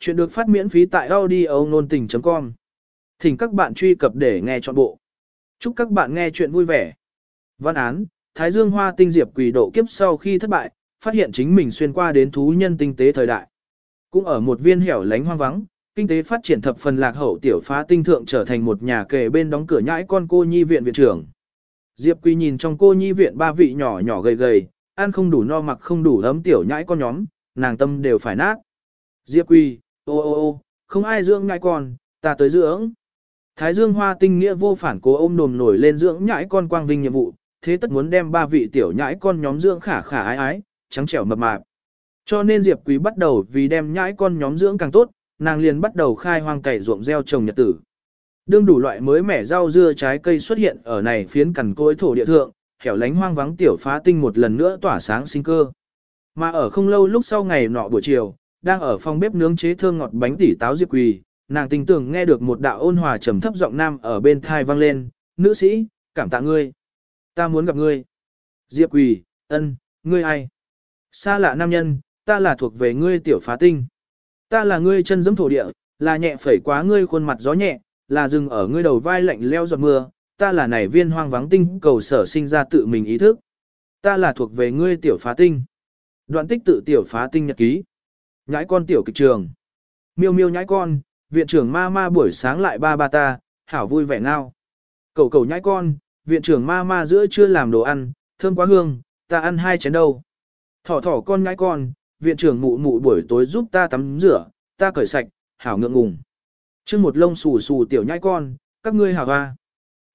Chuyện được phát miễn phí tại audio nôn tình.com. Thỉnh các bạn truy cập để nghe trọn bộ. Chúc các bạn nghe chuyện vui vẻ. Văn án, Thái Dương Hoa tinh diệp quỷ độ kiếp sau khi thất bại, phát hiện chính mình xuyên qua đến thú nhân tinh tế thời đại. Cũng ở một viên hẻo lánh hoang vắng, kinh tế phát triển thập phần lạc hậu tiểu phá tinh thượng trở thành một nhà kề bên đóng cửa nhãi con cô nhi viện viện trưởng. Diệp Quỳ nhìn trong cô nhi viện ba vị nhỏ nhỏ gầy gầy, ăn không đủ no mặc không đủ ấm tiểu nhãi con nhóm, nàng tâm đều phải nát. Diệp Quỳ, ô ô ô, không ai dưỡng ngại con, ta tới dưỡng. Thái Dương Hoa tinh nghĩa vô phản cố ôm đồm nổi lên dưỡng nhãi con quang vinh nhiệm vụ, thế tất muốn đem ba vị tiểu nhãi con nhóm dưỡng khả khả ái ái, trắng trẻo mập mạp. Cho nên Diệp Quý bắt đầu vì đem nhãi con nhóm dưỡng càng tốt, nàng liền bắt đầu khai hoang cày ruộng gieo trồng nhật tử. Đương đủ loại mới mẻ rau dưa trái cây xuất hiện ở này phiến cằn cối thổ địa thượng, hẻo lánh hoang vắng tiểu phá tinh một lần nữa tỏa sáng sinh cơ. Mà ở không lâu lúc sau ngày nọ buổi chiều, đang ở phòng bếp nướng chế thơm ngọt bánh tỉ táo Diệp Quỳ, nàng tình tưởng nghe được một đạo ôn hòa trầm thấp giọng nam ở bên thai vang lên, "Nữ sĩ, cảm tạ ngươi. Ta muốn gặp ngươi." Diệp Quỳ, "Ân, ngươi ai?" "Xa lạ nam nhân, ta là thuộc về ngươi tiểu phá tinh. Ta là ngươi chân giẫm thổ địa, là nhẹ phẩy quá ngươi khuôn mặt gió nhẹ, là dừng ở ngươi đầu vai lạnh leo giọt mưa, ta là nảy viên hoang vắng tinh cầu sở sinh ra tự mình ý thức. Ta là thuộc về ngươi tiểu phá tinh." Đoạn tích tự tiểu phá tinh nhật ký. Nhãi con tiểu kịch trường. Miêu miêu nhãi con, viện trưởng ma ma buổi sáng lại ba ba ta, hảo vui vẻ ngao. Cầu cầu nhãi con, viện trưởng ma ma giữa trưa làm đồ ăn, thơm quá hương, ta ăn hai chén đâu. Thỏ thỏ con nhãi con, viện trưởng mụ mụ buổi tối giúp ta tắm rửa, ta cởi sạch, hảo ngượng ngùng. chương một lông xù xù tiểu nhãi con, các ngươi hảo hoa.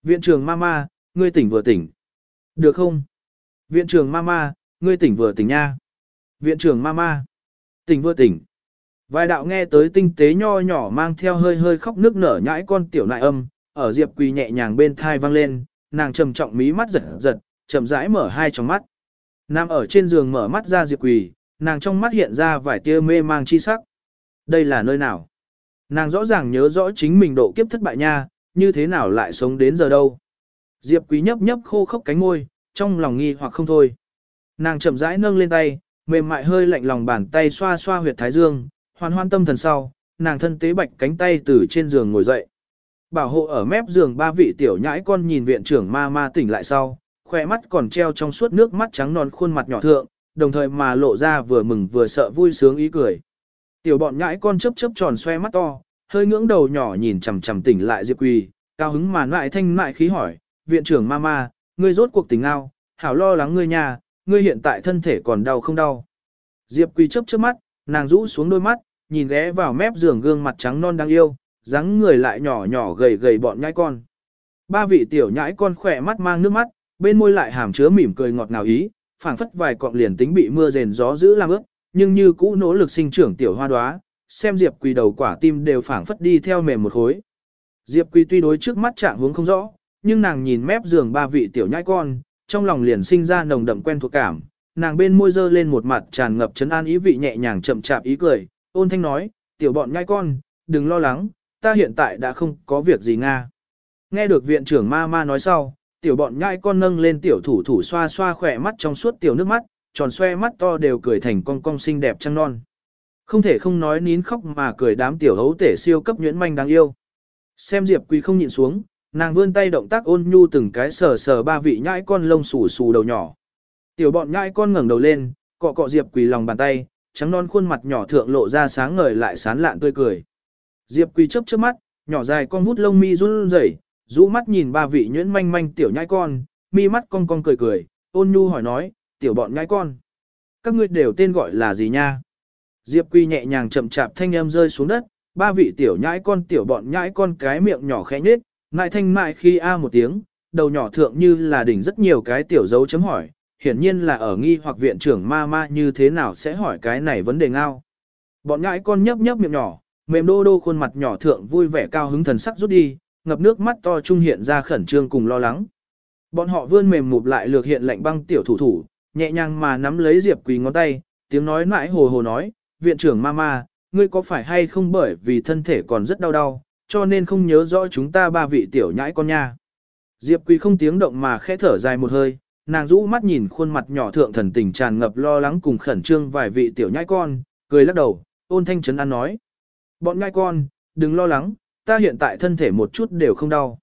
Viện trưởng ma ma, ngươi tỉnh vừa tỉnh. Được không? Viện trưởng ma ma, ngươi tỉnh vừa tỉnh nha. Viện trưởng ma ma Tỉnh vừa tỉnh. Vài đạo nghe tới tinh tế nho nhỏ mang theo hơi hơi khóc nước nở nhãi con tiểu nại âm, ở Diệp Quỳ nhẹ nhàng bên thai vang lên, nàng trầm trọng mí mắt giật giật, chậm rãi mở hai tròng mắt. Nam ở trên giường mở mắt ra Diệp Quỳ, nàng trong mắt hiện ra vài tia mê mang chi sắc. Đây là nơi nào? Nàng rõ ràng nhớ rõ chính mình độ kiếp thất bại nha, như thế nào lại sống đến giờ đâu? Diệp Quý nhấp nhấp khô khốc cánh môi, trong lòng nghi hoặc không thôi. Nàng chậm rãi nâng lên tay, mềm mại hơi lạnh lòng bàn tay xoa xoa huyệt thái dương, hoàn hoan tâm thần sau, nàng thân tế bạch cánh tay từ trên giường ngồi dậy. Bảo hộ ở mép giường ba vị tiểu nhãi con nhìn viện trưởng ma ma tỉnh lại sau, khỏe mắt còn treo trong suốt nước mắt trắng non khuôn mặt nhỏ thượng, đồng thời mà lộ ra vừa mừng vừa sợ vui sướng ý cười. Tiểu bọn nhãi con chớp chớp tròn xoe mắt to, hơi ngưỡng đầu nhỏ nhìn chằm chằm tỉnh lại Diệp Quỳ, cao hứng mà lại thanh mại khí hỏi, viện trưởng ma ma, ngươi rốt cuộc tỉnh ngao, hảo lo lắng ngươi nhà, ngươi hiện tại thân thể còn đau không đau. Diệp Quỳ chớp chớp mắt, nàng rũ xuống đôi mắt, nhìn ghé vào mép giường gương mặt trắng non đáng yêu, dáng người lại nhỏ nhỏ gầy gầy bọn nhãi con. Ba vị tiểu nhãi con khỏe mắt mang nước mắt, bên môi lại hàm chứa mỉm cười ngọt ngào ý, phảng phất vài cọng liền tính bị mưa rền gió giữ làm ướt, nhưng như cũ nỗ lực sinh trưởng tiểu hoa đóa, xem Diệp Quỳ đầu quả tim đều phảng phất đi theo mềm một khối. Diệp Quỳ tuy đối trước mắt trạng huống không rõ, nhưng nàng nhìn mép giường ba vị tiểu nhãi con, trong lòng liền sinh ra nồng đậm quen thuộc cảm, nàng bên môi dơ lên một mặt tràn ngập trấn an ý vị nhẹ nhàng chậm chạp ý cười, ôn thanh nói, tiểu bọn ngai con, đừng lo lắng, ta hiện tại đã không có việc gì nga. Nghe được viện trưởng ma ma nói sau, tiểu bọn nhai con nâng lên tiểu thủ thủ xoa xoa khỏe mắt trong suốt tiểu nước mắt, tròn xoe mắt to đều cười thành con cong xinh đẹp trăng non. Không thể không nói nín khóc mà cười đám tiểu hấu tể siêu cấp nhuyễn manh đáng yêu. Xem Diệp Quỳ không nhịn xuống, nàng vươn tay động tác ôn nhu từng cái sờ sờ ba vị nhãi con lông xù xù đầu nhỏ. Tiểu bọn nhãi con ngẩng đầu lên, cọ cọ Diệp Quỳ lòng bàn tay, trắng non khuôn mặt nhỏ thượng lộ ra sáng ngời lại sán lạn tươi cười. Diệp Quỳ chớp chớp mắt, nhỏ dài con vút lông mi run rẩy, rũ mắt nhìn ba vị nhuyễn manh manh tiểu nhãi con, mi mắt cong cong cười cười, ôn nhu hỏi nói, tiểu bọn nhãi con. Các ngươi đều tên gọi là gì nha? Diệp Quỳ nhẹ nhàng chậm chạp thanh âm rơi xuống đất, ba vị tiểu nhãi con tiểu bọn nhãi con cái miệng nhỏ khẽ nhếch, Ngại thanh mại khi a một tiếng, đầu nhỏ thượng như là đỉnh rất nhiều cái tiểu dấu chấm hỏi, hiển nhiên là ở nghi hoặc viện trưởng ma ma như thế nào sẽ hỏi cái này vấn đề ngao. Bọn ngãi con nhấp nhấp miệng nhỏ, mềm đô đô khuôn mặt nhỏ thượng vui vẻ cao hứng thần sắc rút đi, ngập nước mắt to trung hiện ra khẩn trương cùng lo lắng. Bọn họ vươn mềm mụp lại lược hiện lạnh băng tiểu thủ thủ, nhẹ nhàng mà nắm lấy Diệp Quỳ ngón tay, tiếng nói mãi hồ hồ nói, viện trưởng ma ma, ngươi có phải hay không bởi vì thân thể còn rất đau đau, cho nên không nhớ rõ chúng ta ba vị tiểu nhãi con nha. Diệp Quỳ không tiếng động mà khẽ thở dài một hơi, nàng rũ mắt nhìn khuôn mặt nhỏ thượng thần tình tràn ngập lo lắng cùng khẩn trương vài vị tiểu nhãi con, cười lắc đầu, ôn thanh trấn an nói. Bọn nhãi con, đừng lo lắng, ta hiện tại thân thể một chút đều không đau.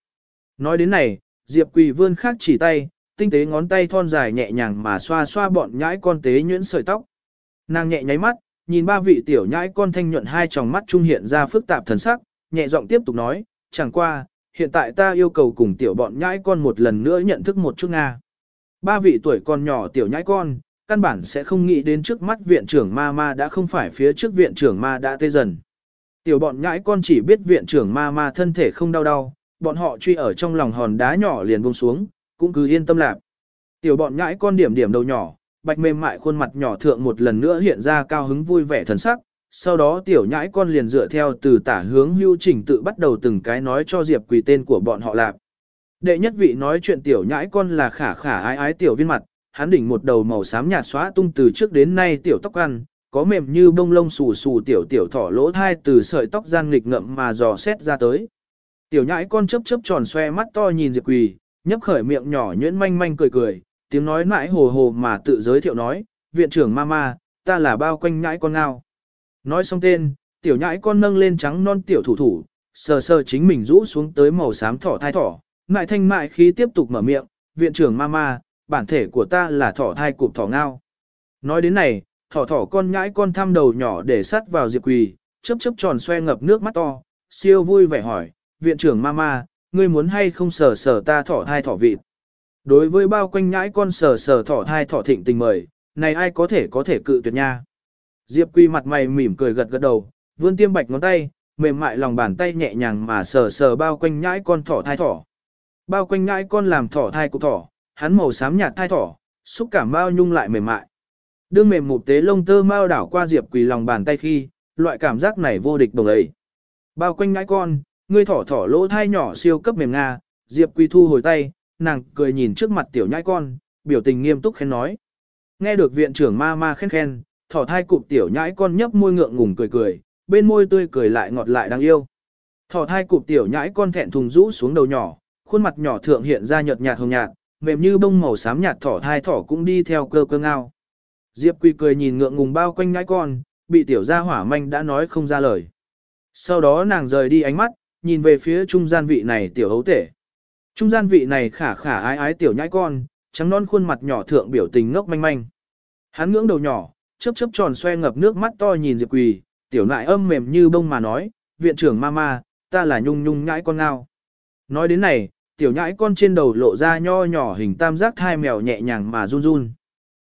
Nói đến này, Diệp Quỳ vươn khác chỉ tay, tinh tế ngón tay thon dài nhẹ nhàng mà xoa xoa bọn nhãi con tế nhuyễn sợi tóc. Nàng nhẹ nháy mắt, nhìn ba vị tiểu nhãi con thanh nhuận hai tròng mắt trung hiện ra phức tạp thần sắc, nhẹ giọng tiếp tục nói, chẳng qua, hiện tại ta yêu cầu cùng tiểu bọn nhãi con một lần nữa nhận thức một chút Nga. Ba vị tuổi còn nhỏ tiểu nhãi con, căn bản sẽ không nghĩ đến trước mắt viện trưởng ma ma đã không phải phía trước viện trưởng ma đã tê dần. Tiểu bọn nhãi con chỉ biết viện trưởng ma ma thân thể không đau đau, bọn họ truy ở trong lòng hòn đá nhỏ liền buông xuống, cũng cứ yên tâm lạc. Tiểu bọn nhãi con điểm điểm đầu nhỏ, bạch mềm mại khuôn mặt nhỏ thượng một lần nữa hiện ra cao hứng vui vẻ thần sắc, sau đó tiểu nhãi con liền dựa theo từ tả hướng hưu trình tự bắt đầu từng cái nói cho Diệp Quỳ tên của bọn họ lạp Đệ nhất vị nói chuyện tiểu nhãi con là khả khả ái ái tiểu viên mặt, hắn đỉnh một đầu màu xám nhạt xóa tung từ trước đến nay tiểu tóc ăn, có mềm như bông lông xù xù tiểu tiểu thỏ lỗ thai từ sợi tóc gian nghịch ngậm mà dò xét ra tới. Tiểu nhãi con chớp chớp tròn xoe mắt to nhìn Diệp Quỳ, nhấp khởi miệng nhỏ nhuyễn manh manh cười cười, tiếng nói mãi hồ hồ mà tự giới thiệu nói, viện trưởng mama, ta là bao quanh nhãi con ngao. Nói xong tên, tiểu nhãi con nâng lên trắng non tiểu thủ thủ, sờ sờ chính mình rũ xuống tới màu xám thỏ thai thỏ, ngại thanh mại khí tiếp tục mở miệng, viện trưởng mama, bản thể của ta là thỏ thai cụp thỏ ngao. Nói đến này, thỏ thỏ con nhãi con thăm đầu nhỏ để sắt vào diệp quỳ, chớp chớp tròn xoe ngập nước mắt to, siêu vui vẻ hỏi, viện trưởng mama, ngươi muốn hay không sờ sờ ta thỏ thai thỏ vịt. Đối với bao quanh nhãi con sờ sờ thỏ thai thỏ thịnh tình mời, này ai có thể có thể cự tuyệt nha. Diệp Quy mặt mày mỉm cười gật gật đầu, vươn tiêm bạch ngón tay, mềm mại lòng bàn tay nhẹ nhàng mà sờ sờ bao quanh nhãi con thỏ thai thỏ. Bao quanh nhãi con làm thỏ thai của thỏ, hắn màu xám nhạt thai thỏ, xúc cảm bao nhung lại mềm mại. Đương mềm một tế lông tơ mau đảo qua Diệp Quỳ lòng bàn tay khi, loại cảm giác này vô địch đồng ấy. Bao quanh nhãi con, ngươi thỏ thỏ lỗ thai nhỏ siêu cấp mềm nga, Diệp Quỳ thu hồi tay, nàng cười nhìn trước mặt tiểu nhãi con, biểu tình nghiêm túc khen nói. Nghe được viện trưởng ma ma khen khen, thỏ thai cụp tiểu nhãi con nhấp môi ngượng ngùng cười cười, bên môi tươi cười lại ngọt lại đáng yêu. Thỏ thai cụp tiểu nhãi con thẹn thùng rũ xuống đầu nhỏ, khuôn mặt nhỏ thượng hiện ra nhợt nhạt hồng nhạt, mềm như bông màu xám nhạt thỏ thai thỏ cũng đi theo cơ cơ ngao. Diệp Quy cười nhìn ngượng ngùng bao quanh nhãi con, bị tiểu gia hỏa manh đã nói không ra lời. Sau đó nàng rời đi ánh mắt, nhìn về phía trung gian vị này tiểu hấu tể. Trung gian vị này khả khả ái ái tiểu nhãi con, trắng non khuôn mặt nhỏ thượng biểu tình ngốc manh manh. Hắn ngưỡng đầu nhỏ, chớp chớp tròn xoe ngập nước mắt to nhìn Diệp Quỳ, tiểu nại âm mềm như bông mà nói, viện trưởng mama, ta là nhung nhung nhãi con ngao. Nói đến này, tiểu nhãi con trên đầu lộ ra nho nhỏ hình tam giác thai mèo nhẹ nhàng mà run run.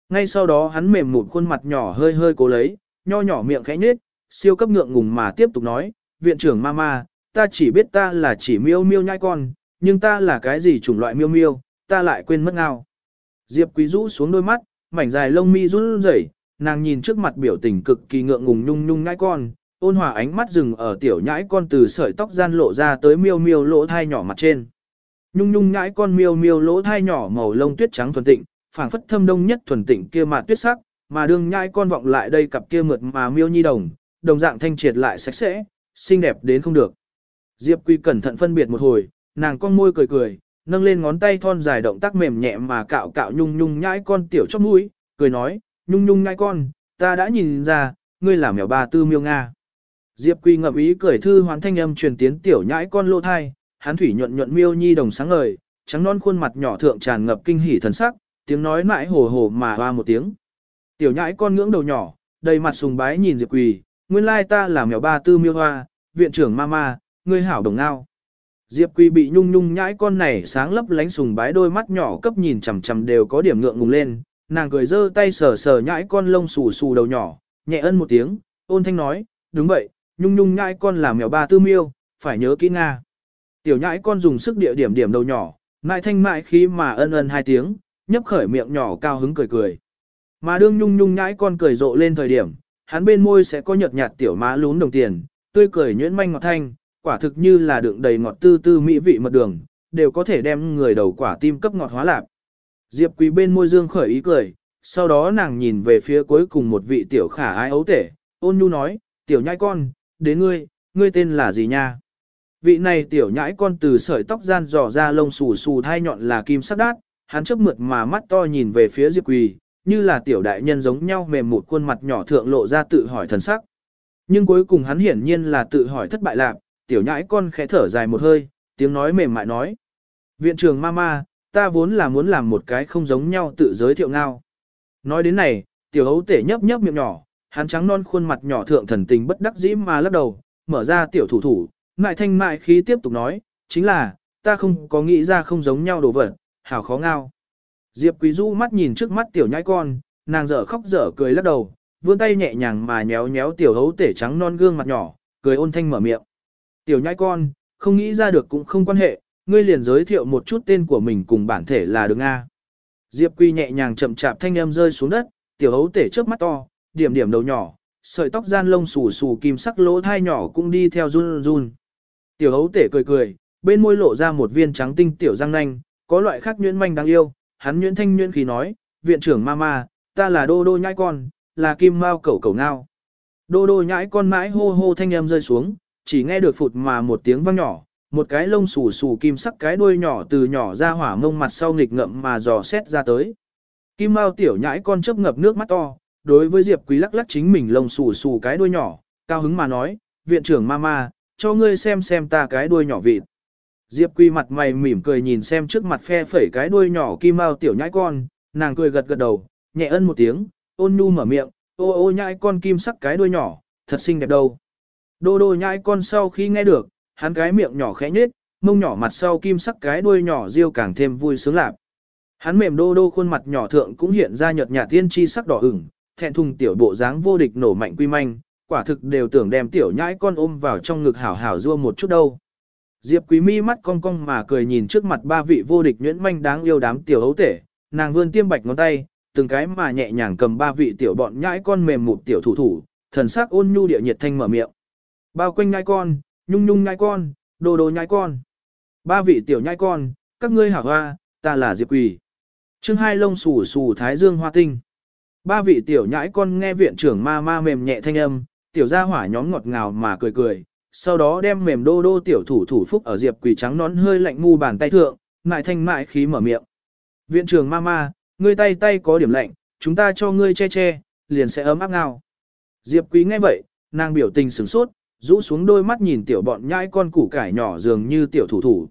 Ngay sau đó hắn mềm một khuôn mặt nhỏ hơi hơi cố lấy, nho nhỏ miệng khẽ nhếch, siêu cấp ngượng ngùng mà tiếp tục nói, viện trưởng mama, ta chỉ biết ta là chỉ miêu miêu nhãi con, nhưng ta là cái gì chủng loại miêu miêu, ta lại quên mất ngao. Diệp Quý rũ xuống đôi mắt, mảnh dài lông mi run rẩy, nàng nhìn trước mặt biểu tình cực kỳ ngượng ngùng nhung nhung nhãi con, ôn hòa ánh mắt dừng ở tiểu nhãi con từ sợi tóc gian lộ ra tới miêu miêu lỗ thai nhỏ mặt trên. Nhung nhung nhãi con miêu miêu lỗ thai nhỏ màu lông tuyết trắng thuần tịnh, phảng phất thâm đông nhất thuần tịnh kia mà tuyết sắc, mà đương nhãi con vọng lại đây cặp kia mượt mà miêu nhi đồng, đồng dạng thanh triệt lại sạch sẽ, xinh đẹp đến không được. Diệp Quy cẩn thận phân biệt một hồi, nàng con môi cười cười, nâng lên ngón tay thon dài động tác mềm nhẹ mà cạo cạo nhung nhung nhãi con tiểu chóp mũi, cười nói, nhung nhung nhãi con, ta đã nhìn ra, ngươi là mèo ba tư miêu Nga. Diệp Quy ngậm ý cười thư hoán thanh âm truyền tiến tiểu nhãi con lô thai, hắn thủy nhuận nhuận miêu nhi đồng sáng ngời, trắng non khuôn mặt nhỏ thượng tràn ngập kinh hỉ thần sắc, tiếng nói mãi hồ hồ mà hoa một tiếng. Tiểu nhãi con ngưỡng đầu nhỏ, đầy mặt sùng bái nhìn Diệp Quỳ, nguyên lai ta là mèo ba tư miêu hoa, viện trưởng mama, ngươi hảo đồng ngao. Diệp Quỳ bị nhung nhung nhãi con này sáng lấp lánh sùng bái đôi mắt nhỏ cấp nhìn chằm chằm đều có điểm ngượng ngùng lên, nàng cười giơ tay sờ sờ nhãi con lông xù xù đầu nhỏ, nhẹ ân một tiếng, ôn thanh nói, đúng vậy, nhung nhung nhãi con là mèo ba tư miêu, phải nhớ kỹ Nga. Tiểu nhãi con dùng sức địa điểm điểm đầu nhỏ, mại thanh mại khi mà ân ân hai tiếng, nhấp khởi miệng nhỏ cao hứng cười cười. Mà đương nhung nhung nhãi con cười rộ lên thời điểm, hắn bên môi sẽ có nhợt nhạt tiểu má lún đồng tiền, tươi cười nhuyễn manh ngọt thanh, quả thực như là đựng đầy ngọt tư tư mỹ vị mật đường, đều có thể đem người đầu quả tim cấp ngọt hóa lạc. Diệp Quý bên môi dương khởi ý cười, sau đó nàng nhìn về phía cuối cùng một vị tiểu khả ái ấu tể, ôn nhu nói, tiểu nhãi con, đến ngươi, ngươi tên là gì nha? Vị này tiểu nhãi con từ sợi tóc gian dò ra lông xù xù thai nhọn là kim sắc đát, hắn chớp mượt mà mắt to nhìn về phía Diệp Quỳ, như là tiểu đại nhân giống nhau mềm một khuôn mặt nhỏ thượng lộ ra tự hỏi thần sắc. Nhưng cuối cùng hắn hiển nhiên là tự hỏi thất bại lạc, tiểu nhãi con khẽ thở dài một hơi, tiếng nói mềm mại nói. Viện trường mama, ta vốn là muốn làm một cái không giống nhau tự giới thiệu ngao. Nói đến này, tiểu hấu tể nhấp nhấp miệng nhỏ, hắn trắng non khuôn mặt nhỏ thượng thần tình bất đắc dĩ mà lắc đầu, mở ra tiểu thủ thủ, ngại thanh mại khí tiếp tục nói, chính là, ta không có nghĩ ra không giống nhau đồ vật, hảo khó ngao. Diệp Quý Du mắt nhìn trước mắt tiểu nhãi con, nàng dở khóc dở cười lắc đầu, vươn tay nhẹ nhàng mà nhéo nhéo tiểu hấu tể trắng non gương mặt nhỏ, cười ôn thanh mở miệng. Tiểu nhãi con, không nghĩ ra được cũng không quan hệ, ngươi liền giới thiệu một chút tên của mình cùng bản thể là được a. Diệp Quy nhẹ nhàng chậm chạp thanh âm rơi xuống đất, tiểu hấu tể trước mắt to, điểm điểm đầu nhỏ, sợi tóc gian lông xù xù kim sắc lỗ thai nhỏ cũng đi theo run run. Tiểu hấu tể cười cười, bên môi lộ ra một viên trắng tinh tiểu răng nanh, có loại khác nhuyễn manh đáng yêu, hắn nhuyễn thanh nhuyễn khí nói, viện trưởng mama, ta là đô đô nhãi con, là kim mao cẩu cẩu ngao. Đô đô nhãi con mãi hô hô thanh âm rơi xuống, chỉ nghe được phụt mà một tiếng vang nhỏ, một cái lông xù xù kim sắc cái đuôi nhỏ từ nhỏ ra hỏa mông mặt sau nghịch ngậm mà dò xét ra tới. Kim mao tiểu nhãi con chớp ngập nước mắt to, đối với Diệp Quý lắc lắc chính mình lông xù xù cái đuôi nhỏ, cao hứng mà nói, viện trưởng mama, cho ngươi xem xem ta cái đuôi nhỏ vịt. Diệp Quý mặt mày mỉm cười nhìn xem trước mặt phe phẩy cái đuôi nhỏ kim mao tiểu nhãi con, nàng cười gật gật đầu, nhẹ ân một tiếng, ôn nhu mở miệng, ô ô nhãi con kim sắc cái đuôi nhỏ, thật xinh đẹp đâu. Đô đô nhãi con sau khi nghe được, hắn cái miệng nhỏ khẽ nhếch, mông nhỏ mặt sau kim sắc cái đuôi nhỏ riêu càng thêm vui sướng lạc. Hắn mềm đô đô khuôn mặt nhỏ thượng cũng hiện ra nhợt nhạt tiên chi sắc đỏ ửng, thẹn thùng tiểu bộ dáng vô địch nổ mạnh quy manh, quả thực đều tưởng đem tiểu nhãi con ôm vào trong ngực hảo hảo rua một chút đâu. Diệp Quý Mi mắt cong cong mà cười nhìn trước mặt ba vị vô địch nhuyễn manh đáng yêu đám tiểu hấu tể, nàng vươn tiêm bạch ngón tay, từng cái mà nhẹ nhàng cầm ba vị tiểu bọn nhãi con mềm mụt tiểu thủ thủ, thần sắc ôn nhu địa nhiệt thanh mở miệng. Bao quanh nhãi con, nhung nhung nhai con, đồ đồ nhai con. Ba vị tiểu nhai con, các ngươi hảo hoa, ta là Diệp Quỳ. Chương hai lông xù xù thái dương hoa tinh. Ba vị tiểu nhãi con nghe viện trưởng ma ma mềm nhẹ thanh âm, tiểu gia hỏa nhóm ngọt ngào mà cười cười, sau đó đem mềm đô đô tiểu thủ thủ phúc ở Diệp Quỳ trắng nón hơi lạnh ngu bàn tay thượng, ngại thanh mại khí mở miệng. Viện trưởng ma ma, ngươi tay tay có điểm lạnh, chúng ta cho ngươi che che, liền sẽ ấm áp ngào. Diệp Quý nghe vậy, nàng biểu tình sửng sốt, rũ xuống đôi mắt nhìn tiểu bọn nhãi con củ cải nhỏ dường như tiểu thủ thủ.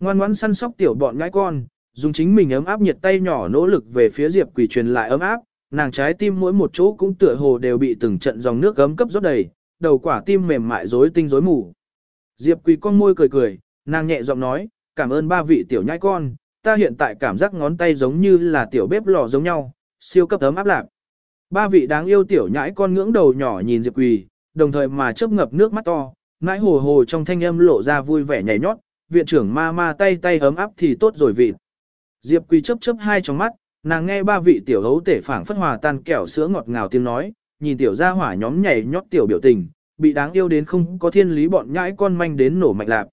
Ngoan ngoãn săn sóc tiểu bọn nhãi con, dùng chính mình ấm áp nhiệt tay nhỏ nỗ lực về phía Diệp Quỳ truyền lại ấm áp, nàng trái tim mỗi một chỗ cũng tựa hồ đều bị từng trận dòng nước gấm cấp rót đầy, đầu quả tim mềm mại rối tinh rối mù. Diệp Quỳ con môi cười cười, nàng nhẹ giọng nói, cảm ơn ba vị tiểu nhãi con, ta hiện tại cảm giác ngón tay giống như là tiểu bếp lò giống nhau, siêu cấp ấm áp lạc. Ba vị đáng yêu tiểu nhãi con ngưỡng đầu nhỏ nhìn Diệp Quỳ, đồng thời mà chớp ngập nước mắt to, nãi hồ hồ trong thanh âm lộ ra vui vẻ nhảy nhót, viện trưởng ma ma tay tay ấm áp thì tốt rồi vịt. Diệp Quỳ chớp chớp hai trong mắt, nàng nghe ba vị tiểu hấu tể phảng phất hòa tan kẹo sữa ngọt ngào tiếng nói, nhìn tiểu gia hỏa nhóm nhảy nhót tiểu biểu tình, bị đáng yêu đến không có thiên lý bọn nhãi con manh đến nổ mạnh lạc.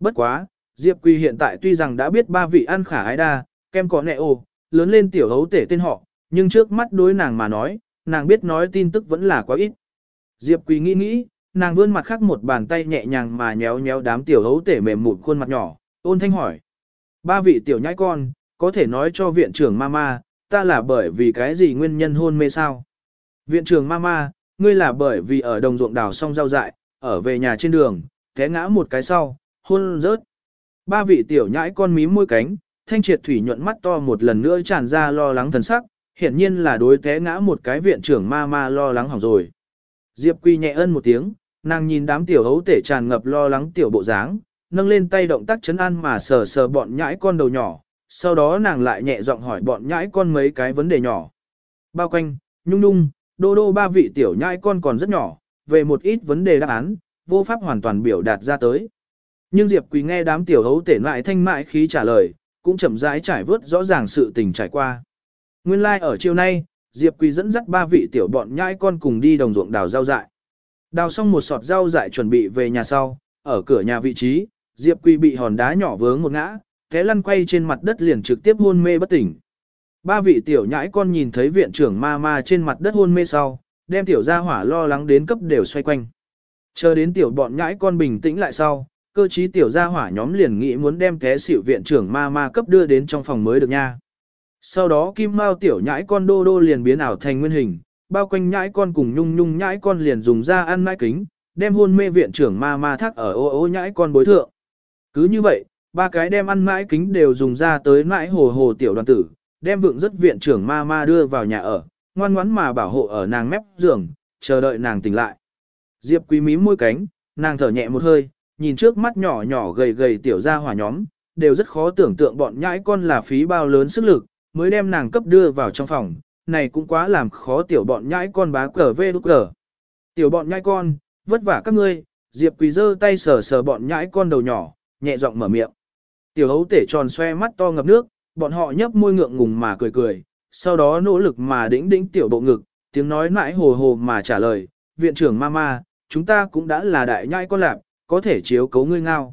Bất quá, Diệp Quỳ hiện tại tuy rằng đã biết ba vị ăn khả ái đa, kem có nẹ ồ, lớn lên tiểu hấu tể tên họ, nhưng trước mắt đối nàng mà nói, nàng biết nói tin tức vẫn là quá ít. Diệp Quỳ nghĩ nghĩ, nàng vươn mặt khác một bàn tay nhẹ nhàng mà nhéo nhéo đám tiểu hấu tể mềm mụn khuôn mặt nhỏ, ôn thanh hỏi. Ba vị tiểu nhãi con, có thể nói cho viện trưởng mama, ta là bởi vì cái gì nguyên nhân hôn mê sao? Viện trưởng mama, ngươi là bởi vì ở đồng ruộng đào xong rau dại, ở về nhà trên đường, té ngã một cái sau, hôn rớt. Ba vị tiểu nhãi con mím môi cánh, thanh triệt thủy nhuận mắt to một lần nữa tràn ra lo lắng thần sắc, hiển nhiên là đối té ngã một cái viện trưởng ma ma lo lắng hỏng rồi. Diệp Quy nhẹ ân một tiếng, nàng nhìn đám tiểu hấu tể tràn ngập lo lắng tiểu bộ dáng, nâng lên tay động tác chấn an mà sờ sờ bọn nhãi con đầu nhỏ, sau đó nàng lại nhẹ giọng hỏi bọn nhãi con mấy cái vấn đề nhỏ. Bao quanh, nhung nhung, đô đô ba vị tiểu nhãi con còn rất nhỏ, về một ít vấn đề đáp án, vô pháp hoàn toàn biểu đạt ra tới. Nhưng Diệp Quỳ nghe đám tiểu hấu tể lại thanh mại khí trả lời, cũng chậm rãi trải vớt rõ ràng sự tình trải qua. Nguyên lai like ở chiều nay, Diệp Quỳ dẫn dắt ba vị tiểu bọn nhãi con cùng đi đồng ruộng đào rau dại. Đào xong một sọt rau dại chuẩn bị về nhà sau, ở cửa nhà vị trí, Diệp Quỳ bị hòn đá nhỏ vướng một ngã, té lăn quay trên mặt đất liền trực tiếp hôn mê bất tỉnh. Ba vị tiểu nhãi con nhìn thấy viện trưởng ma ma trên mặt đất hôn mê sau, đem tiểu gia hỏa lo lắng đến cấp đều xoay quanh. Chờ đến tiểu bọn nhãi con bình tĩnh lại sau, cơ trí tiểu gia hỏa nhóm liền nghĩ muốn đem té xỉu viện trưởng ma ma cấp đưa đến trong phòng mới được nha. Sau đó kim mao tiểu nhãi con đô đô liền biến ảo thành nguyên hình, bao quanh nhãi con cùng nhung nhung nhãi con liền dùng ra ăn mãi kính, đem hôn mê viện trưởng ma ma thác ở ô ô nhãi con bối thượng. Cứ như vậy, ba cái đem ăn mãi kính đều dùng ra tới mãi hồ hồ tiểu đoàn tử, đem vượng rất viện trưởng ma ma đưa vào nhà ở, ngoan ngoãn mà bảo hộ ở nàng mép giường, chờ đợi nàng tỉnh lại. Diệp quý mím môi cánh, nàng thở nhẹ một hơi, nhìn trước mắt nhỏ nhỏ gầy gầy tiểu ra hỏa nhóm, đều rất khó tưởng tượng bọn nhãi con là phí bao lớn sức lực, mới đem nàng cấp đưa vào trong phòng, này cũng quá làm khó tiểu bọn nhãi con bá cờ vê đúc cờ. Tiểu bọn nhãi con, vất vả các ngươi, Diệp Quỳ giơ tay sờ sờ bọn nhãi con đầu nhỏ, nhẹ giọng mở miệng. Tiểu hấu tể tròn xoe mắt to ngập nước, bọn họ nhấp môi ngượng ngùng mà cười cười, sau đó nỗ lực mà đĩnh đĩnh tiểu bộ ngực, tiếng nói mãi hồ hồ mà trả lời, viện trưởng mama, chúng ta cũng đã là đại nhãi con lạp, có thể chiếu cấu ngươi ngao.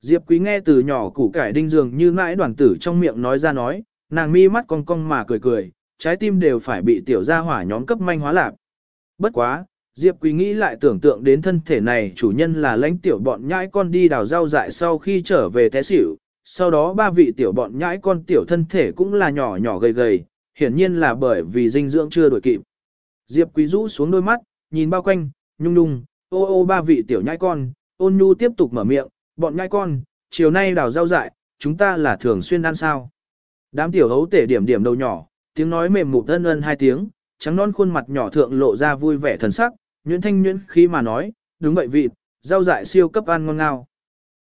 Diệp Quý nghe từ nhỏ củ cải đinh dường như mãi đoàn tử trong miệng nói ra nói, nàng mi mắt cong cong mà cười cười, trái tim đều phải bị tiểu gia hỏa nhóm cấp manh hóa lạp. Bất quá, Diệp Quý nghĩ lại tưởng tượng đến thân thể này chủ nhân là lãnh tiểu bọn nhãi con đi đào rau dại sau khi trở về té xỉu, sau đó ba vị tiểu bọn nhãi con tiểu thân thể cũng là nhỏ nhỏ gầy gầy, hiển nhiên là bởi vì dinh dưỡng chưa đổi kịp. Diệp Quý rũ xuống đôi mắt, nhìn bao quanh, nhung nhung, ô ô ba vị tiểu nhãi con, ôn nhu tiếp tục mở miệng, bọn nhãi con, chiều nay đào rau dại, chúng ta là thường xuyên ăn sao. Đám tiểu hấu tể điểm điểm đầu nhỏ, tiếng nói mềm mụ thân ân hai tiếng, trắng non khuôn mặt nhỏ thượng lộ ra vui vẻ thần sắc, nhuyễn thanh nhuyễn khi mà nói, đúng vậy vị, rau dại siêu cấp ăn ngon ngào.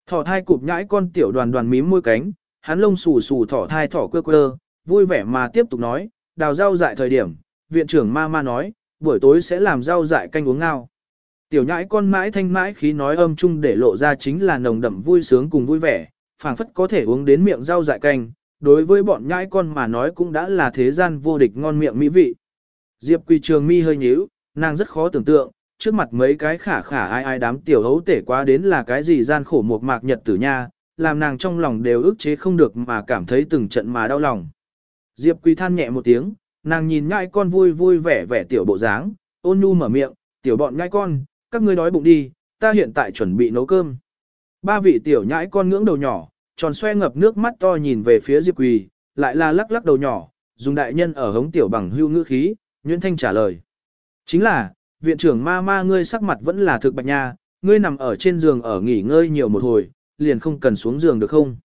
Thỏ thai cụp nhãi con tiểu đoàn đoàn mím môi cánh, hắn lông xù xù thỏ thai thỏ quơ quơ, vui vẻ mà tiếp tục nói, đào rau dại thời điểm, viện trưởng ma ma nói, buổi tối sẽ làm rau dại canh uống ngao. Tiểu nhãi con mãi thanh mãi khí nói âm chung để lộ ra chính là nồng đậm vui sướng cùng vui vẻ, phảng phất có thể uống đến miệng rau dại canh, đối với bọn nhãi con mà nói cũng đã là thế gian vô địch ngon miệng mỹ vị. Diệp Quỳ Trường mi hơi nhíu, nàng rất khó tưởng tượng, trước mặt mấy cái khả khả ai ai đám tiểu hấu tể quá đến là cái gì gian khổ một mạc nhật tử nha, làm nàng trong lòng đều ức chế không được mà cảm thấy từng trận mà đau lòng. Diệp Quỳ than nhẹ một tiếng, nàng nhìn nhãi con vui vui vẻ vẻ tiểu bộ dáng, ôn nhu mở miệng, tiểu bọn nhãi con, các ngươi đói bụng đi, ta hiện tại chuẩn bị nấu cơm. Ba vị tiểu nhãi con ngưỡng đầu nhỏ, tròn xoe ngập nước mắt to nhìn về phía Diệp Quỳ, lại là lắc lắc đầu nhỏ, dùng đại nhân ở hống tiểu bằng hưu ngữ khí, Nguyễn Thanh trả lời. Chính là, viện trưởng ma ma ngươi sắc mặt vẫn là thực bạch nha, ngươi nằm ở trên giường ở nghỉ ngơi nhiều một hồi, liền không cần xuống giường được không?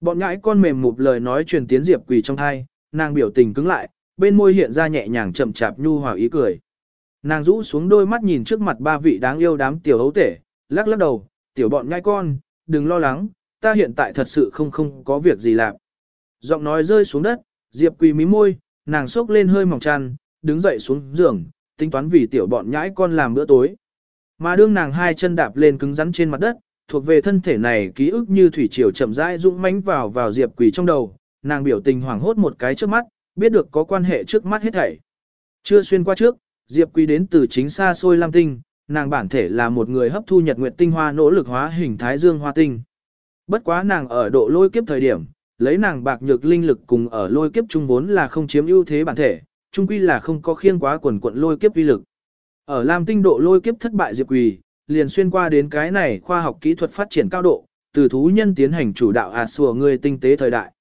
Bọn ngãi con mềm mụp lời nói truyền tiến Diệp Quỳ trong thai, nàng biểu tình cứng lại, bên môi hiện ra nhẹ nhàng chậm chạp nhu hòa ý cười. Nàng rũ xuống đôi mắt nhìn trước mặt ba vị đáng yêu đám tiểu hấu tể, lắc lắc đầu, tiểu bọn ngãi con, đừng lo lắng, ta hiện tại thật sự không không có việc gì làm. Giọng nói rơi xuống đất, Diệp Quỳ mí môi, nàng sốc lên hơi mỏng chăn, đứng dậy xuống giường, tính toán vì tiểu bọn nhãi con làm bữa tối. Mà đương nàng hai chân đạp lên cứng rắn trên mặt đất, thuộc về thân thể này ký ức như thủy triều chậm rãi dũng mãnh vào vào Diệp Quỳ trong đầu, nàng biểu tình hoảng hốt một cái trước mắt, biết được có quan hệ trước mắt hết thảy. Chưa xuyên qua trước, Diệp Quỳ đến từ chính xa xôi Lam Tinh, nàng bản thể là một người hấp thu nhật nguyệt tinh hoa nỗ lực hóa hình thái dương hoa tinh. Bất quá nàng ở độ lôi kiếp thời điểm, lấy nàng bạc nhược linh lực cùng ở lôi kiếp trung vốn là không chiếm ưu thế bản thể, trung quy là không có khiên quá quần quận lôi kiếp uy lực. Ở Lam Tinh độ lôi kiếp thất bại Diệp Quỳ, liền xuyên qua đến cái này khoa học kỹ thuật phát triển cao độ, từ thú nhân tiến hành chủ đạo à sùa người tinh tế thời đại.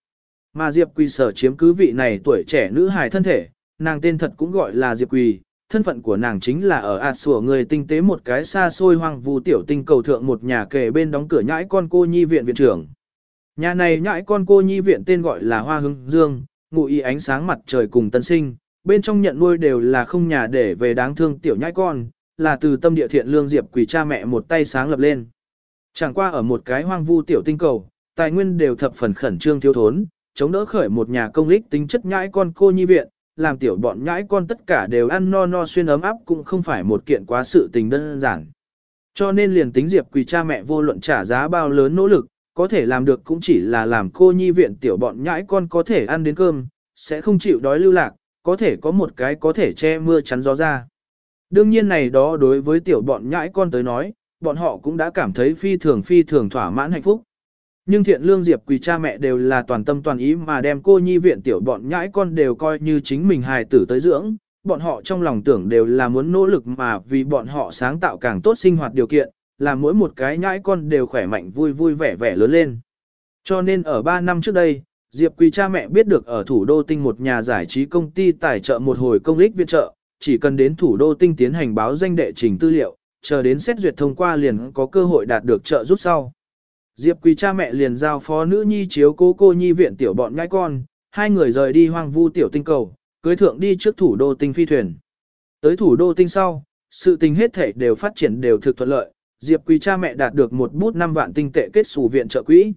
Mà Diệp Quỳ sở chiếm cứ vị này tuổi trẻ nữ hài thân thể, nàng tên thật cũng gọi là Diệp Quỳ, thân phận của nàng chính là ở ạt sủa người tinh tế một cái xa xôi hoang vu tiểu tinh cầu thượng một nhà kề bên đóng cửa nhãi con cô nhi viện viện trưởng. Nhà này nhãi con cô nhi viện tên gọi là Hoa Hưng Dương, ngụ ý ánh sáng mặt trời cùng tân sinh, bên trong nhận nuôi đều là không nhà để về đáng thương tiểu nhãi con, là từ tâm địa thiện lương diệp quỷ cha mẹ một tay sáng lập lên. Chẳng qua ở một cái hoang vu tiểu tinh cầu, tài nguyên đều thập phần khẩn trương thiếu thốn, chống đỡ khởi một nhà công lích tính chất nhãi con cô nhi viện, làm tiểu bọn nhãi con tất cả đều ăn no no xuyên ấm áp cũng không phải một kiện quá sự tình đơn giản. Cho nên liền tính Diệp Quỳ cha mẹ vô luận trả giá bao lớn nỗ lực, có thể làm được cũng chỉ là làm cô nhi viện tiểu bọn nhãi con có thể ăn đến cơm, sẽ không chịu đói lưu lạc, có thể có một cái có thể che mưa chắn gió ra. Đương nhiên này đó đối với tiểu bọn nhãi con tới nói, bọn họ cũng đã cảm thấy phi thường phi thường thỏa mãn hạnh phúc. Nhưng thiện lương Diệp Quỳ cha mẹ đều là toàn tâm toàn ý mà đem cô nhi viện tiểu bọn nhãi con đều coi như chính mình hài tử tới dưỡng, bọn họ trong lòng tưởng đều là muốn nỗ lực mà vì bọn họ sáng tạo càng tốt sinh hoạt điều kiện, là mỗi một cái nhãi con đều khỏe mạnh vui vui vẻ vẻ lớn lên. Cho nên ở 3 năm trước đây, Diệp Quỳ cha mẹ biết được ở thủ đô tinh một nhà giải trí công ty tài trợ một hồi công ích viện trợ, chỉ cần đến thủ đô tinh tiến hành báo danh đệ trình tư liệu, chờ đến xét duyệt thông qua liền có cơ hội đạt được trợ giúp sau. Diệp Quỳ cha mẹ liền giao phó nữ nhi chiếu cố cô nhi viện tiểu bọn ngãi con, hai người rời đi hoang vu tiểu tinh cầu, cưới thượng đi trước thủ đô tinh phi thuyền. Tới thủ đô tinh sau, sự tình hết thể đều phát triển đều thực thuận lợi, Diệp Quỳ cha mẹ đạt được một bút 5 vạn tinh tệ kết sủ viện trợ quỹ.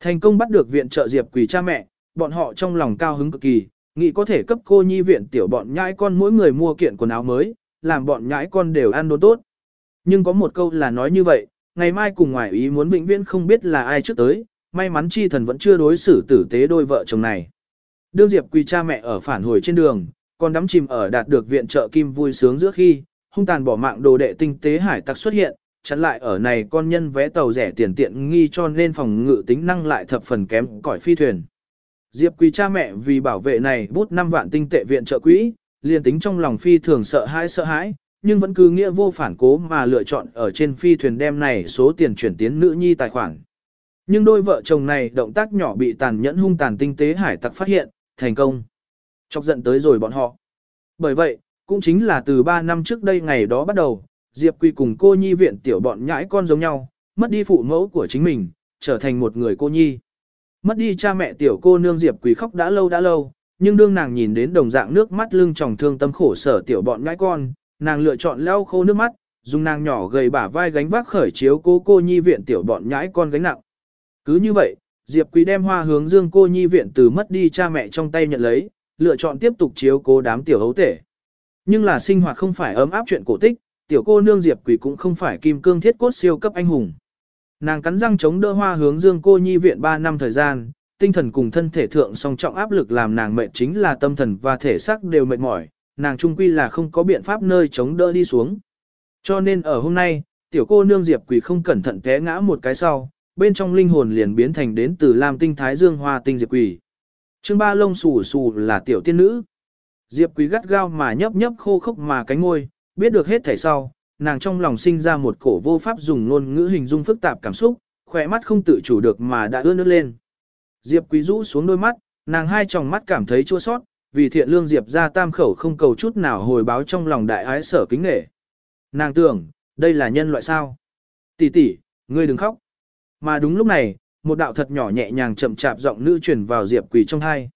Thành công bắt được viện trợ Diệp Quỳ cha mẹ, bọn họ trong lòng cao hứng cực kỳ, nghĩ có thể cấp cô nhi viện tiểu bọn nhãi con mỗi người mua kiện quần áo mới, làm bọn nhãi con đều ăn đồ tốt. Nhưng có một câu là nói như vậy, ngày mai cùng ngoại ý muốn vĩnh viễn không biết là ai trước tới, may mắn chi thần vẫn chưa đối xử tử tế đôi vợ chồng này. Đương Diệp Quỳ cha mẹ ở phản hồi trên đường, còn đắm chìm ở đạt được viện trợ kim vui sướng giữa khi, hung tàn bỏ mạng đồ đệ tinh tế hải tặc xuất hiện, chặn lại ở này con nhân vé tàu rẻ tiền tiện nghi cho nên phòng ngự tính năng lại thập phần kém cỏi phi thuyền. Diệp Quỳ cha mẹ vì bảo vệ này bút 5 vạn tinh tệ viện trợ quỹ, liền tính trong lòng phi thường sợ hãi sợ hãi, nhưng vẫn cứ nghĩa vô phản cố mà lựa chọn ở trên phi thuyền đem này số tiền chuyển tiến nữ nhi tài khoản. Nhưng đôi vợ chồng này động tác nhỏ bị tàn nhẫn hung tàn tinh tế hải tặc phát hiện, thành công. Chọc giận tới rồi bọn họ. Bởi vậy, cũng chính là từ 3 năm trước đây ngày đó bắt đầu, Diệp Quy cùng cô nhi viện tiểu bọn nhãi con giống nhau, mất đi phụ mẫu của chính mình, trở thành một người cô nhi. Mất đi cha mẹ tiểu cô nương Diệp Quỳ khóc đã lâu đã lâu, nhưng đương nàng nhìn đến đồng dạng nước mắt lưng tròng thương tâm khổ sở tiểu bọn nhãi con, nàng lựa chọn lau khô nước mắt, dùng nàng nhỏ gầy bả vai gánh vác khởi chiếu cô cô nhi viện tiểu bọn nhãi con gánh nặng. Cứ như vậy, Diệp Quý đem hoa hướng dương cô nhi viện từ mất đi cha mẹ trong tay nhận lấy, lựa chọn tiếp tục chiếu cố đám tiểu hấu tể. Nhưng là sinh hoạt không phải ấm áp chuyện cổ tích, tiểu cô nương Diệp Quý cũng không phải kim cương thiết cốt siêu cấp anh hùng. Nàng cắn răng chống đỡ hoa hướng dương cô nhi viện 3 năm thời gian, tinh thần cùng thân thể thượng song trọng áp lực làm nàng mệt chính là tâm thần và thể xác đều mệt mỏi, nàng trung quy là không có biện pháp nơi chống đỡ đi xuống. Cho nên ở hôm nay, tiểu cô nương Diệp Quỷ không cẩn thận té ngã một cái sau, bên trong linh hồn liền biến thành đến từ Lam Tinh Thái Dương Hoa Tinh Diệp Quỷ. chương Ba Lông xù xù là tiểu tiên nữ. Diệp Quý gắt gao mà nhấp nhấp khô khốc mà cánh môi, biết được hết thảy sau, nàng trong lòng sinh ra một cổ vô pháp dùng ngôn ngữ hình dung phức tạp cảm xúc, khỏe mắt không tự chủ được mà đã ướt nước lên. Diệp Quý rũ xuống đôi mắt, nàng hai tròng mắt cảm thấy chua sót, vì thiện lương Diệp ra tam khẩu không cầu chút nào hồi báo trong lòng đại ái sở kính nghệ. Nàng tưởng, đây là nhân loại sao? Tỷ tỷ, ngươi đừng khóc. Mà đúng lúc này, một đạo thật nhỏ nhẹ nhàng chậm chạp giọng nữ truyền vào Diệp Quỳ trong hai.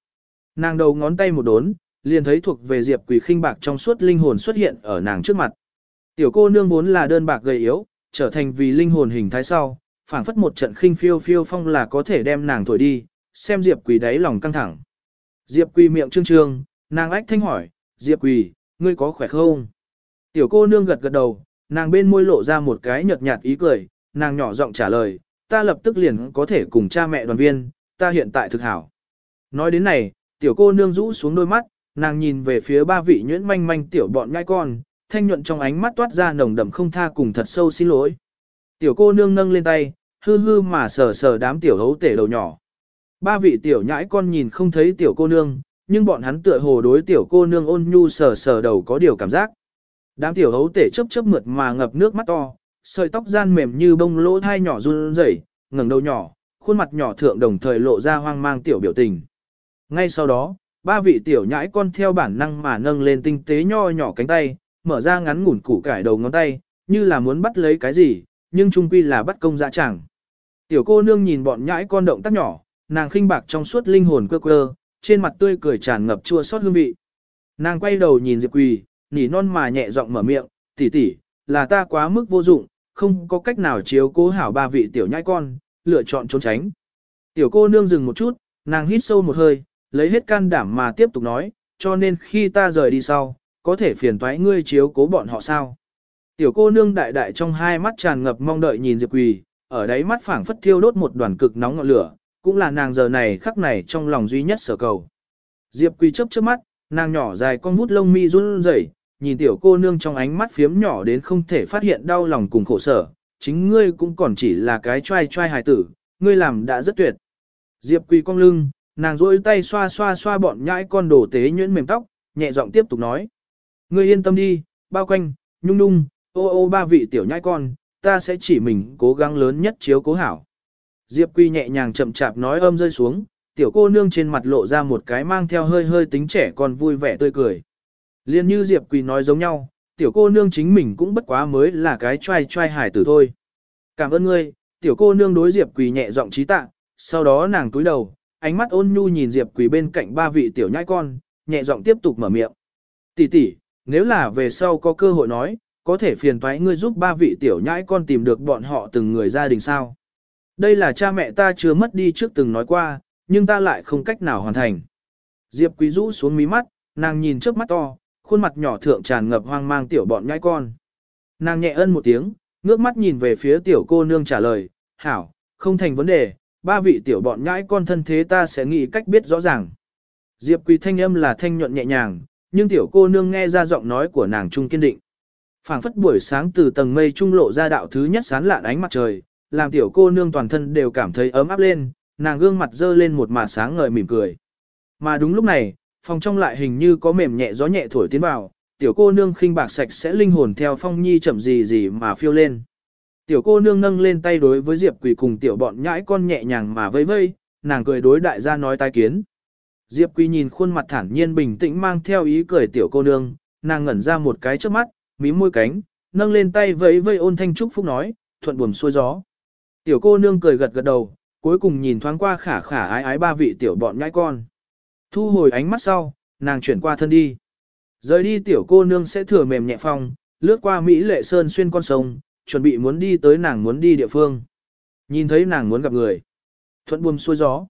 Nàng đầu ngón tay một đốn, liền thấy thuộc về Diệp Quỳ khinh bạc trong suốt linh hồn xuất hiện ở nàng trước mặt. Tiểu cô nương vốn là đơn bạc gầy yếu, trở thành vì linh hồn hình thái sau, phảng phất một trận khinh phiêu phiêu phong là có thể đem nàng thổi đi, xem Diệp Quỳ đáy lòng căng thẳng. Diệp Quỳ miệng trương trương, nàng ách thanh hỏi, Diệp Quỳ, ngươi có khỏe không? Tiểu cô nương gật gật đầu, nàng bên môi lộ ra một cái nhợt nhạt ý cười, nàng nhỏ giọng trả lời, ta lập tức liền có thể cùng cha mẹ đoàn viên, ta hiện tại thực hảo. Nói đến này, tiểu cô nương rũ xuống đôi mắt, nàng nhìn về phía ba vị nhuyễn manh manh tiểu bọn ngai con, thanh nhuận trong ánh mắt toát ra nồng đậm không tha cùng thật sâu xin lỗi. Tiểu cô nương nâng lên tay, hư hư mà sờ sờ đám tiểu hấu tể đầu nhỏ. Ba vị tiểu nhãi con nhìn không thấy tiểu cô nương, nhưng bọn hắn tựa hồ đối tiểu cô nương ôn nhu sờ sờ đầu có điều cảm giác. Đám tiểu hấu tể chớp chớp mượt mà ngập nước mắt to, sợi tóc gian mềm như bông lỗ thai nhỏ run rẩy, ngẩng đầu nhỏ, khuôn mặt nhỏ thượng đồng thời lộ ra hoang mang tiểu biểu tình. Ngay sau đó, ba vị tiểu nhãi con theo bản năng mà nâng lên tinh tế nho nhỏ cánh tay, mở ra ngắn ngủn củ cải đầu ngón tay, như là muốn bắt lấy cái gì, nhưng chung quy là bắt công dã chẳng. Tiểu cô nương nhìn bọn nhãi con động tác nhỏ, nàng khinh bạc trong suốt linh hồn quơ quơ, trên mặt tươi cười tràn ngập chua xót hương vị. Nàng quay đầu nhìn Diệp Quỳ, nỉ non mà nhẹ giọng mở miệng, tỷ tỷ, là ta quá mức vô dụng, không có cách nào chiếu cố hảo ba vị tiểu nhãi con, lựa chọn trốn tránh. Tiểu cô nương dừng một chút, nàng hít sâu một hơi, lấy hết can đảm mà tiếp tục nói, cho nên khi ta rời đi sau, có thể phiền toái ngươi chiếu cố bọn họ sao. Tiểu cô nương đại đại trong hai mắt tràn ngập mong đợi nhìn Diệp Quỳ, ở đáy mắt phảng phất thiêu đốt một đoàn cực nóng ngọn lửa, cũng là nàng giờ này khắc này trong lòng duy nhất sở cầu. Diệp Quỳ chớp chớp mắt, nàng nhỏ dài con vút lông mi run rẩy, nhìn tiểu cô nương trong ánh mắt phiếm nhỏ đến không thể phát hiện đau lòng cùng khổ sở, chính ngươi cũng còn chỉ là cái trai trai hài tử, ngươi làm đã rất tuyệt. Diệp Quỳ cong lưng, nàng rôi tay xoa xoa xoa bọn nhãi con đồ tế nhuyễn mềm tóc, nhẹ giọng tiếp tục nói. Ngươi yên tâm đi, bao quanh, nhung nhung, ô ô ba vị tiểu nhãi con, ta sẽ chỉ mình cố gắng lớn nhất chiếu cố hảo. Diệp Quy nhẹ nhàng chậm chạp nói âm rơi xuống, tiểu cô nương trên mặt lộ ra một cái mang theo hơi hơi tính trẻ con vui vẻ tươi cười. Liên như Diệp Quỳ nói giống nhau, tiểu cô nương chính mình cũng bất quá mới là cái trai trai hải tử thôi. Cảm ơn ngươi, tiểu cô nương đối Diệp Quỳ nhẹ giọng trí tạ, sau đó nàng túi đầu, ánh mắt ôn nhu nhìn Diệp Quỳ bên cạnh ba vị tiểu nhãi con, nhẹ giọng tiếp tục mở miệng. Tỷ tỷ, nếu là về sau có cơ hội nói, có thể phiền toái ngươi giúp ba vị tiểu nhãi con tìm được bọn họ từng người gia đình sao. Đây là cha mẹ ta chưa mất đi trước từng nói qua, nhưng ta lại không cách nào hoàn thành. Diệp Quý rũ xuống mí mắt, nàng nhìn trước mắt to, khuôn mặt nhỏ thượng tràn ngập hoang mang tiểu bọn nhãi con. Nàng nhẹ ân một tiếng, ngước mắt nhìn về phía tiểu cô nương trả lời, hảo, không thành vấn đề, ba vị tiểu bọn nhãi con thân thế ta sẽ nghĩ cách biết rõ ràng. Diệp Quỳ thanh âm là thanh nhuận nhẹ nhàng, nhưng tiểu cô nương nghe ra giọng nói của nàng trung kiên định. Phảng phất buổi sáng từ tầng mây trung lộ ra đạo thứ nhất sán lạn ánh mặt trời, làm tiểu cô nương toàn thân đều cảm thấy ấm áp lên, nàng gương mặt dơ lên một màn sáng ngời mỉm cười. Mà đúng lúc này, phòng trong lại hình như có mềm nhẹ gió nhẹ thổi tiến vào, tiểu cô nương khinh bạc sạch sẽ linh hồn theo phong nhi chậm gì gì mà phiêu lên. Tiểu cô nương nâng lên tay đối với Diệp Quỳ cùng tiểu bọn nhãi con nhẹ nhàng mà vây vây, nàng cười đối đại gia nói tai kiến. Diệp Quỳ nhìn khuôn mặt thản nhiên bình tĩnh mang theo ý cười tiểu cô nương, nàng ngẩn ra một cái trước mắt, mím môi cánh, nâng lên tay vẫy vây ôn thanh trúc phúc nói, thuận buồm xuôi gió. Tiểu cô nương cười gật gật đầu, cuối cùng nhìn thoáng qua khả khả ái ái ba vị tiểu bọn nhãi con. Thu hồi ánh mắt sau, nàng chuyển qua thân đi. Rời đi tiểu cô nương sẽ thừa mềm nhẹ phong, lướt qua Mỹ lệ sơn xuyên con sông, chuẩn bị muốn đi tới nàng muốn đi địa phương. Nhìn thấy nàng muốn gặp người. Thuận buồm xuôi gió.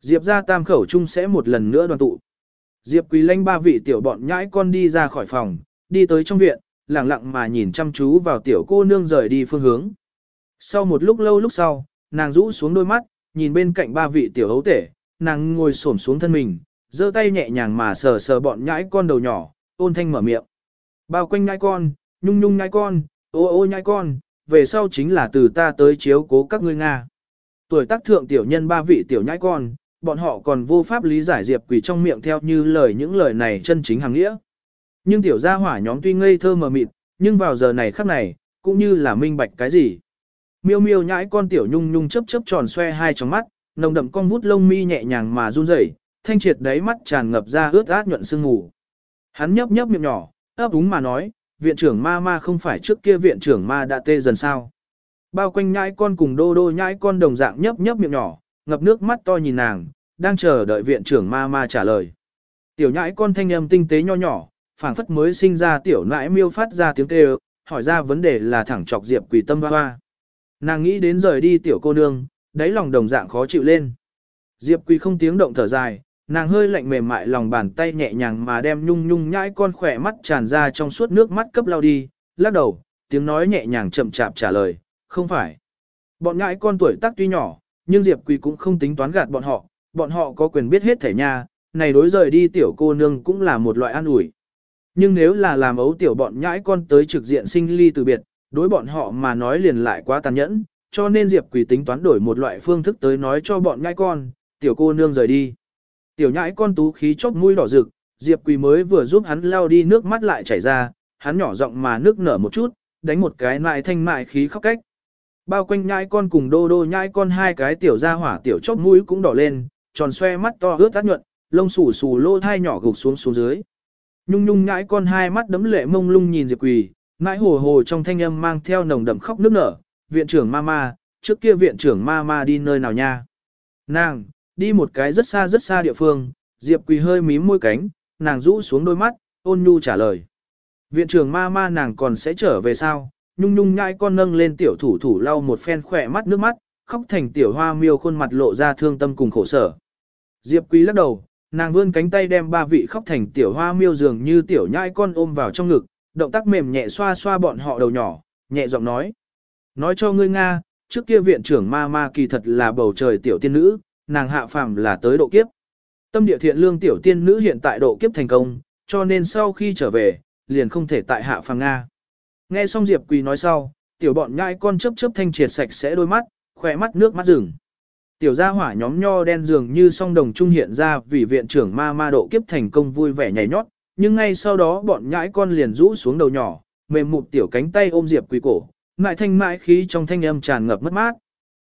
Diệp ra tam khẩu chung sẽ một lần nữa đoàn tụ. Diệp Quý Lanh ba vị tiểu bọn nhãi con đi ra khỏi phòng, đi tới trong viện, lặng lặng mà nhìn chăm chú vào tiểu cô nương rời đi phương hướng. Sau một lúc lâu lúc sau, nàng rũ xuống đôi mắt, nhìn bên cạnh ba vị tiểu hấu tể, nàng ngồi xổm xuống thân mình, giơ tay nhẹ nhàng mà sờ sờ bọn nhãi con đầu nhỏ, ôn thanh mở miệng. Bao quanh nhãi con, nhung nhung nhãi con, ô ô nhãi con, về sau chính là từ ta tới chiếu cố các ngươi Nga. Tuổi tác thượng tiểu nhân ba vị tiểu nhãi con, bọn họ còn vô pháp lý giải Diệp quỷ trong miệng theo như lời những lời này chân chính hàng nghĩa. Nhưng tiểu gia hỏa nhóm tuy ngây thơ mờ mịt, nhưng vào giờ này khắc này, cũng như là minh bạch cái gì. Miêu miêu nhãi con tiểu nhung nhung chớp chớp tròn xoe hai trong mắt, nồng đậm con vút lông mi nhẹ nhàng mà run rẩy, thanh triệt đáy mắt tràn ngập ra ướt át nhuận sương ngủ. Hắn nhấp nhấp miệng nhỏ, ấp úng mà nói, viện trưởng ma ma không phải trước kia viện trưởng ma đã tê dần sao. Bao quanh nhãi con cùng đô đô nhãi con đồng dạng nhấp nhấp miệng nhỏ, ngập nước mắt to nhìn nàng, đang chờ đợi viện trưởng ma ma trả lời. Tiểu nhãi con thanh âm tinh tế nho nhỏ, phảng phất mới sinh ra tiểu nãi miêu phát ra tiếng kêu, hỏi ra vấn đề là thẳng chọc diệp quỷ tâm hoa hoa. Nàng nghĩ đến rời đi tiểu cô nương, đáy lòng đồng dạng khó chịu lên. Diệp Quỳ không tiếng động thở dài, nàng hơi lạnh mềm mại lòng bàn tay nhẹ nhàng mà đem nhung nhung nhãi con khỏe mắt tràn ra trong suốt nước mắt cấp lao đi, lắc đầu, tiếng nói nhẹ nhàng chậm chạp trả lời, không phải. Bọn nhãi con tuổi tác tuy nhỏ, nhưng Diệp Quỳ cũng không tính toán gạt bọn họ, bọn họ có quyền biết hết thể nha, này đối rời đi tiểu cô nương cũng là một loại an ủi. Nhưng nếu là làm ấu tiểu bọn nhãi con tới trực diện sinh ly từ biệt, đối bọn họ mà nói liền lại quá tàn nhẫn, cho nên Diệp Quỳ tính toán đổi một loại phương thức tới nói cho bọn nhãi con, tiểu cô nương rời đi. Tiểu nhãi con tú khí chóp mũi đỏ rực, Diệp Quỳ mới vừa giúp hắn lao đi nước mắt lại chảy ra, hắn nhỏ giọng mà nước nở một chút, đánh một cái mại thanh mại khí khóc cách. Bao quanh nhãi con cùng đô đô nhãi con hai cái tiểu ra hỏa tiểu chóp mũi cũng đỏ lên, tròn xoe mắt to ướt át nhuận, lông xù xù lô thai nhỏ gục xuống xuống dưới. Nhung nhung nhãi con hai mắt đấm lệ mông lung nhìn Diệp Quỳ, Nãi hồ hồ trong thanh âm mang theo nồng đậm khóc nước nở, viện trưởng mama, trước kia viện trưởng mama đi nơi nào nha. Nàng, đi một cái rất xa rất xa địa phương, Diệp Quỳ hơi mím môi cánh, nàng rũ xuống đôi mắt, ôn nhu trả lời. Viện trưởng mama nàng còn sẽ trở về sao? Nhung nhung nhai con nâng lên tiểu thủ thủ lau một phen khỏe mắt nước mắt, khóc thành tiểu hoa miêu khuôn mặt lộ ra thương tâm cùng khổ sở. Diệp Quý lắc đầu, nàng vươn cánh tay đem ba vị khóc thành tiểu hoa miêu dường như tiểu nhãi con ôm vào trong ngực, động tác mềm nhẹ xoa xoa bọn họ đầu nhỏ, nhẹ giọng nói. Nói cho ngươi Nga, trước kia viện trưởng ma ma kỳ thật là bầu trời tiểu tiên nữ, nàng hạ phàm là tới độ kiếp. Tâm địa thiện lương tiểu tiên nữ hiện tại độ kiếp thành công, cho nên sau khi trở về, liền không thể tại hạ phàm Nga. Nghe xong Diệp Quỳ nói sau, tiểu bọn nhãi con chớp chớp thanh triệt sạch sẽ đôi mắt, khỏe mắt nước mắt rừng. Tiểu gia hỏa nhóm nho đen dường như song đồng trung hiện ra vì viện trưởng ma ma độ kiếp thành công vui vẻ nhảy nhót, nhưng ngay sau đó bọn nhãi con liền rũ xuống đầu nhỏ, mềm mụt tiểu cánh tay ôm Diệp Quỳ cổ, ngại thanh mại khí trong thanh âm tràn ngập mất mát.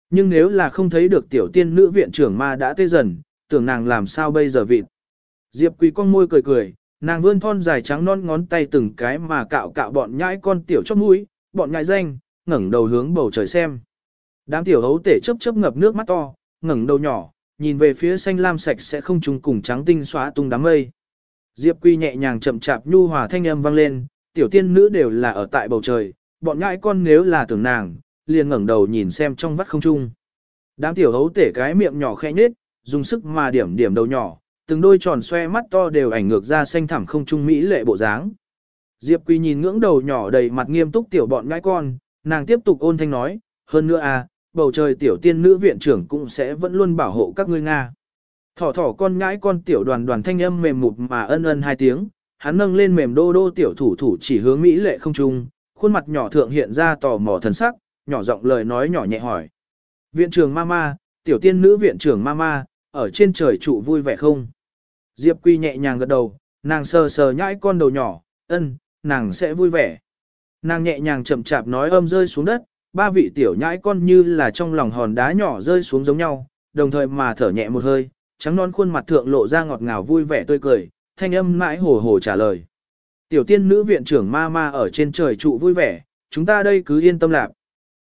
Nhưng nếu là không thấy được tiểu tiên nữ viện trưởng ma đã tê dần, tưởng nàng làm sao bây giờ vịt. Diệp Quỳ con môi cười cười, Nàng vươn thon dài trắng non ngón tay từng cái mà cạo cạo bọn nhãi con tiểu chóp mũi, bọn nhãi danh, ngẩng đầu hướng bầu trời xem. Đám tiểu hấu tể chớp chớp ngập nước mắt to, ngẩng đầu nhỏ, nhìn về phía xanh lam sạch sẽ không trùng cùng trắng tinh xóa tung đám mây. Diệp Quy nhẹ nhàng chậm chạp nhu hòa thanh âm vang lên, tiểu tiên nữ đều là ở tại bầu trời, bọn ngãi con nếu là tưởng nàng, liền ngẩng đầu nhìn xem trong vắt không trung. Đám tiểu hấu tể cái miệng nhỏ khẽ nhếch, dùng sức mà điểm điểm đầu nhỏ, từng đôi tròn xoe mắt to đều ảnh ngược ra xanh thẳm không trung mỹ lệ bộ dáng. Diệp Quy nhìn ngưỡng đầu nhỏ đầy mặt nghiêm túc tiểu bọn ngãi con, nàng tiếp tục ôn thanh nói, hơn nữa à, bầu trời tiểu tiên nữ viện trưởng cũng sẽ vẫn luôn bảo hộ các ngươi Nga. Thỏ thỏ con nhãi con tiểu đoàn đoàn thanh âm mềm mụt mà ân ân hai tiếng, hắn nâng lên mềm đô đô tiểu thủ thủ chỉ hướng mỹ lệ không trung, khuôn mặt nhỏ thượng hiện ra tò mò thần sắc, nhỏ giọng lời nói nhỏ nhẹ hỏi. Viện trưởng mama, tiểu tiên nữ viện trưởng mama, ở trên trời trụ vui vẻ không? Diệp Quy nhẹ nhàng gật đầu, nàng sờ sờ nhãi con đầu nhỏ, ân, nàng sẽ vui vẻ. Nàng nhẹ nhàng chậm chạp nói âm rơi xuống đất, ba vị tiểu nhãi con như là trong lòng hòn đá nhỏ rơi xuống giống nhau, đồng thời mà thở nhẹ một hơi, trắng non khuôn mặt thượng lộ ra ngọt ngào vui vẻ tươi cười, thanh âm mãi hồ hồ trả lời. Tiểu tiên nữ viện trưởng ma ma ở trên trời trụ vui vẻ, chúng ta đây cứ yên tâm lạc.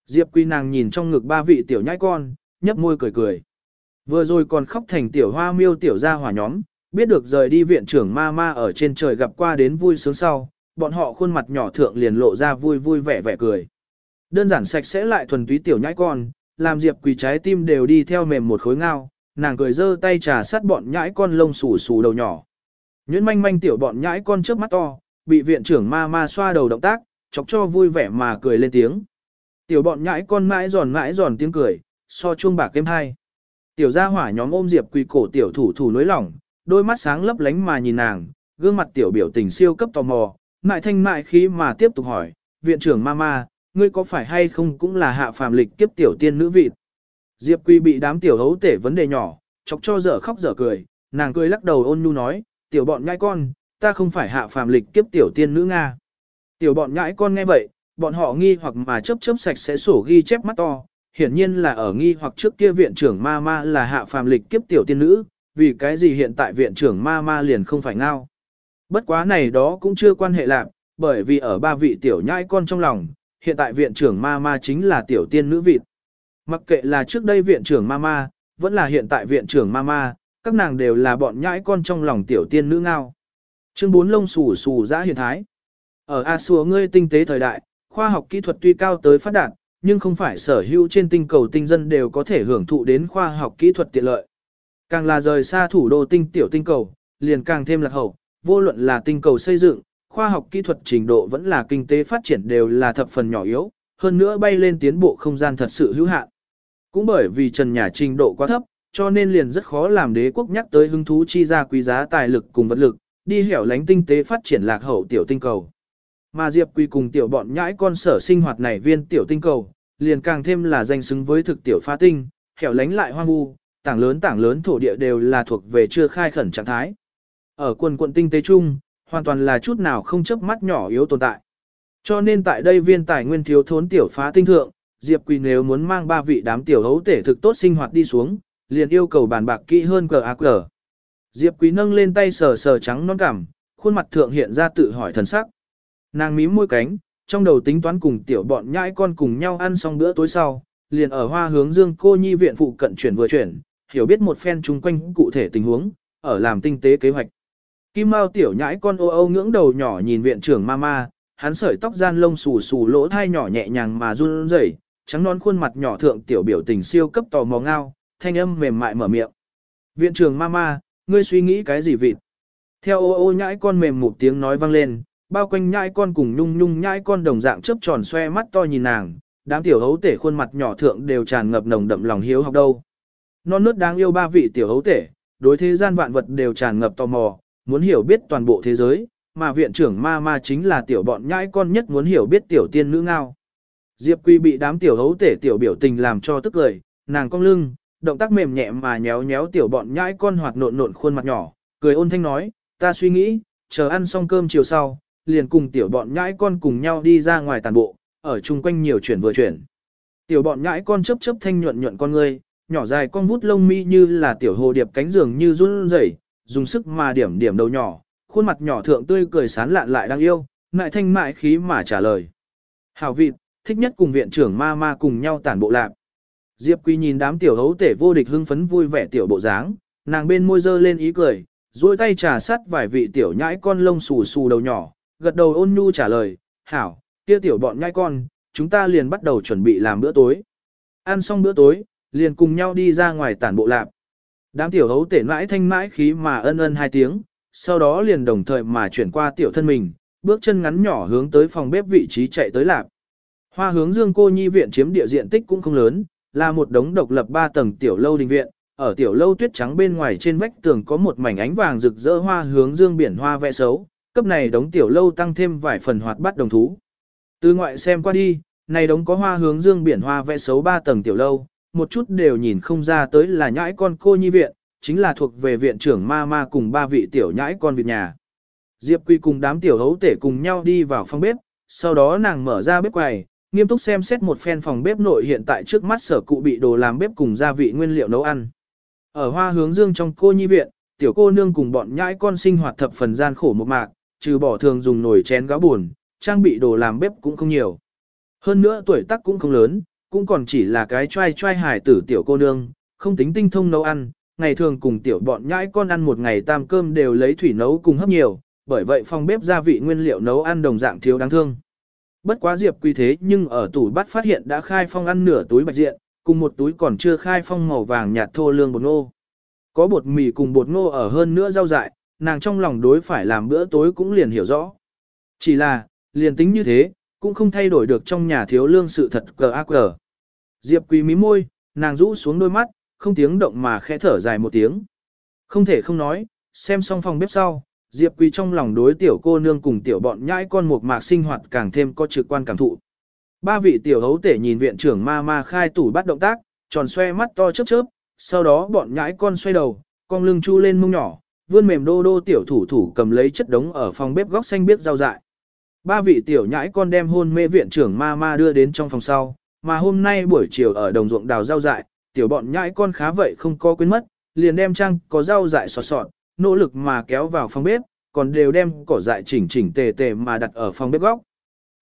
Diệp Quy nàng nhìn trong ngực ba vị tiểu nhãi con, nhấp môi cười cười. Vừa rồi còn khóc thành tiểu hoa miêu tiểu gia hỏa nhóm, biết được rời đi viện trưởng ma ma ở trên trời gặp qua đến vui sướng sau, bọn họ khuôn mặt nhỏ thượng liền lộ ra vui vui vẻ vẻ cười. Đơn giản sạch sẽ lại thuần túy tiểu nhãi con, làm Diệp Quỳ trái tim đều đi theo mềm một khối ngao, nàng cười giơ tay trà sát bọn nhãi con lông xù xù đầu nhỏ. Nhuyễn manh manh tiểu bọn nhãi con trước mắt to, bị viện trưởng ma ma xoa đầu động tác, chọc cho vui vẻ mà cười lên tiếng. Tiểu bọn nhãi con mãi giòn mãi giòn tiếng cười, so chuông bạc kem hai. Tiểu gia hỏa nhóm ôm Diệp Quỳ cổ tiểu thủ thủ nối lỏng, đôi mắt sáng lấp lánh mà nhìn nàng, gương mặt tiểu biểu tình siêu cấp tò mò, mại thanh mại khí mà tiếp tục hỏi, viện trưởng mama, ngươi có phải hay không cũng là hạ phàm lịch kiếp tiểu tiên nữ vị? Diệp Quy bị đám tiểu hấu tể vấn đề nhỏ, chọc cho dở khóc dở cười, nàng cười lắc đầu ôn nhu nói, tiểu bọn nhãi con, ta không phải hạ phàm lịch kiếp tiểu tiên nữ Nga. Tiểu bọn nhãi con nghe vậy, bọn họ nghi hoặc mà chớp chớp sạch sẽ sổ ghi chép mắt to, hiển nhiên là ở nghi hoặc trước kia viện trưởng ma ma là hạ phàm lịch kiếp tiểu tiên nữ, vì cái gì hiện tại viện trưởng ma ma liền không phải ngao. Bất quá này đó cũng chưa quan hệ lạc, bởi vì ở ba vị tiểu nhãi con trong lòng, hiện tại viện trưởng ma ma chính là tiểu tiên nữ vịt. Mặc kệ là trước đây viện trưởng Mama vẫn là hiện tại viện trưởng Mama các nàng đều là bọn nhãi con trong lòng tiểu tiên nữ ngao. Chương 4 lông xù xù giã hiện thái. Ở A Sùa ngươi tinh tế thời đại, khoa học kỹ thuật tuy cao tới phát đạt, nhưng không phải sở hữu trên tinh cầu tinh dân đều có thể hưởng thụ đến khoa học kỹ thuật tiện lợi. Càng là rời xa thủ đô tinh tiểu tinh cầu, liền càng thêm lạc hậu, vô luận là tinh cầu xây dựng, khoa học kỹ thuật trình độ vẫn là kinh tế phát triển đều là thập phần nhỏ yếu, hơn nữa bay lên tiến bộ không gian thật sự hữu hạn. Cũng bởi vì trần nhà trình độ quá thấp, cho nên liền rất khó làm đế quốc nhắc tới hứng thú chi ra quý giá tài lực cùng vật lực, đi hẻo lánh tinh tế phát triển lạc hậu tiểu tinh cầu. Mà Diệp Quy cùng tiểu bọn nhãi con sở sinh hoạt này viên tiểu tinh cầu, liền càng thêm là danh xứng với thực tiểu phá tinh, hẻo lánh lại hoang vu, tảng lớn tảng lớn thổ địa đều là thuộc về chưa khai khẩn trạng thái. Ở quần quận tinh tế chung, hoàn toàn là chút nào không chấp mắt nhỏ yếu tồn tại. Cho nên tại đây viên tài nguyên thiếu thốn tiểu phá tinh thượng, Diệp Quỳ nếu muốn mang ba vị đám tiểu hấu tể thực tốt sinh hoạt đi xuống, liền yêu cầu bàn bạc kỹ hơn cờ ác cờ. Diệp Quý nâng lên tay sờ sờ trắng non cảm, khuôn mặt thượng hiện ra tự hỏi thần sắc. Nàng mím môi cánh, trong đầu tính toán cùng tiểu bọn nhãi con cùng nhau ăn xong bữa tối sau, liền ở hoa hướng dương cô nhi viện phụ cận chuyển vừa chuyển, hiểu biết một phen chung quanh cụ thể tình huống, ở làm tinh tế kế hoạch. Kim Mao tiểu nhãi con ô ô ngưỡng đầu nhỏ nhìn viện trưởng mama, hắn sợi tóc gian lông xù xù lỗ thai nhỏ nhẹ nhàng mà run rẩy, trắng non khuôn mặt nhỏ thượng tiểu biểu tình siêu cấp tò mò ngao, thanh âm mềm mại mở miệng. Viện trưởng mama, ngươi suy nghĩ cái gì vịt? Theo ô ô nhãi con mềm một tiếng nói vang lên, bao quanh nhãi con cùng nhung nhung nhãi con đồng dạng chớp tròn xoe mắt to nhìn nàng, đám tiểu hấu tể khuôn mặt nhỏ thượng đều tràn ngập nồng đậm lòng hiếu học đâu. Non nớt đáng yêu ba vị tiểu hấu tể, đối thế gian vạn vật đều tràn ngập tò mò, muốn hiểu biết toàn bộ thế giới, mà viện trưởng ma ma chính là tiểu bọn nhãi con nhất muốn hiểu biết tiểu tiên nữ ngao. Diệp Quy bị đám tiểu hấu tể tiểu biểu tình làm cho tức cười, nàng cong lưng, động tác mềm nhẹ mà nhéo nhéo tiểu bọn nhãi con hoạt nộn nộn khuôn mặt nhỏ, cười ôn thanh nói, ta suy nghĩ, chờ ăn xong cơm chiều sau, liền cùng tiểu bọn nhãi con cùng nhau đi ra ngoài tàn bộ, ở chung quanh nhiều chuyển vừa chuyển. Tiểu bọn nhãi con chớp chớp thanh nhuận nhuận con ngươi, nhỏ dài con vút lông mi như là tiểu hồ điệp cánh giường như run rẩy, dùng sức mà điểm điểm đầu nhỏ, khuôn mặt nhỏ thượng tươi cười sán lạn lại đang yêu, ngại thanh mại khí mà trả lời. Hảo vịt, thích nhất cùng viện trưởng ma ma cùng nhau tản bộ lạc. Diệp Quý nhìn đám tiểu hấu tể vô địch hưng phấn vui vẻ tiểu bộ dáng, nàng bên môi dơ lên ý cười, duỗi tay trà sắt vài vị tiểu nhãi con lông xù xù đầu nhỏ, gật đầu ôn nhu trả lời, hảo, kia tiểu bọn nhãi con, chúng ta liền bắt đầu chuẩn bị làm bữa tối. Ăn xong bữa tối, liền cùng nhau đi ra ngoài tản bộ lạp. Đám tiểu hấu tể mãi thanh mãi khí mà ân ân hai tiếng, sau đó liền đồng thời mà chuyển qua tiểu thân mình, bước chân ngắn nhỏ hướng tới phòng bếp vị trí chạy tới lạp. Hoa hướng dương cô nhi viện chiếm địa diện tích cũng không lớn, là một đống độc lập 3 tầng tiểu lâu đình viện, ở tiểu lâu tuyết trắng bên ngoài trên vách tường có một mảnh ánh vàng rực rỡ hoa hướng dương biển hoa vẽ xấu, cấp này đống tiểu lâu tăng thêm vài phần hoạt bát đồng thú. Từ ngoại xem qua đi, này đống có hoa hướng dương biển hoa vẽ xấu 3 tầng tiểu lâu, một chút đều nhìn không ra tới là nhãi con cô nhi viện, chính là thuộc về viện trưởng ma ma cùng ba vị tiểu nhãi con viện nhà. Diệp Quy cùng đám tiểu hấu tể cùng nhau đi vào phòng bếp, sau đó nàng mở ra bếp quầy, nghiêm túc xem xét một phen phòng bếp nội hiện tại trước mắt sở cụ bị đồ làm bếp cùng gia vị nguyên liệu nấu ăn. Ở hoa hướng dương trong cô nhi viện, tiểu cô nương cùng bọn nhãi con sinh hoạt thập phần gian khổ một mạc, trừ bỏ thường dùng nồi chén gáo buồn, trang bị đồ làm bếp cũng không nhiều. Hơn nữa tuổi tác cũng không lớn, cũng còn chỉ là cái trai trai hài tử tiểu cô nương, không tính tinh thông nấu ăn, ngày thường cùng tiểu bọn nhãi con ăn một ngày tam cơm đều lấy thủy nấu cùng hấp nhiều, bởi vậy phòng bếp gia vị nguyên liệu nấu ăn đồng dạng thiếu đáng thương. Bất quá Diệp Quỳ thế nhưng ở tủ bắt phát hiện đã khai phong ăn nửa túi bạch diện, cùng một túi còn chưa khai phong màu vàng nhạt thô lương bột ngô. Có bột mì cùng bột ngô ở hơn nữa rau dại, nàng trong lòng đối phải làm bữa tối cũng liền hiểu rõ. Chỉ là, liền tính như thế, cũng không thay đổi được trong nhà thiếu lương sự thật cờ ác cờ. Diệp Quý mí môi, nàng rũ xuống đôi mắt, không tiếng động mà khẽ thở dài một tiếng. Không thể không nói, xem xong phòng bếp sau, Diệp Quý trong lòng đối tiểu cô nương cùng tiểu bọn nhãi con một mạc sinh hoạt càng thêm có trực quan cảm thụ. Ba vị tiểu hấu tể nhìn viện trưởng ma ma khai tủ bắt động tác, tròn xoe mắt to chớp chớp, sau đó bọn nhãi con xoay đầu, con lưng chu lên mông nhỏ, vươn mềm đô đô tiểu thủ thủ cầm lấy chất đống ở phòng bếp góc xanh biết rau dại. Ba vị tiểu nhãi con đem hôn mê viện trưởng ma ma đưa đến trong phòng sau, mà hôm nay buổi chiều ở đồng ruộng đào rau dại, tiểu bọn nhãi con khá vậy không có quên mất, liền đem trang có rau dại sọt sọt, nỗ lực mà kéo vào phòng bếp, còn đều đem cỏ dại chỉnh chỉnh tề tề mà đặt ở phòng bếp góc.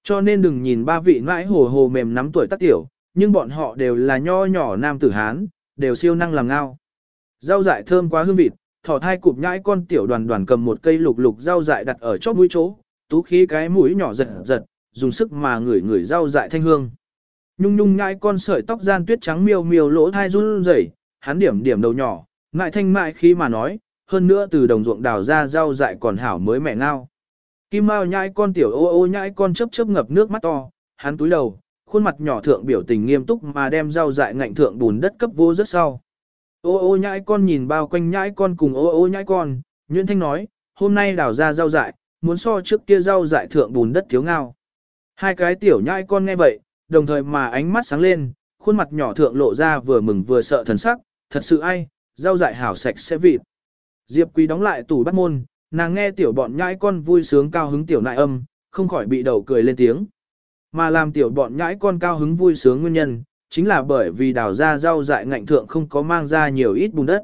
Cho nên đừng nhìn ba vị nãi hồ hồ mềm nắm tuổi tác tiểu, nhưng bọn họ đều là nho nhỏ nam tử Hán, đều siêu năng làm ngao. Rau dại thơm quá hương vịt, thỏ thai cụp nhãi con tiểu đoàn đoàn cầm một cây lục lục rau dại đặt ở chóp mũi chỗ, tú khí cái mũi nhỏ giật giật, dùng sức mà ngửi ngửi rau dại thanh hương. Nhung nhung nhãi con sợi tóc gian tuyết trắng miêu miêu lỗ thai run rẩy, hắn điểm điểm đầu nhỏ, ngại thanh mại khi mà nói, hơn nữa từ đồng ruộng đào ra rau dại còn hảo mới mẹ ngao. Kim Mao nhãi con tiểu ô ô nhãi con chớp chớp ngập nước mắt to, hắn túi đầu, khuôn mặt nhỏ thượng biểu tình nghiêm túc mà đem rau dại ngạnh thượng bùn đất cấp vô rất sau. Ô ô nhãi con nhìn bao quanh nhãi con cùng ô ô nhãi con, Nguyễn Thanh nói, hôm nay đào ra rau dại, muốn so trước kia rau dại thượng bùn đất thiếu ngao. Hai cái tiểu nhãi con nghe vậy, đồng thời mà ánh mắt sáng lên, khuôn mặt nhỏ thượng lộ ra vừa mừng vừa sợ thần sắc, thật sự ai, rau dại hảo sạch sẽ vịt. Diệp Quý đóng lại tủ bắt môn, nàng nghe tiểu bọn nhãi con vui sướng cao hứng tiểu nại âm, không khỏi bị đầu cười lên tiếng. Mà làm tiểu bọn nhãi con cao hứng vui sướng nguyên nhân, chính là bởi vì đào ra rau dại ngạnh thượng không có mang ra nhiều ít bùn đất.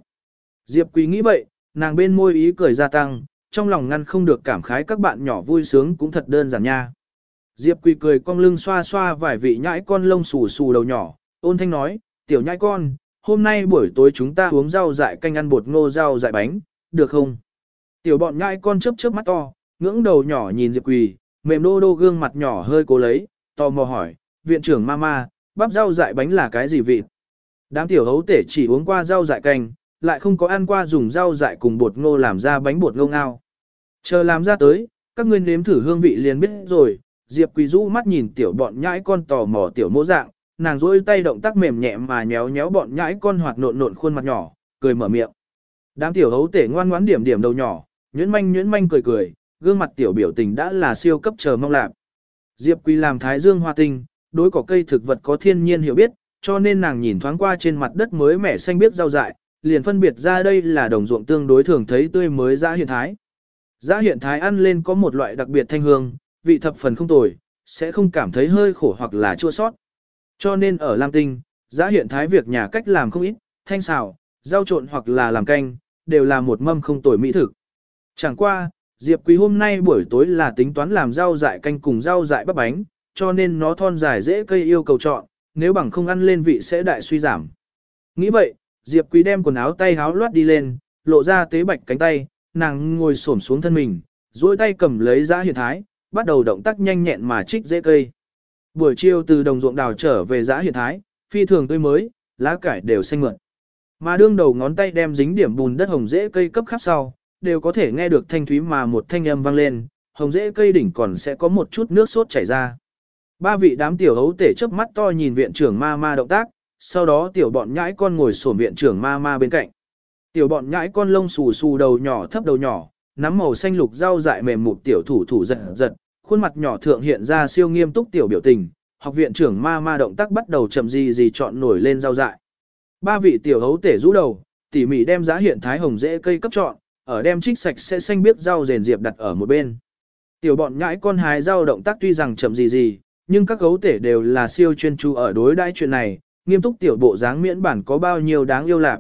Diệp Quý nghĩ vậy, nàng bên môi ý cười gia tăng, trong lòng ngăn không được cảm khái các bạn nhỏ vui sướng cũng thật đơn giản nha. Diệp Quý cười cong lưng xoa xoa vài vị nhãi con lông xù xù đầu nhỏ, ôn thanh nói, tiểu nhãi con, hôm nay buổi tối chúng ta uống rau dại canh ăn bột ngô rau dại bánh, được không? Tiểu bọn nhãi con chớp chớp mắt to, ngưỡng đầu nhỏ nhìn Diệp Quỳ, mềm đô đô gương mặt nhỏ hơi cố lấy, tò mò hỏi, viện trưởng mama, bắp rau dại bánh là cái gì vị? Đám tiểu hấu tể chỉ uống qua rau dại canh, lại không có ăn qua dùng rau dại cùng bột ngô làm ra bánh bột ngô ngao. Chờ làm ra tới, các ngươi nếm thử hương vị liền biết rồi, Diệp Quỳ rũ mắt nhìn tiểu bọn nhãi con tò mò tiểu mô dạng, nàng rôi tay động tác mềm nhẹ mà nhéo nhéo bọn nhãi con hoạt nộn nộn khuôn mặt nhỏ, cười mở miệng. Đám tiểu hấu tể ngoan ngoãn điểm điểm đầu nhỏ, nhuyễn manh nhuyễn manh cười cười, gương mặt tiểu biểu tình đã là siêu cấp chờ mong lạc. Diệp Quỳ làm thái dương hoa tinh, đối cỏ cây thực vật có thiên nhiên hiểu biết, cho nên nàng nhìn thoáng qua trên mặt đất mới mẻ xanh biết rau dại, liền phân biệt ra đây là đồng ruộng tương đối thường thấy tươi mới giá hiện thái. Giá hiện thái ăn lên có một loại đặc biệt thanh hương, vị thập phần không tồi, sẽ không cảm thấy hơi khổ hoặc là chua sót. Cho nên ở Lam Tinh, giá hiện thái việc nhà cách làm không ít, thanh xào, rau trộn hoặc là làm canh, đều là một mâm không tồi mỹ thực. Chẳng qua, Diệp Quý hôm nay buổi tối là tính toán làm rau dại canh cùng rau dại bắp bánh, cho nên nó thon dài dễ cây yêu cầu chọn, nếu bằng không ăn lên vị sẽ đại suy giảm. Nghĩ vậy, Diệp Quý đem quần áo tay háo loát đi lên, lộ ra tế bạch cánh tay, nàng ngồi xổm xuống thân mình, duỗi tay cầm lấy giá hiện thái, bắt đầu động tác nhanh nhẹn mà trích dễ cây. Buổi chiều từ đồng ruộng đào trở về giã hiện thái, phi thường tươi mới, lá cải đều xanh mượn. Mà đương đầu ngón tay đem dính điểm bùn đất hồng dễ cây cấp khắp sau, đều có thể nghe được thanh thúy mà một thanh âm vang lên, hồng dễ cây đỉnh còn sẽ có một chút nước sốt chảy ra. Ba vị đám tiểu hấu tể chớp mắt to nhìn viện trưởng ma ma động tác, sau đó tiểu bọn nhãi con ngồi xổm viện trưởng ma ma bên cạnh. Tiểu bọn nhãi con lông xù xù đầu nhỏ thấp đầu nhỏ, nắm màu xanh lục rau dại mềm mụt tiểu thủ thủ giật giật, khuôn mặt nhỏ thượng hiện ra siêu nghiêm túc tiểu biểu tình, học viện trưởng ma ma động tác bắt đầu chậm gì gì chọn nổi lên rau dại. Ba vị tiểu hấu tể rũ đầu, tỉ mỉ đem giá hiện thái hồng dễ cây cấp chọn, ở đem trích sạch sẽ xanh biết rau rền diệp đặt ở một bên. Tiểu bọn nhãi con hái rau động tác tuy rằng chậm gì gì, nhưng các gấu tể đều là siêu chuyên chú ở đối đãi chuyện này, nghiêm túc tiểu bộ dáng miễn bản có bao nhiêu đáng yêu lạc.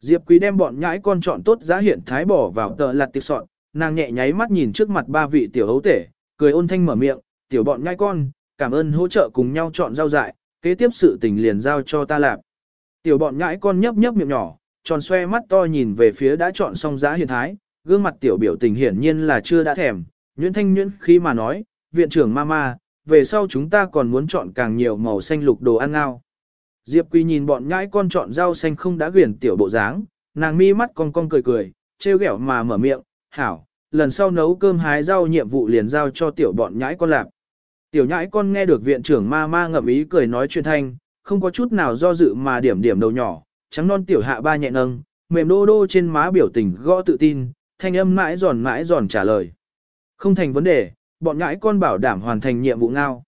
Diệp Quý đem bọn nhãi con chọn tốt giá hiện thái bỏ vào tờ lạt tiệc sọn, nàng nhẹ nháy mắt nhìn trước mặt ba vị tiểu hấu tể, cười ôn thanh mở miệng, tiểu bọn nhãi con, cảm ơn hỗ trợ cùng nhau chọn rau dại, kế tiếp sự tình liền giao cho ta làm. Tiểu bọn nhãi con nhấp nhấp miệng nhỏ, tròn xoe mắt to nhìn về phía đã chọn xong giá hiện thái, gương mặt tiểu biểu tình hiển nhiên là chưa đã thèm, nhuyễn thanh nhuyễn khi mà nói, viện trưởng mama, về sau chúng ta còn muốn chọn càng nhiều màu xanh lục đồ ăn ngao. Diệp Quy nhìn bọn nhãi con chọn rau xanh không đã quyển tiểu bộ dáng, nàng mi mắt con con cười cười, trêu ghẹo mà mở miệng, hảo, lần sau nấu cơm hái rau nhiệm vụ liền giao cho tiểu bọn nhãi con làm. Tiểu nhãi con nghe được viện trưởng ma ma ngậm ý cười nói chuyện thanh, không có chút nào do dự mà điểm điểm đầu nhỏ, trắng non tiểu hạ ba nhẹ nâng, mềm đô đô trên má biểu tình gõ tự tin, thanh âm mãi giòn mãi giòn trả lời. Không thành vấn đề, bọn ngãi con bảo đảm hoàn thành nhiệm vụ ngao.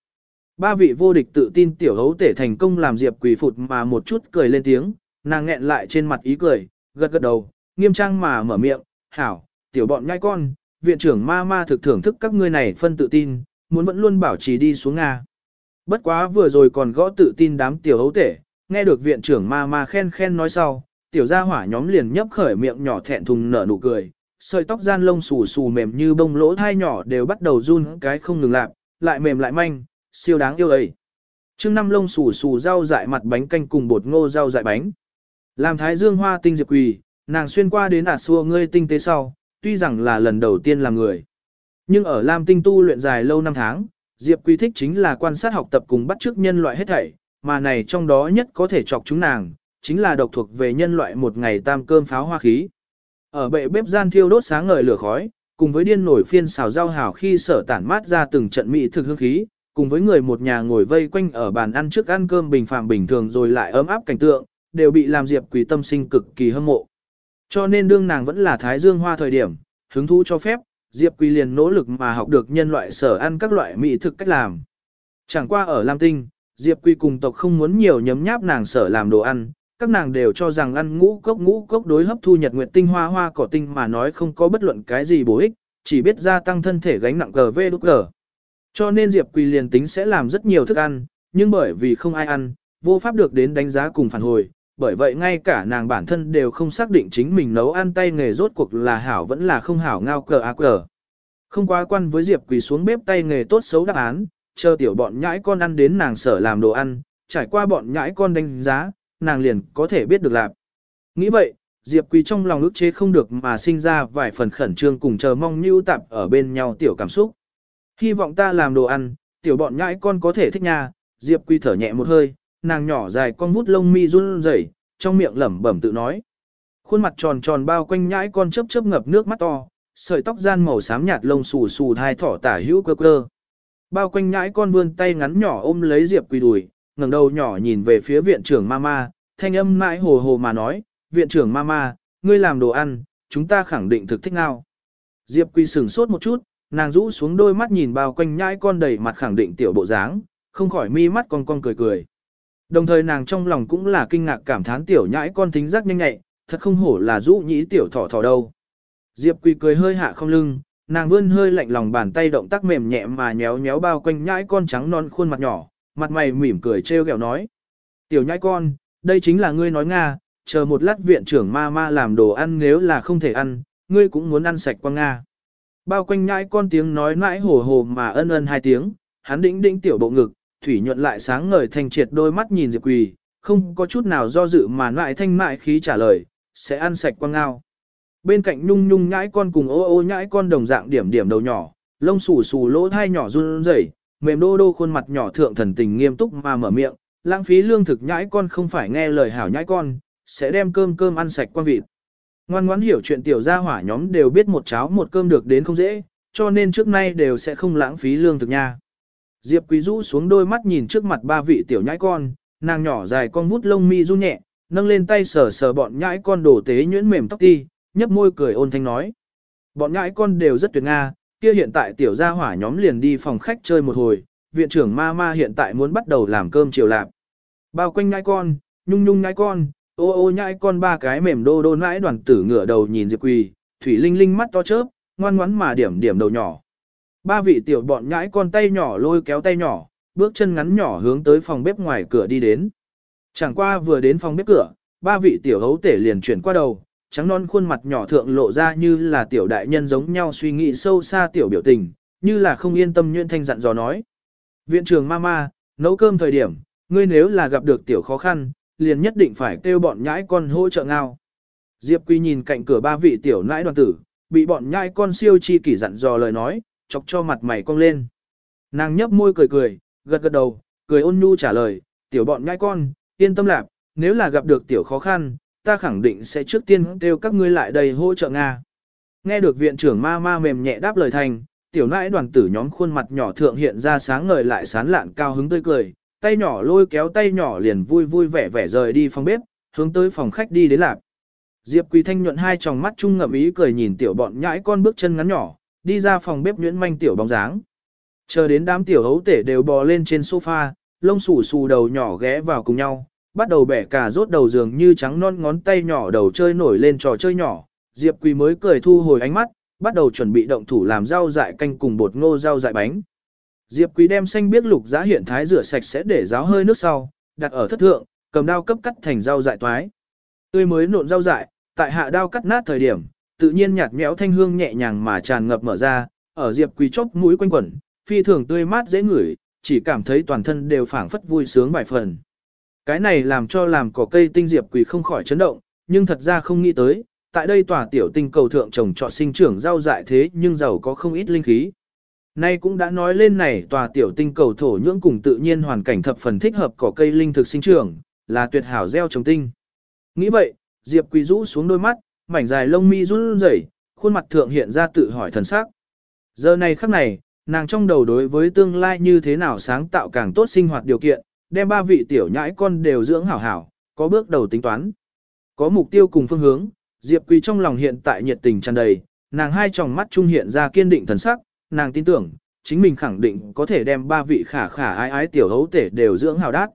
Ba vị vô địch tự tin tiểu hấu tể thành công làm Diệp quỳ phụt mà một chút cười lên tiếng, nàng nghẹn lại trên mặt ý cười, gật gật đầu, nghiêm trang mà mở miệng, hảo, tiểu bọn ngãi con, viện trưởng ma ma thực thưởng thức các ngươi này phân tự tin, muốn vẫn luôn bảo trì đi xuống Nga. Bất quá vừa rồi còn gõ tự tin đám tiểu hấu tể, nghe được viện trưởng ma ma khen khen nói sau, tiểu gia hỏa nhóm liền nhấp khởi miệng nhỏ thẹn thùng nở nụ cười, sợi tóc gian lông xù xù mềm như bông lỗ thai nhỏ đều bắt đầu run cái không ngừng lạp, lại mềm lại manh, siêu đáng yêu ấy. Trưng năm lông xù xù rau dại mặt bánh canh cùng bột ngô rau dại bánh. Làm thái dương hoa tinh diệp quỳ, nàng xuyên qua đến ạt xua ngươi tinh tế sau, tuy rằng là lần đầu tiên làm người. Nhưng ở Lam tinh tu luyện dài lâu năm tháng, Diệp Quý thích chính là quan sát học tập cùng bắt chước nhân loại hết thảy, mà này trong đó nhất có thể chọc chúng nàng, chính là độc thuộc về nhân loại một ngày tam cơm pháo hoa khí. Ở bệ bếp gian thiêu đốt sáng ngời lửa khói, cùng với điên nổi phiên xào rau hảo khi sở tản mát ra từng trận mỹ thực hương khí, cùng với người một nhà ngồi vây quanh ở bàn ăn trước ăn cơm bình phàm bình thường rồi lại ấm áp cảnh tượng, đều bị làm Diệp Quỳ tâm sinh cực kỳ hâm mộ. Cho nên đương nàng vẫn là thái dương hoa thời điểm, hứng thú cho phép, Diệp Quỳ liền nỗ lực mà học được nhân loại sở ăn các loại mỹ thực cách làm. Chẳng qua ở Lam Tinh, Diệp Quỳ cùng tộc không muốn nhiều nhấm nháp nàng sở làm đồ ăn, các nàng đều cho rằng ăn ngũ cốc ngũ cốc đối hấp thu nhật nguyệt tinh hoa hoa cỏ tinh mà nói không có bất luận cái gì bổ ích, chỉ biết gia tăng thân thể gánh nặng gv vê đúc gờ. Cho nên Diệp Quỳ liền tính sẽ làm rất nhiều thức ăn, nhưng bởi vì không ai ăn, vô pháp được đến đánh giá cùng phản hồi, bởi vậy ngay cả nàng bản thân đều không xác định chính mình nấu ăn tay nghề rốt cuộc là hảo vẫn là không hảo ngao cờ ác cờ. Không quá quan với Diệp quỳ xuống bếp tay nghề tốt xấu đáp án, chờ tiểu bọn nhãi con ăn đến nàng sở làm đồ ăn, trải qua bọn nhãi con đánh giá, nàng liền có thể biết được làm. Nghĩ vậy, Diệp quỳ trong lòng ức chế không được mà sinh ra vài phần khẩn trương cùng chờ mong như tạp ở bên nhau tiểu cảm xúc. Hy vọng ta làm đồ ăn, tiểu bọn nhãi con có thể thích nha, Diệp quỳ thở nhẹ một hơi, nàng nhỏ dài con vút lông mi run rẩy, trong miệng lẩm bẩm tự nói. Khuôn mặt tròn tròn bao quanh nhãi con chớp chớp ngập nước mắt to, sợi tóc gian màu xám nhạt lông xù xù thai thỏ tả hữu cơ cơ. Bao quanh nhãi con vươn tay ngắn nhỏ ôm lấy Diệp Quỳ đùi, ngẩng đầu nhỏ nhìn về phía viện trưởng mama, thanh âm mãi hồ hồ mà nói, viện trưởng mama, ngươi làm đồ ăn, chúng ta khẳng định thực thích ngao. Diệp Quỳ sửng sốt một chút, nàng rũ xuống đôi mắt nhìn bao quanh nhãi con đầy mặt khẳng định tiểu bộ dáng, không khỏi mi mắt con con cười cười. Đồng thời nàng trong lòng cũng là kinh ngạc cảm thán tiểu nhãi con thính giác nhanh nhạy, thật không hổ là rũ nhĩ tiểu thỏ thỏ đâu. Diệp Quỳ cười hơi hạ không lưng, nàng vươn hơi lạnh lòng bàn tay động tác mềm nhẹ mà nhéo nhéo bao quanh nhãi con trắng non khuôn mặt nhỏ, mặt mày mỉm cười trêu ghẹo nói. Tiểu nhãi con, đây chính là ngươi nói Nga, chờ một lát viện trưởng ma ma làm đồ ăn nếu là không thể ăn, ngươi cũng muốn ăn sạch qua Nga. Bao quanh nhãi con tiếng nói mãi hồ hồ mà ân ân hai tiếng, hắn đĩnh đĩnh tiểu bộ ngực, thủy nhuận lại sáng ngời thanh triệt đôi mắt nhìn Diệp Quỳ, không có chút nào do dự mà lại thanh mại khí trả lời, sẽ ăn sạch quang ngao. Bên cạnh nhung nhung nhãi con cùng ô ô nhãi con đồng dạng điểm điểm đầu nhỏ, lông xù xù lỗ thai nhỏ run rẩy, mềm đô đô khuôn mặt nhỏ thượng thần tình nghiêm túc mà mở miệng, lãng phí lương thực nhãi con không phải nghe lời hảo nhãi con, sẽ đem cơm cơm ăn sạch quan vịt. Ngoan ngoãn hiểu chuyện tiểu gia hỏa nhóm đều biết một cháo một cơm được đến không dễ, cho nên trước nay đều sẽ không lãng phí lương thực nha. Diệp Quý rũ xuống đôi mắt nhìn trước mặt ba vị tiểu nhãi con, nàng nhỏ dài con vút lông mi run nhẹ, nâng lên tay sờ sờ bọn nhãi con đổ tế nhuyễn mềm tóc ti, nhấp môi cười ôn thanh nói. Bọn nhãi con đều rất tuyệt nga, kia hiện tại tiểu gia hỏa nhóm liền đi phòng khách chơi một hồi, viện trưởng ma ma hiện tại muốn bắt đầu làm cơm chiều lạp. Bao quanh nhãi con, nhung nhung nhãi con, ô ô nhãi con ba cái mềm đô đô nãi đoàn tử ngửa đầu nhìn Diệp Quỳ, thủy linh linh mắt to chớp, ngoan ngoắn mà điểm điểm đầu nhỏ. Ba vị tiểu bọn nhãi con tay nhỏ lôi kéo tay nhỏ, bước chân ngắn nhỏ hướng tới phòng bếp ngoài cửa đi đến. Chẳng qua vừa đến phòng bếp cửa, ba vị tiểu hấu tể liền chuyển qua đầu, trắng non khuôn mặt nhỏ thượng lộ ra như là tiểu đại nhân giống nhau suy nghĩ sâu xa tiểu biểu tình, như là không yên tâm nhuyễn thanh dặn dò nói. Viện trường mama, nấu cơm thời điểm, ngươi nếu là gặp được tiểu khó khăn, liền nhất định phải kêu bọn nhãi con hỗ trợ ngao. Diệp Quy nhìn cạnh cửa ba vị tiểu nãi đoàn tử, bị bọn nhãi con siêu chi kỷ dặn dò lời nói, chọc cho mặt mày cong lên. Nàng nhấp môi cười cười, gật gật đầu, cười ôn nhu trả lời, tiểu bọn nhãi con, yên tâm lạc, nếu là gặp được tiểu khó khăn, ta khẳng định sẽ trước tiên kêu các ngươi lại đây hỗ trợ Nga. Nghe được viện trưởng ma ma mềm nhẹ đáp lời thành, tiểu nãi đoàn tử nhóm khuôn mặt nhỏ thượng hiện ra sáng ngời lại sán lạn cao hứng tươi cười, tay nhỏ lôi kéo tay nhỏ liền vui vui vẻ vẻ rời đi phòng bếp, hướng tới phòng khách đi đến lạc. Diệp Quỳ Thanh nhuận hai tròng mắt chung ngậm ý cười nhìn tiểu bọn nhãi con bước chân ngắn nhỏ, đi ra phòng bếp nhuyễn manh tiểu bóng dáng. Chờ đến đám tiểu hấu tể đều bò lên trên sofa, lông xù xù đầu nhỏ ghé vào cùng nhau, bắt đầu bẻ cả rốt đầu giường như trắng non ngón tay nhỏ đầu chơi nổi lên trò chơi nhỏ. Diệp Quỳ mới cười thu hồi ánh mắt, bắt đầu chuẩn bị động thủ làm rau dại canh cùng bột ngô rau dại bánh. Diệp Quý đem xanh biết lục giá hiện thái rửa sạch sẽ để ráo hơi nước sau, đặt ở thất thượng, cầm đao cấp cắt thành rau dại toái. Tươi mới nộn rau dại, tại hạ đao cắt nát thời điểm, tự nhiên nhạt nhẽo thanh hương nhẹ nhàng mà tràn ngập mở ra, ở Diệp quỳ chốc mũi quanh quẩn, phi thường tươi mát dễ ngửi, chỉ cảm thấy toàn thân đều phảng phất vui sướng vài phần. Cái này làm cho làm cỏ cây tinh Diệp quỳ không khỏi chấn động, nhưng thật ra không nghĩ tới, tại đây tòa tiểu tinh cầu thượng trồng trọt sinh trưởng rau dại thế nhưng giàu có không ít linh khí. Nay cũng đã nói lên này tòa tiểu tinh cầu thổ nhưỡng cùng tự nhiên hoàn cảnh thập phần thích hợp cỏ cây linh thực sinh trưởng, là tuyệt hảo gieo trồng tinh. Nghĩ vậy, Diệp Quỳ rũ xuống đôi mắt, mảnh dài lông mi run rẩy, khuôn mặt thượng hiện ra tự hỏi thần sắc. Giờ này khắc này, nàng trong đầu đối với tương lai như thế nào sáng tạo càng tốt sinh hoạt điều kiện, đem ba vị tiểu nhãi con đều dưỡng hảo hảo, có bước đầu tính toán. Có mục tiêu cùng phương hướng, Diệp Quỳ trong lòng hiện tại nhiệt tình tràn đầy, nàng hai tròng mắt trung hiện ra kiên định thần sắc, nàng tin tưởng, chính mình khẳng định có thể đem ba vị khả khả ái ái tiểu hấu tể đều dưỡng hảo đát.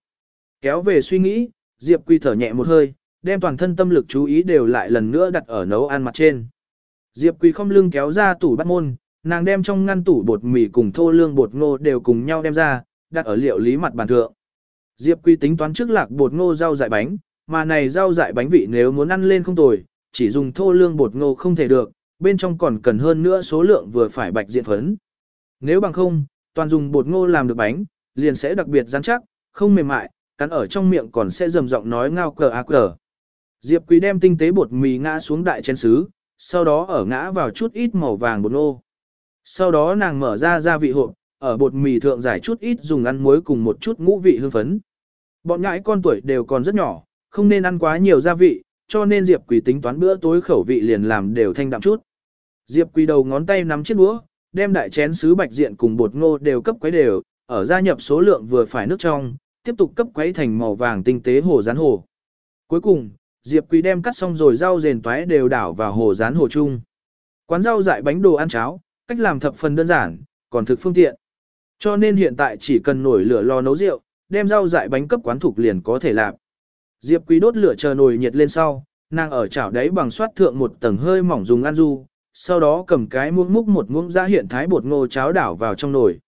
Kéo về suy nghĩ, Diệp Quỳ thở nhẹ một hơi, đem toàn thân tâm lực chú ý đều lại lần nữa đặt ở nấu ăn mặt trên. Diệp Quỳ không lưng kéo ra tủ bắt môn, nàng đem trong ngăn tủ bột mì cùng thô lương bột ngô đều cùng nhau đem ra, đặt ở liệu lý mặt bàn thượng. Diệp Quỳ tính toán trước lạc bột ngô rau dại bánh, mà này rau dại bánh vị nếu muốn ăn lên không tồi, chỉ dùng thô lương bột ngô không thể được, bên trong còn cần hơn nữa số lượng vừa phải bạch diện phấn. Nếu bằng không, toàn dùng bột ngô làm được bánh, liền sẽ đặc biệt rắn chắc, không mềm mại, cắn ở trong miệng còn sẽ rầm giọng nói ngao cờ ác cờ. Diệp Quý đem tinh tế bột mì ngã xuống đại chén sứ, sau đó ở ngã vào chút ít màu vàng bột ngô. Sau đó nàng mở ra gia vị hộp, ở bột mì thượng giải chút ít dùng ăn muối cùng một chút ngũ vị hương phấn. Bọn nhãi con tuổi đều còn rất nhỏ, không nên ăn quá nhiều gia vị, cho nên Diệp Quý tính toán bữa tối khẩu vị liền làm đều thanh đạm chút. Diệp Quý đầu ngón tay nắm chiếc đũa, đem đại chén sứ bạch diện cùng bột ngô đều cấp quấy đều, ở gia nhập số lượng vừa phải nước trong, tiếp tục cấp quấy thành màu vàng tinh tế hồ rán hồ. Cuối cùng, Diệp Quỳ đem cắt xong rồi rau rền toái đều đảo vào hồ rán hồ chung. Quán rau dại bánh đồ ăn cháo, cách làm thập phần đơn giản, còn thực phương tiện. Cho nên hiện tại chỉ cần nổi lửa lò nấu rượu, đem rau dại bánh cấp quán thục liền có thể làm. Diệp Quý đốt lửa chờ nồi nhiệt lên sau, nàng ở chảo đáy bằng xoát thượng một tầng hơi mỏng dùng ăn du, sau đó cầm cái muỗng múc một muỗng ra hiện thái bột ngô cháo đảo vào trong nồi.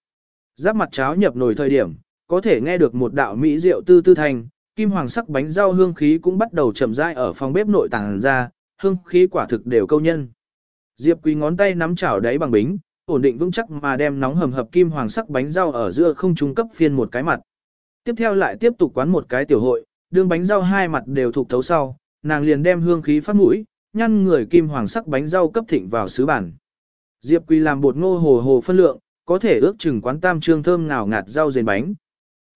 Giáp mặt cháo nhập nồi thời điểm, có thể nghe được một đạo mỹ rượu tư tư thành, kim hoàng sắc bánh rau hương khí cũng bắt đầu chậm rãi ở phòng bếp nội tàng ra, hương khí quả thực đều câu nhân. Diệp Quý ngón tay nắm chảo đáy bằng bính, ổn định vững chắc mà đem nóng hầm hập kim hoàng sắc bánh rau ở giữa không trung cấp phiên một cái mặt. Tiếp theo lại tiếp tục quán một cái tiểu hội, đương bánh rau hai mặt đều thuộc thấu sau, nàng liền đem hương khí phát mũi, nhăn người kim hoàng sắc bánh rau cấp thịnh vào sứ bản. Diệp Quỳ làm bột ngô hồ hồ phân lượng, có thể ước chừng quán tam trương thơm ngào ngạt rau dền bánh.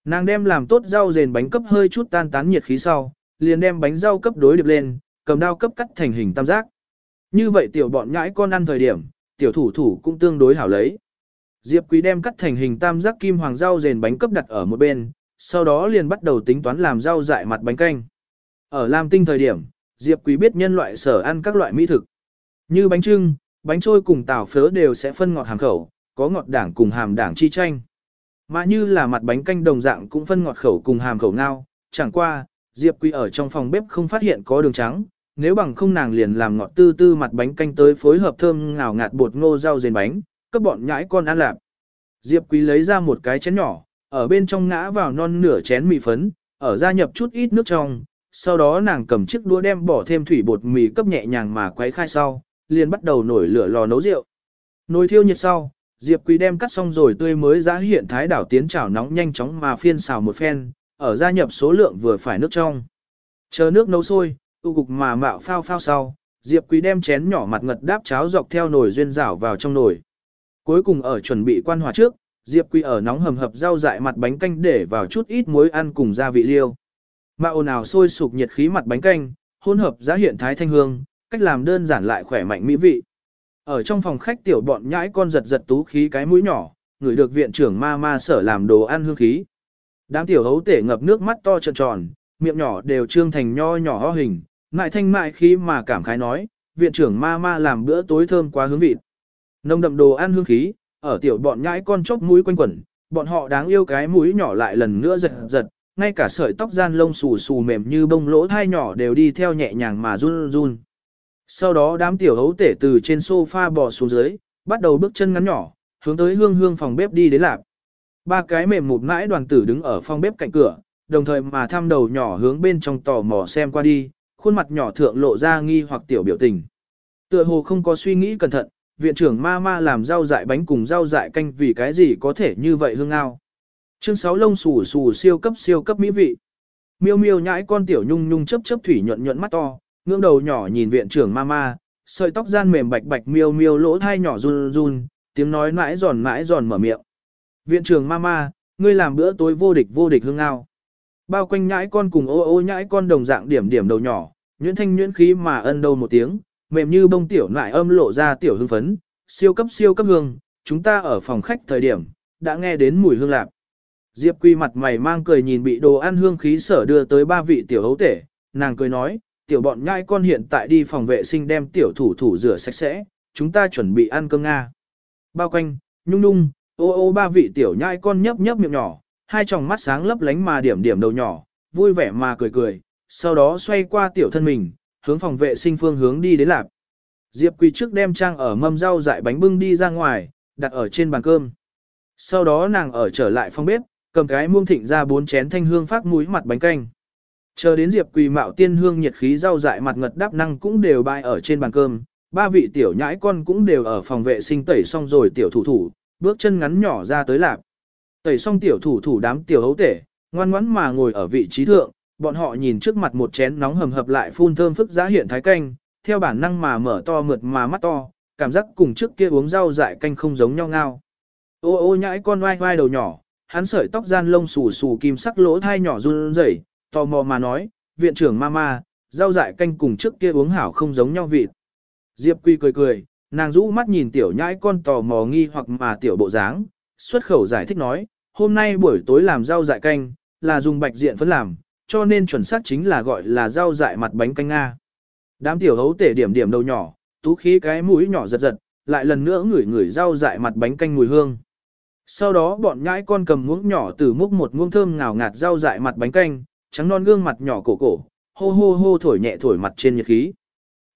Nàng đem làm tốt rau rền bánh cấp hơi chút tan tán nhiệt khí sau, liền đem bánh rau cấp đối điệp lên, cầm dao cấp cắt thành hình tam giác. Như vậy tiểu bọn nhãi con ăn thời điểm, tiểu thủ thủ cũng tương đối hảo lấy. Diệp Quý đem cắt thành hình tam giác kim hoàng rau rền bánh cấp đặt ở một bên, sau đó liền bắt đầu tính toán làm rau dại mặt bánh canh. Ở Lam Tinh thời điểm, Diệp Quý biết nhân loại sở ăn các loại mỹ thực. Như bánh trưng, bánh trôi cùng tảo phớ đều sẽ phân ngọt hàm khẩu, có ngọt đảng cùng hàm đảng chi tranh. Mà như là mặt bánh canh đồng dạng cũng phân ngọt khẩu cùng hàm khẩu ngao, chẳng qua, Diệp Quý ở trong phòng bếp không phát hiện có đường trắng, nếu bằng không nàng liền làm ngọt tư tư mặt bánh canh tới phối hợp thơm ngào ngạt bột ngô rau dền bánh, cấp bọn nhãi con ăn lạp. Diệp Quý lấy ra một cái chén nhỏ, ở bên trong ngã vào non nửa chén mì phấn, ở gia nhập chút ít nước trong, sau đó nàng cầm chiếc đũa đem bỏ thêm thủy bột mì cấp nhẹ nhàng mà quấy khai sau, liền bắt đầu nổi lửa lò nấu rượu. Nồi thiêu nhiệt sau, Diệp Quý đem cắt xong rồi tươi mới giá hiện thái đảo tiến chảo nóng nhanh chóng mà phiên xào một phen, ở gia nhập số lượng vừa phải nước trong. Chờ nước nấu sôi, tu cục mà mạo phao phao sau, Diệp Quý đem chén nhỏ mặt ngật đáp cháo dọc theo nồi duyên rảo vào trong nồi. Cuối cùng ở chuẩn bị quan hòa trước, Diệp Quý ở nóng hầm hập rau dại mặt bánh canh để vào chút ít muối ăn cùng gia vị liêu. Mạo nào sôi sục nhiệt khí mặt bánh canh, hỗn hợp giá hiện thái thanh hương, cách làm đơn giản lại khỏe mạnh mỹ vị. Ở trong phòng khách tiểu bọn nhãi con giật giật tú khí cái mũi nhỏ, người được viện trưởng ma ma sở làm đồ ăn hương khí. Đám tiểu hấu tể ngập nước mắt to tròn tròn, miệng nhỏ đều trương thành nho nhỏ ho hình, ngại thanh mại khí mà cảm khái nói, viện trưởng ma ma làm bữa tối thơm quá hương vịt Nông đậm đồ ăn hương khí, ở tiểu bọn nhãi con chốc mũi quanh quẩn, bọn họ đáng yêu cái mũi nhỏ lại lần nữa giật giật, ngay cả sợi tóc gian lông xù xù mềm như bông lỗ thai nhỏ đều đi theo nhẹ nhàng mà run run. Sau đó đám tiểu hấu tể từ trên sofa bò xuống dưới, bắt đầu bước chân ngắn nhỏ, hướng tới hương hương phòng bếp đi đến lạp. Ba cái mềm một mãi đoàn tử đứng ở phòng bếp cạnh cửa, đồng thời mà thăm đầu nhỏ hướng bên trong tò mò xem qua đi, khuôn mặt nhỏ thượng lộ ra nghi hoặc tiểu biểu tình. Tựa hồ không có suy nghĩ cẩn thận, viện trưởng ma ma làm rau dại bánh cùng rau dại canh vì cái gì có thể như vậy hương ao. Chương 6 lông xù xù siêu cấp siêu cấp mỹ vị. Miêu miêu nhãi con tiểu nhung nhung chớp chớp thủy nhuận nhuận mắt to, ngưỡng đầu nhỏ nhìn viện trưởng mama, sợi tóc gian mềm bạch bạch miêu miêu lỗ thai nhỏ run run, tiếng nói mãi giòn mãi giòn mở miệng. Viện trưởng mama, ngươi làm bữa tối vô địch vô địch hương ao. Bao quanh nhãi con cùng ô ô nhãi con đồng dạng điểm điểm đầu nhỏ, nhuyễn thanh nhuyễn khí mà ân đầu một tiếng, mềm như bông tiểu lại âm lộ ra tiểu hương phấn, siêu cấp siêu cấp hương, chúng ta ở phòng khách thời điểm, đã nghe đến mùi hương lạc. Diệp Quy mặt mày mang cười nhìn bị đồ ăn hương khí sở đưa tới ba vị tiểu hấu tể, nàng cười nói, tiểu bọn nhai con hiện tại đi phòng vệ sinh đem tiểu thủ thủ rửa sạch sẽ, chúng ta chuẩn bị ăn cơm Nga. Bao quanh, nhung nhung, ô ô ba vị tiểu nhai con nhấp nhấp miệng nhỏ, hai tròng mắt sáng lấp lánh mà điểm điểm đầu nhỏ, vui vẻ mà cười cười, sau đó xoay qua tiểu thân mình, hướng phòng vệ sinh phương hướng đi đến lạp. Diệp Quy trước đem trang ở mâm rau dại bánh bưng đi ra ngoài, đặt ở trên bàn cơm. Sau đó nàng ở trở lại phòng bếp, cầm cái muông thịnh ra bốn chén thanh hương phát mũi mặt bánh canh. Chờ đến Diệp Quỳ mạo tiên hương nhiệt khí rau dại mặt ngật đáp năng cũng đều bày ở trên bàn cơm, ba vị tiểu nhãi con cũng đều ở phòng vệ sinh tẩy xong rồi tiểu thủ thủ, bước chân ngắn nhỏ ra tới lạp. Tẩy xong tiểu thủ thủ đám tiểu hấu tể, ngoan ngoãn mà ngồi ở vị trí thượng, bọn họ nhìn trước mặt một chén nóng hầm hập lại phun thơm phức giá hiện thái canh, theo bản năng mà mở to mượt mà mắt to, cảm giác cùng trước kia uống rau dại canh không giống nhau ngao. Ô ô nhãi con oai oai đầu nhỏ, hắn sợi tóc gian lông xù xù kim sắc lỗ thai nhỏ run rẩy, tò mò mà nói, viện trưởng mama, rau dại canh cùng trước kia uống hảo không giống nhau vịt. Diệp Quy cười cười, nàng rũ mắt nhìn tiểu nhãi con tò mò nghi hoặc mà tiểu bộ dáng, xuất khẩu giải thích nói, hôm nay buổi tối làm rau dại canh, là dùng bạch diện phấn làm, cho nên chuẩn xác chính là gọi là rau dại mặt bánh canh Nga. Đám tiểu hấu tể điểm điểm đầu nhỏ, tú khí cái mũi nhỏ giật giật, lại lần nữa ngửi ngửi rau dại mặt bánh canh mùi hương. Sau đó bọn nhãi con cầm muỗng nhỏ từ múc một muỗng thơm ngào ngạt rau dại mặt bánh canh, trắng non gương mặt nhỏ cổ cổ, hô hô hô thổi nhẹ thổi mặt trên nhiệt khí.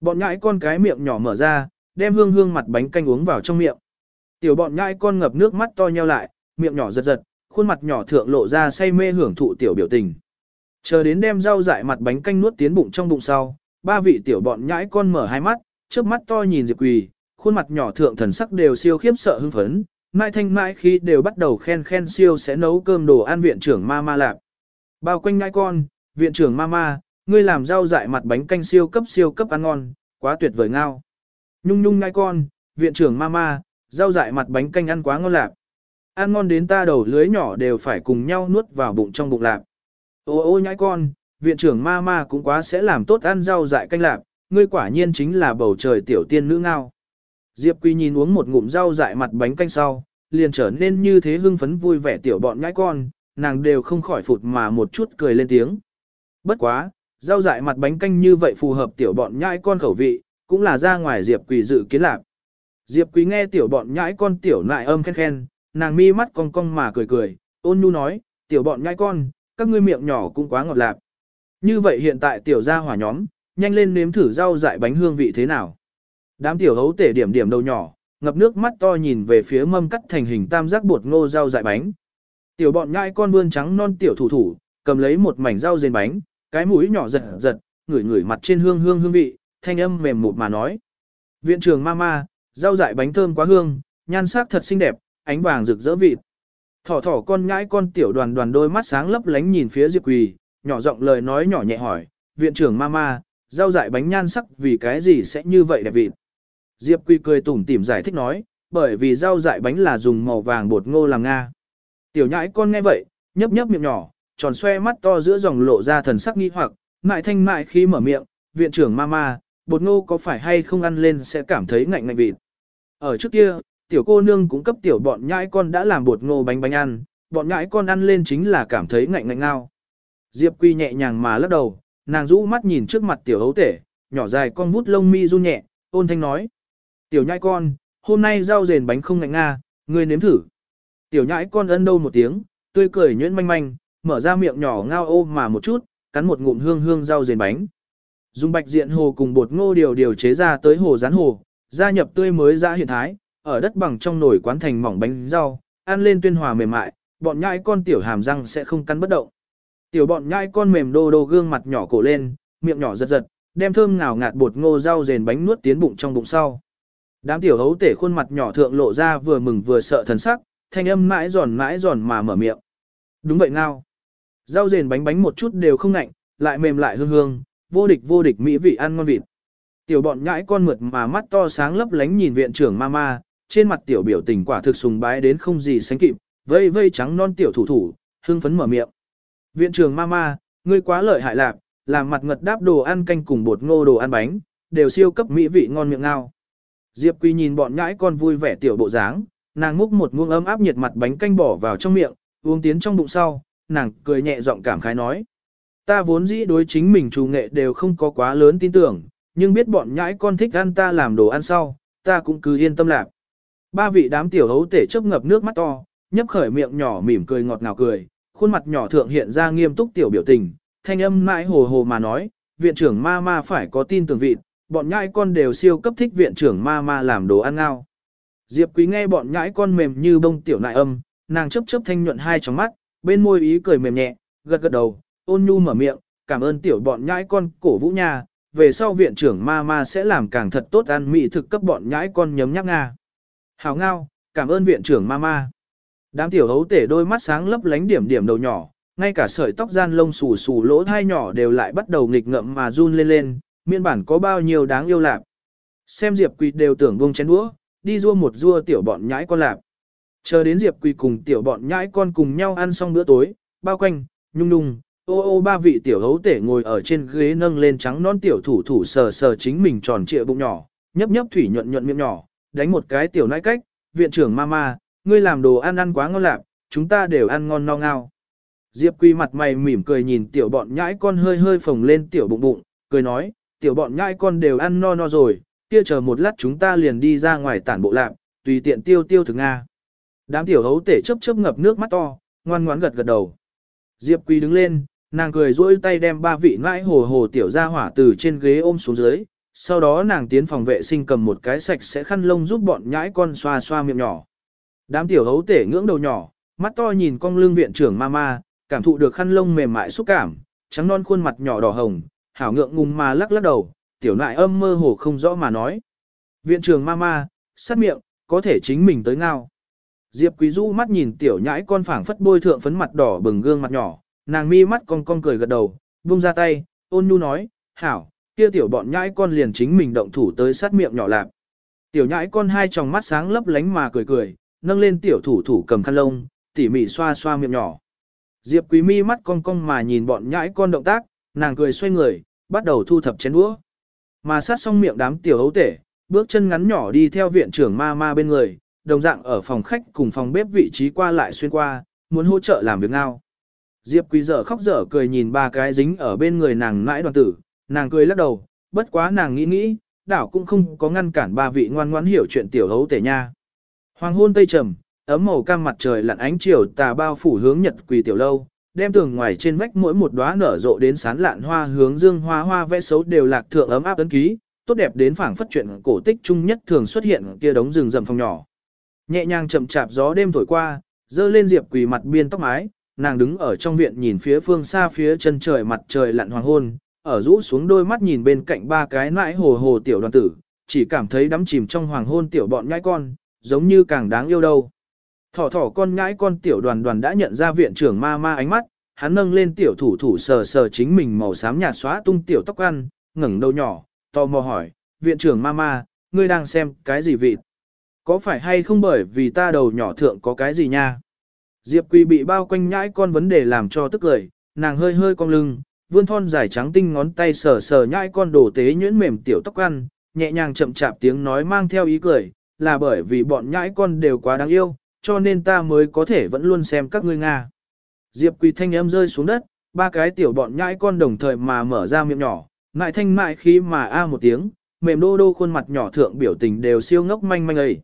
Bọn nhãi con cái miệng nhỏ mở ra, đem hương hương mặt bánh canh uống vào trong miệng. Tiểu bọn nhãi con ngập nước mắt to nheo lại, miệng nhỏ giật giật, khuôn mặt nhỏ thượng lộ ra say mê hưởng thụ tiểu biểu tình. Chờ đến đem rau dại mặt bánh canh nuốt tiến bụng trong bụng sau, ba vị tiểu bọn nhãi con mở hai mắt, trước mắt to nhìn Diệp Quỳ, khuôn mặt nhỏ thượng thần sắc đều siêu khiếp sợ hưng phấn, mai thanh mãi khi đều bắt đầu khen khen siêu sẽ nấu cơm đồ ăn viện trưởng ma ma lạp. Bao quanh ngai con, viện trưởng mama, ngươi làm rau dại mặt bánh canh siêu cấp siêu cấp ăn ngon, quá tuyệt vời ngao. Nhung nhung ngai con, viện trưởng mama, rau dại mặt bánh canh ăn quá ngon lạp. Ăn ngon đến ta đầu lưới nhỏ đều phải cùng nhau nuốt vào bụng trong bụng lạp. Ô ô nhãi con, viện trưởng mama cũng quá sẽ làm tốt ăn rau dại canh lạp, ngươi quả nhiên chính là bầu trời tiểu tiên nữ ngao. Diệp Quy nhìn uống một ngụm rau dại mặt bánh canh sau, liền trở nên như thế hưng phấn vui vẻ tiểu bọn nhãi con, nàng đều không khỏi phụt mà một chút cười lên tiếng. Bất quá, rau dại mặt bánh canh như vậy phù hợp tiểu bọn nhãi con khẩu vị, cũng là ra ngoài Diệp Quỳ dự kiến lạc. Diệp Quý nghe tiểu bọn nhãi con tiểu nại âm khen khen, nàng mi mắt cong cong mà cười cười, ôn nhu nói, tiểu bọn nhãi con, các ngươi miệng nhỏ cũng quá ngọt lạp. Như vậy hiện tại tiểu gia hỏa nhóm, nhanh lên nếm thử rau dại bánh hương vị thế nào. Đám tiểu hấu tể điểm điểm đầu nhỏ, ngập nước mắt to nhìn về phía mâm cắt thành hình tam giác bột ngô rau dại bánh. Tiểu bọn nhãi con vươn trắng non tiểu thủ thủ, cầm lấy một mảnh rau dền bánh, cái mũi nhỏ giật giật, ngửi ngửi mặt trên hương hương hương vị, thanh âm mềm mượt mà nói. Viện trưởng mama, rau dại bánh thơm quá hương, nhan sắc thật xinh đẹp, ánh vàng rực rỡ vịt. Thỏ thỏ con nhãi con tiểu đoàn đoàn đôi mắt sáng lấp lánh nhìn phía Diệp Quỳ, nhỏ giọng lời nói nhỏ nhẹ hỏi, viện trưởng mama, rau dại bánh nhan sắc vì cái gì sẽ như vậy đẹp vịt. Diệp Quỳ cười tủm tỉm giải thích nói, bởi vì rau dại bánh là dùng màu vàng bột ngô làm nga. Tiểu nhãi con nghe vậy, nhấp nhấp miệng nhỏ, tròn xoe mắt to giữa dòng lộ ra thần sắc nghi hoặc, mại thanh mại khi mở miệng, viện trưởng mama, bột ngô có phải hay không ăn lên sẽ cảm thấy ngạnh ngạnh vịt. Ở trước kia, tiểu cô nương cũng cấp tiểu bọn nhãi con đã làm bột ngô bánh bánh ăn, bọn nhãi con ăn lên chính là cảm thấy ngạnh ngạnh ngao. Diệp Quy nhẹ nhàng mà lắc đầu, nàng rũ mắt nhìn trước mặt tiểu hấu tể, nhỏ dài con vút lông mi run nhẹ, ôn thanh nói. Tiểu nhãi con, hôm nay rau rền bánh không ngạnh nga, ngươi nếm thử. Tiểu nhãi con ân đâu một tiếng, tươi cười nhuyễn manh manh, mở ra miệng nhỏ ngao ôm mà một chút, cắn một ngụm hương hương rau dền bánh. Dùng bạch diện hồ cùng bột ngô điều điều chế ra tới hồ rán hồ, gia nhập tươi mới ra hiện thái, ở đất bằng trong nồi quán thành mỏng bánh rau, ăn lên tuyên hòa mềm mại, bọn nhãi con tiểu hàm răng sẽ không cắn bất động. Tiểu bọn nhãi con mềm đô đô gương mặt nhỏ cổ lên, miệng nhỏ giật giật, đem thơm ngào ngạt bột ngô rau dền bánh nuốt tiến bụng trong bụng sau. Đám tiểu hấu tể khuôn mặt nhỏ thượng lộ ra vừa mừng vừa sợ thần sắc, thanh âm mãi giòn mãi giòn mà mở miệng. Đúng vậy ngao. Rau rền bánh bánh một chút đều không nạnh, lại mềm lại hương hương, vô địch vô địch mỹ vị ăn ngon vịt. Tiểu bọn nhãi con mượt mà mắt to sáng lấp lánh nhìn viện trưởng mama, trên mặt tiểu biểu tình quả thực sùng bái đến không gì sánh kịp, vây vây trắng non tiểu thủ thủ, hương phấn mở miệng. Viện trưởng mama, ngươi quá lợi hại lạc, làm mặt ngật đáp đồ ăn canh cùng bột ngô đồ ăn bánh, đều siêu cấp mỹ vị ngon miệng ngao. Diệp Quy nhìn bọn nhãi con vui vẻ tiểu bộ dáng, nàng múc một muỗng ấm áp nhiệt mặt bánh canh bỏ vào trong miệng, uống tiến trong bụng sau, nàng cười nhẹ giọng cảm khái nói. Ta vốn dĩ đối chính mình chủ nghệ đều không có quá lớn tin tưởng, nhưng biết bọn nhãi con thích ăn ta làm đồ ăn sau, ta cũng cứ yên tâm lạc. Ba vị đám tiểu hấu tể chớp ngập nước mắt to, nhấp khởi miệng nhỏ mỉm cười ngọt ngào cười, khuôn mặt nhỏ thượng hiện ra nghiêm túc tiểu biểu tình, thanh âm mãi hồ hồ mà nói, viện trưởng ma ma phải có tin tưởng vị, bọn nhãi con đều siêu cấp thích viện trưởng ma ma làm đồ ăn ngao. Diệp quý nghe bọn nhãi con mềm như bông tiểu nại âm, nàng chấp chấp thanh nhuận hai tròng mắt, bên môi ý cười mềm nhẹ, gật gật đầu, ôn nhu mở miệng, cảm ơn tiểu bọn nhãi con cổ vũ nhà, về sau viện trưởng ma ma sẽ làm càng thật tốt ăn mỹ thực cấp bọn nhãi con nhấm nhắc nga. Hào ngao, cảm ơn viện trưởng ma ma. Đám tiểu hấu tể đôi mắt sáng lấp lánh điểm điểm đầu nhỏ, ngay cả sợi tóc gian lông xù xù lỗ thai nhỏ đều lại bắt đầu nghịch ngậm mà run lên lên, miên bản có bao nhiêu đáng yêu lạc. Xem Diệp Quỳ đều tưởng buông chén đũa, đi rua một rua tiểu bọn nhãi con lạp. Chờ đến Diệp Quỳ cùng tiểu bọn nhãi con cùng nhau ăn xong bữa tối, bao quanh, nhung nhung, ô ô ba vị tiểu hấu tể ngồi ở trên ghế nâng lên trắng non tiểu thủ thủ sờ sờ chính mình tròn trịa bụng nhỏ, nhấp nhấp thủy nhuận nhuận miệng nhỏ, đánh một cái tiểu nãi cách, viện trưởng mama, ngươi làm đồ ăn ăn quá ngon lạp, chúng ta đều ăn ngon no ngao. Diệp Quy mặt mày mỉm cười nhìn tiểu bọn nhãi con hơi hơi phồng lên tiểu bụng bụng, cười nói, tiểu bọn nhãi con đều ăn no no rồi, kia chờ một lát chúng ta liền đi ra ngoài tản bộ lạc, tùy tiện tiêu tiêu thực Nga. Đám tiểu hấu tể chớp chớp ngập nước mắt to, ngoan ngoãn gật gật đầu. Diệp Quy đứng lên, nàng cười duỗi tay đem ba vị nãi hồ hồ tiểu ra hỏa từ trên ghế ôm xuống dưới, sau đó nàng tiến phòng vệ sinh cầm một cái sạch sẽ khăn lông giúp bọn nhãi con xoa xoa miệng nhỏ. Đám tiểu hấu tể ngưỡng đầu nhỏ, mắt to nhìn con lưng viện trưởng mama, cảm thụ được khăn lông mềm mại xúc cảm, trắng non khuôn mặt nhỏ đỏ hồng, hảo ngượng ngùng mà lắc lắc đầu, tiểu nại âm mơ hồ không rõ mà nói. Viện trường ma ma, sát miệng, có thể chính mình tới ngao. Diệp Quý Du mắt nhìn tiểu nhãi con phảng phất bôi thượng phấn mặt đỏ bừng gương mặt nhỏ, nàng mi mắt cong cong cười gật đầu, buông ra tay, ôn nhu nói, hảo, kia tiểu bọn nhãi con liền chính mình động thủ tới sát miệng nhỏ lạp. Tiểu nhãi con hai tròng mắt sáng lấp lánh mà cười cười, nâng lên tiểu thủ thủ cầm khăn lông, tỉ mỉ xoa xoa miệng nhỏ. Diệp Quý mi mắt cong cong mà nhìn bọn nhãi con động tác, nàng cười xoay người, bắt đầu thu thập chén đũa. Mà sát xong miệng đám tiểu hấu tể, bước chân ngắn nhỏ đi theo viện trưởng ma ma bên người, đồng dạng ở phòng khách cùng phòng bếp vị trí qua lại xuyên qua, muốn hỗ trợ làm việc ngao. Diệp Quý dở khóc dở cười nhìn ba cái dính ở bên người nàng mãi đoàn tử, nàng cười lắc đầu, bất quá nàng nghĩ nghĩ, đảo cũng không có ngăn cản ba vị ngoan ngoãn hiểu chuyện tiểu hấu tể nha. Hoàng hôn tây trầm, ấm màu cam mặt trời lặn ánh chiều tà bao phủ hướng nhật quỳ tiểu lâu, đem tường ngoài trên vách mỗi một đóa nở rộ đến sán lạn hoa hướng dương hoa hoa vẽ xấu đều lạc thượng ấm áp ấn ký, tốt đẹp đến phảng phất chuyện cổ tích chung nhất thường xuất hiện kia đống rừng rậm phòng nhỏ. Nhẹ nhàng chậm chạp gió đêm thổi qua, dơ lên diệp quỳ mặt biên tóc mái, nàng đứng ở trong viện nhìn phía phương xa phía chân trời mặt trời lặn hoàng hôn, ở rũ xuống đôi mắt nhìn bên cạnh ba cái nãi hồ hồ tiểu đoàn tử, chỉ cảm thấy đắm chìm trong hoàng hôn tiểu bọn nhãi con, giống như càng đáng yêu đâu. Thỏ thỏ con nhãi con tiểu đoàn đoàn đã nhận ra viện trưởng ma ma ánh mắt, hắn nâng lên tiểu thủ thủ sờ sờ chính mình màu xám nhạt xóa tung tiểu tóc ăn, ngẩng đầu nhỏ, tò mò hỏi, viện trưởng ma ma, ngươi đang xem cái gì vịt? Có phải hay không bởi vì ta đầu nhỏ thượng có cái gì nha? Diệp Quỳ bị bao quanh nhãi con vấn đề làm cho tức cười, nàng hơi hơi cong lưng, vươn thon dài trắng tinh ngón tay sờ sờ nhãi con đổ tế nhuyễn mềm tiểu tóc ăn, nhẹ nhàng chậm chạp tiếng nói mang theo ý cười, là bởi vì bọn nhãi con đều quá đáng yêu, cho nên ta mới có thể vẫn luôn xem các ngươi Nga. Diệp Quỳ thanh âm rơi xuống đất, ba cái tiểu bọn nhãi con đồng thời mà mở ra miệng nhỏ, ngại thanh mại khi mà a một tiếng, mềm đô đô khuôn mặt nhỏ thượng biểu tình đều siêu ngốc manh manh ấy.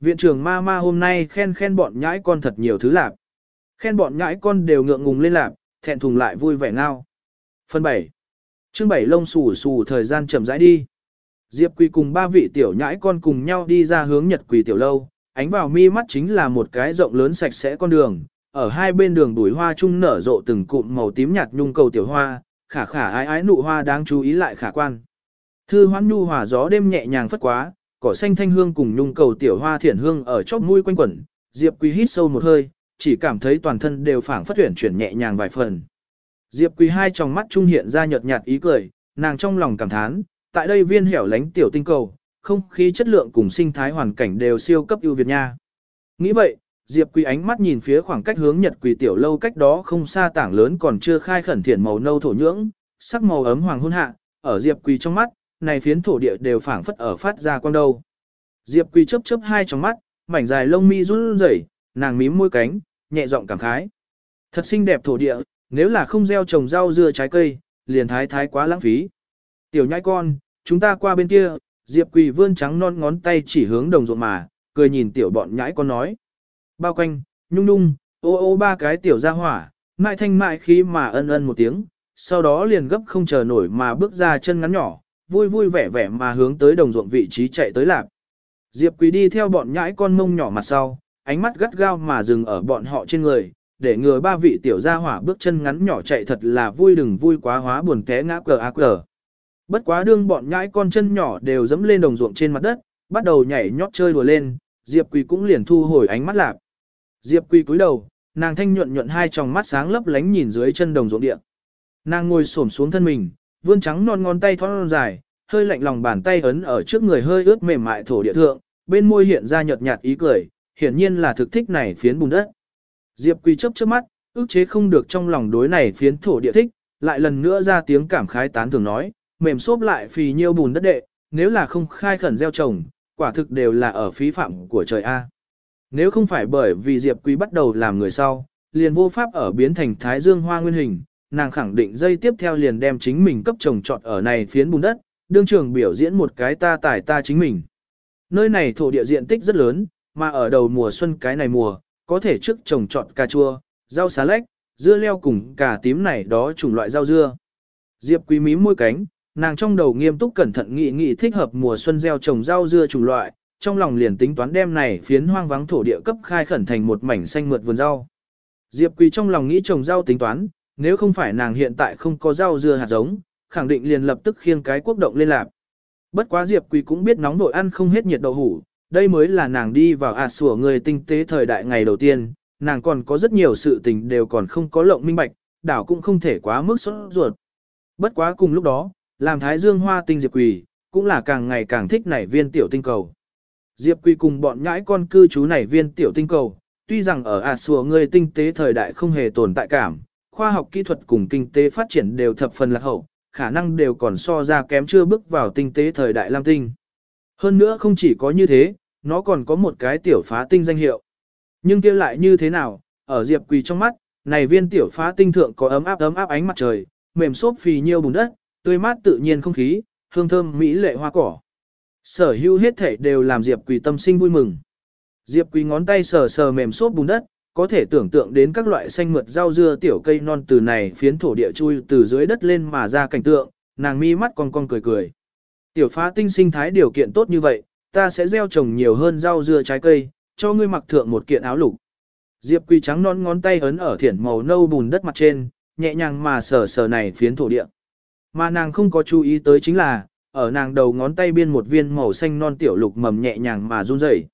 Viện trưởng ma ma hôm nay khen khen bọn nhãi con thật nhiều thứ lạp. Khen bọn nhãi con đều ngượng ngùng lên lạp, thẹn thùng lại vui vẻ ngao. Phần 7. Chương 7 lông xù xù thời gian chậm rãi đi. Diệp Quỳ cùng ba vị tiểu nhãi con cùng nhau đi ra hướng Nhật Quỳ tiểu lâu, ánh vào mi mắt chính là một cái rộng lớn sạch sẽ con đường, ở hai bên đường đuổi hoa chung nở rộ từng cụm màu tím nhạt nhung cầu tiểu hoa, khả khả ái ái nụ hoa đáng chú ý lại khả quan. Thư hoãn nhu hòa gió đêm nhẹ nhàng phất quá, cỏ xanh thanh hương cùng nhung cầu tiểu hoa thiển hương ở chóp mũi quanh quẩn, Diệp Quý hít sâu một hơi, chỉ cảm thấy toàn thân đều phảng phất chuyển chuyển nhẹ nhàng vài phần. Diệp Quý hai trong mắt trung hiện ra nhợt nhạt ý cười, nàng trong lòng cảm thán, tại đây viên hẻo lánh tiểu tinh cầu, không khí chất lượng cùng sinh thái hoàn cảnh đều siêu cấp ưu việt nha. Nghĩ vậy, Diệp Quý ánh mắt nhìn phía khoảng cách hướng Nhật Quỳ tiểu lâu cách đó không xa tảng lớn còn chưa khai khẩn thiện màu nâu thổ nhưỡng, sắc màu ấm hoàng hôn hạ, ở Diệp Quý trong mắt, này phiến thổ địa đều phảng phất ở phát ra quang đầu. Diệp Quý chớp chớp hai trong mắt, mảnh dài lông mi run rẩy, nàng mím môi cánh, nhẹ giọng cảm khái. Thật xinh đẹp thổ địa, nếu là không gieo trồng rau dưa trái cây, liền thái thái quá lãng phí. Tiểu nhãi con, chúng ta qua bên kia, Diệp Quỳ vươn trắng non ngón tay chỉ hướng đồng ruộng mà, cười nhìn tiểu bọn nhãi con nói. Bao quanh, nhung nhung, ô ô ba cái tiểu ra hỏa, mại thanh mại khí mà ân ân một tiếng, sau đó liền gấp không chờ nổi mà bước ra chân ngắn nhỏ, vui vui vẻ vẻ mà hướng tới đồng ruộng vị trí chạy tới lạc. Diệp Quý đi theo bọn nhãi con mông nhỏ mặt sau, ánh mắt gắt gao mà dừng ở bọn họ trên người, để ngừa ba vị tiểu gia hỏa bước chân ngắn nhỏ chạy thật là vui đừng vui quá hóa buồn té ngã cờ á cờ. Bất quá đương bọn nhãi con chân nhỏ đều dẫm lên đồng ruộng trên mặt đất, bắt đầu nhảy nhót chơi đùa lên, Diệp Quỳ cũng liền thu hồi ánh mắt lạc. Diệp Quỳ cúi đầu, nàng thanh nhuận nhuận hai tròng mắt sáng lấp lánh nhìn dưới chân đồng ruộng địa. Nàng ngồi xổm xuống thân mình, vươn trắng non ngón tay thon dài, hơi lạnh lòng bàn tay ấn ở trước người hơi ướt mềm mại thổ địa thượng, bên môi hiện ra nhợt nhạt ý cười, hiển nhiên là thực thích này phiến bùn đất. Diệp Quỳ chớp chớp mắt, ức chế không được trong lòng đối này phiến thổ địa thích, lại lần nữa ra tiếng cảm khái tán thường nói, mềm xốp lại phì nhiêu bùn đất đệ, nếu là không khai khẩn gieo trồng, quả thực đều là ở phí phạm của trời A. Nếu không phải bởi vì Diệp Quý bắt đầu làm người sau, liền vô pháp ở biến thành Thái Dương Hoa nguyên hình, nàng khẳng định dây tiếp theo liền đem chính mình cấp trồng trọt ở này phiến bùn đất, đương trường biểu diễn một cái ta tài ta chính mình. Nơi này thổ địa diện tích rất lớn, mà ở đầu mùa xuân cái này mùa, có thể trước trồng trọt cà chua, rau xá lách, dưa leo cùng cà tím này đó chủng loại rau dưa. Diệp Quý mím môi cánh, nàng trong đầu nghiêm túc cẩn thận nghị nghị thích hợp mùa xuân gieo trồng rau dưa chủng loại, trong lòng liền tính toán đem này phiến hoang vắng thổ địa cấp khai khẩn thành một mảnh xanh mượt vườn rau. Diệp Quỳ trong lòng nghĩ trồng rau tính toán, nếu không phải nàng hiện tại không có rau dưa hạt giống, khẳng định liền lập tức khiêng cái quốc động lên lạc. Bất quá Diệp Quỳ cũng biết nóng vội ăn không hết nhiệt đậu hủ, đây mới là nàng đi vào ạt sủa người tinh tế thời đại ngày đầu tiên, nàng còn có rất nhiều sự tình đều còn không có lộng minh bạch, đảo cũng không thể quá mức sốt ruột. Bất quá cùng lúc đó, làm thái dương hoa tinh diệp quỳ, cũng là càng ngày càng thích nảy viên tiểu tinh cầu. Diệp quỳ cùng bọn nhãi con cư trú nảy viên tiểu tinh cầu, tuy rằng ở ả sùa người tinh tế thời đại không hề tồn tại cảm, khoa học kỹ thuật cùng kinh tế phát triển đều thập phần lạc hậu, khả năng đều còn so ra kém chưa bước vào tinh tế thời đại lam tinh. Hơn nữa không chỉ có như thế, nó còn có một cái tiểu phá tinh danh hiệu. Nhưng kia lại như thế nào, ở Diệp Quỳ trong mắt, này viên tiểu phá tinh thượng có ấm áp ấm áp ánh mặt trời, mềm xốp phì nhiêu bùn đất, tươi mát tự nhiên không khí, hương thơm mỹ lệ hoa cỏ. Sở hữu hết thể đều làm Diệp Quỳ tâm sinh vui mừng. Diệp Quỳ ngón tay sờ sờ mềm xốp bùn đất, có thể tưởng tượng đến các loại xanh mượt rau dưa tiểu cây non từ này phiến thổ địa chui từ dưới đất lên mà ra cảnh tượng, nàng mi mắt con con cười cười. Tiểu phá tinh sinh thái điều kiện tốt như vậy, ta sẽ gieo trồng nhiều hơn rau dưa trái cây, cho ngươi mặc thượng một kiện áo lục. Diệp Quỳ trắng non ngón tay ấn ở thiển màu nâu bùn đất mặt trên, nhẹ nhàng mà sờ sờ này phiến thổ địa. Mà nàng không có chú ý tới chính là, ở nàng đầu ngón tay biên một viên màu xanh non tiểu lục mầm nhẹ nhàng mà run rẩy.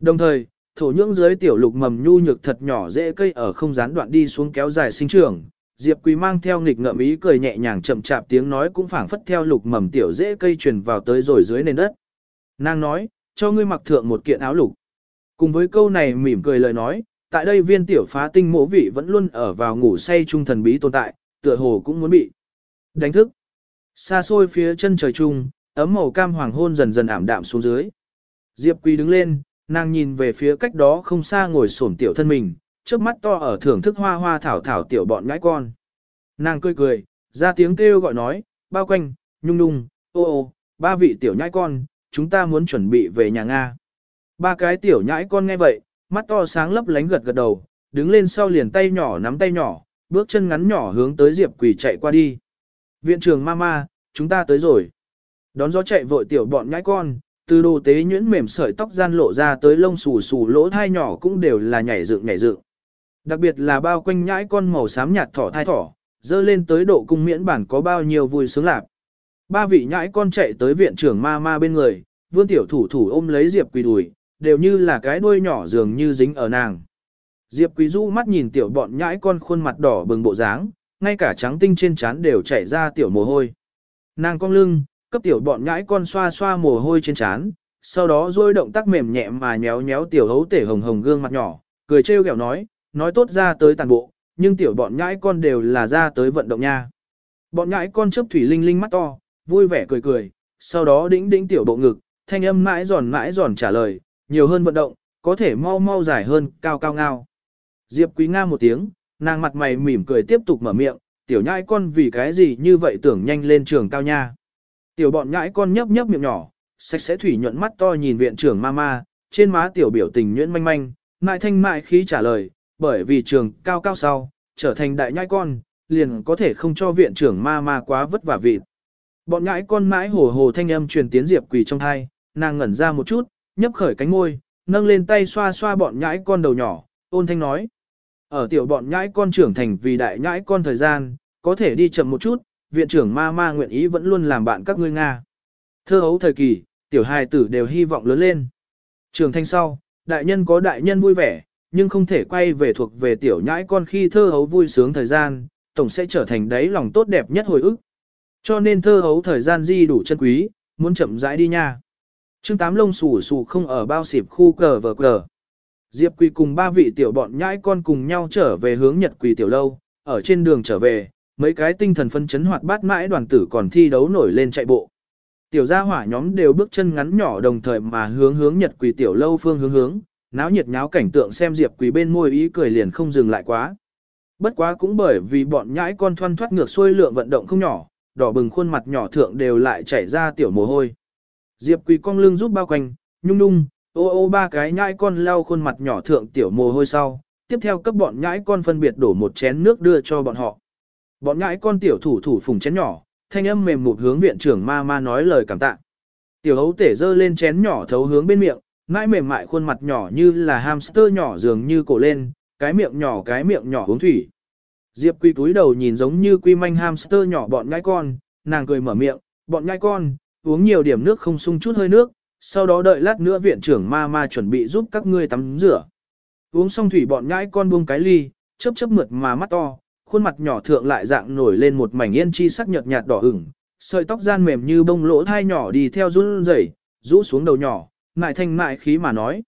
Đồng thời, thổ nhưỡng dưới tiểu lục mầm nhu nhược thật nhỏ dễ cây ở không gián đoạn đi xuống kéo dài sinh trưởng. Diệp Quý mang theo nghịch ngợm ý cười nhẹ nhàng chậm chạp tiếng nói cũng phảng phất theo lục mầm tiểu dễ cây truyền vào tới rồi dưới nền đất. Nàng nói, cho ngươi mặc thượng một kiện áo lục. Cùng với câu này mỉm cười lời nói, tại đây viên tiểu phá tinh mộ vị vẫn luôn ở vào ngủ say trung thần bí tồn tại, tựa hồ cũng muốn bị đánh thức. Xa xôi phía chân trời trung, ấm màu cam hoàng hôn dần dần ảm đạm xuống dưới. Diệp Quý đứng lên, nàng nhìn về phía cách đó không xa ngồi xổm tiểu thân mình, trước mắt to ở thưởng thức hoa hoa thảo thảo tiểu bọn ngãi con. Nàng cười cười, ra tiếng kêu gọi nói, bao quanh, nhung nhung, ô ô, ba vị tiểu nhãi con, chúng ta muốn chuẩn bị về nhà Nga. Ba cái tiểu nhãi con nghe vậy, mắt to sáng lấp lánh gật gật đầu, đứng lên sau liền tay nhỏ nắm tay nhỏ, bước chân ngắn nhỏ hướng tới Diệp Quỳ chạy qua đi. Viện trường mama, chúng ta tới rồi. Đón gió chạy vội tiểu bọn nhãi con, từ đồ tế nhuyễn mềm sợi tóc gian lộ ra tới lông xù xù lỗ thai nhỏ cũng đều là nhảy dựng nhảy dựng. Đặc biệt là bao quanh nhãi con màu xám nhạt thỏ thai thỏ, dơ lên tới độ cung miễn bản có bao nhiêu vui sướng lạc. Ba vị nhãi con chạy tới viện trưởng ma ma bên người, vươn tiểu thủ thủ ôm lấy Diệp Quỳ đùi, đều như là cái đuôi nhỏ dường như dính ở nàng. Diệp Quý Du mắt nhìn tiểu bọn nhãi con khuôn mặt đỏ bừng bộ dáng, ngay cả trắng tinh trên trán đều chảy ra tiểu mồ hôi. Nàng cong lưng, cấp tiểu bọn nhãi con xoa xoa mồ hôi trên trán, sau đó duỗi động tác mềm nhẹ mà nhéo nhéo tiểu hấu tể hồng hồng gương mặt nhỏ, cười trêu ghẹo nói, nói tốt ra tới tàn bộ, nhưng tiểu bọn nhãi con đều là ra tới vận động nha. Bọn nhãi con chớp thủy linh linh mắt to, vui vẻ cười cười, sau đó đĩnh đĩnh tiểu bộ ngực, thanh âm mãi giòn mãi giòn trả lời, nhiều hơn vận động, có thể mau mau dài hơn, cao cao ngao. Diệp Quý Nga một tiếng, nàng mặt mày mỉm cười tiếp tục mở miệng, tiểu nhãi con vì cái gì như vậy tưởng nhanh lên trường cao nha. Tiểu bọn nhãi con nhấp nhấp miệng nhỏ, sạch sẽ thủy nhuận mắt to nhìn viện trưởng mama, trên má tiểu biểu tình nhuyễn manh manh, mại thanh mại khí trả lời, bởi vì trường cao cao sau, trở thành đại nhãi con, liền có thể không cho viện trưởng mama quá vất vả vịt. Bọn nhãi con mãi hồ hồ thanh âm truyền tiến Diệp Quỳ trong thai, nàng ngẩn ra một chút, nhấp khởi cánh môi, nâng lên tay xoa xoa bọn nhãi con đầu nhỏ, ôn thanh nói. Ở tiểu bọn nhãi con trưởng thành vì đại nhãi con thời gian, có thể đi chậm một chút, viện trưởng ma ma nguyện ý vẫn luôn làm bạn các ngươi Nga. Thơ hấu thời kỳ, tiểu hài tử đều hy vọng lớn lên. Trưởng thành sau, đại nhân có đại nhân vui vẻ, nhưng không thể quay về thuộc về tiểu nhãi con khi thơ hấu vui sướng thời gian, tổng sẽ trở thành đấy lòng tốt đẹp nhất hồi ức. Cho nên thơ hấu thời gian di đủ chân quý, muốn chậm rãi đi nha. Trương Tám lông xù xù không ở bao xịp khu cờ vờ cờ. Diệp Quỳ cùng ba vị tiểu bọn nhãi con cùng nhau trở về hướng Nhật Quỳ tiểu lâu, ở trên đường trở về, mấy cái tinh thần phân chấn hoạt bát mãi đoàn tử còn thi đấu nổi lên chạy bộ. Tiểu gia hỏa nhóm đều bước chân ngắn nhỏ đồng thời mà hướng hướng Nhật Quỳ tiểu lâu phương hướng hướng, náo nhiệt nháo cảnh tượng xem Diệp Quỳ bên môi ý cười liền không dừng lại quá. Bất quá cũng bởi vì bọn nhãi con thoăn thoát ngược xuôi lượng vận động không nhỏ, đỏ bừng khuôn mặt nhỏ thượng đều lại chảy ra tiểu mồ hôi. Diệp Quỳ cong lưng giúp bao quanh, nhung nhung, ô ô ba cái nhãi con lau khuôn mặt nhỏ thượng tiểu mồ hôi sau, tiếp theo cấp bọn nhãi con phân biệt đổ một chén nước đưa cho bọn họ. Bọn nhãi con tiểu thủ thủ phùng chén nhỏ, thanh âm mềm một hướng viện trưởng ma ma nói lời cảm tạ. Tiểu hấu tể dơ lên chén nhỏ thấu hướng bên miệng, ngãi mềm mại khuôn mặt nhỏ như là hamster nhỏ dường như cổ lên, cái miệng nhỏ cái miệng nhỏ uống thủy. Diệp quy túi đầu nhìn giống như quy manh hamster nhỏ bọn nhãi con, nàng cười mở miệng, bọn nhãi con, uống nhiều điểm nước không sung chút hơi nước, sau đó đợi lát nữa viện trưởng ma ma chuẩn bị giúp các ngươi tắm rửa. Uống xong thủy bọn nhãi con buông cái ly, chớp chớp mượt mà mắt to, khuôn mặt nhỏ thượng lại dạng nổi lên một mảnh yên chi sắc nhợt nhạt đỏ ửng, sợi tóc gian mềm như bông lỗ thai nhỏ đi theo run rẩy, rũ xuống đầu nhỏ, ngại thanh mại khí mà nói.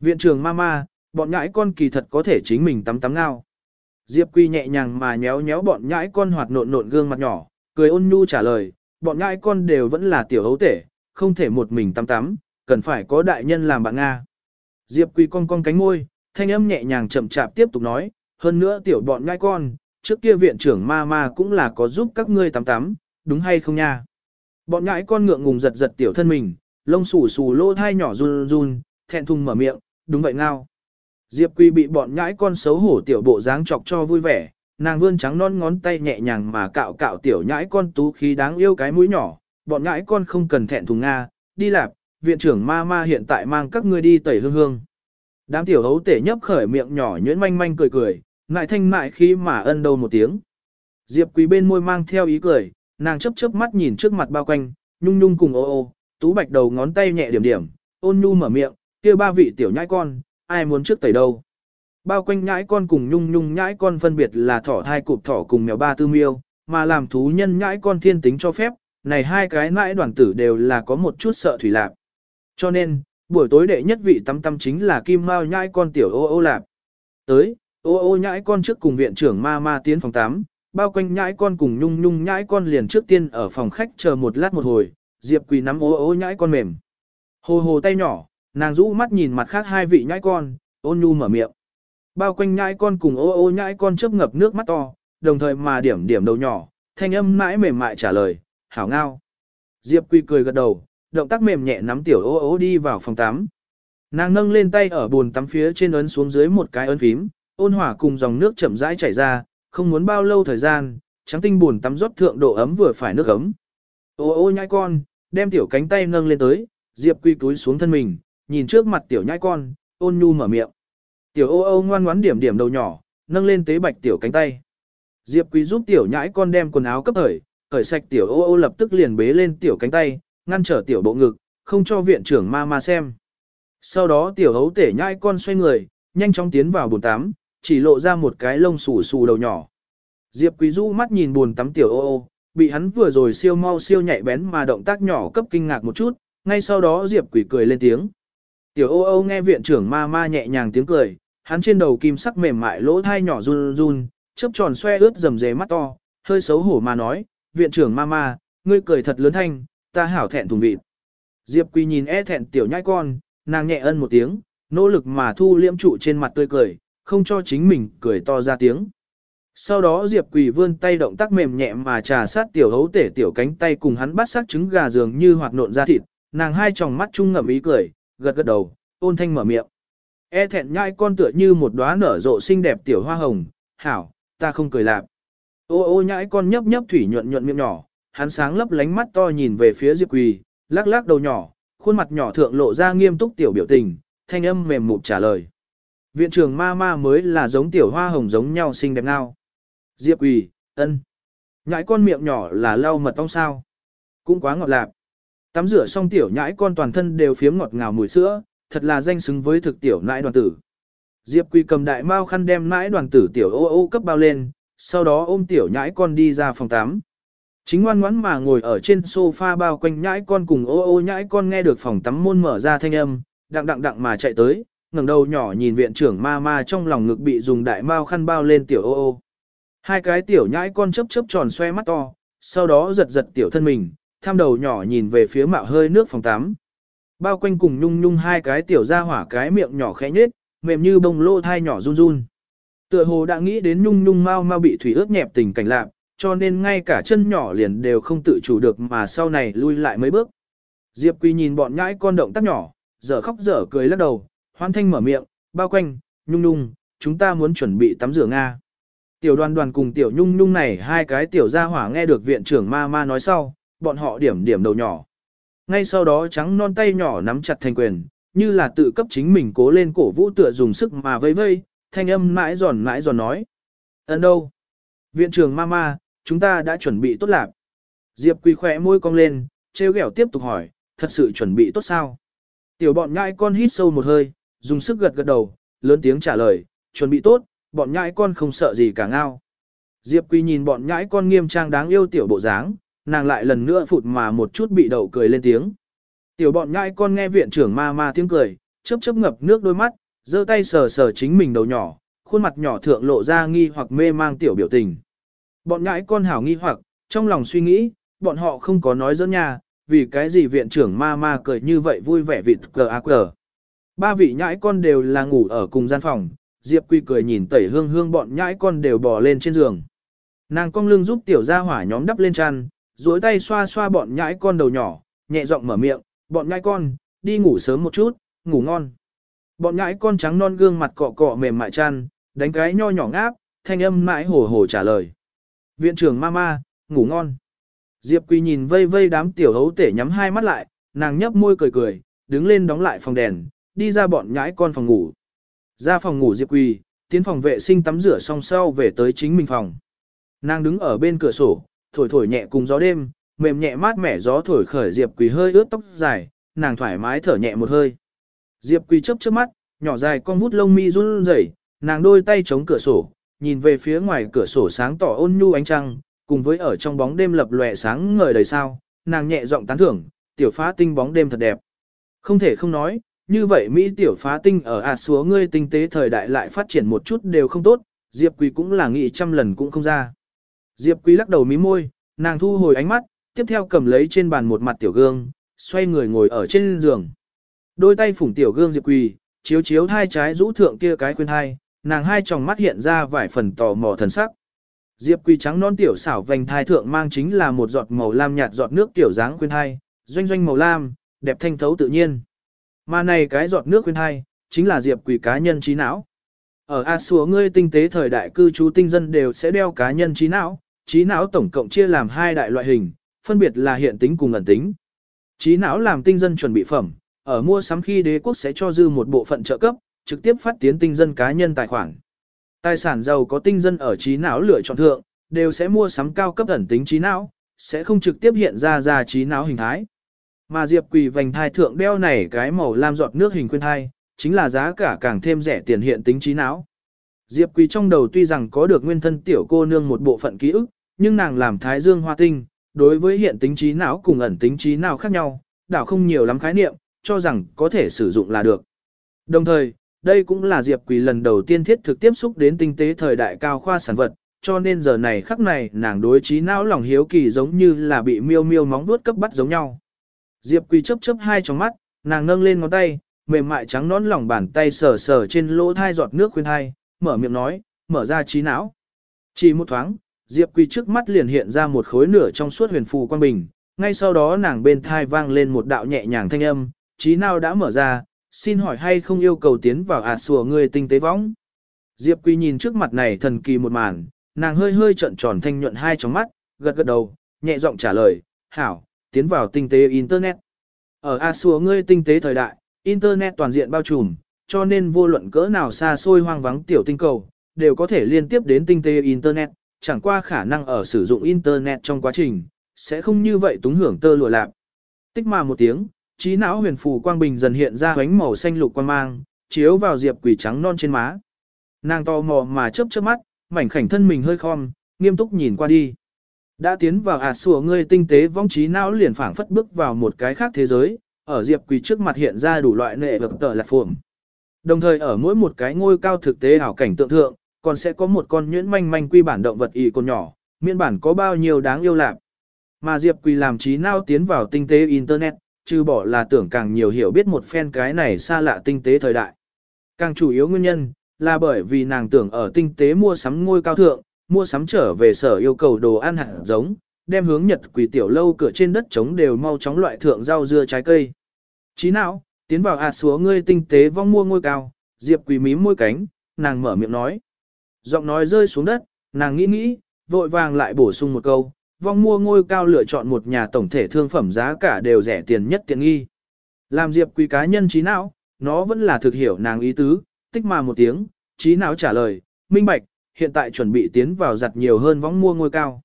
Viện trưởng mama, bọn nhãi con kỳ thật có thể chính mình tắm tắm ngao. Diệp Quy nhẹ nhàng mà nhéo nhéo bọn nhãi con hoạt nộn nộn gương mặt nhỏ, cười ôn nhu trả lời, bọn nhãi con đều vẫn là tiểu hấu tể, không thể một mình tắm tắm, cần phải có đại nhân làm bạn Nga. Diệp quỳ cong cong cánh môi, thanh âm nhẹ nhàng chậm chạp tiếp tục nói, hơn nữa tiểu bọn ngai con, trước kia viện trưởng ma ma cũng là có giúp các ngươi tắm tắm, đúng hay không nha? Bọn ngãi con ngượng ngùng giật giật tiểu thân mình, lông xù xù lỗ thai nhỏ run run, thẹn thùng mở miệng, đúng vậy ngao. Diệp quỳ bị bọn ngãi con xấu hổ tiểu bộ dáng chọc cho vui vẻ, nàng vươn trắng non ngón tay nhẹ nhàng mà cạo cạo tiểu nhãi con tú khí đáng yêu cái mũi nhỏ, bọn nhãi con không cần thẹn thùng Nga, đi lạp, viện trưởng ma ma hiện tại mang các ngươi đi tẩy hương hương. Đám tiểu hấu tể nhấp khởi miệng nhỏ nhuyễn manh manh cười cười, ngại thanh mại khi mà ân đầu một tiếng. Diệp Quý bên môi mang theo ý cười, nàng chớp chớp mắt nhìn trước mặt bao quanh, nhung nhung cùng ô ô, tú bạch đầu ngón tay nhẹ điểm điểm, ôn nhu mở miệng, kia ba vị tiểu nhãi con, ai muốn trước tẩy đâu. Bao quanh nhãi con cùng nhung nhung nhãi con phân biệt là thỏ thai cụp thỏ cùng mèo ba tư miêu, mà làm thú nhân nhãi con thiên tính cho phép, này hai cái nãi đoàn tử đều là có một chút sợ thủy lạp. Cho nên, buổi tối đệ nhất vị tắm tắm chính là kim mao nhãi con tiểu ô ô lạp. Tới, ô ô nhãi con trước cùng viện trưởng ma ma tiến phòng tắm, bao quanh nhãi con cùng nhung nhung nhãi con liền trước tiên ở phòng khách chờ một lát một hồi, Diệp Quỳ nắm ô ô nhãi con mềm. Hồ hồ tay nhỏ, nàng rũ mắt nhìn mặt khác hai vị nhãi con, ôn nhu mở miệng. Bao quanh nhãi con cùng ô ô nhãi con chớp ngập nước mắt to, đồng thời mà điểm điểm đầu nhỏ, thanh âm mãi mềm mại trả lời, hảo ngao. Diệp Quỳ cười gật đầu, động tác mềm nhẹ nắm tiểu ô ô đi vào phòng tắm. Nàng nâng lên tay ở bồn tắm phía trên ấn xuống dưới một cái ấn phím, ôn hỏa cùng dòng nước chậm rãi chảy ra, không muốn bao lâu thời gian, trắng tinh bồn tắm rót thượng độ ấm vừa phải nước ấm. Ô ô nhãi con, đem tiểu cánh tay nâng lên tới, Diệp Quy túi xuống thân mình, nhìn trước mặt tiểu nhãi con, ôn nhu mở miệng. Tiểu ô ô ngoan ngoãn điểm điểm đầu nhỏ, nâng lên tế bạch tiểu cánh tay. Diệp Quý giúp tiểu nhãi con đem quần áo cấp thời, cởi sạch tiểu ô ô lập tức liền bế lên tiểu cánh tay, ngăn trở tiểu bộ ngực, không cho viện trưởng ma ma xem. Sau đó tiểu hấu tể nhai con xoay người, nhanh chóng tiến vào bồn tắm, chỉ lộ ra một cái lông xù xù đầu nhỏ. Diệp Quý Du mắt nhìn buồn tắm tiểu ô ô, bị hắn vừa rồi siêu mau siêu nhạy bén mà động tác nhỏ cấp kinh ngạc một chút, ngay sau đó Diệp Quỷ cười lên tiếng. Tiểu ô ô nghe viện trưởng ma ma nhẹ nhàng tiếng cười, hắn trên đầu kim sắc mềm mại lỗ thai nhỏ run run, chớp tròn xoe ướt rầm rề mắt to, hơi xấu hổ mà nói, viện trưởng ma ma, ngươi cười thật lớn thanh, ta hảo thẹn thùng vịt. Diệp Quỳ nhìn e thẹn tiểu nhai con, nàng nhẹ ân một tiếng, nỗ lực mà thu liễm trụ trên mặt tươi cười, không cho chính mình cười to ra tiếng. Sau đó Diệp Quỳ vươn tay động tác mềm nhẹ mà trà sát tiểu hấu tể tiểu cánh tay cùng hắn bắt sát trứng gà dường như hoạt nộn ra thịt, nàng hai tròng mắt chung ngậm ý cười, gật gật đầu, ôn thanh mở miệng. E thẹn nhai con tựa như một đóa nở rộ xinh đẹp tiểu hoa hồng, hảo, ta không cười lạp. Ô ô nhãi con nhấp nhấp thủy nhuận nhuận miệng nhỏ, hắn sáng lấp lánh mắt to nhìn về phía Diệp Quỳ, lắc lắc đầu nhỏ, khuôn mặt nhỏ thượng lộ ra nghiêm túc tiểu biểu tình, thanh âm mềm mụt trả lời. Viện trưởng ma ma mới là giống tiểu hoa hồng giống nhau xinh đẹp ngao. Diệp Quỳ, ân. Nhãi con miệng nhỏ là lau mật ong sao. Cũng quá ngọt lạp. Tắm rửa xong tiểu nhãi con toàn thân đều phiếm ngọt ngào mùi sữa, thật là danh xứng với thực tiểu nãi đoàn tử. Diệp Quỳ cầm đại mao khăn đem nãi đoàn tử tiểu ô ô cấp bao lên, sau đó ôm tiểu nhãi con đi ra phòng tắm. Chính ngoan ngoãn mà ngồi ở trên sofa bao quanh nhãi con cùng ô ô nhãi con nghe được phòng tắm môn mở ra thanh âm, đặng đặng đặng mà chạy tới, ngẩng đầu nhỏ nhìn viện trưởng ma ma trong lòng ngực bị dùng đại mao khăn bao lên tiểu ô ô. Hai cái tiểu nhãi con chớp chớp tròn xoe mắt to, sau đó giật giật tiểu thân mình, tham đầu nhỏ nhìn về phía mạo hơi nước phòng tắm. Bao quanh cùng nhung nhung hai cái tiểu ra hỏa cái miệng nhỏ khẽ nhết, mềm như bông lô thai nhỏ run run. Tựa hồ đã nghĩ đến nhung nhung mau mau bị thủy ướt nhẹp tình cảnh lạc, cho nên ngay cả chân nhỏ liền đều không tự chủ được mà sau này lui lại mấy bước. Diệp Quỳ nhìn bọn nhãi con động tác nhỏ, dở khóc dở cười lắc đầu, hoan thanh mở miệng, bao quanh, nhung nhung, chúng ta muốn chuẩn bị tắm rửa Nga. Tiểu đoàn đoàn cùng tiểu nhung nhung này hai cái tiểu gia hỏa nghe được viện trưởng ma ma nói sau, bọn họ điểm điểm đầu nhỏ. Ngay sau đó trắng non tay nhỏ nắm chặt thành quyền, như là tự cấp chính mình cố lên cổ vũ tựa dùng sức mà vây vây, thanh âm mãi giòn mãi giòn nói. Ấn đâu? Viện trưởng mama, chúng ta đã chuẩn bị tốt lạc. Diệp Quỳ khỏe môi cong lên, treo ghẹo tiếp tục hỏi, thật sự chuẩn bị tốt sao? Tiểu bọn nhãi con hít sâu một hơi, dùng sức gật gật đầu, lớn tiếng trả lời, chuẩn bị tốt, bọn nhãi con không sợ gì cả ngao. Diệp Quỳ nhìn bọn nhãi con nghiêm trang đáng yêu tiểu bộ dáng, nàng lại lần nữa phụt mà một chút bị đậu cười lên tiếng. Tiểu bọn nhãi con nghe viện trưởng ma ma tiếng cười, chớp chớp ngập nước đôi mắt, giơ tay sờ sờ chính mình đầu nhỏ, khuôn mặt nhỏ thượng lộ ra nghi hoặc mê mang tiểu biểu tình. Bọn nhãi con hảo nghi hoặc, trong lòng suy nghĩ, bọn họ không có nói dẫn nha, vì cái gì viện trưởng ma ma cười như vậy vui vẻ vịt cờ ác cờ. Ba vị nhãi con đều là ngủ ở cùng gian phòng, Diệp Quy cười nhìn tẩy hương hương bọn nhãi con đều bò lên trên giường. Nàng cong lưng giúp tiểu gia hỏa nhóm đắp lên chăn, duỗi tay xoa xoa bọn nhãi con đầu nhỏ, nhẹ giọng mở miệng, bọn nhãi con, đi ngủ sớm một chút, ngủ ngon. Bọn nhãi con trắng non gương mặt cọ cọ mềm mại chăn, đánh cái nho nhỏ ngáp, thanh âm mãi hồ hồ trả lời. Viện trưởng mama, ngủ ngon. Diệp Quỳ nhìn vây vây đám tiểu hấu tể nhắm hai mắt lại, nàng nhấp môi cười cười, đứng lên đóng lại phòng đèn, đi ra bọn nhãi con phòng ngủ. Ra phòng ngủ Diệp Quỳ, tiến phòng vệ sinh tắm rửa xong sau về tới chính mình phòng. Nàng đứng ở bên cửa sổ, thổi thổi nhẹ cùng gió đêm, mềm nhẹ mát mẻ gió thổi khởi Diệp Quỳ hơi ướt tóc dài, nàng thoải mái thở nhẹ một hơi. Diệp Quỳ chớp chớp mắt, nhỏ dài con vút lông mi run rẩy, nàng đôi tay chống cửa sổ, nhìn về phía ngoài cửa sổ sáng tỏ ôn nhu ánh trăng, cùng với ở trong bóng đêm lập lòe sáng ngời đầy sao, nàng nhẹ giọng tán thưởng, tiểu phá tinh bóng đêm thật đẹp. Không thể không nói, như vậy Mỹ tiểu phá tinh ở ạt à ngươi tinh tế thời đại lại phát triển một chút đều không tốt, Diệp Quỳ cũng là nghĩ trăm lần cũng không ra. Diệp Quý lắc đầu mí môi, nàng thu hồi ánh mắt, tiếp theo cầm lấy trên bàn một mặt tiểu gương, xoay người ngồi ở trên giường. Đôi tay phủng tiểu gương Diệp Quỳ, chiếu chiếu hai trái rũ thượng kia cái khuyên hai, nàng hai tròng mắt hiện ra vài phần tò mò thần sắc. Diệp Quỳ trắng non tiểu xảo vành thai thượng mang chính là một giọt màu lam nhạt giọt nước tiểu dáng khuyên hai, doanh doanh màu lam, đẹp thanh thấu tự nhiên. Mà này cái giọt nước khuyên hai, chính là Diệp Quỳ cá nhân trí não. Ở A Xúa ngươi tinh tế thời đại cư trú tinh dân đều sẽ đeo cá nhân trí não, trí não tổng cộng chia làm hai đại loại hình, phân biệt là hiện tính cùng ẩn tính. Trí não làm tinh dân chuẩn bị phẩm, ở mua sắm khi đế quốc sẽ cho dư một bộ phận trợ cấp, trực tiếp phát tiến tinh dân cá nhân tài khoản. Tài sản giàu có tinh dân ở trí não lựa chọn thượng, đều sẽ mua sắm cao cấp ẩn tính trí não, sẽ không trực tiếp hiện ra ra trí não hình thái. Mà Diệp Quỳ vành thai thượng đeo này cái màu lam giọt nước hình khuyên thai, chính là giá cả càng thêm rẻ tiền hiện tính trí não. Diệp Quỳ trong đầu tuy rằng có được nguyên thân tiểu cô nương một bộ phận ký ức, nhưng nàng làm thái dương hoa tinh, đối với hiện tính trí não cùng ẩn tính trí não khác nhau, đảo không nhiều lắm khái niệm, cho rằng có thể sử dụng là được. Đồng thời, đây cũng là Diệp Quỳ lần đầu tiên thiết thực tiếp xúc đến tinh tế thời đại cao khoa sản vật, cho nên giờ này khắc này nàng đối trí não lòng hiếu kỳ giống như là bị miêu miêu móng vuốt cấp bắt giống nhau. Diệp Quỳ chớp chớp hai trong mắt, nàng nâng lên ngón tay, mềm mại trắng nón lòng bàn tay sờ sờ trên lỗ thai giọt nước khuyên thai, mở miệng nói, mở ra trí não. Chỉ một thoáng, Diệp Quỳ trước mắt liền hiện ra một khối nửa trong suốt huyền phù quan bình, ngay sau đó nàng bên thai vang lên một đạo nhẹ nhàng thanh âm, trí nào đã mở ra, xin hỏi hay không yêu cầu tiến vào ạt sùa người tinh tế võng. Diệp Quỳ nhìn trước mặt này thần kỳ một màn, nàng hơi hơi trợn tròn thanh nhuận hai tròng mắt, gật gật đầu, nhẹ giọng trả lời, hảo, tiến vào tinh tế Internet. Ở ạt sùa ngươi tinh tế thời đại, Internet toàn diện bao trùm, cho nên vô luận cỡ nào xa xôi hoang vắng tiểu tinh cầu, đều có thể liên tiếp đến tinh tế Internet, chẳng qua khả năng ở sử dụng Internet trong quá trình, sẽ không như vậy túng hưởng tơ lụa lạp. Tích mà một tiếng, trí não huyền phù quang bình dần hiện ra ánh màu xanh lục quang mang, chiếu vào diệp quỷ trắng non trên má. Nàng to mò mà chớp chớp mắt, mảnh khảnh thân mình hơi khom, nghiêm túc nhìn qua đi. Đã tiến vào ạt à sủa ngươi tinh tế vong trí não liền phảng phất bước vào một cái khác thế giới, ở diệp quỷ trước mặt hiện ra đủ loại nệ vật tờ lạc phồm. Đồng thời ở mỗi một cái ngôi cao thực tế ảo cảnh tượng thượng, còn sẽ có một con nhuyễn manh manh quy bản động vật y con nhỏ, miên bản có bao nhiêu đáng yêu lạc. Mà Diệp Quỳ làm trí não tiến vào tinh tế Internet, trừ bỏ là tưởng càng nhiều hiểu biết một phen cái này xa lạ tinh tế thời đại. Càng chủ yếu nguyên nhân, là bởi vì nàng tưởng ở tinh tế mua sắm ngôi cao thượng, mua sắm trở về sở yêu cầu đồ ăn hạt giống, đem hướng nhật quỷ tiểu lâu cửa trên đất trống đều mau chóng loại thượng rau dưa trái cây. Chí nào, tiến vào à hạt xuống ngươi tinh tế vong mua ngôi cao, diệp quỳ mím môi cánh, nàng mở miệng nói. Giọng nói rơi xuống đất, nàng nghĩ nghĩ, vội vàng lại bổ sung một câu, vong mua ngôi cao lựa chọn một nhà tổng thể thương phẩm giá cả đều rẻ tiền nhất tiện nghi. Làm diệp quý cá nhân trí não, nó vẫn là thực hiểu nàng ý tứ, tích mà một tiếng, trí não trả lời, minh bạch, hiện tại chuẩn bị tiến vào giặt nhiều hơn vong mua ngôi cao.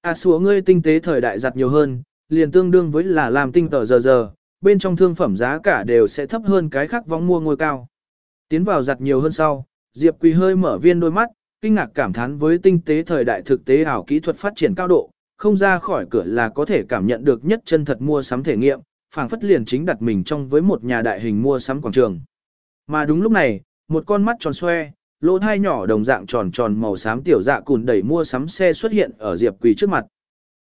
À xúa ngươi tinh tế thời đại giặt nhiều hơn, liền tương đương với là làm tinh tờ giờ giờ, bên trong thương phẩm giá cả đều sẽ thấp hơn cái khác vong mua ngôi cao. Tiến vào giặt nhiều hơn sau, Diệp Quỳ hơi mở viên đôi mắt, kinh ngạc cảm thán với tinh tế thời đại thực tế ảo kỹ thuật phát triển cao độ, không ra khỏi cửa là có thể cảm nhận được nhất chân thật mua sắm thể nghiệm, phảng phất liền chính đặt mình trong với một nhà đại hình mua sắm quảng trường. Mà đúng lúc này, một con mắt tròn xoe, lỗ thai nhỏ đồng dạng tròn tròn màu xám tiểu dạ cùn đẩy mua sắm xe xuất hiện ở Diệp Quỳ trước mặt.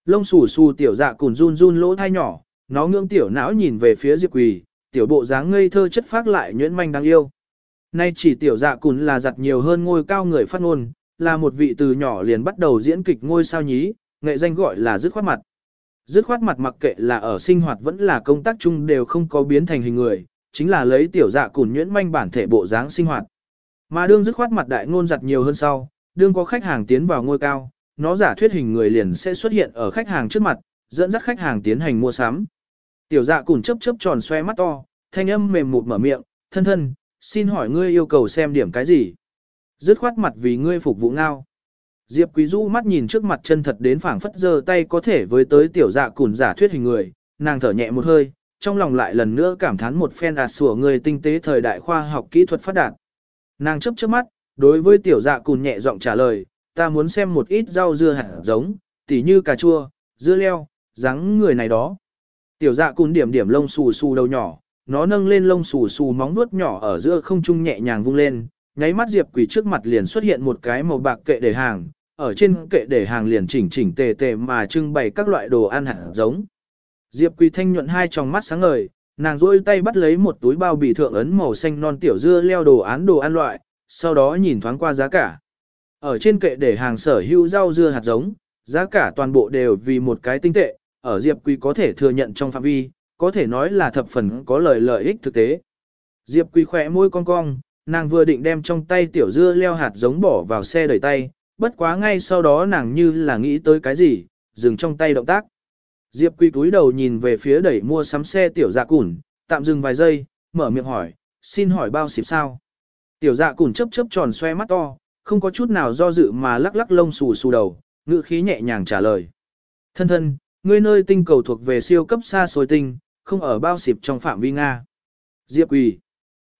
Lông xù xù tiểu dạ cùn run run lỗ thai nhỏ, nó ngưỡng tiểu não nhìn về phía Diệp Quỳ, tiểu bộ dáng ngây thơ chất phác lại nhuyễn manh đáng yêu. Nay chỉ tiểu dạ cùn là giặt nhiều hơn ngôi cao người phát ngôn, là một vị từ nhỏ liền bắt đầu diễn kịch ngôi sao nhí, nghệ danh gọi là dứt khoát mặt. Dứt khoát mặt mặc kệ là ở sinh hoạt vẫn là công tác chung đều không có biến thành hình người, chính là lấy tiểu dạ cùn nhuyễn manh bản thể bộ dáng sinh hoạt. Mà đương dứt khoát mặt đại ngôn giặt nhiều hơn sau, đương có khách hàng tiến vào ngôi cao, nó giả thuyết hình người liền sẽ xuất hiện ở khách hàng trước mặt, dẫn dắt khách hàng tiến hành mua sắm. Tiểu dạ cùn chớp chớp tròn xoe mắt to, thanh âm mềm mượt mở miệng, thân thân, xin hỏi ngươi yêu cầu xem điểm cái gì? Dứt khoát mặt vì ngươi phục vụ ngao. Diệp Quý Du mắt nhìn trước mặt chân thật đến phảng phất giơ tay có thể với tới tiểu dạ cùn giả thuyết hình người, nàng thở nhẹ một hơi, trong lòng lại lần nữa cảm thán một phen ạt sủa người tinh tế thời đại khoa học kỹ thuật phát đạt. Nàng chấp chớp mắt, đối với tiểu dạ cùn nhẹ giọng trả lời, ta muốn xem một ít rau dưa hạt giống, tỉ như cà chua, dưa leo, dáng người này đó. Tiểu dạ cùn điểm điểm lông xù xù đầu nhỏ, nó nâng lên lông xù xù móng nuốt nhỏ ở giữa không trung nhẹ nhàng vung lên, nháy mắt Diệp Quỷ trước mặt liền xuất hiện một cái màu bạc kệ để hàng, ở trên kệ để hàng liền chỉnh chỉnh tề tề mà trưng bày các loại đồ ăn hạt giống. Diệp Quỳ thanh nhuận hai tròng mắt sáng ngời, nàng rôi tay bắt lấy một túi bao bì thượng ấn màu xanh non tiểu dưa leo đồ án đồ ăn loại, sau đó nhìn thoáng qua giá cả. Ở trên kệ để hàng sở hữu rau dưa hạt giống, giá cả toàn bộ đều vì một cái tinh tệ, ở Diệp Quỳ có thể thừa nhận trong phạm vi, có thể nói là thập phần có lợi lợi ích thực tế. Diệp Quỳ khỏe môi cong cong, nàng vừa định đem trong tay tiểu dưa leo hạt giống bỏ vào xe đẩy tay, bất quá ngay sau đó nàng như là nghĩ tới cái gì, dừng trong tay động tác. Diệp Quy túi đầu nhìn về phía đẩy mua sắm xe tiểu dạ củn, tạm dừng vài giây, mở miệng hỏi, xin hỏi bao xịp sao? Tiểu dạ củn chớp chớp tròn xoe mắt to, không có chút nào do dự mà lắc lắc lông xù xù đầu, ngữ khí nhẹ nhàng trả lời. Thân thân, ngươi nơi tinh cầu thuộc về siêu cấp xa xôi tinh, không ở bao xịp trong phạm vi Nga. Diệp Quỳ.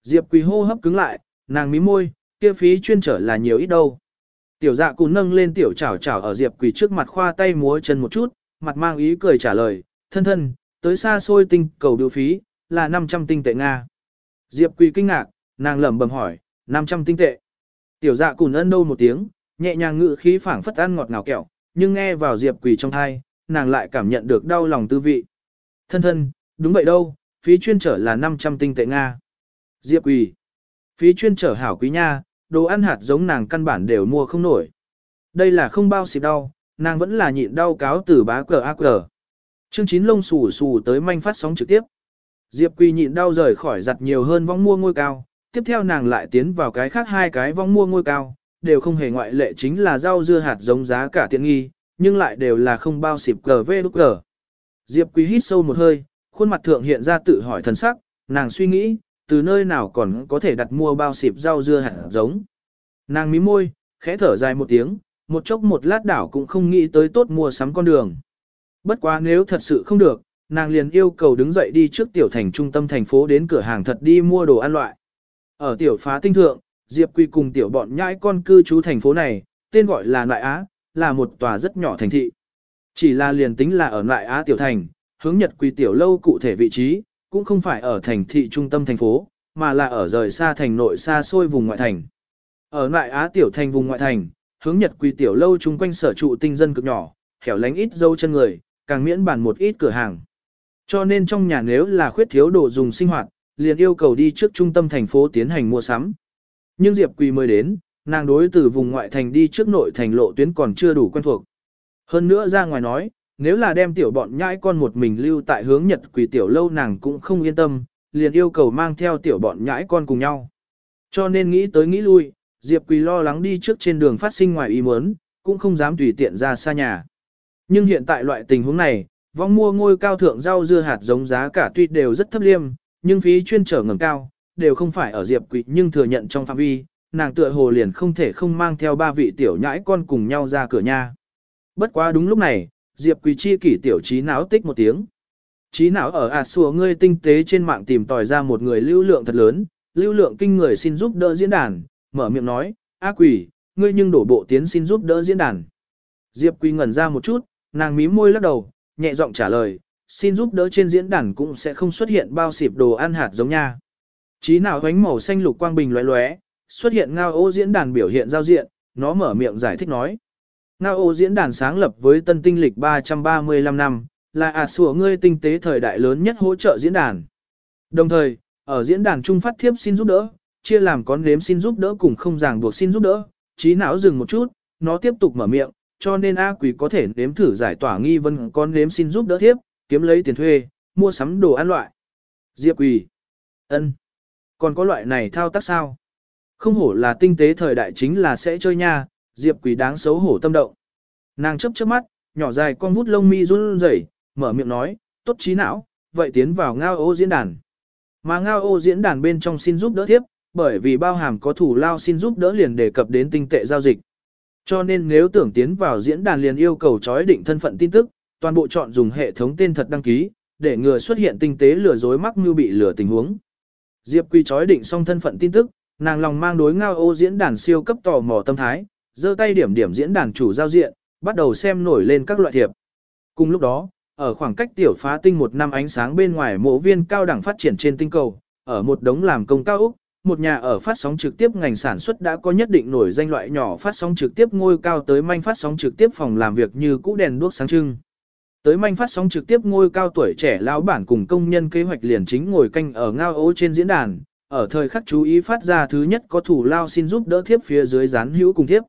Diệp Quỳ hô hấp cứng lại, nàng mí môi, kia phí chuyên trở là nhiều ít đâu. Tiểu dạ cùn nâng lên tiểu chảo chảo ở Diệp Quỳ trước mặt khoa tay múa chân một chút, mặt mang ý cười trả lời, thân thân, tới xa xôi tinh cầu điều phí, là 500 tinh tệ Nga. Diệp Quỳ kinh ngạc, nàng lẩm bẩm hỏi, 500 tinh tệ. Tiểu dạ cùn ân đâu một tiếng, nhẹ nhàng ngự khí phảng phất ăn ngọt ngào kẹo, nhưng nghe vào Diệp Quỳ trong thai, nàng lại cảm nhận được đau lòng tư vị. Thân thân, đúng vậy đâu, phí chuyên trở là 500 tinh tệ Nga. Diệp Quỳ, phí chuyên trở hảo quý nha, đồ ăn hạt giống nàng căn bản đều mua không nổi. Đây là không bao xịp đau, nàng vẫn là nhịn đau cáo từ bá cờ ác cờ. Chương chín lông xù xù tới manh phát sóng trực tiếp. Diệp Quỳ nhịn đau rời khỏi giặt nhiều hơn vong mua ngôi cao, tiếp theo nàng lại tiến vào cái khác hai cái vong mua ngôi cao, đều không hề ngoại lệ chính là rau dưa hạt giống giá cả tiện nghi, nhưng lại đều là không bao xịp cờ vê đúc cờ. Diệp Quỳ hít sâu một hơi, khuôn mặt thượng hiện ra tự hỏi thần sắc, nàng suy nghĩ, từ nơi nào còn có thể đặt mua bao xịp rau dưa hạt giống. Nàng mí môi, khẽ thở dài một tiếng, một chốc một lát đảo cũng không nghĩ tới tốt mua sắm con đường. Bất quá nếu thật sự không được, nàng liền yêu cầu đứng dậy đi trước tiểu thành trung tâm thành phố đến cửa hàng thật đi mua đồ ăn loại. Ở tiểu phá tinh thượng, Diệp Quy cùng tiểu bọn nhãi con cư trú thành phố này, tên gọi là Nại Á, là một tòa rất nhỏ thành thị. Chỉ là liền tính là ở Nại Á tiểu thành, hướng Nhật Quy tiểu lâu cụ thể vị trí, cũng không phải ở thành thị trung tâm thành phố, mà là ở rời xa thành nội xa xôi vùng ngoại thành. Ở ngoại Á tiểu thành vùng ngoại thành, hướng Nhật quỳ tiểu lâu chung quanh sở trụ tinh dân cực nhỏ, hẻo lánh ít dâu chân người, càng miễn bàn một ít cửa hàng. Cho nên trong nhà nếu là khuyết thiếu đồ dùng sinh hoạt, liền yêu cầu đi trước trung tâm thành phố tiến hành mua sắm. Nhưng Diệp Quỳ mới đến, nàng đối từ vùng ngoại thành đi trước nội thành lộ tuyến còn chưa đủ quen thuộc. Hơn nữa ra ngoài nói, nếu là đem tiểu bọn nhãi con một mình lưu tại hướng Nhật Quỳ tiểu lâu nàng cũng không yên tâm, liền yêu cầu mang theo tiểu bọn nhãi con cùng nhau. Cho nên nghĩ tới nghĩ lui, Diệp Quỳ lo lắng đi trước trên đường phát sinh ngoài ý muốn, cũng không dám tùy tiện ra xa nhà. Nhưng hiện tại loại tình huống này, vong mua ngôi cao thượng rau dưa hạt giống giá cả tuy đều rất thấp liêm, nhưng phí chuyên trở ngầm cao, đều không phải ở Diệp Quỳ nhưng thừa nhận trong phạm vi, nàng tựa hồ liền không thể không mang theo ba vị tiểu nhãi con cùng nhau ra cửa nhà. Bất quá đúng lúc này, Diệp Quỳ chi kỷ tiểu trí não tích một tiếng. trí não ở ạt sùa ngươi tinh tế trên mạng tìm tòi ra một người lưu lượng thật lớn, lưu lượng kinh người xin giúp đỡ diễn đàn, mở miệng nói, A quỷ, ngươi nhưng đổ bộ tiến xin giúp đỡ diễn đàn. Diệp Quỳ ngẩn ra một chút, nàng mím môi lắc đầu, nhẹ giọng trả lời, xin giúp đỡ trên diễn đàn cũng sẽ không xuất hiện bao xịp đồ ăn hạt giống nha. Trí nào ánh màu xanh lục quang bình lóe lóe, xuất hiện ngao ô diễn đàn biểu hiện giao diện, nó mở miệng giải thích nói. Ngao diễn đàn sáng lập với tân tinh lịch 335 năm, là ả sủa ngươi tinh tế thời đại lớn nhất hỗ trợ diễn đàn. Đồng thời, ở diễn đàn trung phát thiếp xin giúp đỡ, chia làm con nếm xin giúp đỡ cùng không ràng buộc xin giúp đỡ, trí não dừng một chút, nó tiếp tục mở miệng, cho nên A quỷ có thể nếm thử giải tỏa nghi vấn con nếm xin giúp đỡ thiếp, kiếm lấy tiền thuê, mua sắm đồ ăn loại. Diệp quỷ. ân, Còn có loại này thao tác sao? Không hổ là tinh tế thời đại chính là sẽ chơi nha, Diệp Quỳ đáng xấu hổ tâm động. Nàng chấp chớp mắt, nhỏ dài con vút lông mi run rẩy, mở miệng nói, tốt trí não, vậy tiến vào ngao ô diễn đàn. Mà ngao ô diễn đàn bên trong xin giúp đỡ tiếp, bởi vì bao hàm có thủ lao xin giúp đỡ liền đề cập đến tinh tệ giao dịch. Cho nên nếu tưởng tiến vào diễn đàn liền yêu cầu chói định thân phận tin tức, toàn bộ chọn dùng hệ thống tên thật đăng ký, để ngừa xuất hiện tinh tế lừa dối mắc như bị lừa tình huống. Diệp Quy chói định xong thân phận tin tức, nàng lòng mang đối ngao ô diễn đàn siêu cấp tò mò tâm thái, giơ tay điểm điểm diễn đàn chủ giao diện, bắt đầu xem nổi lên các loại thiệp. Cùng lúc đó, ở khoảng cách tiểu phá tinh một năm ánh sáng bên ngoài mộ viên cao đẳng phát triển trên tinh cầu, ở một đống làm công cao Úc, một nhà ở phát sóng trực tiếp ngành sản xuất đã có nhất định nổi danh loại nhỏ phát sóng trực tiếp ngôi cao tới manh phát sóng trực tiếp phòng làm việc như cũ đèn đuốc sáng trưng. Tới manh phát sóng trực tiếp ngôi cao tuổi trẻ lão bản cùng công nhân kế hoạch liền chính ngồi canh ở ngao ố trên diễn đàn, ở thời khắc chú ý phát ra thứ nhất có thủ lao xin giúp đỡ thiếp phía dưới dán hữu cùng thiếp.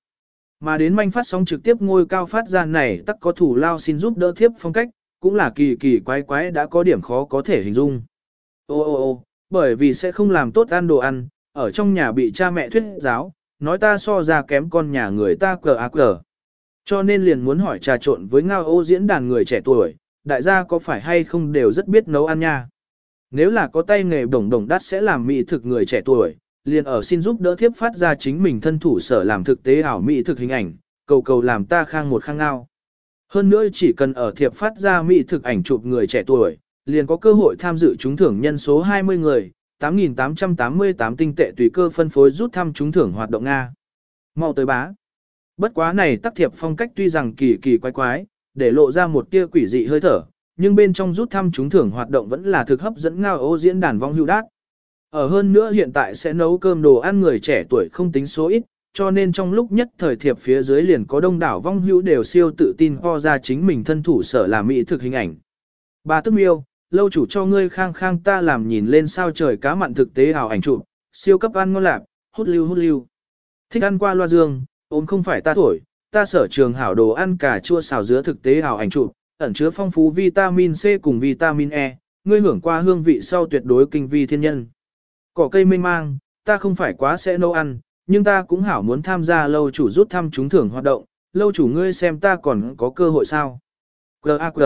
Mà đến manh phát sóng trực tiếp ngôi cao phát ra này tắc có thủ lao xin giúp đỡ thiếp phong cách, cũng là kỳ kỳ quái quái đã có điểm khó có thể hình dung. Ô ô ô, bởi vì sẽ không làm tốt ăn đồ ăn, ở trong nhà bị cha mẹ thuyết giáo, nói ta so ra kém con nhà người ta cờ ác cờ. Cho nên liền muốn hỏi trà trộn với ngao ô diễn đàn người trẻ tuổi, đại gia có phải hay không đều rất biết nấu ăn nha. Nếu là có tay nghề đồng đồng đắt sẽ làm mỹ thực người trẻ tuổi, liền ở xin giúp đỡ thiếp phát ra chính mình thân thủ sở làm thực tế ảo mỹ thực hình ảnh, cầu cầu làm ta khang một khang ngao. Hơn nữa chỉ cần ở thiệp phát ra mỹ thực ảnh chụp người trẻ tuổi, liền có cơ hội tham dự trúng thưởng nhân số 20 người, 8.888 tinh tệ tùy cơ phân phối rút thăm trúng thưởng hoạt động Nga. Mau tới bá. Bất quá này tác thiệp phong cách tuy rằng kỳ kỳ quái quái, để lộ ra một tia quỷ dị hơi thở, nhưng bên trong rút thăm trúng thưởng hoạt động vẫn là thực hấp dẫn ngao ô diễn đàn vong hưu đát. Ở hơn nữa hiện tại sẽ nấu cơm đồ ăn người trẻ tuổi không tính số ít, cho nên trong lúc nhất thời thiệp phía dưới liền có đông đảo vong hữu đều siêu tự tin ho ra chính mình thân thủ sở làm mỹ thực hình ảnh. Bà tức miêu, lâu chủ cho ngươi khang khang ta làm nhìn lên sao trời cá mặn thực tế ảo ảnh chụp, siêu cấp ăn ngon lạc, hút lưu hút lưu. Thích ăn qua loa dương, ốm không phải ta thổi, ta sở trường hảo đồ ăn cà chua xào dứa thực tế ảo ảnh chụp, ẩn chứa phong phú vitamin C cùng vitamin E, ngươi hưởng qua hương vị sau tuyệt đối kinh vi thiên nhân. Cỏ cây mênh mang, ta không phải quá sẽ nấu ăn, nhưng ta cũng hảo muốn tham gia lâu chủ rút thăm trúng thưởng hoạt động, lâu chủ ngươi xem ta còn có cơ hội sao. G.A.G.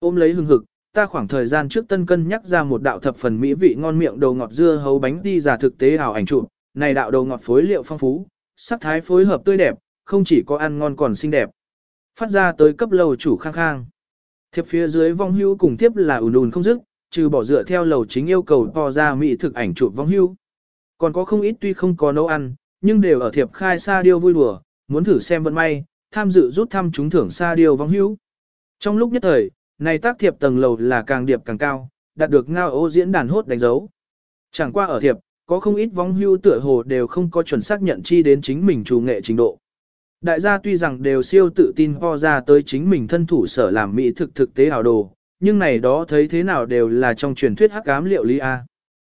Ôm lấy hừng hực, ta khoảng thời gian trước tân cân nhắc ra một đạo thập phần mỹ vị ngon miệng đầu ngọt dưa hấu bánh đi giả thực tế ảo ảnh chụp, này đạo đầu ngọt phối liệu phong phú, sắc thái phối hợp tươi đẹp, không chỉ có ăn ngon còn xinh đẹp. Phát ra tới cấp lâu chủ khang khang. Thiệp phía dưới vong hưu cùng tiếp là ùn ùn không dứt, trừ bỏ dựa theo lầu chính yêu cầu to ra mỹ thực ảnh chụp vong hưu. Còn có không ít tuy không có nấu ăn, nhưng đều ở thiệp khai sa điêu vui đùa, muốn thử xem vận may, tham dự rút thăm trúng thưởng sa điêu vong hưu Trong lúc nhất thời, này tác thiệp tầng lầu là càng điệp càng cao, đạt được ngao ô diễn đàn hốt đánh dấu. Chẳng qua ở thiệp, có không ít vong hưu tựa hồ đều không có chuẩn xác nhận chi đến chính mình chủ nghệ trình độ. Đại gia tuy rằng đều siêu tự tin ho ra tới chính mình thân thủ sở làm mỹ thực thực tế hào đồ, nhưng này đó thấy thế nào đều là trong truyền thuyết hắc ám liệu lý A.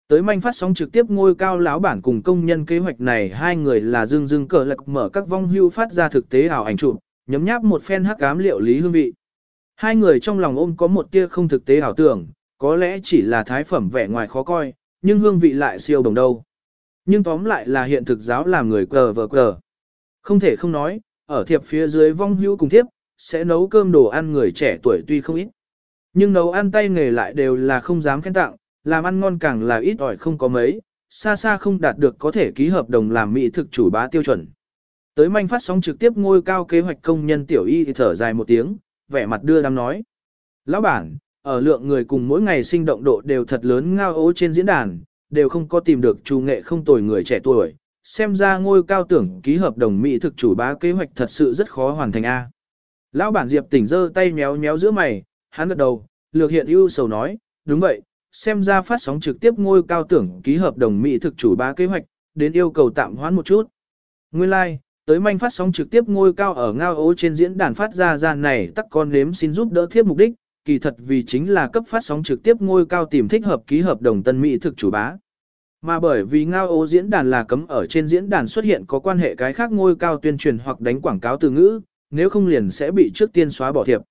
Tới manh phát sóng trực tiếp ngôi cao lão bản cùng công nhân kế hoạch này hai người là dương dương cờ lạc mở các vong hưu phát ra thực tế ảo ảnh chụp, nhấm nháp một phen hắc ám liệu lý hương vị. Hai người trong lòng ôm có một tia không thực tế ảo tưởng, có lẽ chỉ là thái phẩm vẻ ngoài khó coi, nhưng hương vị lại siêu đồng đâu. Nhưng tóm lại là hiện thực giáo làm người cờ vờ cờ. Không thể không nói, ở thiệp phía dưới vong hưu cùng thiếp, sẽ nấu cơm đồ ăn người trẻ tuổi tuy không ít. Nhưng nấu ăn tay nghề lại đều là không dám khen tặng, làm ăn ngon càng là ít ỏi không có mấy, xa xa không đạt được có thể ký hợp đồng làm mỹ thực chủ bá tiêu chuẩn. Tới manh phát sóng trực tiếp ngôi cao kế hoạch công nhân tiểu y thì thở dài một tiếng, vẻ mặt đưa đám nói. Lão bản, ở lượng người cùng mỗi ngày sinh động độ đều thật lớn ngao ố trên diễn đàn, đều không có tìm được chủ nghệ không tồi người trẻ tuổi. Xem ra ngôi cao tưởng ký hợp đồng mỹ thực chủ bá kế hoạch thật sự rất khó hoàn thành A. Lão bản Diệp tỉnh giơ tay méo méo giữa mày, hắn gật đầu, lược hiện ưu sầu nói, đúng vậy, xem ra phát sóng trực tiếp ngôi cao tưởng ký hợp đồng mỹ thực chủ bá kế hoạch, đến yêu cầu tạm hoãn một chút. Nguyên lai, like, tới manh phát sóng trực tiếp ngôi cao ở ngao ố trên diễn đàn phát ra ra này tắc con nếm xin giúp đỡ thiếp mục đích, kỳ thật vì chính là cấp phát sóng trực tiếp ngôi cao tìm thích hợp ký hợp đồng tân mỹ thực chủ bá. Mà bởi vì ngao ố diễn đàn là cấm ở trên diễn đàn xuất hiện có quan hệ cái khác ngôi cao tuyên truyền hoặc đánh quảng cáo từ ngữ, nếu không liền sẽ bị trước tiên xóa bỏ thiệp.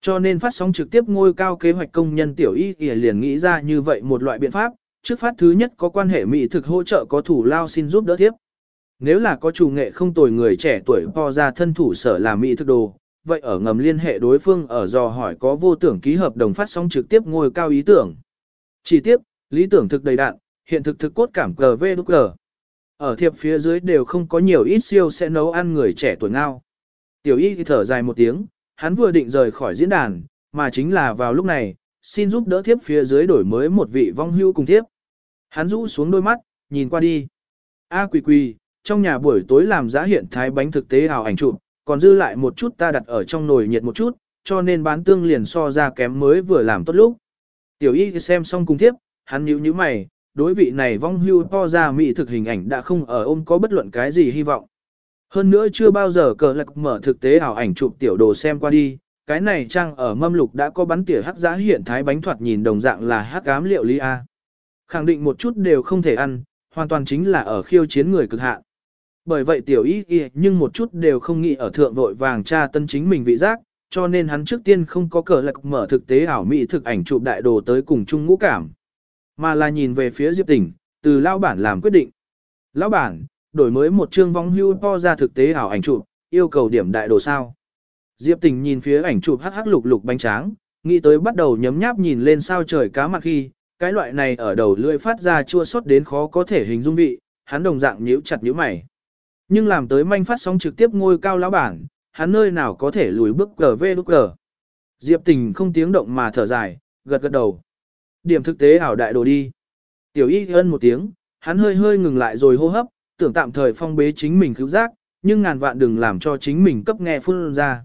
Cho nên phát sóng trực tiếp ngôi cao kế hoạch công nhân tiểu y liền nghĩ ra như vậy một loại biện pháp, trước phát thứ nhất có quan hệ mỹ thực hỗ trợ có thủ lao xin giúp đỡ tiếp. Nếu là có chủ nghệ không tồi người trẻ tuổi po ra thân thủ sở làm mỹ thực đồ, vậy ở ngầm liên hệ đối phương ở dò hỏi có vô tưởng ký hợp đồng phát sóng trực tiếp ngôi cao ý tưởng. Chỉ tiếp, lý tưởng thực đầy đạn, hiện thực thực cốt cảm cờ vê đúc cờ. Ở thiệp phía dưới đều không có nhiều ít siêu sẽ nấu ăn người trẻ tuổi ngao. Tiểu y thì thở dài một tiếng, hắn vừa định rời khỏi diễn đàn, mà chính là vào lúc này, xin giúp đỡ thiếp phía dưới đổi mới một vị vong hưu cùng thiếp. Hắn rũ xuống đôi mắt, nhìn qua đi. A quỳ quỳ, trong nhà buổi tối làm giá hiện thái bánh thực tế ảo ảnh chụp, còn dư lại một chút ta đặt ở trong nồi nhiệt một chút, cho nên bán tương liền so ra kém mới vừa làm tốt lúc. Tiểu y xem xong cùng thiếp, hắn nhíu nhíu mày, đối vị này vong hưu to ra mỹ thực hình ảnh đã không ở ôm có bất luận cái gì hy vọng. Hơn nữa chưa bao giờ cờ lạc mở thực tế ảo ảnh chụp tiểu đồ xem qua đi, cái này trang ở mâm lục đã có bắn tỉa hắc giá hiện thái bánh thoạt nhìn đồng dạng là hắc ám liệu lý A. Khẳng định một chút đều không thể ăn, hoàn toàn chính là ở khiêu chiến người cực hạn. Bởi vậy tiểu ý y nhưng một chút đều không nghĩ ở thượng vội vàng tra tân chính mình vị giác, cho nên hắn trước tiên không có cờ lạc mở thực tế ảo mỹ thực ảnh chụp đại đồ tới cùng chung ngũ cảm. Mà là nhìn về phía Diệp Tỉnh, từ lao bản làm quyết định. Lão bản, đổi mới một chương vong hưu po ra thực tế ảo ảnh chụp, yêu cầu điểm đại đồ sao. Diệp Tình nhìn phía ảnh chụp hắc hắc lục lục bánh tráng, nghĩ tới bắt đầu nhấm nháp nhìn lên sao trời cá mặt khi, cái loại này ở đầu lưỡi phát ra chua xót đến khó có thể hình dung vị, hắn đồng dạng nhíu chặt nhíu mày. Nhưng làm tới manh phát sóng trực tiếp ngôi cao lão bản, hắn nơi nào có thể lùi bước cờ vê lúc cờ. Diệp tình không tiếng động mà thở dài, gật gật đầu. Điểm thực tế ảo đại đồ đi. Tiểu y ân một tiếng, hắn hơi hơi ngừng lại rồi hô hấp, tưởng tạm thời phong bế chính mình cứu giác, nhưng ngàn vạn đừng làm cho chính mình cấp nghe phun ra.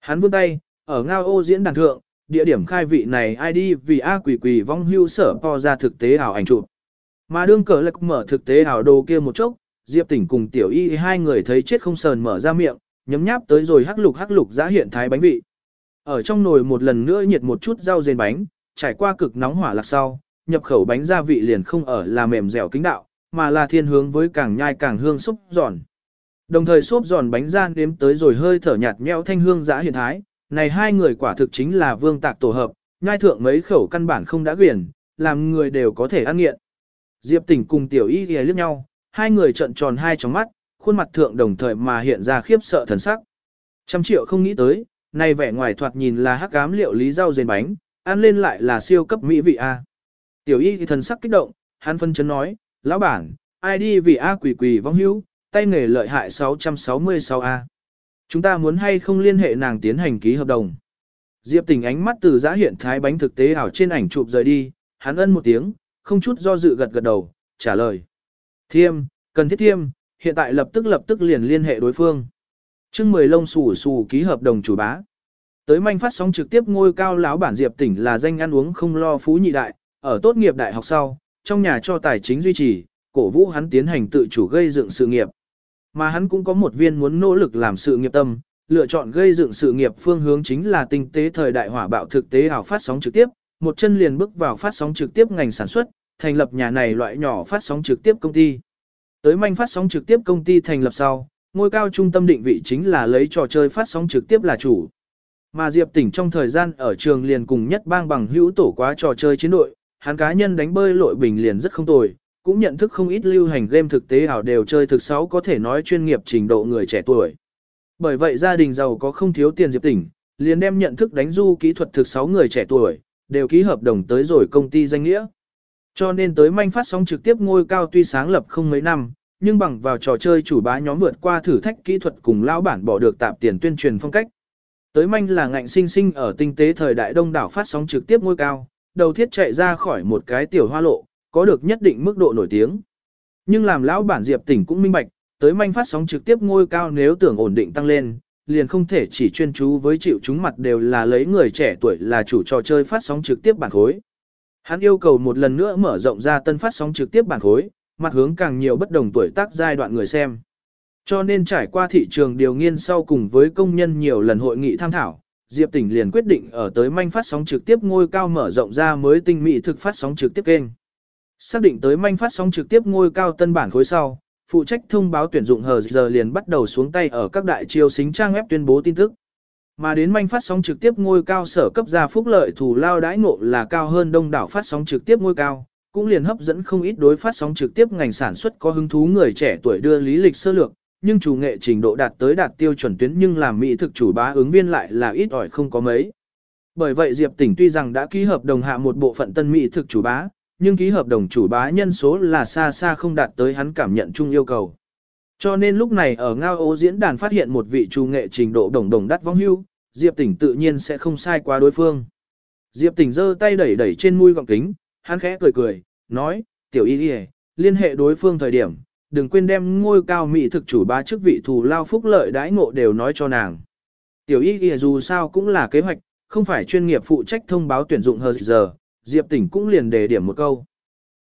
Hắn vươn tay, ở ngao ô diễn đàn thượng, địa điểm khai vị này ID vì A quỷ quỷ vong hưu sở po ra thực tế ảo ảnh chụp. Mà đương cờ lạc mở thực tế ảo đồ kia một chốc, Diệp Tỉnh cùng Tiểu Y hai người thấy chết không sờn mở ra miệng, nhấm nháp tới rồi hắc lục hắc lục giá hiện thái bánh vị. Ở trong nồi một lần nữa nhiệt một chút rau dền bánh, trải qua cực nóng hỏa lạc sau, nhập khẩu bánh gia vị liền không ở là mềm dẻo kính đạo, mà là thiên hướng với càng nhai càng hương xúc giòn. Đồng thời xốp giòn bánh gian đếm tới rồi hơi thở nhạt nhẽo thanh hương giã hiện thái, này hai người quả thực chính là vương tạc tổ hợp, nhai thượng mấy khẩu căn bản không đã quyển, làm người đều có thể ăn nghiện. Diệp tỉnh cùng tiểu y ghé liếc nhau, hai người trợn tròn hai tròng mắt, khuôn mặt thượng đồng thời mà hiện ra khiếp sợ thần sắc. Trăm triệu không nghĩ tới, này vẻ ngoài thoạt nhìn là hắc ám liệu lý rau dền bánh, ăn lên lại là siêu cấp mỹ vị A. Tiểu y thì thần sắc kích động, hắn phân chấn nói, lão bản, ai đi vì A quỷ quỷ vong hữu, tay nghề lợi hại 666A. Chúng ta muốn hay không liên hệ nàng tiến hành ký hợp đồng. Diệp tình ánh mắt từ giã hiện thái bánh thực tế ảo trên ảnh chụp rời đi, hắn ân một tiếng, không chút do dự gật gật đầu, trả lời. Thiêm, cần thiết thiêm, hiện tại lập tức lập tức liền liên hệ đối phương. chương 10 lông xù xù ký hợp đồng chủ bá. Tới manh phát sóng trực tiếp ngôi cao lão bản Diệp tỉnh là danh ăn uống không lo phú nhị đại, ở tốt nghiệp đại học sau, trong nhà cho tài chính duy trì, cổ vũ hắn tiến hành tự chủ gây dựng sự nghiệp. Mà hắn cũng có một viên muốn nỗ lực làm sự nghiệp tâm, lựa chọn gây dựng sự nghiệp phương hướng chính là tinh tế thời đại hỏa bạo thực tế ảo phát sóng trực tiếp, một chân liền bước vào phát sóng trực tiếp ngành sản xuất, thành lập nhà này loại nhỏ phát sóng trực tiếp công ty. Tới manh phát sóng trực tiếp công ty thành lập sau, ngôi cao trung tâm định vị chính là lấy trò chơi phát sóng trực tiếp là chủ. Mà Diệp Tỉnh trong thời gian ở trường liền cùng nhất bang bằng hữu tổ quá trò chơi chiến đội, hắn cá nhân đánh bơi lội bình liền rất không tồi, cũng nhận thức không ít lưu hành game thực tế ảo đều chơi thực sáu có thể nói chuyên nghiệp trình độ người trẻ tuổi. Bởi vậy gia đình giàu có không thiếu tiền Diệp Tỉnh, liền đem nhận thức đánh du kỹ thuật thực sáu người trẻ tuổi, đều ký hợp đồng tới rồi công ty danh nghĩa. Cho nên tới manh phát sóng trực tiếp ngôi cao tuy sáng lập không mấy năm, nhưng bằng vào trò chơi chủ bá nhóm vượt qua thử thách kỹ thuật cùng lão bản bỏ được tạp tiền tuyên truyền phong cách. Tới manh là ngạnh sinh sinh ở tinh tế thời đại đông đảo phát sóng trực tiếp ngôi cao, đầu thiết chạy ra khỏi một cái tiểu hoa lộ, có được nhất định mức độ nổi tiếng. Nhưng làm lão bản Diệp tỉnh cũng minh bạch, tới manh phát sóng trực tiếp ngôi cao nếu tưởng ổn định tăng lên, liền không thể chỉ chuyên chú với chịu chúng mặt đều là lấy người trẻ tuổi là chủ trò chơi phát sóng trực tiếp bản khối. Hắn yêu cầu một lần nữa mở rộng ra tân phát sóng trực tiếp bản khối, mặt hướng càng nhiều bất đồng tuổi tác giai đoạn người xem. Cho nên trải qua thị trường điều nghiên sau cùng với công nhân nhiều lần hội nghị tham thảo, Diệp Tỉnh liền quyết định ở tới manh phát sóng trực tiếp ngôi cao mở rộng ra mới tinh mỹ thực phát sóng trực tiếp kênh. Xác định tới manh phát sóng trực tiếp ngôi cao tân bản khối sau, phụ trách thông báo tuyển dụng hờ giờ liền bắt đầu xuống tay ở các đại chiêu xính trang web tuyên bố tin tức. Mà đến manh phát sóng trực tiếp ngôi cao sở cấp ra phúc lợi thủ lao đãi ngộ là cao hơn đông đảo phát sóng trực tiếp ngôi cao, cũng liền hấp dẫn không ít đối phát sóng trực tiếp ngành sản xuất có hứng thú người trẻ tuổi đưa lý lịch sơ lược, nhưng chủ nghệ trình độ đạt tới đạt tiêu chuẩn tuyến nhưng làm mỹ thực chủ bá ứng viên lại là ít ỏi không có mấy. Bởi vậy Diệp Tỉnh tuy rằng đã ký hợp đồng hạ một bộ phận tân mỹ thực chủ bá, nhưng ký hợp đồng chủ bá nhân số là xa xa không đạt tới hắn cảm nhận chung yêu cầu. Cho nên lúc này ở Ngao Ô diễn đàn phát hiện một vị chủ nghệ trình độ đồng đồng đắt vong hưu, Diệp Tỉnh tự nhiên sẽ không sai qua đối phương. Diệp Tỉnh giơ tay đẩy đẩy trên mũi gọng kính, hắn khẽ cười cười, nói, tiểu y đi liên hệ đối phương thời điểm, đừng quên đem ngôi cao mỹ thực chủ ba chức vị thù lao phúc lợi đãi ngộ đều nói cho nàng. Tiểu y y dù sao cũng là kế hoạch, không phải chuyên nghiệp phụ trách thông báo tuyển dụng hờ giờ, Diệp Tỉnh cũng liền đề điểm một câu.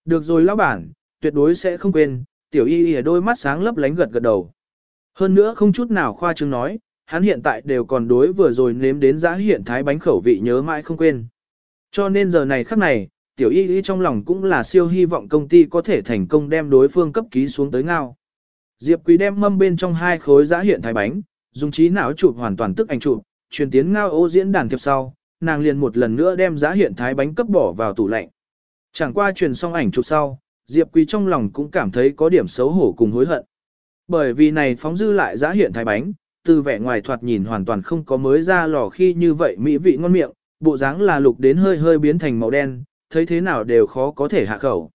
Được rồi lão bản, tuyệt đối sẽ không quên, tiểu y y đôi mắt sáng lấp lánh gật gật đầu. Hơn nữa không chút nào khoa trương nói, hắn hiện tại đều còn đối vừa rồi nếm đến giã hiện thái bánh khẩu vị nhớ mãi không quên. Cho nên giờ này khắc này, tiểu y y trong lòng cũng là siêu hy vọng công ty có thể thành công đem đối phương cấp ký xuống tới ngao. Diệp Quý đem mâm bên trong hai khối giá hiện thái bánh, dùng trí não chụp hoàn toàn tức ảnh chụp, truyền tiến ngao ô diễn đàn tiếp sau, nàng liền một lần nữa đem giá hiện thái bánh cấp bỏ vào tủ lạnh. Chẳng qua truyền xong ảnh chụp sau, Diệp Quý trong lòng cũng cảm thấy có điểm xấu hổ cùng hối hận. Bởi vì này phóng dư lại giá hiện thái bánh, từ vẻ ngoài thoạt nhìn hoàn toàn không có mới ra lò khi như vậy mỹ vị ngon miệng, bộ dáng là lục đến hơi hơi biến thành màu đen, thấy thế nào đều khó có thể hạ khẩu.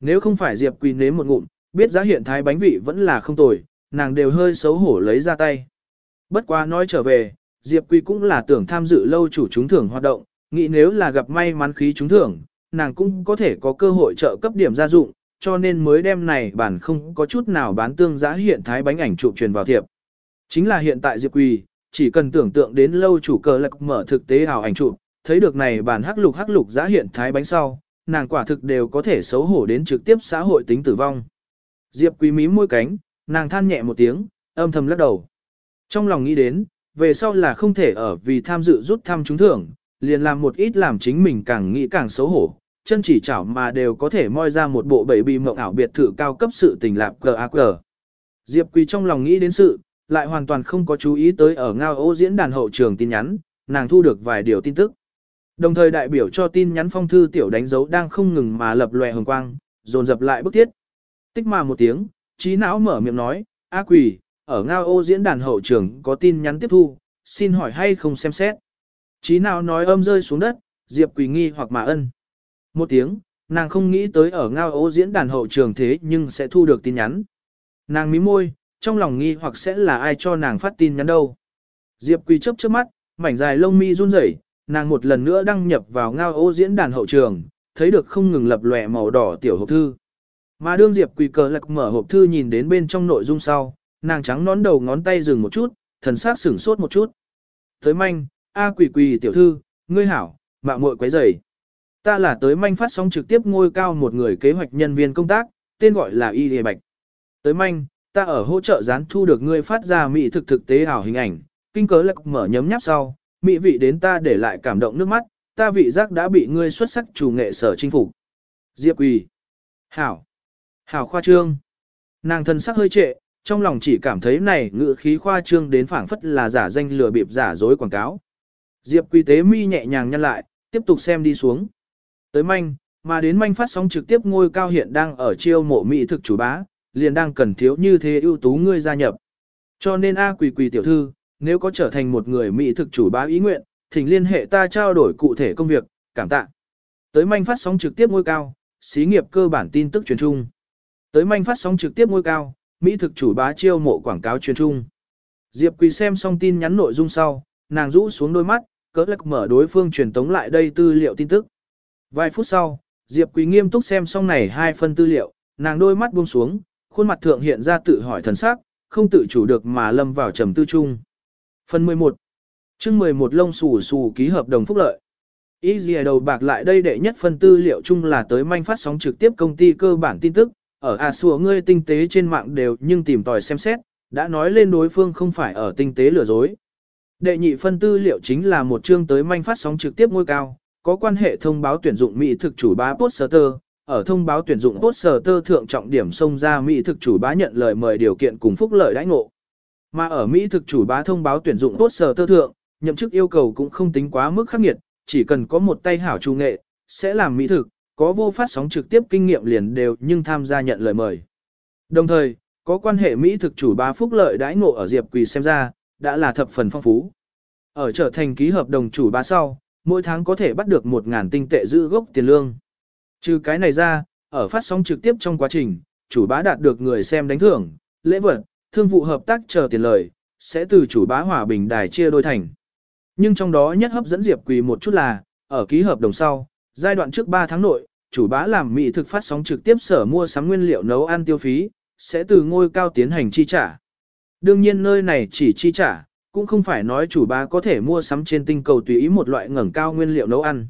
Nếu không phải Diệp Quỳ nếm một ngụm, biết giá hiện thái bánh vị vẫn là không tồi, nàng đều hơi xấu hổ lấy ra tay. Bất quá nói trở về, Diệp Quỳ cũng là tưởng tham dự lâu chủ trúng thưởng hoạt động, nghĩ nếu là gặp may mắn khí trúng thưởng, nàng cũng có thể có cơ hội trợ cấp điểm gia dụng, cho nên mới đem này bản không có chút nào bán tương giá hiện thái bánh ảnh chụp truyền vào thiệp. Chính là hiện tại Diệp Quỳ, chỉ cần tưởng tượng đến lâu chủ cờ lạc mở thực tế ảo ảnh chụp, thấy được này bản hắc lục hắc lục giá hiện thái bánh sau, nàng quả thực đều có thể xấu hổ đến trực tiếp xã hội tính tử vong. Diệp quý mí môi cánh, nàng than nhẹ một tiếng, âm thầm lắc đầu. Trong lòng nghĩ đến, về sau là không thể ở vì tham dự rút thăm trúng thưởng, liền làm một ít làm chính mình càng nghĩ càng xấu hổ, chân chỉ chảo mà đều có thể moi ra một bộ bảy bị mộng ảo biệt thự cao cấp sự tình lạp cờ ác cờ. Diệp Quý trong lòng nghĩ đến sự, lại hoàn toàn không có chú ý tới ở ngao ô diễn đàn hậu trường tin nhắn, nàng thu được vài điều tin tức. Đồng thời đại biểu cho tin nhắn phong thư tiểu đánh dấu đang không ngừng mà lập lòe hồng quang, dồn dập lại bức thiết. Tích mà một tiếng, trí não mở miệng nói, A quỷ, ở ngao ô diễn đàn hậu trường có tin nhắn tiếp thu, xin hỏi hay không xem xét. Trí não nói âm rơi xuống đất, Diệp quỷ nghi hoặc mà ân. Một tiếng, nàng không nghĩ tới ở ngao ô diễn đàn hậu trường thế nhưng sẽ thu được tin nhắn. Nàng mí môi, trong lòng nghi hoặc sẽ là ai cho nàng phát tin nhắn đâu. Diệp quỳ chấp trước mắt, mảnh dài lông mi run rẩy, nàng một lần nữa đăng nhập vào ngao ô diễn đàn hậu trường, thấy được không ngừng lập lòe màu đỏ tiểu hộp thư. Mà đương Diệp Quỳ cờ lạc mở hộp thư nhìn đến bên trong nội dung sau, nàng trắng nón đầu ngón tay dừng một chút, thần sắc sửng sốt một chút. Tới manh, A Quỳ Quỳ tiểu thư, ngươi hảo, mạng muội quấy rầy. Ta là tới manh phát sóng trực tiếp ngôi cao một người kế hoạch nhân viên công tác, tên gọi là Y Lê Bạch. Tới manh, ta ở hỗ trợ gián thu được ngươi phát ra mỹ thực thực tế ảo hình ảnh, kinh cớ lạc mở nhấm nháp sau, Mị vị đến ta để lại cảm động nước mắt, ta vị giác đã bị ngươi xuất sắc chủ nghệ sở chinh phục. Diệp Quỳ. Hảo. Hảo khoa trương. Nàng thân sắc hơi trệ, trong lòng chỉ cảm thấy này ngữ khí khoa trương đến phảng phất là giả danh lừa bịp giả dối quảng cáo. Diệp Quỳ tế mi nhẹ nhàng nhăn lại, tiếp tục xem đi xuống. Tới manh, mà đến manh phát sóng trực tiếp ngôi cao hiện đang ở chiêu mộ mỹ thực chủ bá, liền đang cần thiếu như thế ưu tú ngươi gia nhập. Cho nên A Quỳ Quỳ tiểu thư, nếu có trở thành một người mỹ thực chủ bá ý nguyện, thỉnh liên hệ ta trao đổi cụ thể công việc, cảm tạ. Tới manh phát sóng trực tiếp ngôi cao, xí nghiệp cơ bản tin tức truyền trung. Tới manh phát sóng trực tiếp ngôi cao, mỹ thực chủ bá chiêu mộ quảng cáo truyền trung. Diệp Quỳ xem xong tin nhắn nội dung sau, nàng rũ xuống đôi mắt, cỡ lắc mở đối phương truyền tống lại đây tư liệu tin tức. Vài phút sau, Diệp Quý nghiêm túc xem xong này hai phần tư liệu, nàng đôi mắt buông xuống, khuôn mặt thượng hiện ra tự hỏi thần sắc, không tự chủ được mà lâm vào trầm tư chung. Phần 11 chương 11 lông xù xù ký hợp đồng phúc lợi. Ý gì đầu bạc lại đây đệ nhất phân tư liệu chung là tới manh phát sóng trực tiếp công ty cơ bản tin tức, ở à Sùa ngươi tinh tế trên mạng đều nhưng tìm tòi xem xét, đã nói lên đối phương không phải ở tinh tế lừa dối. Đệ nhị phân tư liệu chính là một chương tới manh phát sóng trực tiếp ngôi cao, có quan hệ thông báo tuyển dụng Mỹ thực chủ bá poster, ở thông báo tuyển dụng poster thượng trọng điểm xông ra Mỹ thực chủ bá nhận lời mời điều kiện cùng phúc lợi đãi ngộ. Mà ở Mỹ thực chủ bá thông báo tuyển dụng tốt sở tơ thượng, nhậm chức yêu cầu cũng không tính quá mức khắc nghiệt, chỉ cần có một tay hảo trung nghệ, sẽ làm Mỹ thực, có vô phát sóng trực tiếp kinh nghiệm liền đều nhưng tham gia nhận lời mời. Đồng thời, có quan hệ Mỹ thực chủ bá phúc lợi đãi ngộ ở Diệp Quỳ xem ra, đã là thập phần phong phú. Ở trở thành ký hợp đồng chủ bá sau, mỗi tháng có thể bắt được 1.000 tinh tệ giữ gốc tiền lương. Trừ cái này ra, ở phát sóng trực tiếp trong quá trình, chủ bá đạt được người xem đánh thưởng, lễ vật, thương vụ hợp tác chờ tiền lời, sẽ từ chủ bá hòa bình đài chia đôi thành. Nhưng trong đó nhất hấp dẫn Diệp Quỳ một chút là, ở ký hợp đồng sau, giai đoạn trước 3 tháng nội, chủ bá làm mỹ thực phát sóng trực tiếp sở mua sắm nguyên liệu nấu ăn tiêu phí, sẽ từ ngôi cao tiến hành chi trả. Đương nhiên nơi này chỉ chi trả, cũng không phải nói chủ bá có thể mua sắm trên tinh cầu tùy ý một loại ngẩng cao nguyên liệu nấu ăn.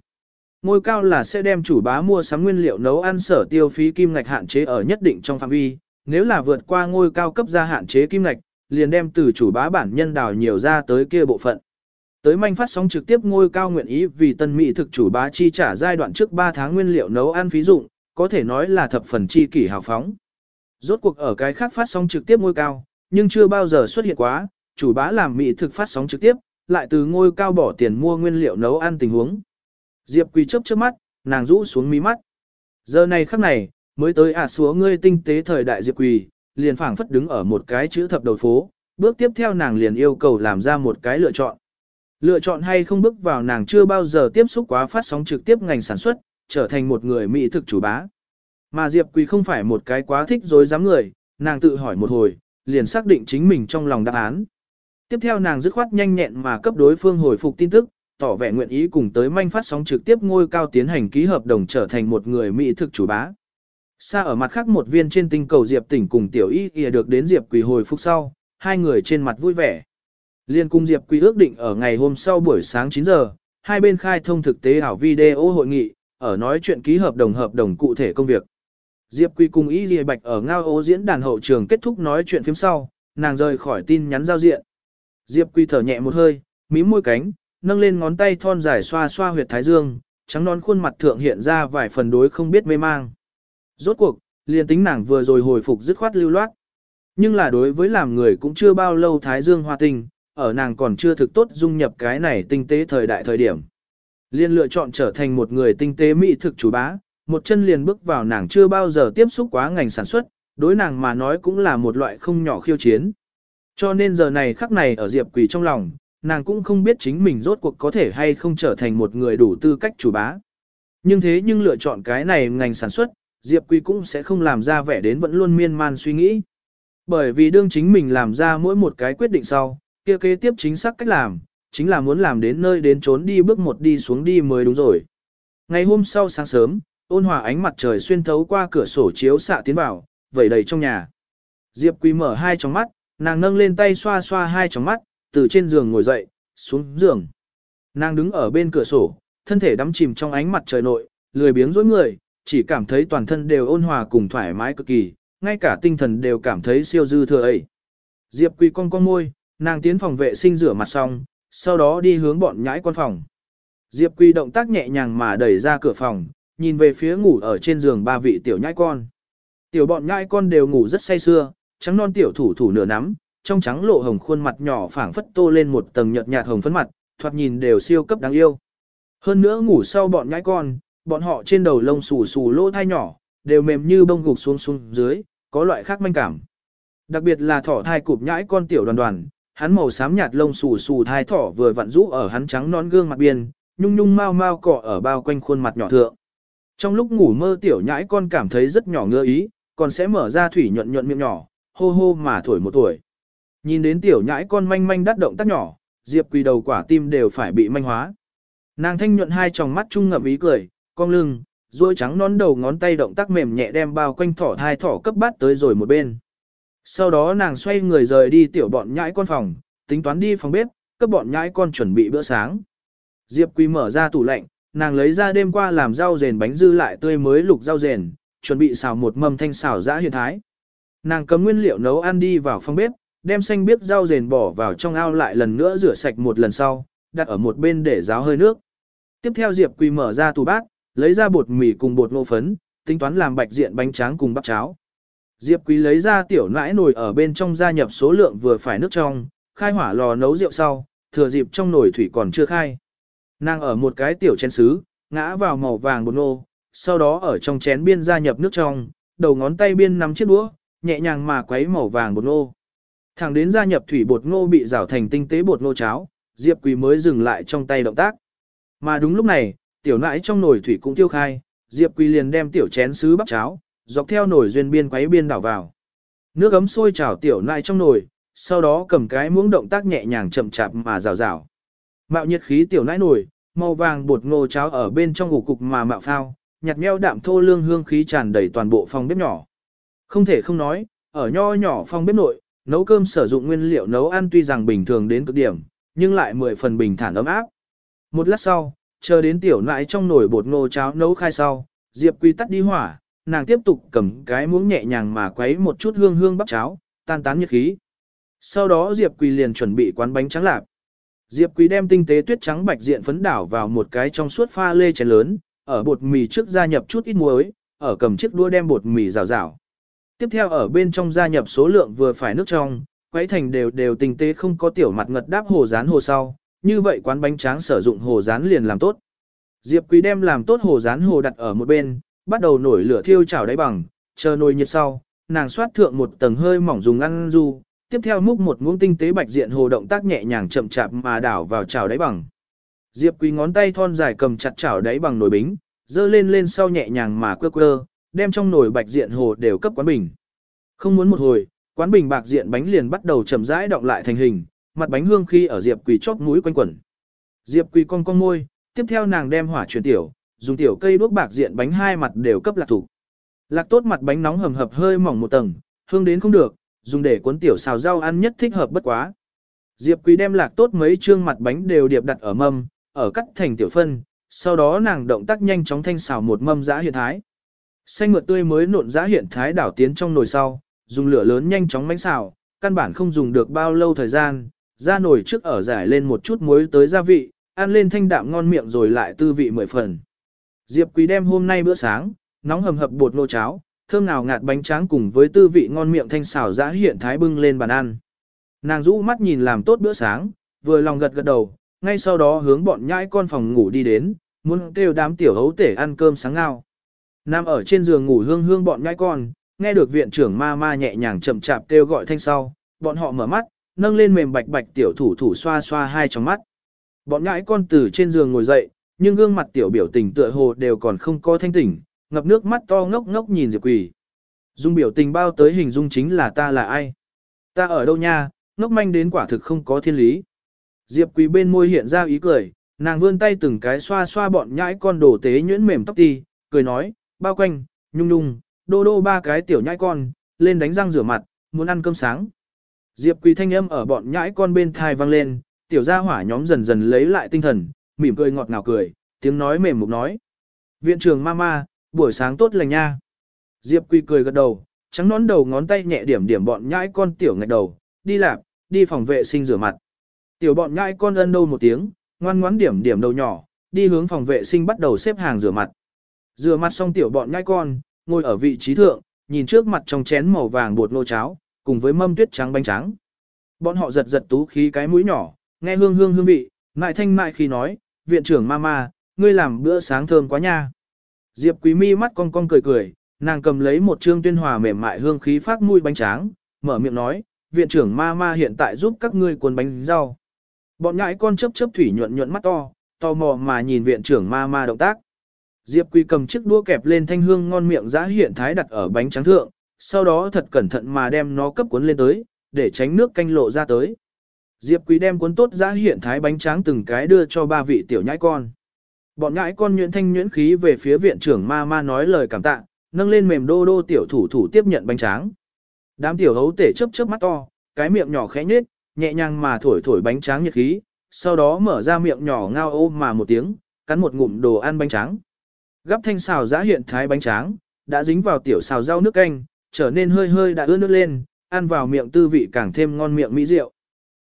Ngôi cao là sẽ đem chủ bá mua sắm nguyên liệu nấu ăn sở tiêu phí kim ngạch hạn chế ở nhất định trong phạm vi, nếu là vượt qua ngôi cao cấp ra hạn chế kim ngạch, liền đem từ chủ bá bản nhân đào nhiều ra tới kia bộ phận. Tới manh phát sóng trực tiếp ngôi cao nguyện ý vì tân mỹ thực chủ bá chi trả giai đoạn trước 3 tháng nguyên liệu nấu ăn phí dụng, có thể nói là thập phần chi kỷ hào phóng. Rốt cuộc ở cái khác phát sóng trực tiếp ngôi cao, nhưng chưa bao giờ xuất hiện quá, chủ bá làm mỹ thực phát sóng trực tiếp, lại từ ngôi cao bỏ tiền mua nguyên liệu nấu ăn tình huống. Diệp Quỳ chớp trước mắt, nàng rũ xuống mí mắt. Giờ này khắc này, mới tới ả à xuống ngươi tinh tế thời đại Diệp Quỳ, liền phảng phất đứng ở một cái chữ thập đầu phố, bước tiếp theo nàng liền yêu cầu làm ra một cái lựa chọn. Lựa chọn hay không bước vào nàng chưa bao giờ tiếp xúc quá phát sóng trực tiếp ngành sản xuất, trở thành một người mỹ thực chủ bá. Mà Diệp Quỳ không phải một cái quá thích dối dám người, nàng tự hỏi một hồi, liền xác định chính mình trong lòng đáp án. Tiếp theo nàng dứt khoát nhanh nhẹn mà cấp đối phương hồi phục tin tức, tỏ vẻ nguyện ý cùng tới manh phát sóng trực tiếp ngôi cao tiến hành ký hợp đồng trở thành một người mỹ thực chủ bá. Xa ở mặt khác một viên trên tinh cầu Diệp tỉnh cùng tiểu y kìa được đến Diệp quỳ hồi phục sau, hai người trên mặt vui vẻ. Liên cung Diệp quỳ ước định ở ngày hôm sau buổi sáng 9 giờ, hai bên khai thông thực tế ảo video hội nghị, ở nói chuyện ký hợp đồng hợp đồng cụ thể công việc. Diệp quỳ cùng y kìa bạch ở ngao ô diễn đàn hậu trường kết thúc nói chuyện phím sau, nàng rời khỏi tin nhắn giao diện. Diệp quỳ thở nhẹ một hơi, mím môi cánh, nâng lên ngón tay thon dài xoa xoa huyệt thái dương, trắng non khuôn mặt thượng hiện ra vài phần đối không biết mê mang. Rốt cuộc, liền tính nàng vừa rồi hồi phục dứt khoát lưu loát. Nhưng là đối với làm người cũng chưa bao lâu thái dương hoa tinh, ở nàng còn chưa thực tốt dung nhập cái này tinh tế thời đại thời điểm. Liên lựa chọn trở thành một người tinh tế mỹ thực chủ bá, một chân liền bước vào nàng chưa bao giờ tiếp xúc quá ngành sản xuất, đối nàng mà nói cũng là một loại không nhỏ khiêu chiến. Cho nên giờ này khắc này ở Diệp Quỳ trong lòng, nàng cũng không biết chính mình rốt cuộc có thể hay không trở thành một người đủ tư cách chủ bá. Nhưng thế nhưng lựa chọn cái này ngành sản xuất, Diệp Quý cũng sẽ không làm ra vẻ đến vẫn luôn miên man suy nghĩ. Bởi vì đương chính mình làm ra mỗi một cái quyết định sau, kia kế tiếp chính xác cách làm, chính là muốn làm đến nơi đến trốn đi bước một đi xuống đi mới đúng rồi. Ngày hôm sau sáng sớm, ôn hòa ánh mặt trời xuyên thấu qua cửa sổ chiếu xạ tiến vào, vẩy đầy trong nhà. Diệp Quý mở hai tròng mắt, nàng nâng lên tay xoa xoa hai tròng mắt, từ trên giường ngồi dậy, xuống giường. Nàng đứng ở bên cửa sổ, thân thể đắm chìm trong ánh mặt trời nội, lười biếng dối người, chỉ cảm thấy toàn thân đều ôn hòa cùng thoải mái cực kỳ, ngay cả tinh thần đều cảm thấy siêu dư thừa ấy. Diệp Quỳ con con môi, nàng tiến phòng vệ sinh rửa mặt xong, sau đó đi hướng bọn nhãi con phòng. Diệp Quỳ động tác nhẹ nhàng mà đẩy ra cửa phòng, nhìn về phía ngủ ở trên giường ba vị tiểu nhãi con. Tiểu bọn nhãi con đều ngủ rất say sưa, trắng non tiểu thủ thủ nửa nắm, trong trắng lộ hồng khuôn mặt nhỏ phảng phất tô lên một tầng nhợt nhạt hồng phấn mặt, thoạt nhìn đều siêu cấp đáng yêu. Hơn nữa ngủ sau bọn nhãi con, bọn họ trên đầu lông xù xù lỗ thai nhỏ, đều mềm như bông gục xuống xuống dưới, có loại khác manh cảm. Đặc biệt là thỏ thai cụp nhãi con tiểu đoàn đoàn, hắn màu xám nhạt lông xù xù thai thỏ vừa vặn rũ ở hắn trắng non gương mặt biên, nhung nhung mau mau cọ ở bao quanh khuôn mặt nhỏ thượng. Trong lúc ngủ mơ tiểu nhãi con cảm thấy rất nhỏ ngơ ý, còn sẽ mở ra thủy nhuận nhuận miệng nhỏ, hô hô mà thổi một tuổi. Nhìn đến tiểu nhãi con manh manh đắt động tác nhỏ, Diệp Quỳ đầu quả tim đều phải bị manh hóa. Nàng thanh nhuận hai tròng mắt trung ngậm ý cười, cong lưng, duỗi trắng nón đầu ngón tay động tác mềm nhẹ đem bao quanh thỏ thai thỏ cấp bát tới rồi một bên. Sau đó nàng xoay người rời đi tiểu bọn nhãi con phòng, tính toán đi phòng bếp, cấp bọn nhãi con chuẩn bị bữa sáng. Diệp Quỳ mở ra tủ lạnh, nàng lấy ra đêm qua làm rau rền bánh dư lại tươi mới lục rau rền, chuẩn bị xào một mâm thanh xào dã hiện thái. Nàng cầm nguyên liệu nấu ăn đi vào phòng bếp, đem xanh biếc rau rền bỏ vào trong ao lại lần nữa rửa sạch một lần sau, đặt ở một bên để ráo hơi nước. Tiếp theo Diệp Quỳ mở ra tủ bát, lấy ra bột mì cùng bột ngô phấn, tính toán làm bạch diện bánh tráng cùng bắp cháo. Diệp Quý lấy ra tiểu nãi nồi ở bên trong gia nhập số lượng vừa phải nước trong, khai hỏa lò nấu rượu sau, thừa dịp trong nồi thủy còn chưa khai. Nàng ở một cái tiểu chén sứ, ngã vào màu vàng bột ngô, sau đó ở trong chén biên gia nhập nước trong, đầu ngón tay biên nắm chiếc đũa, nhẹ nhàng mà quấy màu vàng bột ngô. Thẳng đến gia nhập thủy bột ngô bị rảo thành tinh tế bột ngô cháo, Diệp Quý mới dừng lại trong tay động tác. Mà đúng lúc này, tiểu nãi trong nồi thủy cũng tiêu khai, Diệp Quý liền đem tiểu chén sứ bắp cháo, dọc theo nồi duyên biên quấy biên đảo vào. Nước ấm sôi trào tiểu nãi trong nồi, sau đó cầm cái muỗng động tác nhẹ nhàng chậm chạp mà rào rào. Mạo nhiệt khí tiểu nãi nồi, màu vàng bột ngô cháo ở bên trong ngủ cục mà mạo phao, nhạt meo đạm thô lương hương khí tràn đầy toàn bộ phòng bếp nhỏ. Không thể không nói, ở nho nhỏ phòng bếp nội, nấu cơm sử dụng nguyên liệu nấu ăn tuy rằng bình thường đến cực điểm, nhưng lại mười phần bình thản ấm áp. Một lát sau, chờ đến tiểu nãi trong nồi bột ngô cháo nấu khai sau, Diệp Quy tắt đi hỏa, nàng tiếp tục cầm cái muỗng nhẹ nhàng mà quấy một chút hương hương bắp cháo, tan tán nhiệt khí. Sau đó Diệp Quỳ liền chuẩn bị quán bánh trắng lạp. Diệp Quỳ đem tinh tế tuyết trắng bạch diện phấn đảo vào một cái trong suốt pha lê chén lớn, ở bột mì trước gia nhập chút ít muối, ở cầm chiếc đũa đem bột mì rào rào. Tiếp theo ở bên trong gia nhập số lượng vừa phải nước trong, quấy thành đều đều tinh tế không có tiểu mặt ngật đáp hồ rán hồ sau, như vậy quán bánh tráng sử dụng hồ rán liền làm tốt. Diệp Quý đem làm tốt hồ rán hồ đặt ở một bên, bắt đầu nổi lửa thiêu chảo đáy bằng, chờ nồi nhiệt sau, nàng xoát thượng một tầng hơi mỏng dùng ăn du, tiếp theo múc một muỗng tinh tế bạch diện hồ động tác nhẹ nhàng chậm chạp mà đảo vào chảo đáy bằng. Diệp Quý ngón tay thon dài cầm chặt chảo đáy bằng nồi bính, dơ lên lên sau nhẹ nhàng mà quơ quơ, đem trong nồi bạch diện hồ đều cấp quán bình. Không muốn một hồi, quán bình bạc diện bánh liền bắt đầu chậm rãi động lại thành hình, mặt bánh hương khi ở Diệp Quỳ chóp mũi quanh quẩn. Diệp Quỳ cong cong môi, tiếp theo nàng đem hỏa chuyển tiểu, dùng tiểu cây đuốc bạc diện bánh hai mặt đều cấp lạc thủ. Lạc tốt mặt bánh nóng hầm hập hơi mỏng một tầng, hương đến không được, dùng để cuốn tiểu xào rau ăn nhất thích hợp bất quá. Diệp Quý đem lạc tốt mấy trương mặt bánh đều điệp đặt ở mâm, ở cắt thành tiểu phân, sau đó nàng động tác nhanh chóng thanh xào một mâm giã hiện thái. Xanh mượt tươi mới nộn giã hiện thái đảo tiến trong nồi sau, dùng lửa lớn nhanh chóng bánh xào, căn bản không dùng được bao lâu thời gian, ra nồi trước ở giải lên một chút muối tới gia vị, ăn lên thanh đạm ngon miệng rồi lại tư vị mười phần. Diệp Quý đem hôm nay bữa sáng, nóng hầm hập bột nô cháo, thơm nào ngạt bánh tráng cùng với tư vị ngon miệng thanh xào dã hiện thái bưng lên bàn ăn. Nàng rũ mắt nhìn làm tốt bữa sáng, vừa lòng gật gật đầu, ngay sau đó hướng bọn nhãi con phòng ngủ đi đến, muốn kêu đám tiểu hấu tể ăn cơm sáng ngao. Nam ở trên giường ngủ hương hương bọn nhãi con, nghe được viện trưởng ma ma nhẹ nhàng chậm chạp kêu gọi thanh sau, bọn họ mở mắt, nâng lên mềm bạch bạch tiểu thủ thủ xoa xoa hai trong mắt. Bọn nhãi con từ trên giường ngồi dậy, nhưng gương mặt tiểu biểu tình tựa hồ đều còn không có thanh tỉnh, ngập nước mắt to ngốc ngốc nhìn Diệp Quỳ. Dung biểu tình bao tới hình dung chính là ta là ai? Ta ở đâu nha, ngốc manh đến quả thực không có thiên lý. Diệp Quỳ bên môi hiện ra ý cười, nàng vươn tay từng cái xoa xoa bọn nhãi con đổ tế nhuyễn mềm tóc ti, cười nói, bao quanh, nhung nhung, đô đô ba cái tiểu nhãi con, lên đánh răng rửa mặt, muốn ăn cơm sáng. Diệp Quỳ thanh âm ở bọn nhãi con bên thai vang lên, tiểu gia hỏa nhóm dần dần lấy lại tinh thần, mỉm cười ngọt ngào cười, tiếng nói mềm mục nói. Viện trưởng mama, buổi sáng tốt lành nha. Diệp Quỳ cười gật đầu, trắng nón đầu ngón tay nhẹ điểm điểm bọn nhãi con tiểu ngạch đầu, đi lạp, đi phòng vệ sinh rửa mặt. Tiểu bọn nhãi con ân đâu một tiếng, ngoan ngoãn điểm điểm đầu nhỏ, đi hướng phòng vệ sinh bắt đầu xếp hàng rửa mặt. Rửa mặt xong tiểu bọn nhãi con, ngồi ở vị trí thượng, nhìn trước mặt trong chén màu vàng bột nô cháo, cùng với mâm tuyết trắng bánh trắng. Bọn họ giật giật tú khí cái mũi nhỏ, nghe hương hương hương vị, ngại thanh mại khi nói, viện trưởng mama, ngươi làm bữa sáng thơm quá nha. Diệp Quý mi mắt cong cong cười cười, nàng cầm lấy một trương tuyên hòa mềm mại hương khí phát mùi bánh tráng, mở miệng nói, viện trưởng mama hiện tại giúp các ngươi cuốn bánh rau. Bọn nhãi con chớp chớp thủy nhuận nhuận mắt to, tò mò mà nhìn viện trưởng mama động tác. Diệp Quý cầm chiếc đũa kẹp lên thanh hương ngon miệng giá hiện thái đặt ở bánh trắng thượng, sau đó thật cẩn thận mà đem nó cấp cuốn lên tới, để tránh nước canh lộ ra tới. Diệp Quý đem cuốn tốt giá hiện thái bánh tráng từng cái đưa cho ba vị tiểu nhãi con. Bọn nhãi con nhuyễn thanh nhuyễn khí về phía viện trưởng ma ma nói lời cảm tạ, nâng lên mềm đô đô tiểu thủ thủ tiếp nhận bánh tráng. Đám tiểu hấu tể chớp chớp mắt to, cái miệng nhỏ khẽ nhếch, nhẹ nhàng mà thổi thổi bánh tráng nhiệt khí, sau đó mở ra miệng nhỏ ngao ôm mà một tiếng, cắn một ngụm đồ ăn bánh tráng. Gắp thanh xào giã hiện thái bánh tráng, đã dính vào tiểu xào rau nước canh, trở nên hơi hơi đã ướt nước lên, ăn vào miệng tư vị càng thêm ngon miệng mỹ rượu.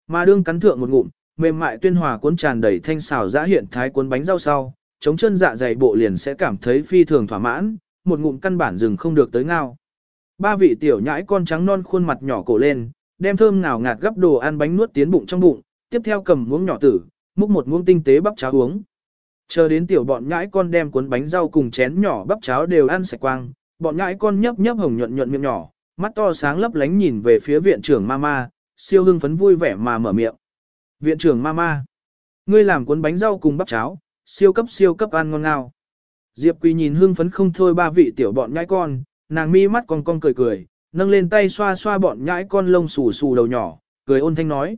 Mà đương cắn thượng một ngụm, mềm mại tuyên hòa cuốn tràn đầy thanh xào giã hiện thái cuốn bánh rau sau, chống chân dạ dày bộ liền sẽ cảm thấy phi thường thỏa mãn, một ngụm căn bản dừng không được tới ngao. Ba vị tiểu nhãi con trắng non khuôn mặt nhỏ cổ lên, đem thơm ngào ngạt gấp đồ ăn bánh nuốt tiến bụng trong bụng, tiếp theo cầm muỗng nhỏ tử, múc một muỗng tinh tế bắp cháo uống. Chờ đến tiểu bọn nhãi con đem cuốn bánh rau cùng chén nhỏ bắp cháo đều ăn sạch quang, bọn nhãi con nhấp nhấp hồng nhuận nhuận miệng nhỏ, mắt to sáng lấp lánh nhìn về phía viện trưởng mama, siêu hưng phấn vui vẻ mà mở miệng. Viện trưởng mama, ngươi làm cuốn bánh rau cùng bắp cháo, siêu cấp siêu cấp ăn ngon ngào. Diệp Quỳ nhìn hưng phấn không thôi ba vị tiểu bọn nhãi con, nàng mi mắt con con cười cười, nâng lên tay xoa xoa bọn nhãi con lông xù xù đầu nhỏ, cười ôn thanh nói.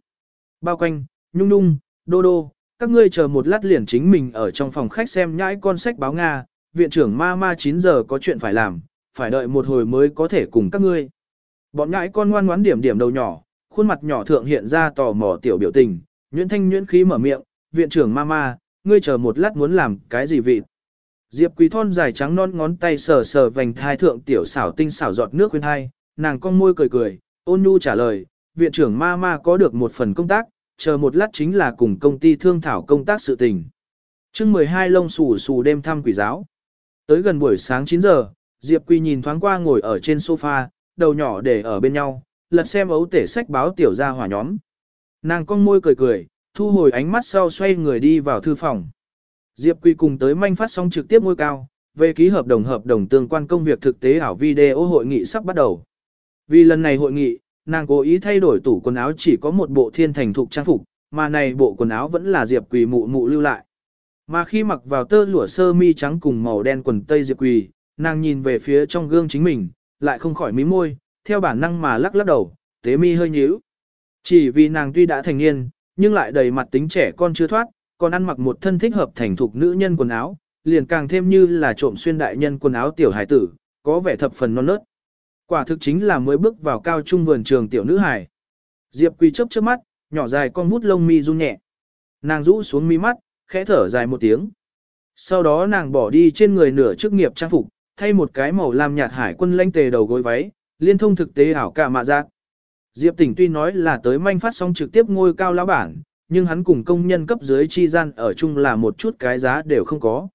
Bao quanh, nhung nhung, đô đô, các ngươi chờ một lát liền chính mình ở trong phòng khách xem nhãi con sách báo Nga, viện trưởng ma ma 9 giờ có chuyện phải làm, phải đợi một hồi mới có thể cùng các ngươi. Bọn nhãi con ngoan ngoãn điểm điểm đầu nhỏ, khuôn mặt nhỏ thượng hiện ra tò mò tiểu biểu tình, nhuyễn thanh nhuyễn khí mở miệng, viện trưởng ma ma, ngươi chờ một lát muốn làm cái gì vị. Diệp Quý Thon dài trắng non ngón tay sờ sờ vành thai thượng tiểu xảo tinh xảo giọt nước khuyên thai, nàng con môi cười cười, ôn nhu trả lời, viện trưởng ma ma có được một phần công tác, chờ một lát chính là cùng công ty thương thảo công tác sự tình. chương 12 lông xù xù đêm thăm quỷ giáo. Tới gần buổi sáng 9 giờ, Diệp Quy nhìn thoáng qua ngồi ở trên sofa, đầu nhỏ để ở bên nhau, lật xem ấu tể sách báo tiểu ra hỏa nhóm. Nàng con môi cười cười, thu hồi ánh mắt sau xoay người đi vào thư phòng. Diệp Quy cùng tới manh phát sóng trực tiếp ngôi cao, về ký hợp đồng hợp đồng tương quan công việc thực tế ảo video hội nghị sắp bắt đầu. Vì lần này hội nghị, nàng cố ý thay đổi tủ quần áo chỉ có một bộ thiên thành thục trang phục, mà này bộ quần áo vẫn là Diệp Quỳ mụ mụ lưu lại. Mà khi mặc vào tơ lụa sơ mi trắng cùng màu đen quần tây Diệp Quỳ, nàng nhìn về phía trong gương chính mình, lại không khỏi mí môi, theo bản năng mà lắc lắc đầu, tế mi hơi nhíu. Chỉ vì nàng tuy đã thành niên, nhưng lại đầy mặt tính trẻ con chưa thoát, còn ăn mặc một thân thích hợp thành thục nữ nhân quần áo, liền càng thêm như là trộm xuyên đại nhân quần áo tiểu hải tử, có vẻ thập phần non nớt. Quả thực chính là mới bước vào cao trung vườn trường tiểu nữ hải. Diệp Quỳ chớp chớp mắt, nhỏ dài con vút lông mi run nhẹ. Nàng rũ xuống mi mắt, khẽ thở dài một tiếng. Sau đó nàng bỏ đi trên người nửa chức nghiệp trang phục, thay một cái màu lam nhạt hải quân lanh tề đầu gối váy, liên thông thực tế ảo cả mạ giác. Diệp Tỉnh tuy nói là tới manh phát sóng trực tiếp ngôi cao lão bản, nhưng hắn cùng công nhân cấp dưới chi gian ở chung là một chút cái giá đều không có.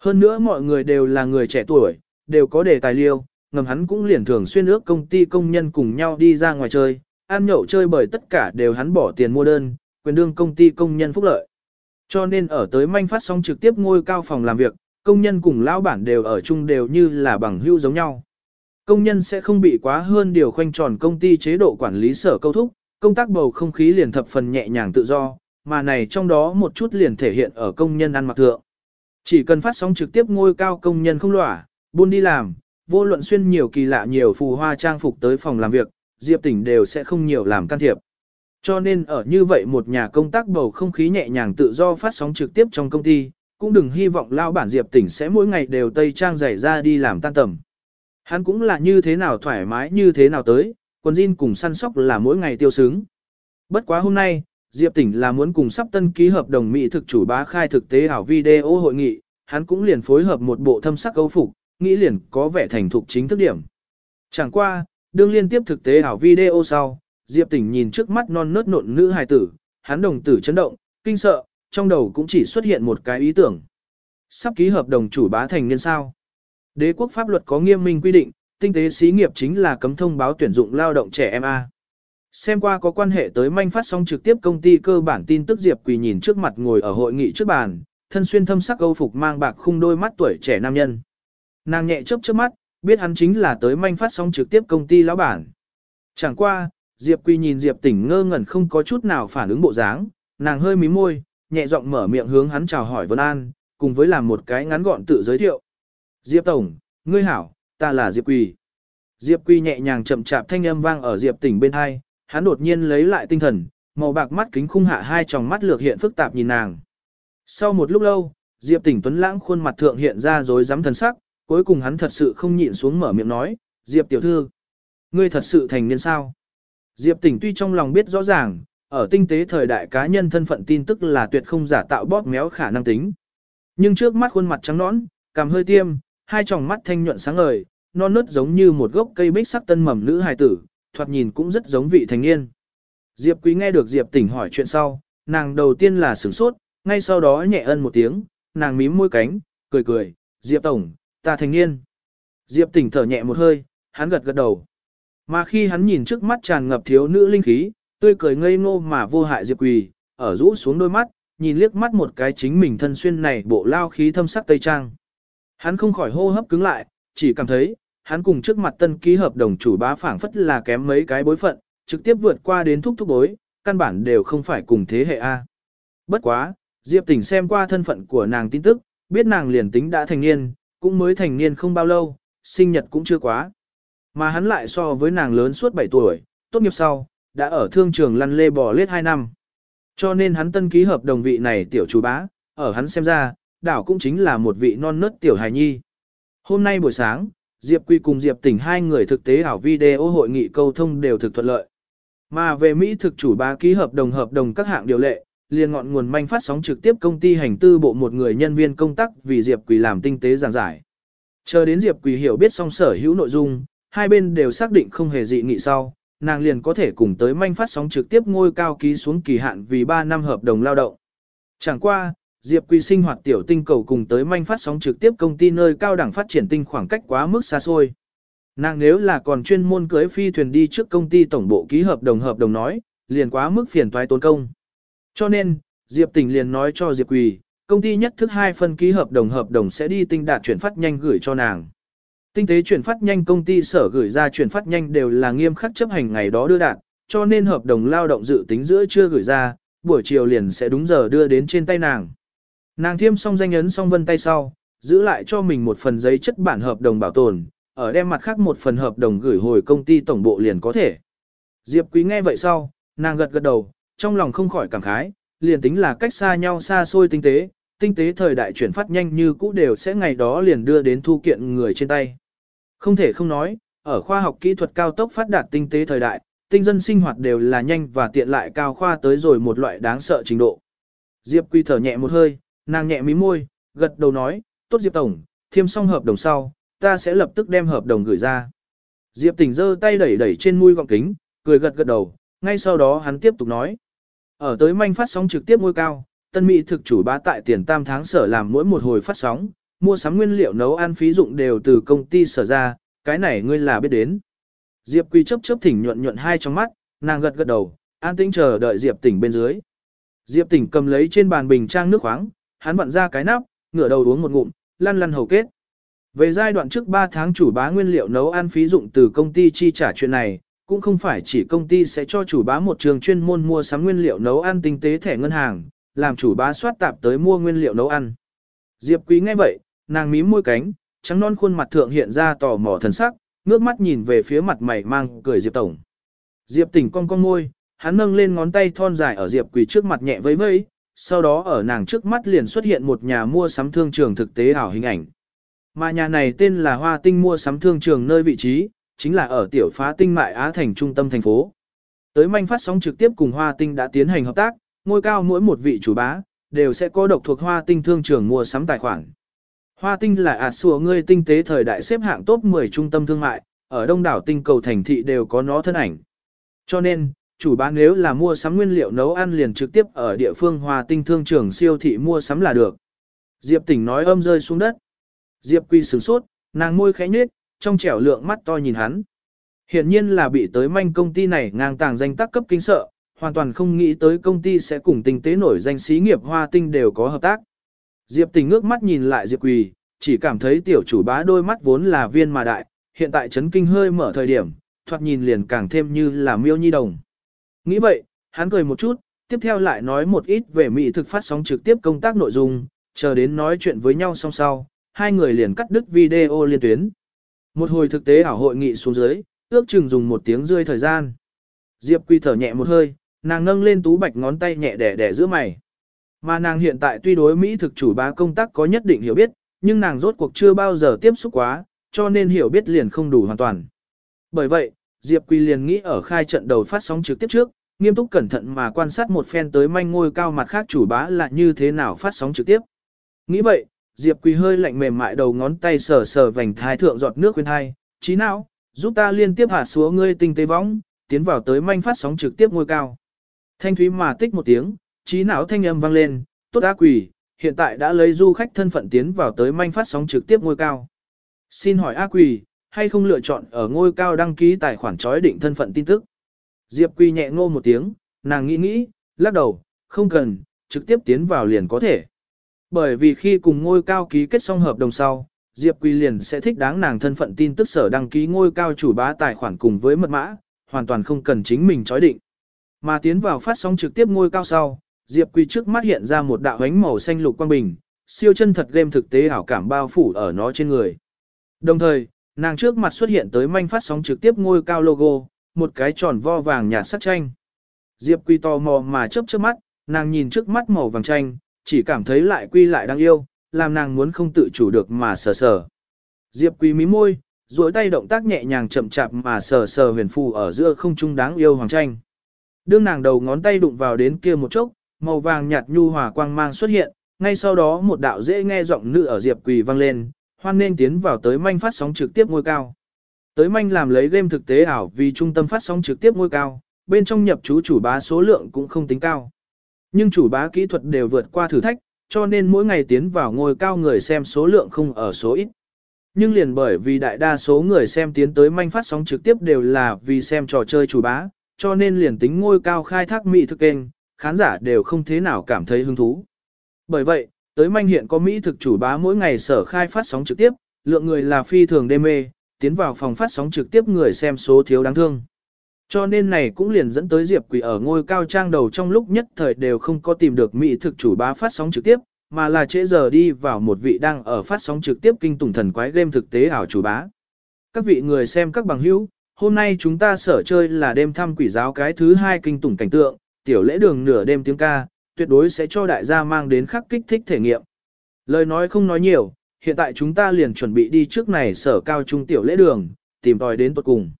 Hơn nữa mọi người đều là người trẻ tuổi, đều có đề tài liêu, ngầm hắn cũng liền thường xuyên ước công ty công nhân cùng nhau đi ra ngoài chơi, ăn nhậu chơi bởi tất cả đều hắn bỏ tiền mua đơn, quyền đương công ty công nhân phúc lợi. Cho nên ở tới manh phát sóng trực tiếp ngôi cao phòng làm việc, công nhân cùng lão bản đều ở chung đều như là bằng hữu giống nhau. Công nhân sẽ không bị quá hơn điều khoanh tròn công ty chế độ quản lý sở câu thúc, công tác bầu không khí liền thập phần nhẹ nhàng tự do, mà này trong đó một chút liền thể hiện ở công nhân ăn mặc thượng. Chỉ cần phát sóng trực tiếp ngôi cao công nhân không lỏa, buôn đi làm, vô luận xuyên nhiều kỳ lạ nhiều phù hoa trang phục tới phòng làm việc, Diệp Tỉnh đều sẽ không nhiều làm can thiệp. Cho nên ở như vậy một nhà công tác bầu không khí nhẹ nhàng tự do phát sóng trực tiếp trong công ty, cũng đừng hy vọng lao bản Diệp Tỉnh sẽ mỗi ngày đều tây trang giày ra đi làm tan tầm. Hắn cũng là như thế nào thoải mái như thế nào tới, quần jean cùng săn sóc là mỗi ngày tiêu sướng. Bất quá hôm nay, Diệp Tỉnh là muốn cùng sắp tân ký hợp đồng mỹ thực chủ bá khai thực tế ảo video hội nghị, hắn cũng liền phối hợp một bộ thâm sắc câu phục, nghĩ liền có vẻ thành thục chính thức điểm. Chẳng qua, đương liên tiếp thực tế ảo video sau, Diệp Tỉnh nhìn trước mắt non nớt nộn nữ hài tử, hắn đồng tử chấn động, kinh sợ, trong đầu cũng chỉ xuất hiện một cái ý tưởng. Sắp ký hợp đồng chủ bá thành niên sao? Đế quốc pháp luật có nghiêm minh quy định, tinh tế xí nghiệp chính là cấm thông báo tuyển dụng lao động trẻ em A. Xem qua có quan hệ tới manh phát sóng trực tiếp công ty cơ bản tin tức Diệp Quỳ nhìn trước mặt ngồi ở hội nghị trước bàn, thân xuyên thâm sắc câu phục mang bạc khung đôi mắt tuổi trẻ nam nhân. Nàng nhẹ chớp chớp mắt, biết hắn chính là tới manh phát sóng trực tiếp công ty lão bản. Chẳng qua, Diệp Quy nhìn Diệp Tỉnh ngơ ngẩn không có chút nào phản ứng bộ dáng, nàng hơi mím môi, nhẹ giọng mở miệng hướng hắn chào hỏi Vân An, cùng với làm một cái ngắn gọn tự giới thiệu. Diệp Tổng, ngươi hảo, ta là Diệp Quy. Diệp Quy nhẹ nhàng chậm chạp thanh âm vang ở Diệp Tỉnh bên hai, hắn đột nhiên lấy lại tinh thần, màu bạc mắt kính khung hạ hai tròng mắt lược hiện phức tạp nhìn nàng. Sau một lúc lâu, Diệp Tỉnh Tuấn Lãng khuôn mặt thượng hiện ra rồi dám thần sắc, cuối cùng hắn thật sự không nhịn xuống mở miệng nói, Diệp tiểu thư, ngươi thật sự thành niên sao? Diệp Tỉnh tuy trong lòng biết rõ ràng, ở tinh tế thời đại cá nhân thân phận tin tức là tuyệt không giả tạo bóp méo khả năng tính. Nhưng trước mắt khuôn mặt trắng nõn, cằm hơi tiêm, hai tròng mắt thanh nhuận sáng ngời, non nớt giống như một gốc cây bích sắc tân mầm nữ hài tử, thoạt nhìn cũng rất giống vị thành niên. Diệp Quý nghe được Diệp Tỉnh hỏi chuyện sau, nàng đầu tiên là sửng sốt, ngay sau đó nhẹ ân một tiếng, nàng mím môi cánh, cười cười, Diệp Tổng, ta thành niên. Diệp Tỉnh thở nhẹ một hơi, hắn gật gật đầu. Mà khi hắn nhìn trước mắt tràn ngập thiếu nữ linh khí, tươi cười ngây ngô mà vô hại Diệp Quỳ, ở rũ xuống đôi mắt, nhìn liếc mắt một cái chính mình thân xuyên này bộ lao khí thâm sắc tây trang. Hắn không khỏi hô hấp cứng lại, chỉ cảm thấy, hắn cùng trước mặt tân ký hợp đồng chủ bá phảng phất là kém mấy cái bối phận, trực tiếp vượt qua đến thúc thúc bối, căn bản đều không phải cùng thế hệ A. Bất quá, Diệp Tỉnh xem qua thân phận của nàng tin tức, biết nàng liền tính đã thành niên, cũng mới thành niên không bao lâu, sinh nhật cũng chưa quá. Mà hắn lại so với nàng lớn suốt 7 tuổi, tốt nghiệp sau, đã ở thương trường lăn lê bò lết 2 năm. Cho nên hắn tân ký hợp đồng vị này tiểu chủ bá, ở hắn xem ra, đảo cũng chính là một vị non nớt tiểu hài nhi. Hôm nay buổi sáng, Diệp Quy cùng Diệp Tỉnh hai người thực tế ảo video hội nghị câu thông đều thực thuận lợi. Mà về Mỹ thực chủ bá ký hợp đồng hợp đồng các hạng điều lệ, liền ngọn nguồn manh phát sóng trực tiếp công ty hành tư bộ một người nhân viên công tác vì Diệp Quỳ làm tinh tế giảng giải. Chờ đến Diệp Quỳ hiểu biết xong sở hữu nội dung, hai bên đều xác định không hề dị nghị sau, nàng liền có thể cùng tới manh phát sóng trực tiếp ngôi cao ký xuống kỳ hạn vì 3 năm hợp đồng lao động. Chẳng qua, Diệp Quỳ sinh hoạt tiểu tinh cầu cùng tới manh phát sóng trực tiếp công ty nơi cao đẳng phát triển tinh khoảng cách quá mức xa xôi. Nàng nếu là còn chuyên môn cưới phi thuyền đi trước công ty tổng bộ ký hợp đồng hợp đồng nói, liền quá mức phiền toái tốn công. Cho nên, Diệp Tình liền nói cho Diệp Quỳ, công ty nhất thức hai phân ký hợp đồng hợp đồng sẽ đi tinh đạt chuyển phát nhanh gửi cho nàng. Tinh tế chuyển phát nhanh công ty sở gửi ra chuyển phát nhanh đều là nghiêm khắc chấp hành ngày đó đưa đạt, cho nên hợp đồng lao động dự tính giữa chưa gửi ra, buổi chiều liền sẽ đúng giờ đưa đến trên tay nàng. Nàng thiêm xong danh ấn xong vân tay sau, giữ lại cho mình một phần giấy chất bản hợp đồng bảo tồn, ở đem mặt khác một phần hợp đồng gửi hồi công ty tổng bộ liền có thể. Diệp Quý nghe vậy sau, nàng gật gật đầu, trong lòng không khỏi cảm khái, liền tính là cách xa nhau xa xôi tinh tế, tinh tế thời đại chuyển phát nhanh như cũ đều sẽ ngày đó liền đưa đến thu kiện người trên tay. Không thể không nói, ở khoa học kỹ thuật cao tốc phát đạt tinh tế thời đại, tinh dân sinh hoạt đều là nhanh và tiện lại cao khoa tới rồi một loại đáng sợ trình độ. Diệp Quy thở nhẹ một hơi, nàng nhẹ mí môi, gật đầu nói, tốt Diệp Tổng, thiêm xong hợp đồng sau, ta sẽ lập tức đem hợp đồng gửi ra. Diệp tỉnh giơ tay đẩy đẩy trên mũi gọng kính, cười gật gật đầu, ngay sau đó hắn tiếp tục nói. Ở tới manh phát sóng trực tiếp ngôi cao, tân mỹ thực chủ bá tại tiền tam tháng sở làm mỗi một hồi phát sóng, mua sắm nguyên liệu nấu ăn phí dụng đều từ công ty sở ra, cái này ngươi là biết đến. Diệp Quỳ chấp chấp thỉnh nhuận nhuận hai trong mắt, nàng gật gật đầu, an tĩnh chờ đợi Diệp tỉnh bên dưới. Diệp tỉnh cầm lấy trên bàn bình trang nước khoáng, hắn vặn ra cái nắp, ngửa đầu uống một ngụm, lăn lăn hầu kết. Về giai đoạn trước 3 tháng chủ bá nguyên liệu nấu ăn phí dụng từ công ty chi trả chuyện này, cũng không phải chỉ công ty sẽ cho chủ bá một trường chuyên môn mua sắm nguyên liệu nấu ăn tinh tế thẻ ngân hàng, làm chủ bá soát tạp tới mua nguyên liệu nấu ăn. Diệp Quý nghe vậy, nàng mím môi cánh, trắng non khuôn mặt thượng hiện ra tò mò thần sắc, ngước mắt nhìn về phía mặt mày mang cười Diệp Tổng. Diệp tỉnh cong cong môi, hắn nâng lên ngón tay thon dài ở Diệp quỳ trước mặt nhẹ vẫy vẫy, sau đó ở nàng trước mắt liền xuất hiện một nhà mua sắm thương trường thực tế ảo hình ảnh. Mà nhà này tên là Hoa Tinh mua sắm thương trường nơi vị trí, chính là ở tiểu phá tinh mại Á thành trung tâm thành phố. Tới manh phát sóng trực tiếp cùng Hoa Tinh đã tiến hành hợp tác, ngôi cao mỗi một vị chủ bá, đều sẽ có độc thuộc Hoa Tinh thương trường mua sắm tài khoản. Hoa Tinh là ạt sùa ngươi tinh tế thời đại xếp hạng top 10 trung tâm thương mại, ở đông đảo tinh cầu thành thị đều có nó thân ảnh. Cho nên, chủ bán nếu là mua sắm nguyên liệu nấu ăn liền trực tiếp ở địa phương Hoa Tinh thương trường siêu thị mua sắm là được. Diệp tỉnh nói âm rơi xuống đất. Diệp Quy sửng sốt, nàng môi khẽ nhếch, trong trẻo lượng mắt to nhìn hắn. Hiện nhiên là bị tới manh công ty này ngang tàng danh tác cấp kinh sợ, hoàn toàn không nghĩ tới công ty sẽ cùng tinh tế nổi danh xí nghiệp hoa tinh đều có hợp tác. Diệp tình ngước mắt nhìn lại Diệp Quỳ, chỉ cảm thấy tiểu chủ bá đôi mắt vốn là viên mà đại, hiện tại chấn kinh hơi mở thời điểm, thoạt nhìn liền càng thêm như là miêu nhi đồng. Nghĩ vậy, hắn cười một chút, tiếp theo lại nói một ít về mỹ thực phát sóng trực tiếp công tác nội dung, chờ đến nói chuyện với nhau song sau, hai người liền cắt đứt video liên tuyến. Một hồi thực tế ảo hội nghị xuống dưới, ước chừng dùng một tiếng rơi thời gian. Diệp Quy thở nhẹ một hơi, nàng nâng lên tú bạch ngón tay nhẹ đẻ đẻ giữa mày. Mà nàng hiện tại tuy đối Mỹ thực chủ bá công tác có nhất định hiểu biết, nhưng nàng rốt cuộc chưa bao giờ tiếp xúc quá, cho nên hiểu biết liền không đủ hoàn toàn. Bởi vậy, Diệp Quỳ liền nghĩ ở khai trận đầu phát sóng trực tiếp trước, nghiêm túc cẩn thận mà quan sát một phen tới manh ngôi cao mặt khác chủ bá là như thế nào phát sóng trực tiếp. Nghĩ vậy, Diệp Quỳ hơi lạnh mềm mại đầu ngón tay sờ sờ vành thái thượng giọt nước quên thai, trí não, giúp ta liên tiếp hạ xuống ngươi tinh tế võng, tiến vào tới manh phát sóng trực tiếp ngôi cao. Thanh thúy mà tích một tiếng, trí não thanh âm vang lên, tốt ác quỷ, hiện tại đã lấy du khách thân phận tiến vào tới manh phát sóng trực tiếp ngôi cao. Xin hỏi ác Quỳ, hay không lựa chọn ở ngôi cao đăng ký tài khoản trói định thân phận tin tức? Diệp Quỳ nhẹ ngô một tiếng, nàng nghĩ nghĩ, lắc đầu, không cần, trực tiếp tiến vào liền có thể. Bởi vì khi cùng ngôi cao ký kết xong hợp đồng sau, Diệp Quỳ liền sẽ thích đáng nàng thân phận tin tức sở đăng ký ngôi cao chủ bá tài khoản cùng với mật mã, hoàn toàn không cần chính mình chói định. Mà tiến vào phát sóng trực tiếp ngôi cao sau, Diệp Quỳ trước mắt hiện ra một đạo ánh màu xanh lục quang bình, siêu chân thật game thực tế ảo cảm bao phủ ở nó trên người. Đồng thời, nàng trước mặt xuất hiện tới manh phát sóng trực tiếp ngôi cao logo, một cái tròn vo vàng nhạt sắc tranh. Diệp Quỳ tò mò mà chớp chớp mắt, nàng nhìn trước mắt màu vàng tranh, chỉ cảm thấy lại quy lại đang yêu, làm nàng muốn không tự chủ được mà sờ sờ. Diệp Quỳ mí môi, duỗi tay động tác nhẹ nhàng chậm chạp mà sờ sờ huyền phù ở giữa không trung đáng yêu hoàng tranh. Đương nàng đầu ngón tay đụng vào đến kia một chốc, màu vàng nhạt nhu hòa quang mang xuất hiện, ngay sau đó một đạo dễ nghe giọng nữ ở Diệp Quỳ vang lên, hoan nên tiến vào tới manh phát sóng trực tiếp ngôi cao. Tới manh làm lấy game thực tế ảo vì trung tâm phát sóng trực tiếp ngôi cao, bên trong nhập chú chủ bá số lượng cũng không tính cao. Nhưng chủ bá kỹ thuật đều vượt qua thử thách, cho nên mỗi ngày tiến vào ngôi cao người xem số lượng không ở số ít. Nhưng liền bởi vì đại đa số người xem tiến tới manh phát sóng trực tiếp đều là vì xem trò chơi chủ bá, cho nên liền tính ngôi cao khai thác mỹ thực kênh, khán giả đều không thế nào cảm thấy hứng thú. Bởi vậy, tới manh hiện có mỹ thực chủ bá mỗi ngày sở khai phát sóng trực tiếp, lượng người là phi thường đê mê, tiến vào phòng phát sóng trực tiếp người xem số thiếu đáng thương. Cho nên này cũng liền dẫn tới Diệp Quỷ ở ngôi cao trang đầu trong lúc nhất thời đều không có tìm được mỹ thực chủ bá phát sóng trực tiếp, mà là trễ giờ đi vào một vị đang ở phát sóng trực tiếp kinh tủng thần quái game thực tế ảo chủ bá. Các vị người xem các bằng hữu, hôm nay chúng ta sở chơi là đêm thăm quỷ giáo cái thứ hai kinh tủng cảnh tượng, tiểu lễ đường nửa đêm tiếng ca, tuyệt đối sẽ cho đại gia mang đến khắc kích thích thể nghiệm. Lời nói không nói nhiều, hiện tại chúng ta liền chuẩn bị đi trước này sở cao trung tiểu lễ đường, tìm tòi đến tuật cùng.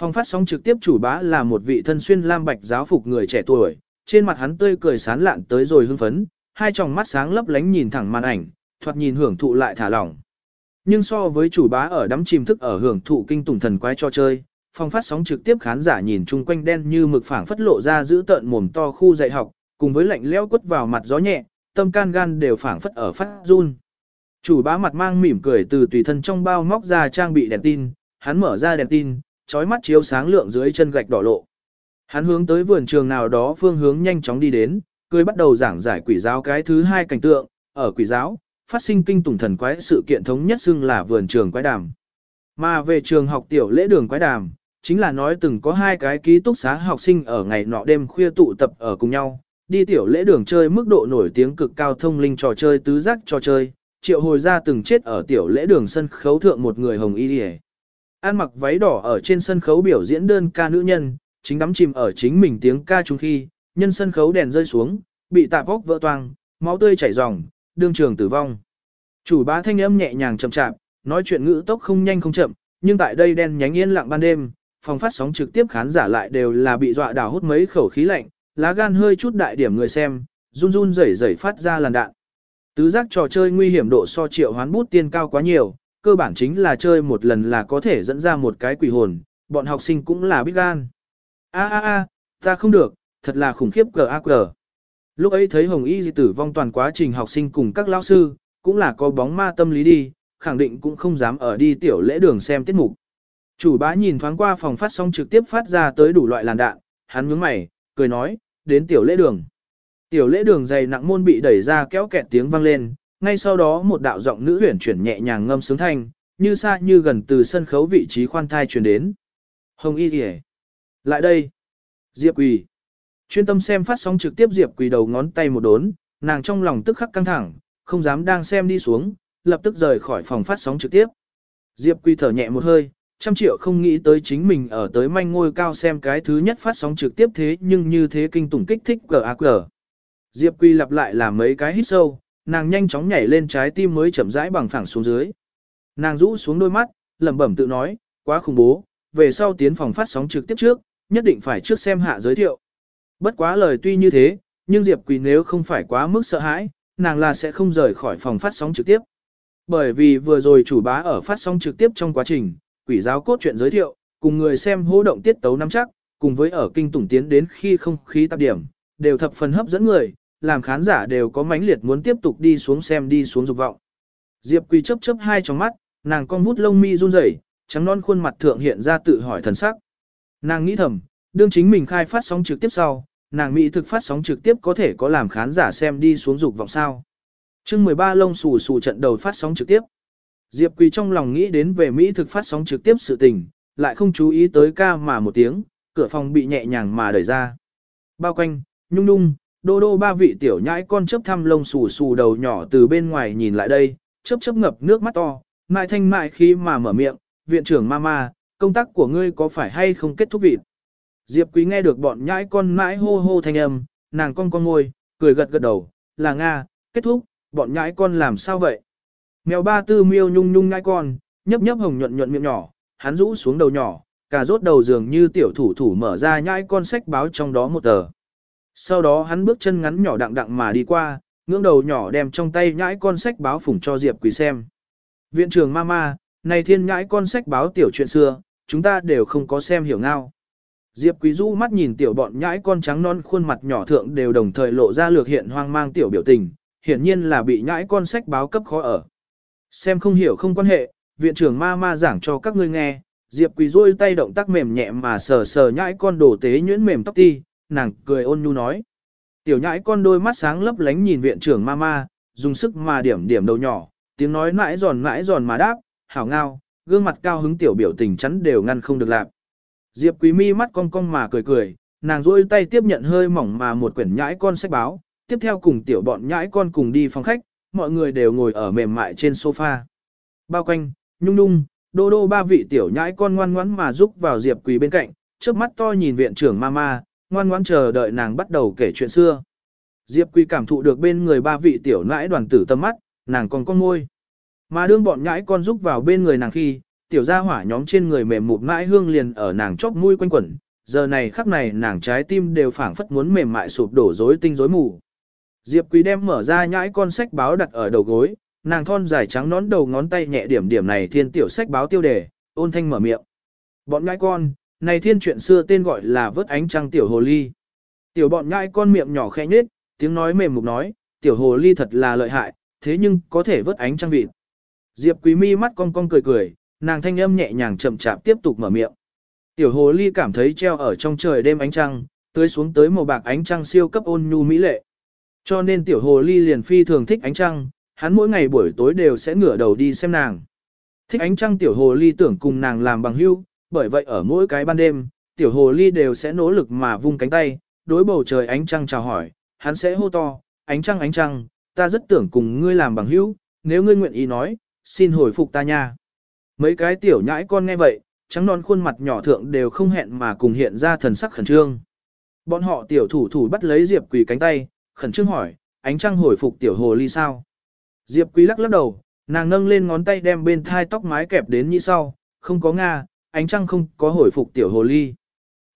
Phong phát sóng trực tiếp chủ bá là một vị thân xuyên lam bạch giáo phục người trẻ tuổi, trên mặt hắn tươi cười sán lạn tới rồi hưng phấn, hai tròng mắt sáng lấp lánh nhìn thẳng màn ảnh, thoạt nhìn hưởng thụ lại thả lỏng. Nhưng so với chủ bá ở đắm chìm thức ở hưởng thụ kinh tủng thần quái cho chơi, phong phát sóng trực tiếp khán giả nhìn chung quanh đen như mực phảng phất lộ ra giữ tợn mồm to khu dạy học, cùng với lạnh lẽo quất vào mặt gió nhẹ, tâm can gan đều phảng phất ở phát run. Chủ bá mặt mang mỉm cười từ tùy thân trong bao móc ra trang bị đèn tin, hắn mở ra đèn tin, chói mắt chiếu sáng lượng dưới chân gạch đỏ lộ. Hắn hướng tới vườn trường nào đó phương hướng nhanh chóng đi đến, cười bắt đầu giảng giải quỷ giáo cái thứ hai cảnh tượng, ở quỷ giáo, phát sinh kinh tủng thần quái sự kiện thống nhất xưng là vườn trường quái đàm. Mà về trường học tiểu lễ đường quái đàm, chính là nói từng có hai cái ký túc xá học sinh ở ngày nọ đêm khuya tụ tập ở cùng nhau, đi tiểu lễ đường chơi mức độ nổi tiếng cực cao thông linh trò chơi tứ giác trò chơi, triệu hồi ra từng chết ở tiểu lễ đường sân khấu thượng một người hồng y đi Ăn mặc váy đỏ ở trên sân khấu biểu diễn đơn ca nữ nhân, chính đắm chìm ở chính mình tiếng ca chung khi, nhân sân khấu đèn rơi xuống, bị tạp óc vỡ toang, máu tươi chảy ròng, đương trường tử vong. Chủ bá thanh âm nhẹ nhàng chậm chạp, nói chuyện ngữ tốc không nhanh không chậm, nhưng tại đây đen nhánh yên lặng ban đêm, phòng phát sóng trực tiếp khán giả lại đều là bị dọa đảo hút mấy khẩu khí lạnh, lá gan hơi chút đại điểm người xem, run run rẩy rẩy phát ra làn đạn. Tứ giác trò chơi nguy hiểm độ so triệu hoán bút tiên cao quá nhiều, cơ bản chính là chơi một lần là có thể dẫn ra một cái quỷ hồn, bọn học sinh cũng là biết gan. A a a, ta không được, thật là khủng khiếp cờ a cờ. Lúc ấy thấy Hồng Y di tử vong toàn quá trình học sinh cùng các lão sư, cũng là có bóng ma tâm lý đi, khẳng định cũng không dám ở đi tiểu lễ đường xem tiết mục. Chủ bá nhìn thoáng qua phòng phát sóng trực tiếp phát ra tới đủ loại làn đạn, hắn nhướng mày, cười nói, đến tiểu lễ đường. Tiểu lễ đường dày nặng môn bị đẩy ra kéo kẹt tiếng vang lên, ngay sau đó một đạo giọng nữ huyển chuyển nhẹ nhàng ngâm sướng thanh, như xa như gần từ sân khấu vị trí khoan thai truyền đến. Hồng Y Kìa! Lại đây! Diệp Quỳ! Chuyên tâm xem phát sóng trực tiếp Diệp Quỳ đầu ngón tay một đốn, nàng trong lòng tức khắc căng thẳng, không dám đang xem đi xuống, lập tức rời khỏi phòng phát sóng trực tiếp. Diệp Quy thở nhẹ một hơi, trăm triệu không nghĩ tới chính mình ở tới manh ngôi cao xem cái thứ nhất phát sóng trực tiếp thế nhưng như thế kinh tủng kích thích GAG. Diệp Quy lặp lại làm mấy cái hít sâu, nàng nhanh chóng nhảy lên trái tim mới chậm rãi bằng phẳng xuống dưới. Nàng rũ xuống đôi mắt, lẩm bẩm tự nói, quá khủng bố, về sau tiến phòng phát sóng trực tiếp trước, nhất định phải trước xem hạ giới thiệu. Bất quá lời tuy như thế, nhưng Diệp Quỳ nếu không phải quá mức sợ hãi, nàng là sẽ không rời khỏi phòng phát sóng trực tiếp. Bởi vì vừa rồi chủ bá ở phát sóng trực tiếp trong quá trình, quỷ giáo cốt truyện giới thiệu, cùng người xem hô động tiết tấu nắm chắc, cùng với ở kinh tủng tiến đến khi không khí tạp điểm, đều thập phần hấp dẫn người, làm khán giả đều có mãnh liệt muốn tiếp tục đi xuống xem đi xuống dục vọng. Diệp Quỳ chớp chớp hai trong mắt, nàng con vút lông mi run rẩy, trắng non khuôn mặt thượng hiện ra tự hỏi thần sắc. Nàng nghĩ thầm, đương chính mình khai phát sóng trực tiếp sau, nàng mỹ thực phát sóng trực tiếp có thể có làm khán giả xem đi xuống dục vọng sao chương 13 lông xù xù trận đầu phát sóng trực tiếp. Diệp Quỳ trong lòng nghĩ đến về mỹ thực phát sóng trực tiếp sự tình, lại không chú ý tới ca mà một tiếng, cửa phòng bị nhẹ nhàng mà đẩy ra. Bao quanh, nhung nhung, đô đô ba vị tiểu nhãi con chớp thăm lông xù xù đầu nhỏ từ bên ngoài nhìn lại đây, chớp chớp ngập nước mắt to, mại thanh mại khi mà mở miệng, viện trưởng mama, công tác của ngươi có phải hay không kết thúc vịt? Diệp Quý nghe được bọn nhãi con mãi hô hô thanh âm, nàng con con ngôi, cười gật gật đầu, là Nga, kết thúc, bọn nhãi con làm sao vậy? Mèo ba tư miêu nhung nhung nhãi con, nhấp nhấp hồng nhuận nhuận miệng nhỏ, hắn rũ xuống đầu nhỏ, cả rốt đầu giường như tiểu thủ thủ mở ra nhãi con sách báo trong đó một tờ. Sau đó hắn bước chân ngắn nhỏ đặng đặng mà đi qua, ngưỡng đầu nhỏ đem trong tay nhãi con sách báo phủng cho Diệp Quý xem. Viện trưởng Mama, này thiên nhãi con sách báo tiểu chuyện xưa, chúng ta đều không có xem hiểu ngao. Diệp Quý Du mắt nhìn tiểu bọn nhãi con trắng non khuôn mặt nhỏ thượng đều đồng thời lộ ra lược hiện hoang mang tiểu biểu tình, hiển nhiên là bị nhãi con sách báo cấp khó ở. Xem không hiểu không quan hệ, viện trưởng ma ma giảng cho các ngươi nghe, Diệp Quý rôi tay động tác mềm nhẹ mà sờ sờ nhãi con đổ tế nhuyễn mềm tóc ti, nàng cười ôn nhu nói. Tiểu nhãi con đôi mắt sáng lấp lánh nhìn viện trưởng ma ma, dùng sức mà điểm điểm đầu nhỏ, tiếng nói mãi giòn mãi giòn mà đáp, hảo ngao, gương mặt cao hứng tiểu biểu tình chắn đều ngăn không được làm. Diệp Quý Mi mắt cong cong mà cười cười, nàng duỗi tay tiếp nhận hơi mỏng mà một quyển nhãi con sách báo, tiếp theo cùng tiểu bọn nhãi con cùng đi phòng khách, mọi người đều ngồi ở mềm mại trên sofa. Bao quanh, nhung nhung, đô đô ba vị tiểu nhãi con ngoan ngoãn mà giúp vào Diệp Quý bên cạnh, trước mắt to nhìn viện trưởng mama, ngoan ngoãn chờ đợi nàng bắt đầu kể chuyện xưa. Diệp Quý cảm thụ được bên người ba vị tiểu nhãi đoàn tử tâm mắt, nàng còn con môi. Mà đương bọn nhãi con giúp vào bên người nàng khi, tiểu gia hỏa nhóm trên người mềm mụt mãi hương liền ở nàng chóp mũi quanh quẩn, giờ này khắc này nàng trái tim đều phảng phất muốn mềm mại sụp đổ rối tinh rối mù. Diệp Quý đem mở ra nhãi con sách báo đặt ở đầu gối, nàng thon dài trắng nón đầu ngón tay nhẹ điểm điểm này thiên tiểu sách báo tiêu đề, ôn thanh mở miệng. Bọn nhãi con, này thiên chuyện xưa tên gọi là vớt ánh trăng tiểu hồ ly. Tiểu bọn nhãi con miệng nhỏ khẽ nhếch, tiếng nói mềm mục nói, tiểu hồ ly thật là lợi hại, thế nhưng có thể vớt ánh trăng vịt. Diệp Quý mi mắt cong cong cười cười, nàng thanh âm nhẹ nhàng chậm chạp tiếp tục mở miệng. Tiểu hồ ly cảm thấy treo ở trong trời đêm ánh trăng, tưới xuống tới màu bạc ánh trăng siêu cấp ôn nhu mỹ lệ. Cho nên tiểu hồ ly liền phi thường thích ánh trăng, hắn mỗi ngày buổi tối đều sẽ ngửa đầu đi xem nàng. Thích ánh trăng tiểu hồ ly tưởng cùng nàng làm bằng hữu, bởi vậy ở mỗi cái ban đêm, tiểu hồ ly đều sẽ nỗ lực mà vung cánh tay, đối bầu trời ánh trăng chào hỏi, hắn sẽ hô to, ánh trăng ánh trăng, ta rất tưởng cùng ngươi làm bằng hữu, nếu ngươi nguyện ý nói, xin hồi phục ta nha. Mấy cái tiểu nhãi con nghe vậy, trắng non khuôn mặt nhỏ thượng đều không hẹn mà cùng hiện ra thần sắc khẩn trương. Bọn họ tiểu thủ thủ bắt lấy Diệp Quỳ cánh tay, khẩn trương hỏi, ánh trăng hồi phục tiểu hồ ly sao? Diệp Quý lắc lắc đầu, nàng nâng lên ngón tay đem bên thai tóc mái kẹp đến như sau, không có nga, ánh trăng không có hồi phục tiểu hồ ly.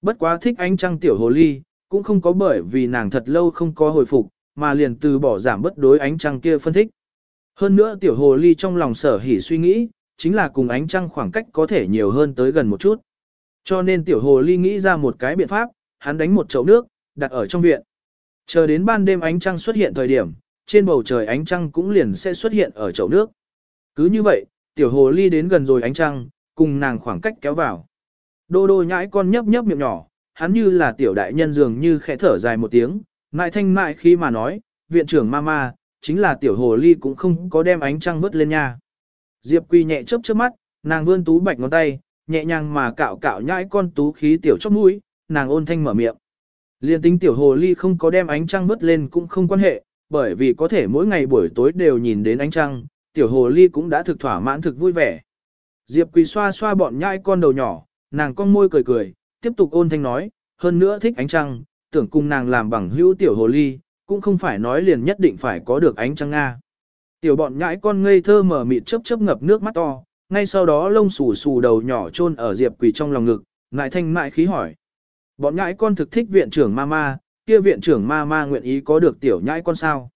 Bất quá thích ánh trăng tiểu hồ ly, cũng không có bởi vì nàng thật lâu không có hồi phục, mà liền từ bỏ giảm bất đối ánh trăng kia phân thích. Hơn nữa tiểu hồ ly trong lòng sở hỉ suy nghĩ, chính là cùng ánh trăng khoảng cách có thể nhiều hơn tới gần một chút. Cho nên tiểu hồ ly nghĩ ra một cái biện pháp, hắn đánh một chậu nước, đặt ở trong viện. Chờ đến ban đêm ánh trăng xuất hiện thời điểm, trên bầu trời ánh trăng cũng liền sẽ xuất hiện ở chậu nước. Cứ như vậy, tiểu hồ ly đến gần rồi ánh trăng, cùng nàng khoảng cách kéo vào. Đô đô nhãi con nhấp nhấp miệng nhỏ, hắn như là tiểu đại nhân dường như khẽ thở dài một tiếng, mại thanh mại khi mà nói, viện trưởng mama, chính là tiểu hồ ly cũng không có đem ánh trăng vớt lên nha. Diệp Quy nhẹ chớp chớp mắt, nàng vươn tú bạch ngón tay, nhẹ nhàng mà cạo cạo nhãi con tú khí tiểu chóp mũi, nàng ôn thanh mở miệng. Liên tính tiểu hồ ly không có đem ánh trăng vớt lên cũng không quan hệ, bởi vì có thể mỗi ngày buổi tối đều nhìn đến ánh trăng, tiểu hồ ly cũng đã thực thỏa mãn thực vui vẻ. Diệp Quỳ xoa xoa bọn nhãi con đầu nhỏ, nàng con môi cười cười, tiếp tục ôn thanh nói, hơn nữa thích ánh trăng, tưởng cùng nàng làm bằng hữu tiểu hồ ly, cũng không phải nói liền nhất định phải có được ánh trăng Nga. Tiểu bọn nhãi con ngây thơ mở mịt chớp chớp ngập nước mắt to, ngay sau đó lông xù xù đầu nhỏ chôn ở Diệp Quỳ trong lòng ngực, ngại thanh mại khí hỏi. Bọn nhãi con thực thích viện trưởng mama, kia viện trưởng mama nguyện ý có được tiểu nhãi con sao?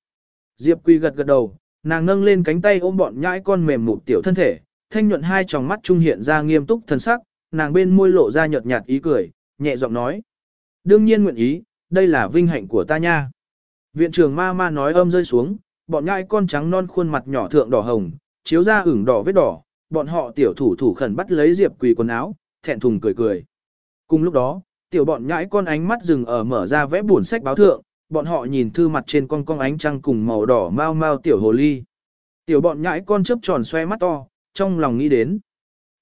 Diệp Quỳ gật gật đầu, nàng nâng lên cánh tay ôm bọn nhãi con mềm mụt tiểu thân thể, thanh nhuận hai tròng mắt trung hiện ra nghiêm túc thần sắc, nàng bên môi lộ ra nhợt nhạt ý cười, nhẹ giọng nói. Đương nhiên nguyện ý, đây là vinh hạnh của ta nha. Viện trưởng ma ma nói âm rơi xuống, bọn nhãi con trắng non khuôn mặt nhỏ thượng đỏ hồng, chiếu ra ửng đỏ vết đỏ, bọn họ tiểu thủ thủ khẩn bắt lấy Diệp Quỳ quần áo, thẹn thùng cười cười. Cùng lúc đó, tiểu bọn nhãi con ánh mắt dừng ở mở ra vẽ buồn sách báo thượng, bọn họ nhìn thư mặt trên con con ánh trăng cùng màu đỏ mau mau tiểu hồ ly. Tiểu bọn nhãi con chớp tròn xoe mắt to, trong lòng nghĩ đến.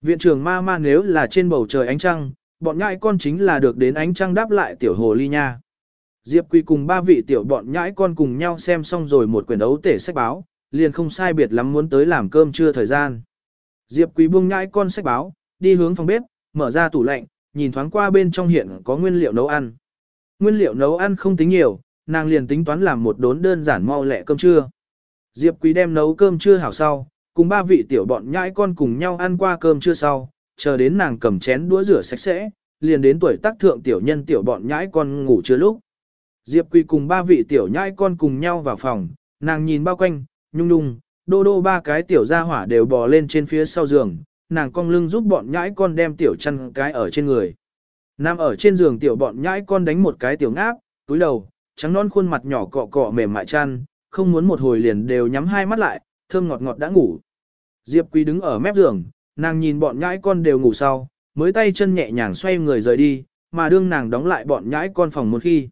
Viện trưởng ma ma nếu là trên bầu trời ánh trăng, bọn nhãi con chính là được đến ánh trăng đáp lại tiểu hồ ly nha. Diệp Quỳ cùng ba vị tiểu bọn nhãi con cùng nhau xem xong rồi một quyển đấu tể sách báo, liền không sai biệt lắm muốn tới làm cơm trưa thời gian. Diệp Quỳ buông nhãi con sách báo, đi hướng phòng bếp, mở ra tủ lạnh, nhìn thoáng qua bên trong hiện có nguyên liệu nấu ăn. Nguyên liệu nấu ăn không tính nhiều, nàng liền tính toán làm một đốn đơn giản mau lẹ cơm trưa. Diệp Quý đem nấu cơm trưa hảo sau, cùng ba vị tiểu bọn nhãi con cùng nhau ăn qua cơm trưa sau, chờ đến nàng cầm chén đũa rửa sạch sẽ, liền đến tuổi tác thượng tiểu nhân tiểu bọn nhãi con ngủ chưa lúc. Diệp Quý cùng ba vị tiểu nhãi con cùng nhau vào phòng, nàng nhìn bao quanh, nhung nhung, đô đô ba cái tiểu gia hỏa đều bò lên trên phía sau giường, nàng cong lưng giúp bọn nhãi con đem tiểu chăn cái ở trên người. Nam ở trên giường tiểu bọn nhãi con đánh một cái tiểu ngáp, túi đầu, trắng non khuôn mặt nhỏ cọ cọ mềm mại chăn, không muốn một hồi liền đều nhắm hai mắt lại, thơm ngọt ngọt đã ngủ. Diệp Quý đứng ở mép giường, nàng nhìn bọn nhãi con đều ngủ sau, mới tay chân nhẹ nhàng xoay người rời đi, mà đương nàng đóng lại bọn nhãi con phòng một khi.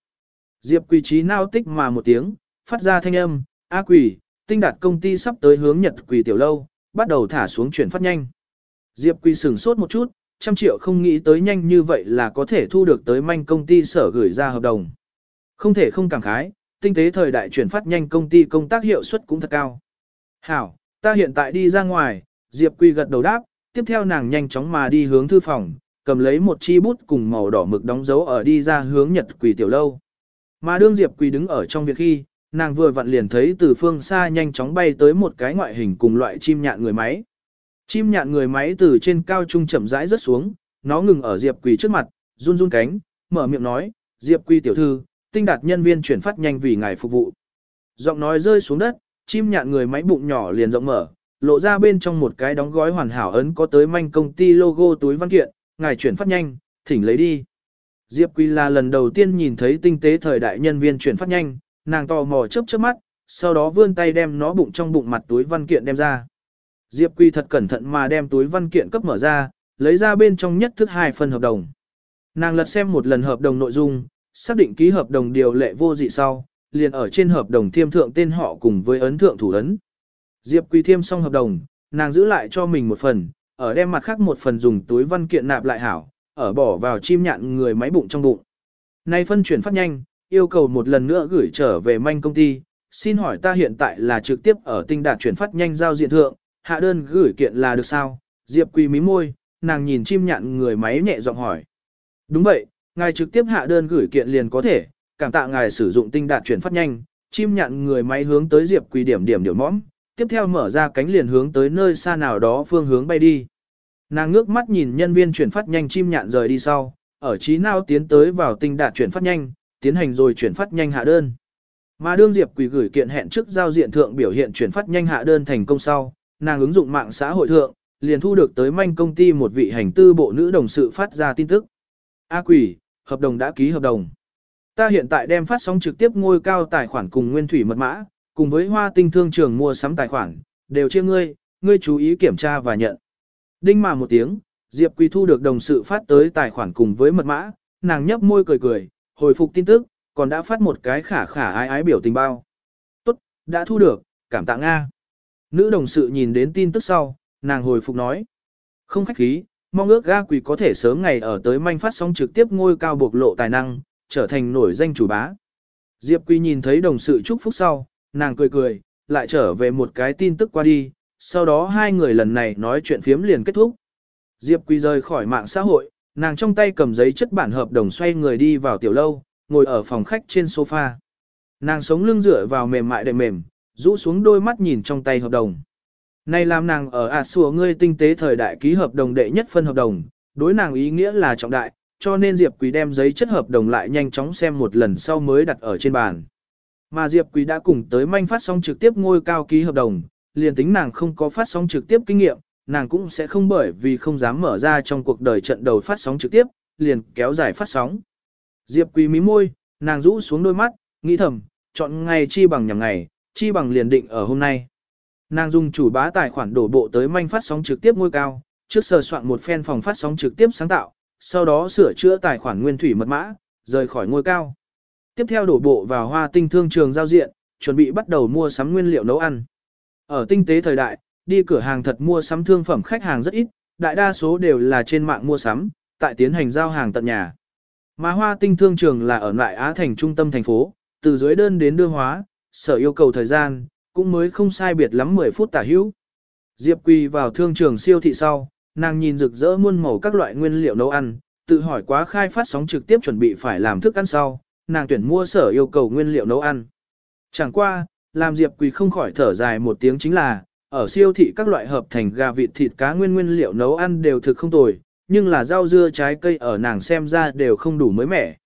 Diệp Quý trí nao tích mà một tiếng, phát ra thanh âm, A quỷ, tinh đạt công ty sắp tới hướng Nhật quỷ tiểu lâu, bắt đầu thả xuống chuyển phát nhanh. Diệp Quý sửng sốt một chút, trăm triệu không nghĩ tới nhanh như vậy là có thể thu được tới manh công ty sở gửi ra hợp đồng. Không thể không cảm khái, tinh tế thời đại chuyển phát nhanh công ty công tác hiệu suất cũng thật cao. Hảo, ta hiện tại đi ra ngoài, Diệp Quy gật đầu đáp, tiếp theo nàng nhanh chóng mà đi hướng thư phòng, cầm lấy một chi bút cùng màu đỏ mực đóng dấu ở đi ra hướng Nhật Quỳ tiểu lâu. Mà đương Diệp Quỳ đứng ở trong việc khi, nàng vừa vặn liền thấy từ phương xa nhanh chóng bay tới một cái ngoại hình cùng loại chim nhạn người máy. Chim nhạn người máy từ trên cao trung chậm rãi rớt xuống, nó ngừng ở Diệp Quỳ trước mặt, run run cánh, mở miệng nói, Diệp Quỳ tiểu thư, tinh đạt nhân viên chuyển phát nhanh vì ngài phục vụ. Giọng nói rơi xuống đất, chim nhạn người máy bụng nhỏ liền rộng mở, lộ ra bên trong một cái đóng gói hoàn hảo ấn có tới manh công ty logo túi văn kiện, ngài chuyển phát nhanh, thỉnh lấy đi. Diệp Quỳ là lần đầu tiên nhìn thấy tinh tế thời đại nhân viên chuyển phát nhanh, nàng tò mò chớp chớp mắt, sau đó vươn tay đem nó bụng trong bụng mặt túi văn kiện đem ra. Diệp Quỳ thật cẩn thận mà đem túi văn kiện cấp mở ra, lấy ra bên trong nhất thức hai phần hợp đồng. Nàng lật xem một lần hợp đồng nội dung, xác định ký hợp đồng điều lệ vô dị sau, liền ở trên hợp đồng thiêm thượng tên họ cùng với ấn thượng thủ ấn. Diệp Quỳ thiêm xong hợp đồng, nàng giữ lại cho mình một phần, ở đem mặt khác một phần dùng túi văn kiện nạp lại hảo, ở bỏ vào chim nhạn người máy bụng trong bụng. Nay phân chuyển phát nhanh, yêu cầu một lần nữa gửi trở về manh công ty, xin hỏi ta hiện tại là trực tiếp ở tinh đạt chuyển phát nhanh giao diện thượng, hạ đơn gửi kiện là được sao? Diệp Quỳ mí môi, nàng nhìn chim nhạn người máy nhẹ giọng hỏi. Đúng vậy, ngài trực tiếp hạ đơn gửi kiện liền có thể, cảm tạ ngài sử dụng tinh đạt chuyển phát nhanh, chim nhạn người máy hướng tới Diệp Quỳ điểm điểm điểm mõm, tiếp theo mở ra cánh liền hướng tới nơi xa nào đó phương hướng bay đi. Nàng ngước mắt nhìn nhân viên chuyển phát nhanh chim nhạn rời đi sau, ở trí nào tiến tới vào tinh đạt chuyển phát nhanh, tiến hành rồi chuyển phát nhanh hạ đơn. Mà đương Diệp Quỳ gửi kiện hẹn trước giao diện thượng biểu hiện chuyển phát nhanh hạ đơn thành công sau, nàng ứng dụng mạng xã hội thượng, liền thu được tới manh công ty một vị hành tư bộ nữ đồng sự phát ra tin tức. A quỷ, hợp đồng đã ký hợp đồng. Ta hiện tại đem phát sóng trực tiếp ngôi cao tài khoản cùng nguyên thủy mật mã, cùng với hoa tinh thương trường mua sắm tài khoản, đều chia ngươi, ngươi chú ý kiểm tra và nhận. Đinh mà một tiếng, Diệp Quỳ thu được đồng sự phát tới tài khoản cùng với mật mã, nàng nhấp môi cười cười, hồi phục tin tức, còn đã phát một cái khả khả ái ái biểu tình bao. Tốt, đã thu được, cảm tạ Nga. Nữ đồng sự nhìn đến tin tức sau, nàng hồi phục nói. Không khách khí, mong ước ga quỷ có thể sớm ngày ở tới manh phát sóng trực tiếp ngôi cao bộc lộ tài năng, trở thành nổi danh chủ bá. Diệp Quy nhìn thấy đồng sự chúc phúc sau, nàng cười cười, lại trở về một cái tin tức qua đi, sau đó hai người lần này nói chuyện phiếm liền kết thúc, Diệp Quỳ rời khỏi mạng xã hội, nàng trong tay cầm giấy chất bản hợp đồng xoay người đi vào tiểu lâu, ngồi ở phòng khách trên sofa. Nàng sống lưng dựa vào mềm mại đệm mềm, rũ xuống đôi mắt nhìn trong tay hợp đồng. Này làm nàng ở ả sùa ngươi tinh tế thời đại ký hợp đồng đệ nhất phân hợp đồng, đối nàng ý nghĩa là trọng đại, cho nên Diệp Quý đem giấy chất hợp đồng lại nhanh chóng xem một lần sau mới đặt ở trên bàn. Mà Diệp Quý đã cùng tới manh phát sóng trực tiếp ngôi cao ký hợp đồng, liền tính nàng không có phát sóng trực tiếp kinh nghiệm, nàng cũng sẽ không bởi vì không dám mở ra trong cuộc đời trận đầu phát sóng trực tiếp, liền kéo dài phát sóng. Diệp Quý mí môi, nàng rũ xuống đôi mắt, nghĩ thầm, chọn ngày chi bằng nhằm ngày, chi bằng liền định ở hôm nay. Nàng dùng chủ bá tài khoản đổ bộ tới manh phát sóng trực tiếp ngôi cao, trước sờ soạn một phen phòng phát sóng trực tiếp sáng tạo, sau đó sửa chữa tài khoản nguyên thủy mật mã, rời khỏi ngôi cao. Tiếp theo đổ bộ vào hoa tinh thương trường giao diện, chuẩn bị bắt đầu mua sắm nguyên liệu nấu ăn. Ở tinh tế thời đại, đi cửa hàng thật mua sắm thương phẩm khách hàng rất ít, đại đa số đều là trên mạng mua sắm, tại tiến hành giao hàng tận nhà. Mà hoa tinh thương trường là ở lại Á thành trung tâm thành phố, từ dưới đơn đến đưa hóa, sở yêu cầu thời gian, cũng mới không sai biệt lắm 10 phút tả hữu. Diệp Quỳ vào thương trường siêu thị sau, nàng nhìn rực rỡ muôn màu các loại nguyên liệu nấu ăn, tự hỏi quá khai phát sóng trực tiếp chuẩn bị phải làm thức ăn sau, nàng tuyển mua sở yêu cầu nguyên liệu nấu ăn. Chẳng qua, làm Diệp Quỳ không khỏi thở dài một tiếng chính là, ở siêu thị các loại hợp thành gà vịt thịt cá nguyên nguyên liệu nấu ăn đều thực không tồi, nhưng là rau dưa trái cây ở nàng xem ra đều không đủ mới mẻ.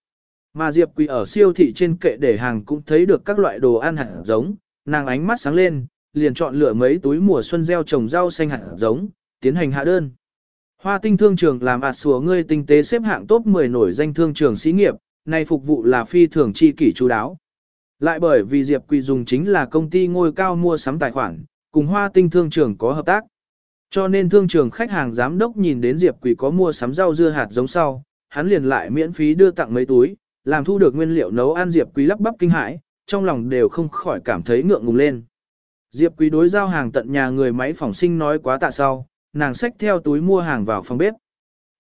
Mà Diệp Quỳ ở siêu thị trên kệ để hàng cũng thấy được các loại đồ ăn hạt giống, nàng ánh mắt sáng lên, liền chọn lựa mấy túi mùa xuân gieo trồng rau xanh hạt giống, tiến hành hạ đơn. Hoa tinh thương trường làm ạt sủa ngươi tinh tế xếp hạng top 10 nổi danh thương trường xí nghiệp, nay phục vụ là phi thường chi kỷ chú đáo. Lại bởi vì Diệp Quỳ dùng chính là công ty ngôi cao mua sắm tài khoản, cùng hoa tinh thương trường có hợp tác. Cho nên thương trường khách hàng giám đốc nhìn đến Diệp Quỳ có mua sắm rau dưa hạt giống sau, hắn liền lại miễn phí đưa tặng mấy túi, làm thu được nguyên liệu nấu ăn Diệp Quý lắp bắp kinh hãi, trong lòng đều không khỏi cảm thấy ngượng ngùng lên. Diệp Quý đối giao hàng tận nhà người máy phòng sinh nói quá tạ sau, nàng xách theo túi mua hàng vào phòng bếp.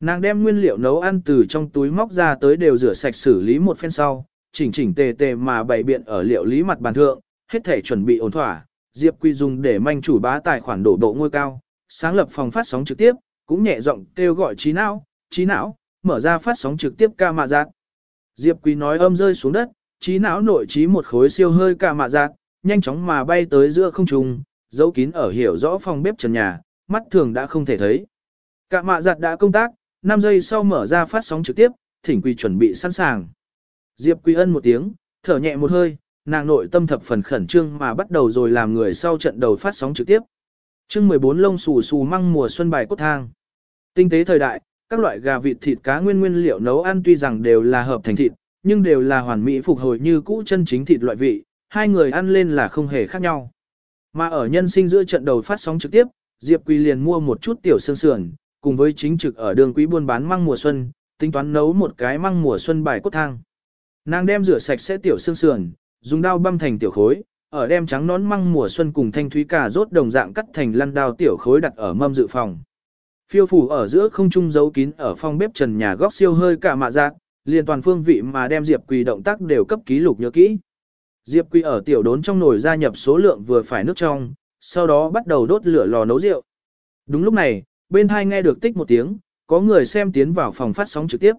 Nàng đem nguyên liệu nấu ăn từ trong túi móc ra tới đều rửa sạch xử lý một phen sau, chỉnh chỉnh tề tề mà bày biện ở liệu lý mặt bàn thượng, hết thể chuẩn bị ổn thỏa, Diệp Quý dùng để manh chủ bá tài khoản đổ bộ ngôi cao, sáng lập phòng phát sóng trực tiếp, cũng nhẹ giọng kêu gọi trí não, trí não, mở ra phát sóng trực tiếp ca mạ giác. Diệp Quý nói âm rơi xuống đất, trí não nội trí một khối siêu hơi cả mạ giạt, nhanh chóng mà bay tới giữa không trung, giấu kín ở hiểu rõ phòng bếp trần nhà, mắt thường đã không thể thấy. Cả mạ giặt đã công tác, 5 giây sau mở ra phát sóng trực tiếp, thỉnh quỳ chuẩn bị sẵn sàng. Diệp Quý ân một tiếng, thở nhẹ một hơi, nàng nội tâm thập phần khẩn trương mà bắt đầu rồi làm người sau trận đầu phát sóng trực tiếp. chương 14 lông xù xù măng mùa xuân bài cốt thang. Tinh tế thời đại, các loại gà vịt thịt cá nguyên nguyên liệu nấu ăn tuy rằng đều là hợp thành thịt, nhưng đều là hoàn mỹ phục hồi như cũ chân chính thịt loại vị, hai người ăn lên là không hề khác nhau. Mà ở nhân sinh giữa trận đầu phát sóng trực tiếp, Diệp Quỳ liền mua một chút tiểu xương sườn, cùng với chính trực ở đường quý buôn bán măng mùa xuân, tính toán nấu một cái măng mùa xuân bài cốt thang. Nàng đem rửa sạch sẽ tiểu xương sườn, dùng dao băm thành tiểu khối, ở đem trắng nón măng mùa xuân cùng thanh thúy cà rốt đồng dạng cắt thành lăn đao tiểu khối đặt ở mâm dự phòng. Phiêu phủ ở giữa không trung giấu kín ở phòng bếp trần nhà góc siêu hơi cả mạ giác, liền toàn phương vị mà đem Diệp Quỳ động tác đều cấp ký lục nhớ kỹ. Diệp Quỳ ở tiểu đốn trong nồi gia nhập số lượng vừa phải nước trong, sau đó bắt đầu đốt lửa lò nấu rượu. Đúng lúc này, bên hai nghe được tích một tiếng, có người xem tiến vào phòng phát sóng trực tiếp.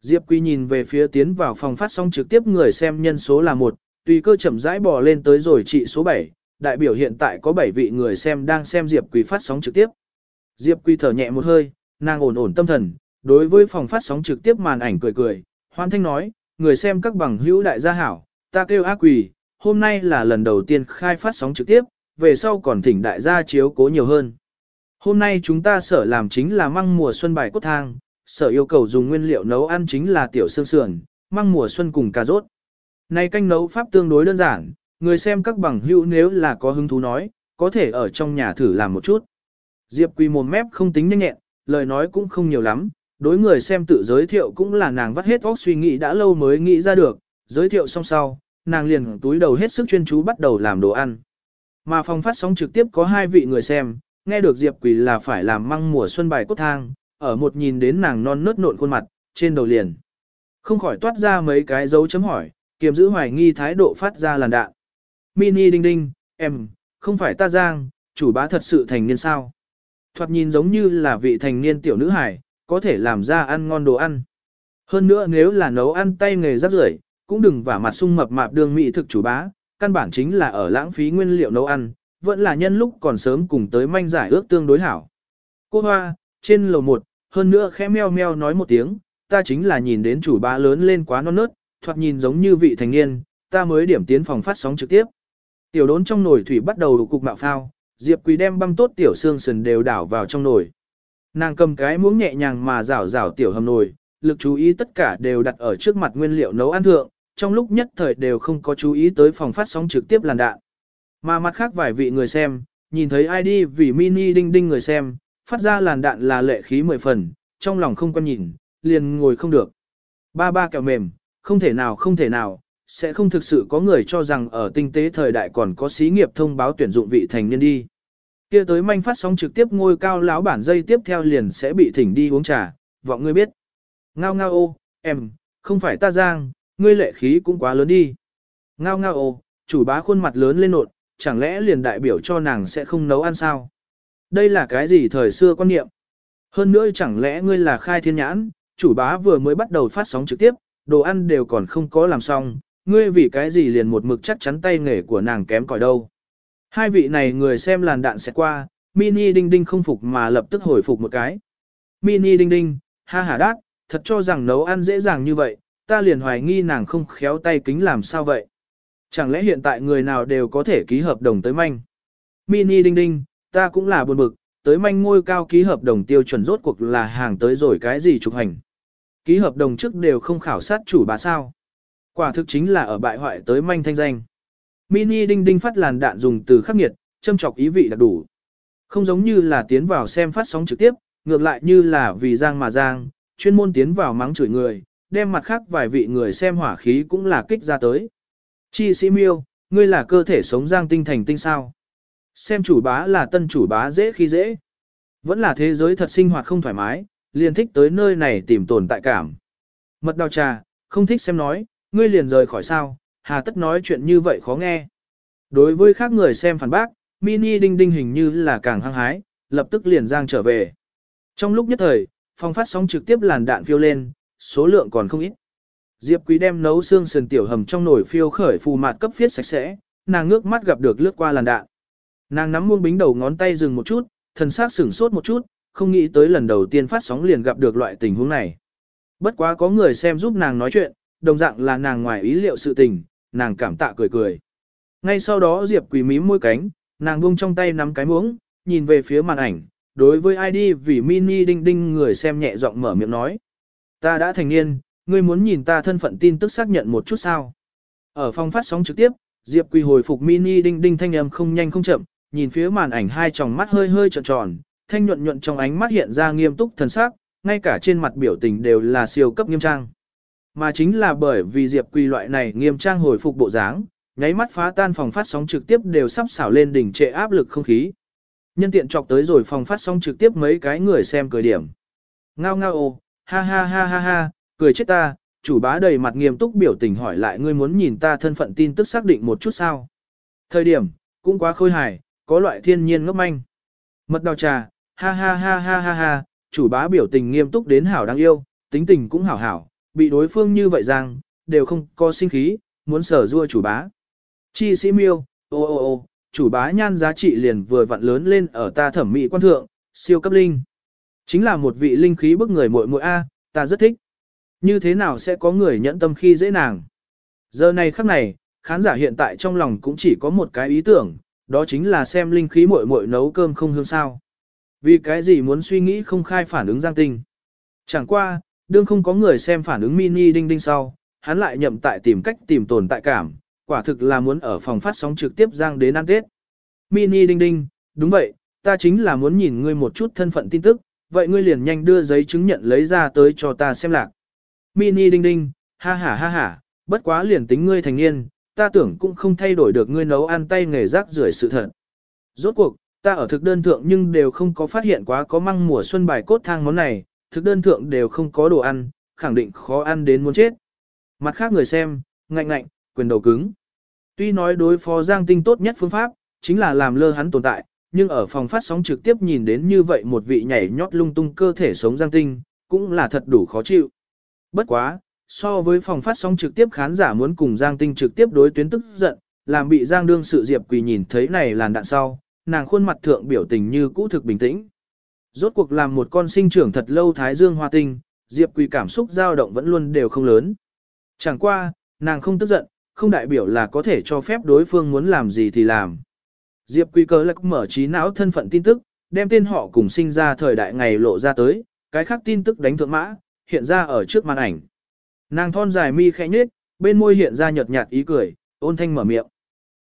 Diệp Quỳ nhìn về phía tiến vào phòng phát sóng trực tiếp người xem nhân số là một, tùy cơ chậm rãi bò lên tới rồi trị số 7, đại biểu hiện tại có 7 vị người xem đang xem Diệp Quỳ phát sóng trực tiếp. Diệp Quỳ thở nhẹ một hơi, nàng ổn ổn tâm thần, đối với phòng phát sóng trực tiếp màn ảnh cười cười, hoan thanh nói, người xem các bằng hữu đại gia hảo, ta kêu ác quỳ, hôm nay là lần đầu tiên khai phát sóng trực tiếp, về sau còn thỉnh đại gia chiếu cố nhiều hơn. Hôm nay chúng ta sở làm chính là măng mùa xuân bài cốt thang, sở yêu cầu dùng nguyên liệu nấu ăn chính là tiểu xương sườn, măng mùa xuân cùng cà rốt. Này canh nấu pháp tương đối đơn giản, người xem các bằng hữu nếu là có hứng thú nói, có thể ở trong nhà thử làm một chút. Diệp Quỳ mồm mép không tính nhanh nhẹn, lời nói cũng không nhiều lắm, đối người xem tự giới thiệu cũng là nàng vắt hết óc suy nghĩ đã lâu mới nghĩ ra được, giới thiệu xong sau, nàng liền túi đầu hết sức chuyên chú bắt đầu làm đồ ăn. Mà phòng phát sóng trực tiếp có hai vị người xem, nghe được Diệp Quỳ là phải làm măng mùa xuân bài cốt thang, ở một nhìn đến nàng non nớt nộn khuôn mặt, trên đầu liền. Không khỏi toát ra mấy cái dấu chấm hỏi, kiềm giữ hoài nghi thái độ phát ra làn đạn. Mini đinh đinh, em, không phải ta giang, chủ bá thật sự thành niên sao. Thoạt nhìn giống như là vị thành niên tiểu nữ hài, có thể làm ra ăn ngon đồ ăn. Hơn nữa nếu là nấu ăn tay nghề rất rưởi, cũng đừng vả mặt sung mập mạp đường mỹ thực chủ bá, căn bản chính là ở lãng phí nguyên liệu nấu ăn, vẫn là nhân lúc còn sớm cùng tới manh giải ước tương đối hảo. Cô Hoa, trên lầu một, hơn nữa khẽ meo meo nói một tiếng, ta chính là nhìn đến chủ bá lớn lên quá non nớt, thoạt nhìn giống như vị thành niên, ta mới điểm tiến phòng phát sóng trực tiếp. Tiểu đốn trong nồi thủy bắt đầu cục mạo phao, Diệp Quỳ đem băm tốt tiểu xương sườn đều đảo vào trong nồi. Nàng cầm cái muỗng nhẹ nhàng mà rảo rảo tiểu hầm nồi, lực chú ý tất cả đều đặt ở trước mặt nguyên liệu nấu ăn thượng, trong lúc nhất thời đều không có chú ý tới phòng phát sóng trực tiếp làn đạn. Mà mặt khác vài vị người xem, nhìn thấy ID vì mini đinh đinh người xem, phát ra làn đạn là lệ khí mười phần, trong lòng không quan nhìn, liền ngồi không được. Ba ba kẹo mềm, không thể nào không thể nào, sẽ không thực sự có người cho rằng ở tinh tế thời đại còn có xí nghiệp thông báo tuyển dụng vị thành niên đi. Kia tới manh phát sóng trực tiếp ngôi cao lão bản dây tiếp theo liền sẽ bị thỉnh đi uống trà, vọng ngươi biết. Ngao ngao ô, em, không phải ta giang, ngươi lệ khí cũng quá lớn đi. Ngao ngao ô, chủ bá khuôn mặt lớn lên nột, chẳng lẽ liền đại biểu cho nàng sẽ không nấu ăn sao? Đây là cái gì thời xưa quan niệm? Hơn nữa chẳng lẽ ngươi là khai thiên nhãn, chủ bá vừa mới bắt đầu phát sóng trực tiếp, đồ ăn đều còn không có làm xong, ngươi vì cái gì liền một mực chắc chắn tay nghề của nàng kém cỏi đâu. Hai vị này người xem làn đạn sẽ qua, mini đinh đinh không phục mà lập tức hồi phục một cái. Mini đinh đinh, ha ha đát, thật cho rằng nấu ăn dễ dàng như vậy, ta liền hoài nghi nàng không khéo tay kính làm sao vậy. Chẳng lẽ hiện tại người nào đều có thể ký hợp đồng tới manh. Mini đinh đinh, ta cũng là buồn bực, tới manh ngôi cao ký hợp đồng tiêu chuẩn rốt cuộc là hàng tới rồi cái gì trục hành. Ký hợp đồng trước đều không khảo sát chủ bà sao. Quả thực chính là ở bại hoại tới manh thanh danh. Mini đinh đinh phát làn đạn dùng từ khắc nghiệt, châm chọc ý vị đặc đủ. Không giống như là tiến vào xem phát sóng trực tiếp, ngược lại như là vì giang mà giang, chuyên môn tiến vào mắng chửi người, đem mặt khác vài vị người xem hỏa khí cũng là kích ra tới. Chi sĩ miêu, ngươi là cơ thể sống giang tinh thành tinh sao. Xem chủ bá là tân chủ bá dễ khi dễ. Vẫn là thế giới thật sinh hoạt không thoải mái, liền thích tới nơi này tìm tồn tại cảm. Mật đào trà, không thích xem nói, ngươi liền rời khỏi sao, hà tất nói chuyện như vậy khó nghe. Đối với khác người xem phản bác, mini đinh đinh hình như là càng hăng hái, lập tức liền giang trở về. Trong lúc nhất thời, phòng phát sóng trực tiếp làn đạn phiêu lên, số lượng còn không ít. Diệp Quý đem nấu xương sườn tiểu hầm trong nồi phiêu khởi phù mạt cấp phiết sạch sẽ, nàng ngước mắt gặp được lướt qua làn đạn. Nàng nắm muông bính đầu ngón tay dừng một chút, thần sắc sửng sốt một chút, không nghĩ tới lần đầu tiên phát sóng liền gặp được loại tình huống này. Bất quá có người xem giúp nàng nói chuyện, đồng dạng là nàng ngoài ý liệu sự tình, nàng cảm tạ cười cười. Ngay sau đó Diệp Quỳ mím môi cánh, nàng buông trong tay nắm cái muỗng, nhìn về phía màn ảnh, đối với ID vì mini đinh đinh người xem nhẹ giọng mở miệng nói. Ta đã thành niên, ngươi muốn nhìn ta thân phận tin tức xác nhận một chút sao. Ở phòng phát sóng trực tiếp, Diệp Quỳ hồi phục mini đinh đinh thanh âm không nhanh không chậm, nhìn phía màn ảnh hai tròng mắt hơi hơi tròn tròn, thanh nhuận nhuận trong ánh mắt hiện ra nghiêm túc thần sắc, ngay cả trên mặt biểu tình đều là siêu cấp nghiêm trang. Mà chính là bởi vì Diệp Quỳ loại này nghiêm trang hồi phục bộ dáng, nháy mắt phá tan phòng phát sóng trực tiếp đều sắp xảo lên đỉnh trệ áp lực không khí. Nhân tiện chọc tới rồi phòng phát sóng trực tiếp mấy cái người xem cười điểm. Ngao ngao ô, ha ha ha ha ha, cười chết ta, chủ bá đầy mặt nghiêm túc biểu tình hỏi lại ngươi muốn nhìn ta thân phận tin tức xác định một chút sao. Thời điểm, cũng quá khôi hài, có loại thiên nhiên ngốc manh. Mật đào trà, ha ha ha ha ha ha, chủ bá biểu tình nghiêm túc đến hảo đáng yêu, tính tình cũng hảo hảo, bị đối phương như vậy rằng, đều không có sinh khí, muốn sở rua chủ bá. Chi sĩ miêu, ô ô ô, chủ bá nhan giá trị liền vừa vặn lớn lên ở ta thẩm mỹ quan thượng, siêu cấp linh. Chính là một vị linh khí bức người muội muội A, ta rất thích. Như thế nào sẽ có người nhẫn tâm khi dễ nàng? Giờ này khắc này, khán giả hiện tại trong lòng cũng chỉ có một cái ý tưởng, đó chính là xem linh khí muội muội nấu cơm không hương sao. Vì cái gì muốn suy nghĩ không khai phản ứng giang tinh. Chẳng qua, đương không có người xem phản ứng mini đinh đinh sau, hắn lại nhậm tại tìm cách tìm tồn tại cảm, quả thực là muốn ở phòng phát sóng trực tiếp giang đến ăn Tết. Mini đinh đinh, đúng vậy, ta chính là muốn nhìn ngươi một chút thân phận tin tức, vậy ngươi liền nhanh đưa giấy chứng nhận lấy ra tới cho ta xem lạc. Mini đinh đinh, ha ha ha ha, bất quá liền tính ngươi thành niên, ta tưởng cũng không thay đổi được ngươi nấu ăn tay nghề rác rưởi sự thật. Rốt cuộc, ta ở thực đơn thượng nhưng đều không có phát hiện quá có măng mùa xuân bài cốt thang món này, thực đơn thượng đều không có đồ ăn, khẳng định khó ăn đến muốn chết. Mặt khác người xem, ngạnh ngạnh, quyền đầu cứng. Tuy nói đối phó Giang Tinh tốt nhất phương pháp, chính là làm lơ hắn tồn tại, nhưng ở phòng phát sóng trực tiếp nhìn đến như vậy một vị nhảy nhót lung tung cơ thể sống Giang Tinh, cũng là thật đủ khó chịu. Bất quá, so với phòng phát sóng trực tiếp khán giả muốn cùng Giang Tinh trực tiếp đối tuyến tức giận, làm bị Giang đương sự Diệp Quỳ nhìn thấy này làn đạn sau, nàng khuôn mặt thượng biểu tình như cũ thực bình tĩnh. Rốt cuộc làm một con sinh trưởng thật lâu thái dương hoa tinh, Diệp Quỳ cảm xúc dao động vẫn luôn đều không lớn. Chẳng qua, nàng không tức giận, không đại biểu là có thể cho phép đối phương muốn làm gì thì làm. Diệp Quỳ cờ lạc mở trí não thân phận tin tức, đem tên họ cùng sinh ra thời đại ngày lộ ra tới, cái khác tin tức đánh thượng mã, hiện ra ở trước màn ảnh. Nàng thon dài mi khẽ nhếch, bên môi hiện ra nhợt nhạt ý cười, ôn thanh mở miệng.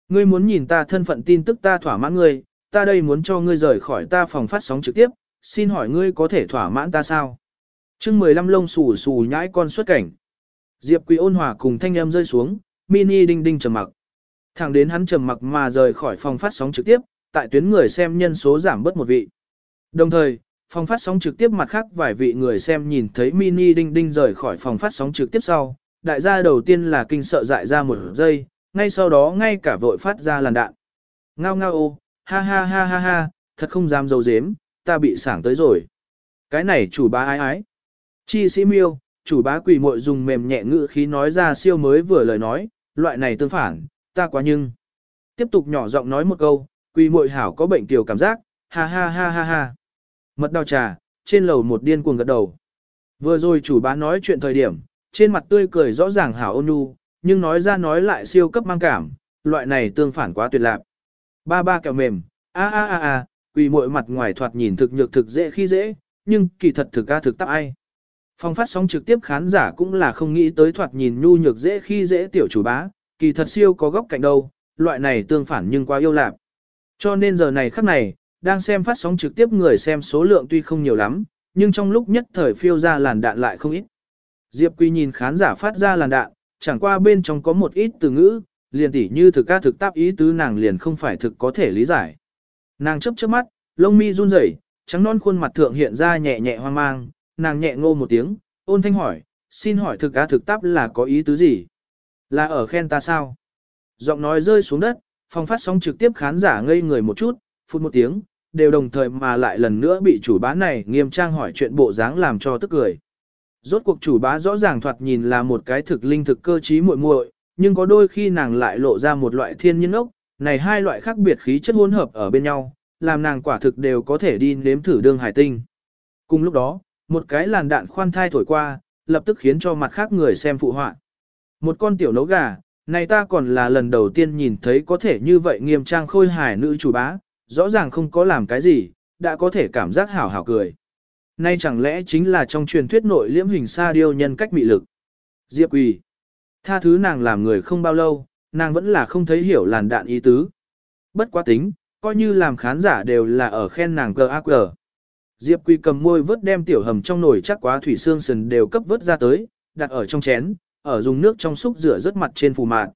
Ngươi muốn nhìn ta thân phận tin tức ta thỏa mãn ngươi, ta đây muốn cho ngươi rời khỏi ta phòng phát sóng trực tiếp, xin hỏi ngươi có thể thỏa mãn ta sao? chương 15 lông xù xù nhãi con xuất cảnh. Diệp Quỳ ôn hòa cùng thanh âm rơi xuống, mini đinh đinh trầm mặc. Thẳng đến hắn trầm mặc mà rời khỏi phòng phát sóng trực tiếp, tại tuyến người xem nhân số giảm bớt một vị. Đồng thời, phòng phát sóng trực tiếp mặt khác vài vị người xem nhìn thấy mini đinh đinh rời khỏi phòng phát sóng trực tiếp sau, đại gia đầu tiên là kinh sợ dại ra một giây, ngay sau đó ngay cả vội phát ra làn đạn. Ngao ngao ô, ha ha ha ha ha, thật không dám dấu dếm, ta bị sảng tới rồi. Cái này chủ bá ái ái. Chi sĩ miêu, chủ bá quỷ muội dùng mềm nhẹ ngữ khí nói ra siêu mới vừa lời nói, loại này tương phản, ta quá nhưng. Tiếp tục nhỏ giọng nói một câu, quỷ muội hảo có bệnh tiểu cảm giác, ha ha ha ha ha. Mật đào trà, trên lầu một điên cuồng gật đầu. Vừa rồi chủ bá nói chuyện thời điểm, trên mặt tươi cười rõ ràng hảo ôn nhu, nhưng nói ra nói lại siêu cấp mang cảm, loại này tương phản quá tuyệt lạc. Ba ba kẹo mềm, a a a a, quỳ muội mặt ngoài thoạt nhìn thực nhược thực dễ khi dễ, nhưng kỳ thật thực ca thực tác ai. Phong phát sóng trực tiếp khán giả cũng là không nghĩ tới thoạt nhìn nhu nhược dễ khi dễ tiểu chủ bá, kỳ thật siêu có góc cạnh đâu, loại này tương phản nhưng quá yêu lạc. Cho nên giờ này khắc này, đang xem phát sóng trực tiếp người xem số lượng tuy không nhiều lắm, nhưng trong lúc nhất thời phiêu ra làn đạn lại không ít. Diệp Quy nhìn khán giả phát ra làn đạn, chẳng qua bên trong có một ít từ ngữ, liền tỉ như thực ca thực táp ý tứ nàng liền không phải thực có thể lý giải. Nàng chấp chớp mắt, lông mi run rẩy, trắng non khuôn mặt thượng hiện ra nhẹ nhẹ hoang mang, nàng nhẹ ngô một tiếng, ôn thanh hỏi, xin hỏi thực á thực táp là có ý tứ gì? Là ở khen ta sao? Giọng nói rơi xuống đất, phòng phát sóng trực tiếp khán giả ngây người một chút, phút một tiếng, đều đồng thời mà lại lần nữa bị chủ bá này nghiêm trang hỏi chuyện bộ dáng làm cho tức cười. Rốt cuộc chủ bá rõ ràng thoạt nhìn là một cái thực linh thực cơ trí muội muội, nhưng có đôi khi nàng lại lộ ra một loại thiên nhiên ốc, này hai loại khác biệt khí chất hỗn hợp ở bên nhau, làm nàng quả thực đều có thể đi nếm thử đương hải tinh. Cùng lúc đó, một cái làn đạn khoan thai thổi qua, lập tức khiến cho mặt khác người xem phụ họa. Một con tiểu nấu gà, này ta còn là lần đầu tiên nhìn thấy có thể như vậy nghiêm trang khôi hài nữ chủ bá, rõ ràng không có làm cái gì, đã có thể cảm giác hảo hảo cười. Nay chẳng lẽ chính là trong truyền thuyết nội liễm hình sa điêu nhân cách mị lực. Diệp quỳ. Tha thứ nàng làm người không bao lâu, nàng vẫn là không thấy hiểu làn đạn ý tứ. Bất quá tính, coi như làm khán giả đều là ở khen nàng cờ ác cờ. Diệp quy cầm môi vớt đem tiểu hầm trong nồi chắc quá thủy xương sần đều cấp vớt ra tới, đặt ở trong chén, ở dùng nước trong xúc rửa rất mặt trên phù mạt.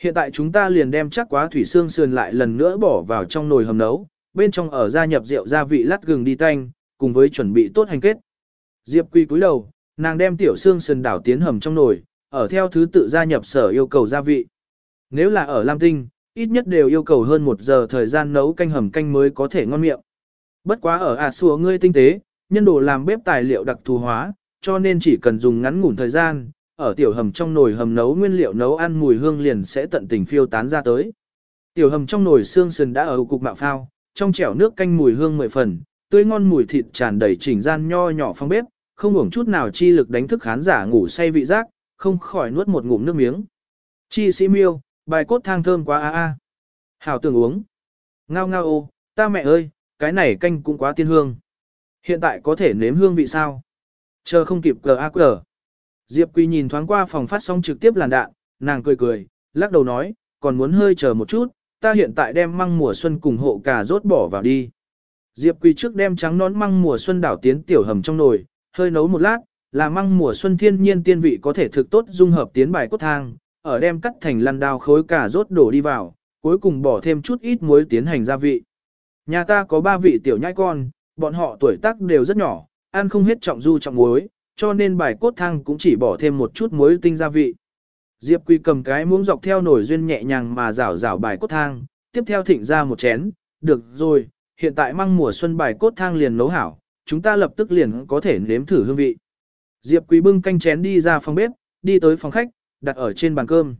Hiện tại chúng ta liền đem chắc quá thủy xương sườn lại lần nữa bỏ vào trong nồi hầm nấu, bên trong ở gia nhập rượu gia vị lát gừng đi tanh, cùng với chuẩn bị tốt hành kết. Diệp Quy cúi đầu, nàng đem tiểu xương sườn đảo tiến hầm trong nồi, ở theo thứ tự gia nhập sở yêu cầu gia vị. Nếu là ở Lam Tinh, ít nhất đều yêu cầu hơn một giờ thời gian nấu canh hầm canh mới có thể ngon miệng. Bất quá ở ả xùa ngươi tinh tế, nhân đồ làm bếp tài liệu đặc thù hóa, cho nên chỉ cần dùng ngắn ngủn thời gian, ở tiểu hầm trong nồi hầm nấu nguyên liệu nấu ăn mùi hương liền sẽ tận tình phiêu tán ra tới. Tiểu hầm trong nồi xương sườn đã ở cục mạo phao, trong chẻo nước canh mùi hương mười phần, tươi ngon mùi thịt tràn đầy chỉnh gian nho nhỏ phong bếp, không uổng chút nào chi lực đánh thức khán giả ngủ say vị giác, không khỏi nuốt một ngụm nước miếng. Chi sĩ miêu, bài cốt thang thơm quá a a. Hảo tưởng uống. Ngao ngao ô, ta mẹ ơi, cái này canh cũng quá tiên hương. Hiện tại có thể nếm hương vị sao? Chờ không kịp cờ a cờ. Diệp Quy nhìn thoáng qua phòng phát sóng trực tiếp làn đạn, nàng cười cười, lắc đầu nói, còn muốn hơi chờ một chút, ta hiện tại đem măng mùa xuân cùng hộ cà rốt bỏ vào đi. Diệp Quy trước đem trắng nón măng mùa xuân đảo tiến tiểu hầm trong nồi, hơi nấu một lát, là măng mùa xuân thiên nhiên tiên vị có thể thực tốt dung hợp tiến bài cốt thang, ở đem cắt thành lăn đao khối cà rốt đổ đi vào, cuối cùng bỏ thêm chút ít muối tiến hành gia vị. Nhà ta có ba vị tiểu nhãi con, bọn họ tuổi tác đều rất nhỏ, ăn không hết trọng du trọng muối, cho nên bài cốt thang cũng chỉ bỏ thêm một chút muối tinh gia vị. Diệp Quy cầm cái muỗng dọc theo nổi duyên nhẹ nhàng mà rảo rảo bài cốt thang, tiếp theo thịnh ra một chén, được rồi, hiện tại măng mùa xuân bài cốt thang liền nấu hảo, chúng ta lập tức liền có thể nếm thử hương vị. Diệp Quý bưng canh chén đi ra phòng bếp, đi tới phòng khách, đặt ở trên bàn cơm.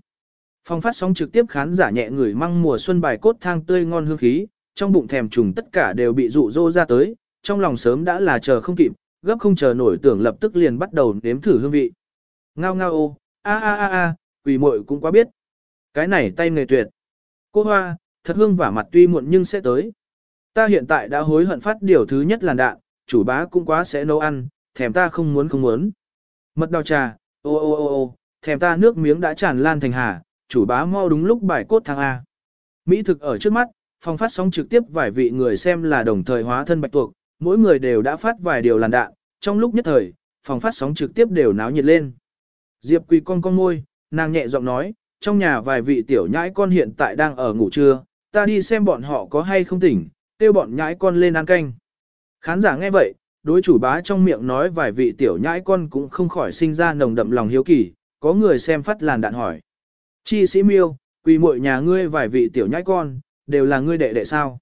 Phòng phát sóng trực tiếp khán giả nhẹ người măng mùa xuân bài cốt thang tươi ngon hương khí, trong bụng thèm trùng tất cả đều bị dụ dỗ ra tới, trong lòng sớm đã là chờ không kịp, gấp không chờ nổi tưởng lập tức liền bắt đầu nếm thử hương vị. Ngao ngao ô, a a a a, quỷ muội cũng quá biết. Cái này tay nghề tuyệt. Cô hoa, thật hương vả mặt tuy muộn nhưng sẽ tới. Ta hiện tại đã hối hận phát điều thứ nhất là đạn, chủ bá cũng quá sẽ nấu ăn, thèm ta không muốn không muốn. Mật đào trà, ô ô ô ô, thèm ta nước miếng đã tràn lan thành hà, chủ bá mau đúng lúc bài cốt thang A. Mỹ thực ở trước mắt, phòng phát sóng trực tiếp vài vị người xem là đồng thời hóa thân bạch tuộc, mỗi người đều đã phát vài điều làn đạn, trong lúc nhất thời, phòng phát sóng trực tiếp đều náo nhiệt lên. Diệp Quỳ con con môi, nàng nhẹ giọng nói, trong nhà vài vị tiểu nhãi con hiện tại đang ở ngủ trưa, ta đi xem bọn họ có hay không tỉnh, kêu bọn nhãi con lên ăn canh. Khán giả nghe vậy, đối chủ bá trong miệng nói vài vị tiểu nhãi con cũng không khỏi sinh ra nồng đậm lòng hiếu kỳ, có người xem phát làn đạn hỏi. Chi sĩ miêu, quỳ muội nhà ngươi vài vị tiểu nhãi con, đều là ngươi đệ đệ sao.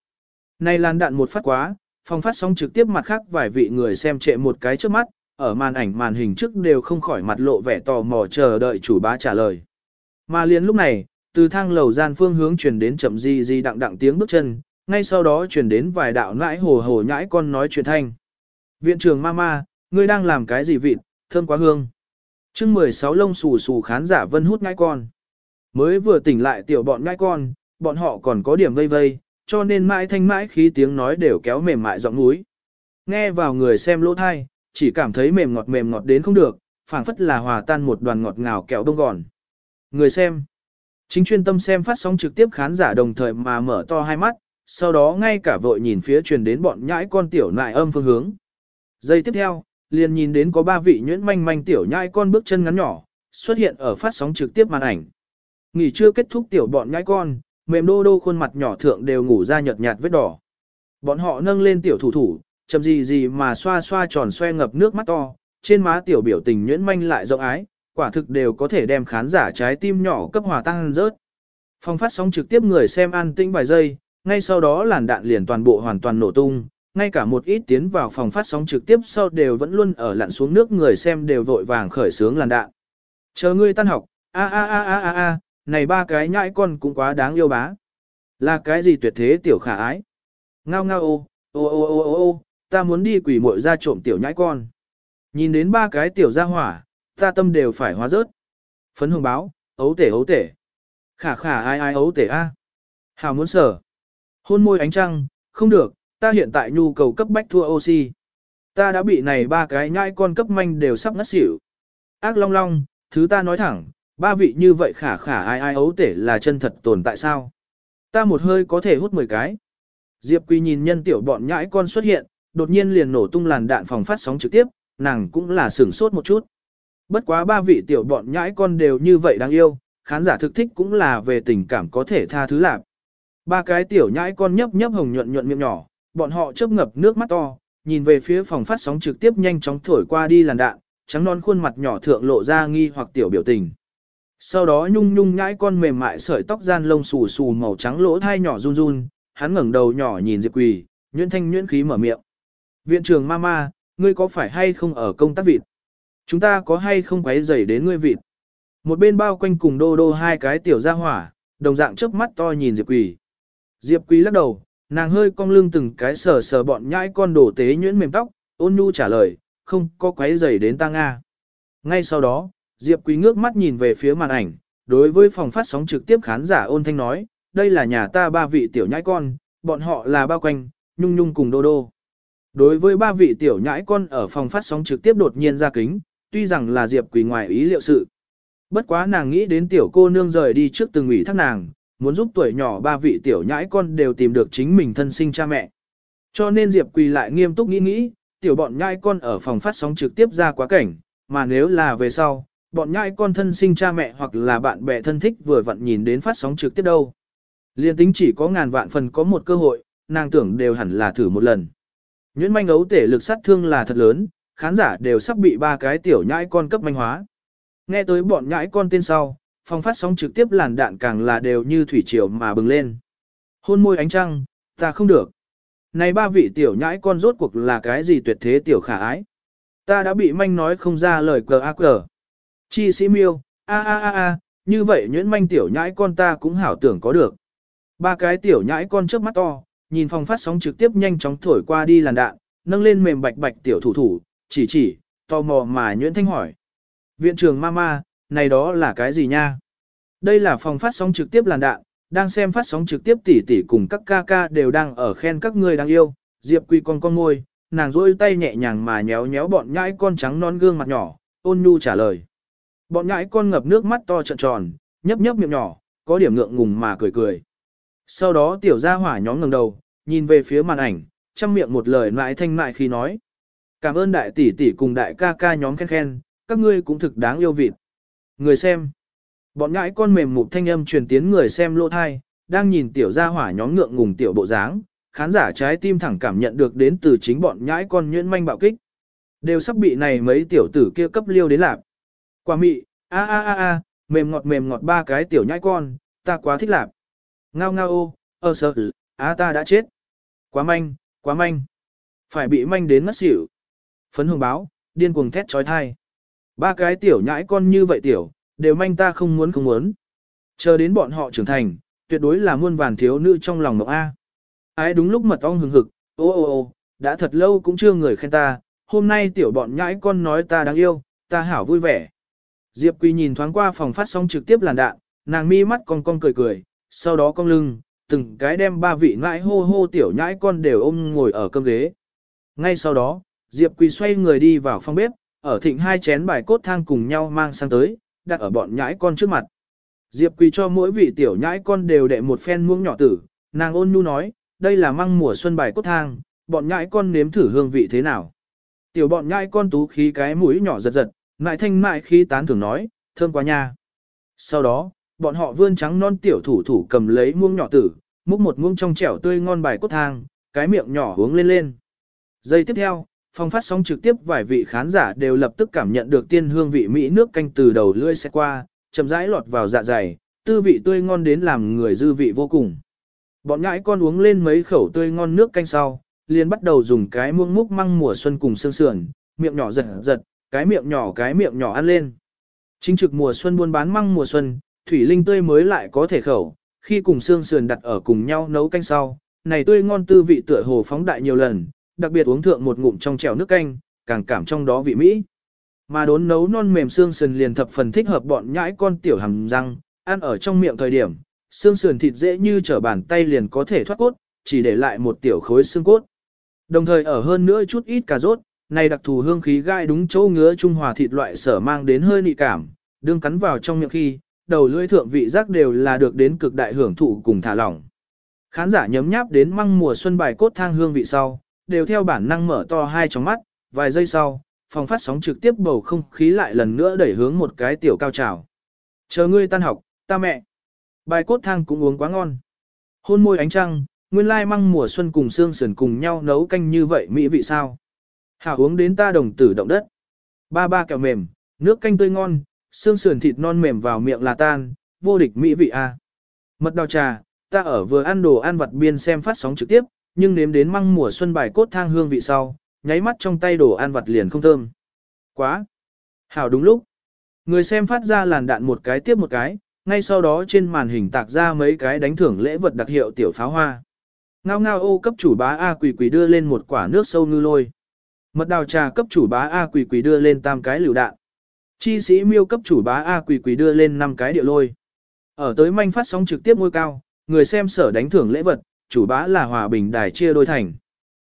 Này làn đạn một phát quá, phòng phát sóng trực tiếp mặt khác vài vị người xem trệ một cái trước mắt, ở màn ảnh màn hình trước đều không khỏi mặt lộ vẻ tò mò chờ đợi chủ bá trả lời. Mà liền lúc này, từ thang lầu gian phương hướng truyền đến chậm di di đặng đặng tiếng bước chân, ngay sau đó truyền đến vài đạo nãi hồ hồ nhãi con nói chuyện thanh. Viện trưởng mama, ngươi đang làm cái gì vịt, thơm quá hương chương 16 lông xù xù khán giả vân hút ngai con. Mới vừa tỉnh lại tiểu bọn ngai con, bọn họ còn có điểm vây vây, cho nên mãi thanh mãi khí tiếng nói đều kéo mềm mại giọng núi. Nghe vào người xem lỗ thai, chỉ cảm thấy mềm ngọt mềm ngọt đến không được, phảng phất là hòa tan một đoàn ngọt ngào kẹo đông gòn. Người xem, chính chuyên tâm xem phát sóng trực tiếp khán giả đồng thời mà mở to hai mắt, sau đó ngay cả vội nhìn phía truyền đến bọn nhãi con tiểu nại âm phương hướng. Giây tiếp theo, liền nhìn đến có ba vị nhuyễn manh manh tiểu nhãi con bước chân ngắn nhỏ, xuất hiện ở phát sóng trực tiếp màn ảnh. Nghỉ chưa kết thúc tiểu bọn nhãi con, mềm đô đô khuôn mặt nhỏ thượng đều ngủ ra nhợt nhạt vết đỏ. Bọn họ nâng lên tiểu thủ thủ, chậm gì gì mà xoa xoa tròn xoe ngập nước mắt to, trên má tiểu biểu tình nhuyễn manh lại rộng ái, quả thực đều có thể đem khán giả trái tim nhỏ cấp hòa tăng rớt. Phong phát sóng trực tiếp người xem an tĩnh vài giây, ngay sau đó làn đạn liền toàn bộ hoàn toàn nổ tung, ngay cả một ít tiến vào phòng phát sóng trực tiếp sau đều vẫn luôn ở lặn xuống nước người xem đều vội vàng khởi sướng làn đạn. Chờ ngươi tan học, a a a a a a, này ba cái nhãi con cũng quá đáng yêu bá. Là cái gì tuyệt thế tiểu khả ái? Ngao ngao ô, ô ô ô ô ô, ta muốn đi quỷ muội ra trộm tiểu nhãi con. Nhìn đến ba cái tiểu gia hỏa, ta tâm đều phải hóa rớt. Phấn hồng báo, ấu tể ấu tể. Khả khả ai ai ấu tể a. Hào muốn sở. Hôn môi ánh trăng, không được, ta hiện tại nhu cầu cấp bách thua oxy. Ta đã bị này ba cái nhãi con cấp manh đều sắp ngất xỉu. Ác long long, thứ ta nói thẳng, ba vị như vậy khả khả ai ai ấu tể là chân thật tồn tại sao? Ta một hơi có thể hút 10 cái. Diệp Quy nhìn nhân tiểu bọn nhãi con xuất hiện, đột nhiên liền nổ tung làn đạn phòng phát sóng trực tiếp, nàng cũng là sửng sốt một chút. Bất quá ba vị tiểu bọn nhãi con đều như vậy đáng yêu, khán giả thực thích cũng là về tình cảm có thể tha thứ lạc. Ba cái tiểu nhãi con nhấp nhấp hồng nhuận nhuận miệng nhỏ, bọn họ chớp ngập nước mắt to, nhìn về phía phòng phát sóng trực tiếp nhanh chóng thổi qua đi làn đạn, trắng non khuôn mặt nhỏ thượng lộ ra nghi hoặc tiểu biểu tình. Sau đó nhung nhung nhãi con mềm mại sợi tóc gian lông xù xù màu trắng lỗ thai nhỏ run run, hắn ngẩng đầu nhỏ nhìn Diệp Quỳ, nhuyễn thanh nhuyễn khí mở miệng. Viện trưởng mama, ngươi có phải hay không ở công tác vịt? Chúng ta có hay không quấy rầy đến ngươi vịt? Một bên bao quanh cùng đô đô hai cái tiểu gia hỏa, đồng dạng chớp mắt to nhìn Diệp Quỳ. Diệp Quỳ lắc đầu, nàng hơi cong lưng từng cái sờ sờ bọn nhãi con đổ tế nhuyễn mềm tóc, ôn nhu trả lời, không có quấy rầy đến ta Nga. Ngay sau đó, Diệp Quý ngước mắt nhìn về phía màn ảnh, đối với phòng phát sóng trực tiếp khán giả ôn thanh nói, đây là nhà ta ba vị tiểu nhãi con, bọn họ là bao quanh, nhung nhung cùng đô đô. Đối với ba vị tiểu nhãi con ở phòng phát sóng trực tiếp đột nhiên ra kính, tuy rằng là Diệp Quỳ ngoài ý liệu sự. Bất quá nàng nghĩ đến tiểu cô nương rời đi trước từng ủy thác nàng, muốn giúp tuổi nhỏ ba vị tiểu nhãi con đều tìm được chính mình thân sinh cha mẹ. Cho nên Diệp Quỳ lại nghiêm túc nghĩ nghĩ, tiểu bọn nhãi con ở phòng phát sóng trực tiếp ra quá cảnh, mà nếu là về sau, bọn nhãi con thân sinh cha mẹ hoặc là bạn bè thân thích vừa vặn nhìn đến phát sóng trực tiếp đâu. Liên tính chỉ có ngàn vạn phần có một cơ hội, nàng tưởng đều hẳn là thử một lần. Nhuyễn manh ấu tể lực sát thương là thật lớn, khán giả đều sắp bị ba cái tiểu nhãi con cấp manh hóa. Nghe tới bọn nhãi con tên sau, phòng phát sóng trực tiếp làn đạn càng là đều như thủy triều mà bừng lên. Hôn môi ánh trăng, ta không được. này ba vị tiểu nhãi con rốt cuộc là cái gì tuyệt thế tiểu khả ái. Ta đã bị manh nói không ra lời cờ ác cờ. Chi sĩ miêu, a a a a, như vậy nhuyễn manh tiểu nhãi con ta cũng hảo tưởng có được. Ba cái tiểu nhãi con trước mắt to, nhìn phòng phát sóng trực tiếp nhanh chóng thổi qua đi làn đạn, nâng lên mềm bạch bạch tiểu thủ thủ, chỉ chỉ, tò mò mà nhuyễn thanh hỏi. Viện trưởng mama, này đó là cái gì nha? Đây là phòng phát sóng trực tiếp làn đạn, đang xem phát sóng trực tiếp tỷ tỷ cùng các ca ca đều đang ở khen các người đáng yêu, Diệp Quy con con môi, nàng rôi tay nhẹ nhàng mà nhéo nhéo bọn nhãi con trắng non gương mặt nhỏ, ôn nhu trả lời. Bọn nhãi con ngập nước mắt to trợn tròn, nhấp nhấp miệng nhỏ, có điểm ngượng ngùng mà cười cười. Sau đó tiểu gia hỏa nhóm ngẩng đầu, nhìn về phía màn ảnh, chăm miệng một lời mãi thanh mại khi nói. Cảm ơn đại tỷ tỷ cùng đại ca ca nhóm khen khen, các ngươi cũng thực đáng yêu vịt. Người xem. Bọn nhãi con mềm mục thanh âm truyền tiến người xem lô thai, đang nhìn tiểu gia hỏa nhóm ngượng ngùng tiểu bộ dáng, khán giả trái tim thẳng cảm nhận được đến từ chính bọn nhãi con nhuyễn manh bạo kích. Đều sắp bị này mấy tiểu tử kia cấp liêu đến lạp. Quả mị, a a a a, mềm ngọt mềm ngọt ba cái tiểu nhãi con, ta quá thích lạp. Ngao ngao ô, ơ sợ, á ta đã chết. Quá manh, quá manh. Phải bị manh đến mất xỉu. Phấn hồng báo, điên cuồng thét trói thai. Ba cái tiểu nhãi con như vậy tiểu, đều manh ta không muốn không muốn. Chờ đến bọn họ trưởng thành, tuyệt đối là muôn vàn thiếu nữ trong lòng mộng A. Ái đúng lúc mật ong hừng hực, ô ô ô, đã thật lâu cũng chưa người khen ta, hôm nay tiểu bọn nhãi con nói ta đáng yêu, ta hảo vui vẻ. Diệp Quỳ nhìn thoáng qua phòng phát sóng trực tiếp làn đạn, nàng mi mắt cong cong cười cười, sau đó cong lưng, từng cái đem ba vị ngãi hô hô tiểu nhãi con đều ôm ngồi ở cơm ghế. Ngay sau đó, Diệp Quỳ xoay người đi vào phòng bếp, ở thịnh hai chén bài cốt thang cùng nhau mang sang tới, đặt ở bọn nhãi con trước mặt. Diệp Quỳ cho mỗi vị tiểu nhãi con đều đệ một phen muỗng nhỏ tử, nàng ôn nhu nói, đây là măng mùa xuân bài cốt thang, bọn nhãi con nếm thử hương vị thế nào. Tiểu bọn nhãi con tú khí cái mũi nhỏ giật giật, ngại thanh mại khí tán thưởng nói, thơm quá nha. Sau đó, bọn họ vươn trắng non tiểu thủ thủ cầm lấy muông nhỏ tử, múc một muông trong trẻo tươi ngon bài cốt thang, cái miệng nhỏ uống lên lên. Giây tiếp theo, phong phát sóng trực tiếp vài vị khán giả đều lập tức cảm nhận được tiên hương vị Mỹ nước canh từ đầu lưỡi xe qua, chậm rãi lọt vào dạ dày, tư vị tươi ngon đến làm người dư vị vô cùng. Bọn ngãi con uống lên mấy khẩu tươi ngon nước canh sau, liền bắt đầu dùng cái muông múc măng mùa xuân cùng sương sườn, miệng nhỏ giật giật, cái miệng nhỏ cái miệng nhỏ ăn lên. Chính trực mùa xuân buôn bán măng mùa xuân, thủy linh tươi mới lại có thể khẩu, khi cùng xương sườn đặt ở cùng nhau nấu canh sau, này tươi ngon tư vị tựa hồ phóng đại nhiều lần, đặc biệt uống thượng một ngụm trong chèo nước canh, càng cảm trong đó vị mỹ. Mà đốn nấu non mềm xương sườn liền thập phần thích hợp bọn nhãi con tiểu hầm răng, ăn ở trong miệng thời điểm, xương sườn thịt dễ như trở bàn tay liền có thể thoát cốt, chỉ để lại một tiểu khối xương cốt. Đồng thời ở hơn nữa chút ít cà rốt, này đặc thù hương khí gai đúng chỗ ngứa trung hòa thịt loại sở mang đến hơi nị cảm, đương cắn vào trong miệng khi, đầu lưỡi thượng vị giác đều là được đến cực đại hưởng thụ cùng thả lỏng. Khán giả nhấm nháp đến măng mùa xuân bài cốt thang hương vị sau, đều theo bản năng mở to hai tròng mắt, vài giây sau, phòng phát sóng trực tiếp bầu không khí lại lần nữa đẩy hướng một cái tiểu cao trào. Chờ ngươi tan học, ta mẹ. Bài cốt thang cũng uống quá ngon. Hôn môi ánh trăng, nguyên lai măng mùa xuân cùng xương sườn cùng nhau nấu canh như vậy mỹ vị sao. Hảo uống đến ta đồng tử động đất. Ba ba kẹo mềm, nước canh tươi ngon, xương sườn thịt non mềm vào miệng là tan, vô địch mỹ vị a. Mật đào trà, ta ở vừa ăn đồ ăn vặt biên xem phát sóng trực tiếp, nhưng nếm đến măng mùa xuân bài cốt thang hương vị sau, nháy mắt trong tay đồ ăn vặt liền không thơm. Quá! Hảo đúng lúc. Người xem phát ra làn đạn một cái tiếp một cái, ngay sau đó trên màn hình tạc ra mấy cái đánh thưởng lễ vật đặc hiệu tiểu pháo hoa. Ngao ngao ô cấp chủ bá A quỷ quỷ đưa lên một quả nước sâu ngư lôi. Mật đào trà cấp chủ bá A quỷ quỷ đưa lên tam cái lựu đạn. Chi sĩ miêu cấp chủ bá A quỷ quỷ đưa lên năm cái địa lôi. Ở tới manh phát sóng trực tiếp ngôi cao, người xem sở đánh thưởng lễ vật, chủ bá là hòa bình đài chia đôi thành.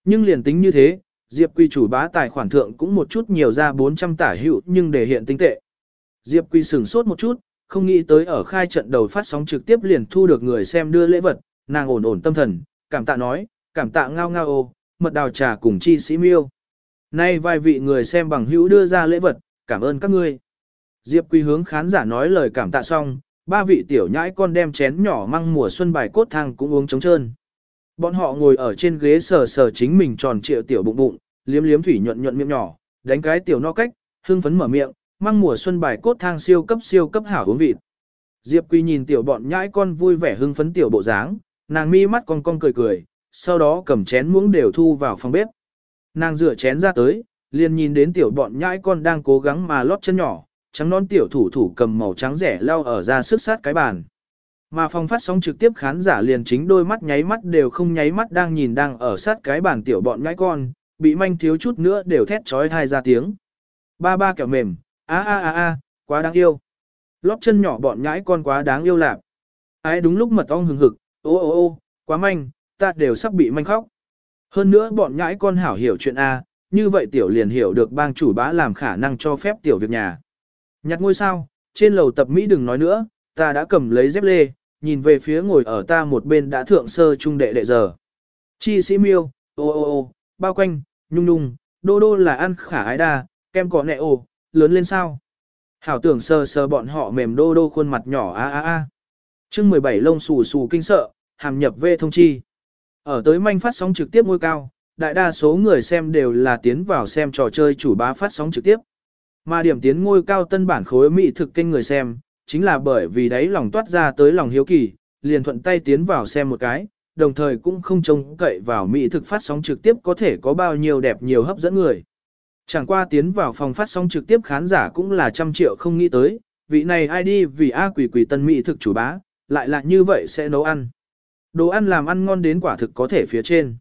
Nhưng liền tính như thế, Diệp Quy chủ bá tài khoản thượng cũng một chút nhiều ra 400 tả hữu nhưng để hiện tinh tệ. Diệp Quy sửng sốt một chút, không nghĩ tới ở khai trận đầu phát sóng trực tiếp liền thu được người xem đưa lễ vật, nàng ổn ổn tâm thần, cảm tạ nói, cảm tạ ngao ngao ô, mật đào trà cùng chi sĩ miêu. Nay vài vị người xem bằng hữu đưa ra lễ vật, cảm ơn các ngươi. Diệp Quy hướng khán giả nói lời cảm tạ xong, ba vị tiểu nhãi con đem chén nhỏ măng mùa xuân bài cốt thang cũng uống trống trơn. Bọn họ ngồi ở trên ghế sờ sờ chính mình tròn trịa tiểu bụng bụng, liếm liếm thủy nhuận nhuận miệng nhỏ, đánh cái tiểu no cách, hưng phấn mở miệng, mang mùa xuân bài cốt thang siêu cấp siêu cấp hảo uống vịt. Diệp Quy nhìn tiểu bọn nhãi con vui vẻ hưng phấn tiểu bộ dáng, nàng mi mắt con con cười cười, sau đó cầm chén muỗng đều thu vào phòng bếp. Nàng rửa chén ra tới, liền nhìn đến tiểu bọn nhãi con đang cố gắng mà lót chân nhỏ, trắng non tiểu thủ thủ cầm màu trắng rẻ lao ở ra sức sát cái bàn. Mà phòng phát sóng trực tiếp khán giả liền chính đôi mắt nháy mắt đều không nháy mắt đang nhìn đang ở sát cái bàn tiểu bọn nhãi con, bị manh thiếu chút nữa đều thét trói thai ra tiếng. Ba ba kẹo mềm, a a a a, quá đáng yêu. Lóp chân nhỏ bọn nhãi con quá đáng yêu lạc. Ái đúng lúc mật ong hừng hực, ô ô ô, quá manh, ta đều sắp bị manh khóc. Hơn nữa bọn nhãi con hảo hiểu chuyện A, như vậy tiểu liền hiểu được bang chủ bá làm khả năng cho phép tiểu việc nhà. Nhặt ngôi sao, trên lầu tập Mỹ đừng nói nữa, ta đã cầm lấy dép lê, nhìn về phía ngồi ở ta một bên đã thượng sơ trung đệ đệ giờ. Chi sĩ miêu, ô ô ô, bao quanh, nhung nhung, đô đô là ăn khả ái đa, kem có nẹ ô, lớn lên sao. Hảo tưởng sơ sơ bọn họ mềm đô đô khuôn mặt nhỏ a a a. chương 17 lông xù xù kinh sợ, hàm nhập về thông chi. Ở tới manh phát sóng trực tiếp ngôi cao, đại đa số người xem đều là tiến vào xem trò chơi chủ bá phát sóng trực tiếp. Mà điểm tiến ngôi cao tân bản khối mỹ thực kênh người xem, chính là bởi vì đấy lòng toát ra tới lòng hiếu kỳ, liền thuận tay tiến vào xem một cái, đồng thời cũng không trông cậy vào mỹ thực phát sóng trực tiếp có thể có bao nhiêu đẹp nhiều hấp dẫn người. Chẳng qua tiến vào phòng phát sóng trực tiếp khán giả cũng là trăm triệu không nghĩ tới, vị này ai đi vì A quỷ quỷ tân mỹ thực chủ bá, lại là như vậy sẽ nấu ăn. Đồ ăn làm ăn ngon đến quả thực có thể phía trên.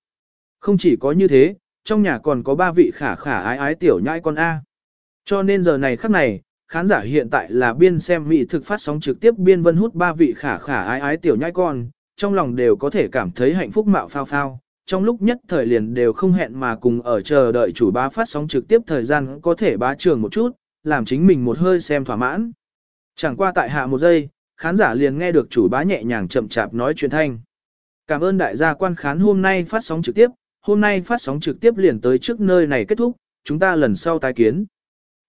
Không chỉ có như thế, trong nhà còn có ba vị khả khả ái ái tiểu nhãi con A. Cho nên giờ này khắc này, khán giả hiện tại là biên xem mỹ thực phát sóng trực tiếp biên vân hút ba vị khả khả ái ái tiểu nhãi con, trong lòng đều có thể cảm thấy hạnh phúc mạo phao phao. Trong lúc nhất thời liền đều không hẹn mà cùng ở chờ đợi chủ bá phát sóng trực tiếp thời gian có thể bá trường một chút, làm chính mình một hơi xem thỏa mãn. Chẳng qua tại hạ một giây, khán giả liền nghe được chủ bá nhẹ nhàng chậm chạp nói chuyện thanh. Cảm ơn đại gia quan khán hôm nay phát sóng trực tiếp, hôm nay phát sóng trực tiếp liền tới trước nơi này kết thúc, chúng ta lần sau tái kiến.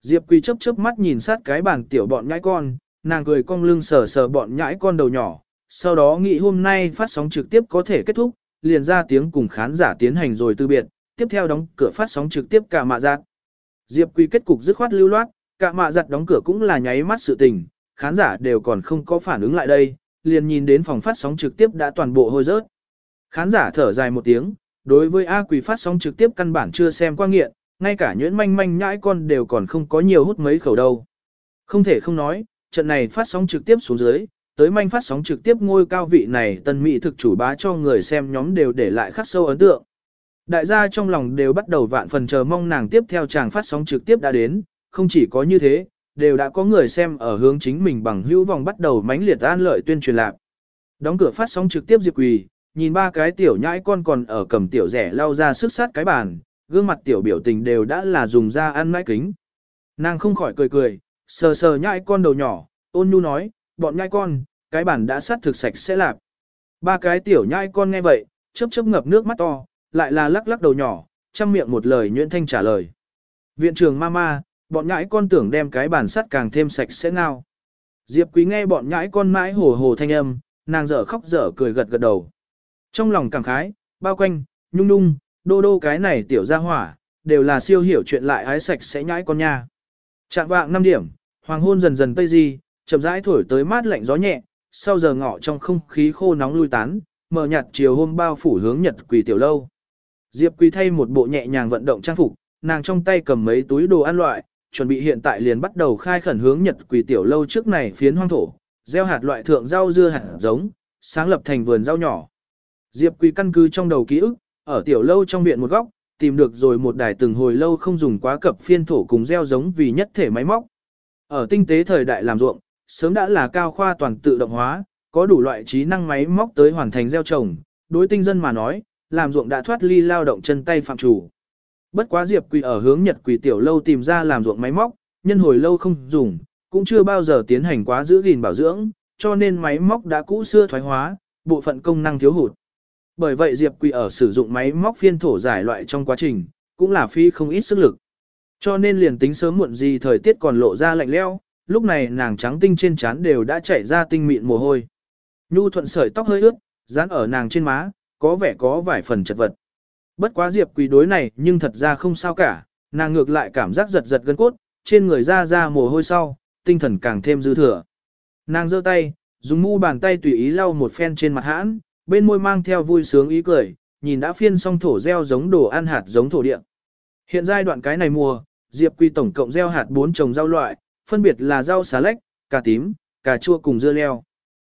Diệp Quỳ chớp chớp mắt nhìn sát cái bàn tiểu bọn nhãi con, nàng cười cong lưng sờ sờ bọn nhãi con đầu nhỏ, sau đó nghĩ hôm nay phát sóng trực tiếp có thể kết thúc, liền ra tiếng cùng khán giả tiến hành rồi từ biệt, tiếp theo đóng cửa phát sóng trực tiếp cả mạ giặt. Diệp Quỳ kết cục dứt khoát lưu loát, cả mạ giặt đóng cửa cũng là nháy mắt sự tình, khán giả đều còn không có phản ứng lại đây, liền nhìn đến phòng phát sóng trực tiếp đã toàn bộ hôi rớt. Khán giả thở dài một tiếng, đối với A Quỳ phát sóng trực tiếp căn bản chưa xem qua nghiện, ngay cả nhuyễn manh manh nhãi con đều còn không có nhiều hút mấy khẩu đâu. Không thể không nói, trận này phát sóng trực tiếp xuống dưới, tới manh phát sóng trực tiếp ngôi cao vị này tân mỹ thực chủ bá cho người xem nhóm đều để lại khắc sâu ấn tượng. Đại gia trong lòng đều bắt đầu vạn phần chờ mong nàng tiếp theo chàng phát sóng trực tiếp đã đến, không chỉ có như thế, đều đã có người xem ở hướng chính mình bằng hữu vòng bắt đầu mãnh liệt an lợi tuyên truyền lạc. Đóng cửa phát sóng trực tiếp Diệp Quỳ, nhìn ba cái tiểu nhãi con còn ở cầm tiểu rẻ lau ra sức sát cái bàn, gương mặt tiểu biểu tình đều đã là dùng ra ăn mãi kính. Nàng không khỏi cười cười, sờ sờ nhãi con đầu nhỏ, ôn nhu nói, bọn nhãi con, cái bàn đã sát thực sạch sẽ lạp. Ba cái tiểu nhãi con nghe vậy, chớp chớp ngập nước mắt to, lại là lắc lắc đầu nhỏ, chăm miệng một lời nhuyễn thanh trả lời. Viện trường mama, bọn nhãi con tưởng đem cái bàn sắt càng thêm sạch sẽ ngao. Diệp quý nghe bọn nhãi con mãi hồ hồ thanh âm, nàng dở khóc dở cười gật gật đầu. Trong lòng cảm khái, bao quanh, nhung nhung, đô đô cái này tiểu gia hỏa, đều là siêu hiểu chuyện lại ái sạch sẽ nhãi con nha. Trạng vạng 5 điểm, hoàng hôn dần dần tây di, chậm rãi thổi tới mát lạnh gió nhẹ, sau giờ ngọ trong không khí khô nóng lui tán, mở nhạt chiều hôm bao phủ hướng nhật quỳ tiểu lâu. Diệp quỳ thay một bộ nhẹ nhàng vận động trang phục, nàng trong tay cầm mấy túi đồ ăn loại, chuẩn bị hiện tại liền bắt đầu khai khẩn hướng nhật quỳ tiểu lâu trước này phiến hoang thổ, gieo hạt loại thượng rau dưa hạt giống, sáng lập thành vườn rau nhỏ. Diệp quỳ căn cứ trong đầu ký ức, ở tiểu lâu trong viện một góc, tìm được rồi một đài từng hồi lâu không dùng quá cập phiên thổ cùng gieo giống vì nhất thể máy móc. Ở tinh tế thời đại làm ruộng, sớm đã là cao khoa toàn tự động hóa, có đủ loại trí năng máy móc tới hoàn thành gieo trồng, đối tinh dân mà nói, làm ruộng đã thoát ly lao động chân tay phạm chủ. Bất quá Diệp Quỳ ở hướng Nhật Quỳ tiểu lâu tìm ra làm ruộng máy móc, nhân hồi lâu không dùng, cũng chưa bao giờ tiến hành quá giữ gìn bảo dưỡng, cho nên máy móc đã cũ xưa thoái hóa, bộ phận công năng thiếu hụt. Bởi vậy Diệp Quỳ ở sử dụng máy móc phiên thổ giải loại trong quá trình, cũng là phi không ít sức lực. Cho nên liền tính sớm muộn gì thời tiết còn lộ ra lạnh leo, lúc này nàng trắng tinh trên trán đều đã chảy ra tinh mịn mồ hôi. Nhu thuận sợi tóc hơi ướt, dán ở nàng trên má, có vẻ có vài phần chật vật. Bất quá Diệp Quỳ đối này nhưng thật ra không sao cả, nàng ngược lại cảm giác giật giật gân cốt, trên người ra ra mồ hôi sau, tinh thần càng thêm dư thừa. Nàng giơ tay, dùng mu bàn tay tùy ý lau một phen trên mặt hãn, bên môi mang theo vui sướng ý cười, nhìn đã phiên xong thổ gieo giống đồ ăn hạt giống thổ địa. Hiện giai đoạn cái này mùa, Diệp Quy tổng cộng gieo hạt 4 trồng rau loại, phân biệt là rau xà lách, cà tím, cà chua cùng dưa leo.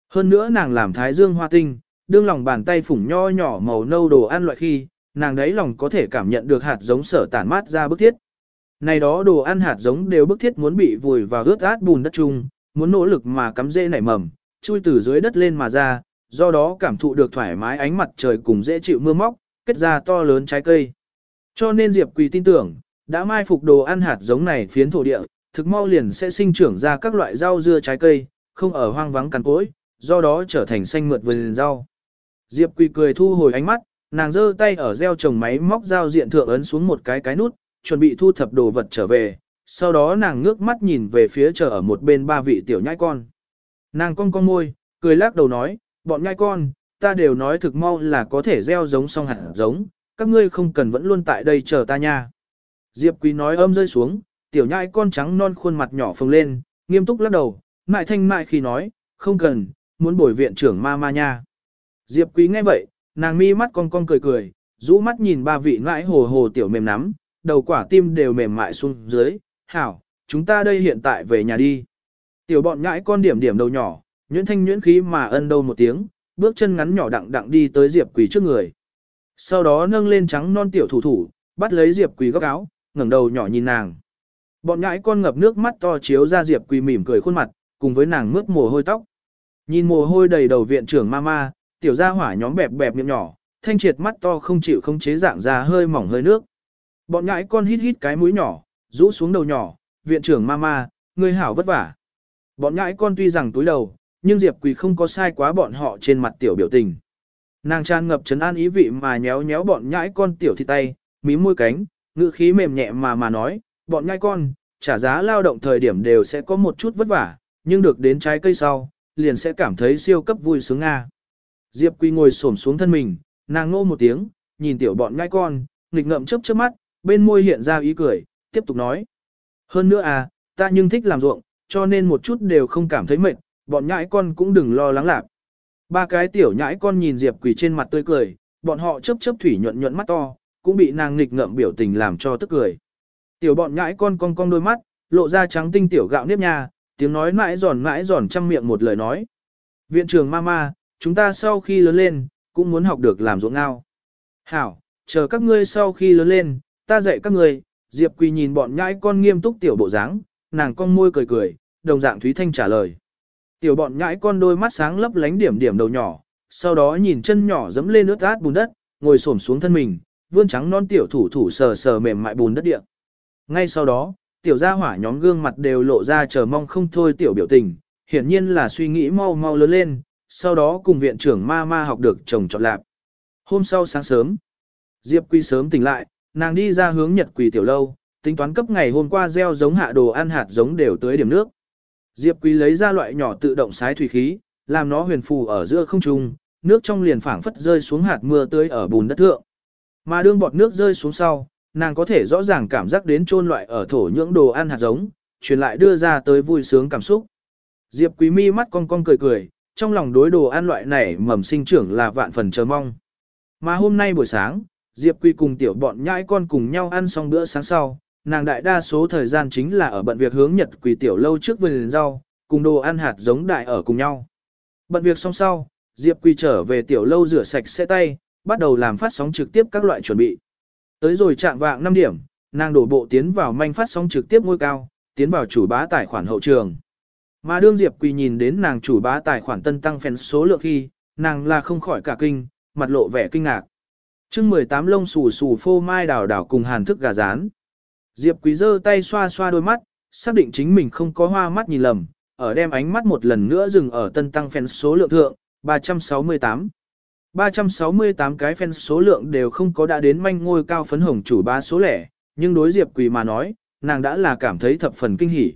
Hơn nữa nàng làm thái dương hoa tinh, đương lòng bàn tay phủng nho nhỏ màu nâu đồ ăn loại khi, nàng đấy lòng có thể cảm nhận được hạt giống sở tản mát ra bức thiết. Này đó đồ ăn hạt giống đều bức thiết muốn bị vùi vào ướt át bùn đất chung, muốn nỗ lực mà cắm rễ nảy mầm, chui từ dưới đất lên mà ra, do đó cảm thụ được thoải mái ánh mặt trời cùng dễ chịu mưa móc, kết ra to lớn trái cây. Cho nên Diệp Quỳ tin tưởng, đã mai phục đồ ăn hạt giống này phiến thổ địa, thực mau liền sẽ sinh trưởng ra các loại rau dưa trái cây, không ở hoang vắng cằn cỗi, do đó trở thành xanh mượt vườn rau. Diệp Quỳ cười thu hồi ánh mắt, nàng giơ tay ở gieo trồng máy móc dao diện thượng ấn xuống một cái cái nút, chuẩn bị thu thập đồ vật trở về, sau đó nàng ngước mắt nhìn về phía chờ ở một bên ba vị tiểu nhãi con. Nàng cong cong môi, cười lắc đầu nói, bọn nhãi con, ta đều nói thực mau là có thể gieo giống xong hạt giống, các ngươi không cần vẫn luôn tại đây chờ ta nha. Diệp Quý nói âm rơi xuống, tiểu nhãi con trắng non khuôn mặt nhỏ phồng lên, nghiêm túc lắc đầu, mại thanh mại khi nói, không cần, muốn bồi viện trưởng ma ma nha. Diệp Quý nghe vậy, nàng mi mắt con con cười cười, rũ mắt nhìn ba vị nãi hồ hồ tiểu mềm nắm, đầu quả tim đều mềm mại xuống dưới, hảo, chúng ta đây hiện tại về nhà đi. Tiểu bọn nhãi con điểm điểm đầu nhỏ, nhuyễn thanh nhuyễn khí mà ân đâu một tiếng, bước chân ngắn nhỏ đặng đặng đi tới Diệp Quỳ trước người. Sau đó nâng lên trắng non tiểu thủ thủ, bắt lấy Diệp Quỳ góc áo, ngẩng đầu nhỏ nhìn nàng. Bọn nhãi con ngập nước mắt to chiếu ra Diệp Quỳ mỉm cười khuôn mặt, cùng với nàng mướt mồ hôi tóc. Nhìn mồ hôi đầy đầu viện trưởng mama, tiểu gia hỏa nhóm bẹp bẹp miệng nhỏ, thanh triệt mắt to không chịu không chế dạng ra hơi mỏng hơi nước. Bọn nhãi con hít hít cái mũi nhỏ, rũ xuống đầu nhỏ, viện trưởng mama, ngươi hảo vất vả. Bọn nhãi con tuy rằng túi đầu, nhưng Diệp Quỳ không có sai quá bọn họ trên mặt tiểu biểu tình. Nàng tràn ngập trấn an ý vị mà nhéo nhéo bọn nhãi con tiểu thịt tay, mí môi cánh, ngữ khí mềm nhẹ mà mà nói, bọn nhãi con, trả giá lao động thời điểm đều sẽ có một chút vất vả, nhưng được đến trái cây sau, liền sẽ cảm thấy siêu cấp vui sướng Nga. Diệp Quỳ ngồi xổm xuống thân mình, nàng ngô một tiếng, nhìn tiểu bọn nhãi con, nghịch ngậm chớp chớp mắt, bên môi hiện ra ý cười, tiếp tục nói. Hơn nữa à, ta nhưng thích làm ruộng, cho nên một chút đều không cảm thấy mệt, bọn nhãi con cũng đừng lo lắng lạc. Ba cái tiểu nhãi con nhìn Diệp Quỳ trên mặt tươi cười, bọn họ chớp chớp thủy nhuận nhuận mắt to, cũng bị nàng nghịch ngợm biểu tình làm cho tức cười. Tiểu bọn nhãi con cong cong đôi mắt, lộ ra trắng tinh tiểu gạo nếp nha, tiếng nói mãi giòn mãi giòn trăm miệng một lời nói. Viện trưởng mama, chúng ta sau khi lớn lên, cũng muốn học được làm ruộng ngao. Hảo, chờ các ngươi sau khi lớn lên, ta dạy các ngươi, Diệp Quỳ nhìn bọn nhãi con nghiêm túc tiểu bộ dáng, nàng con môi cười cười, đồng dạng Thúy Thanh trả lời. Tiểu bọn nhãi con đôi mắt sáng lấp lánh điểm điểm đầu nhỏ, sau đó nhìn chân nhỏ dẫm lên nước át bùn đất, ngồi xổm xuống thân mình, vươn trắng non tiểu thủ thủ sờ sờ mềm mại bùn đất địa. Ngay sau đó, tiểu gia hỏa nhóm gương mặt đều lộ ra chờ mong không thôi tiểu biểu tình, hiển nhiên là suy nghĩ mau mau lớn lên, sau đó cùng viện trưởng ma ma học được trồng trọt lạp. Hôm sau sáng sớm, Diệp Quy sớm tỉnh lại, nàng đi ra hướng Nhật Quỳ tiểu lâu, tính toán cấp ngày hôm qua gieo giống hạ đồ ăn hạt giống đều tới điểm nước. Diệp Quý lấy ra loại nhỏ tự động sái thủy khí, làm nó huyền phù ở giữa không trung, nước trong liền phảng phất rơi xuống hạt mưa tươi ở bùn đất thượng. Mà đương bọt nước rơi xuống sau, nàng có thể rõ ràng cảm giác đến chôn loại ở thổ nhưỡng đồ ăn hạt giống, truyền lại đưa ra tới vui sướng cảm xúc. Diệp Quý mi mắt cong cong cười cười, trong lòng đối đồ ăn loại này mầm sinh trưởng là vạn phần chờ mong. Mà hôm nay buổi sáng, Diệp Quý cùng tiểu bọn nhãi con cùng nhau ăn xong bữa sáng sau, nàng đại đa số thời gian chính là ở bận việc hướng Nhật Quỳ tiểu lâu trước vườn rau, cùng đồ ăn hạt giống đại ở cùng nhau. Bận việc xong sau, Diệp Quỳ trở về tiểu lâu rửa sạch sẽ tay, bắt đầu làm phát sóng trực tiếp các loại chuẩn bị. Tới rồi chạm vạng 5 điểm, nàng đổ bộ tiến vào manh phát sóng trực tiếp ngôi cao, tiến vào chủ bá tài khoản hậu trường. Mà đương Diệp Quỳ nhìn đến nàng chủ bá tài khoản tân tăng fan số lượng khi, nàng là không khỏi cả kinh, mặt lộ vẻ kinh ngạc. chương 18 lông xù xù phô mai đào đào cùng hàn thức gà rán. Diệp Quý giơ tay xoa xoa đôi mắt, xác định chính mình không có hoa mắt nhìn lầm, ở đem ánh mắt một lần nữa dừng ở tân tăng fan số lượng thượng, 368. 368 cái fan số lượng đều không có đã đến manh ngôi cao phấn hồng chủ ba số lẻ, nhưng đối Diệp Quỳ mà nói, nàng đã là cảm thấy thập phần kinh hỉ.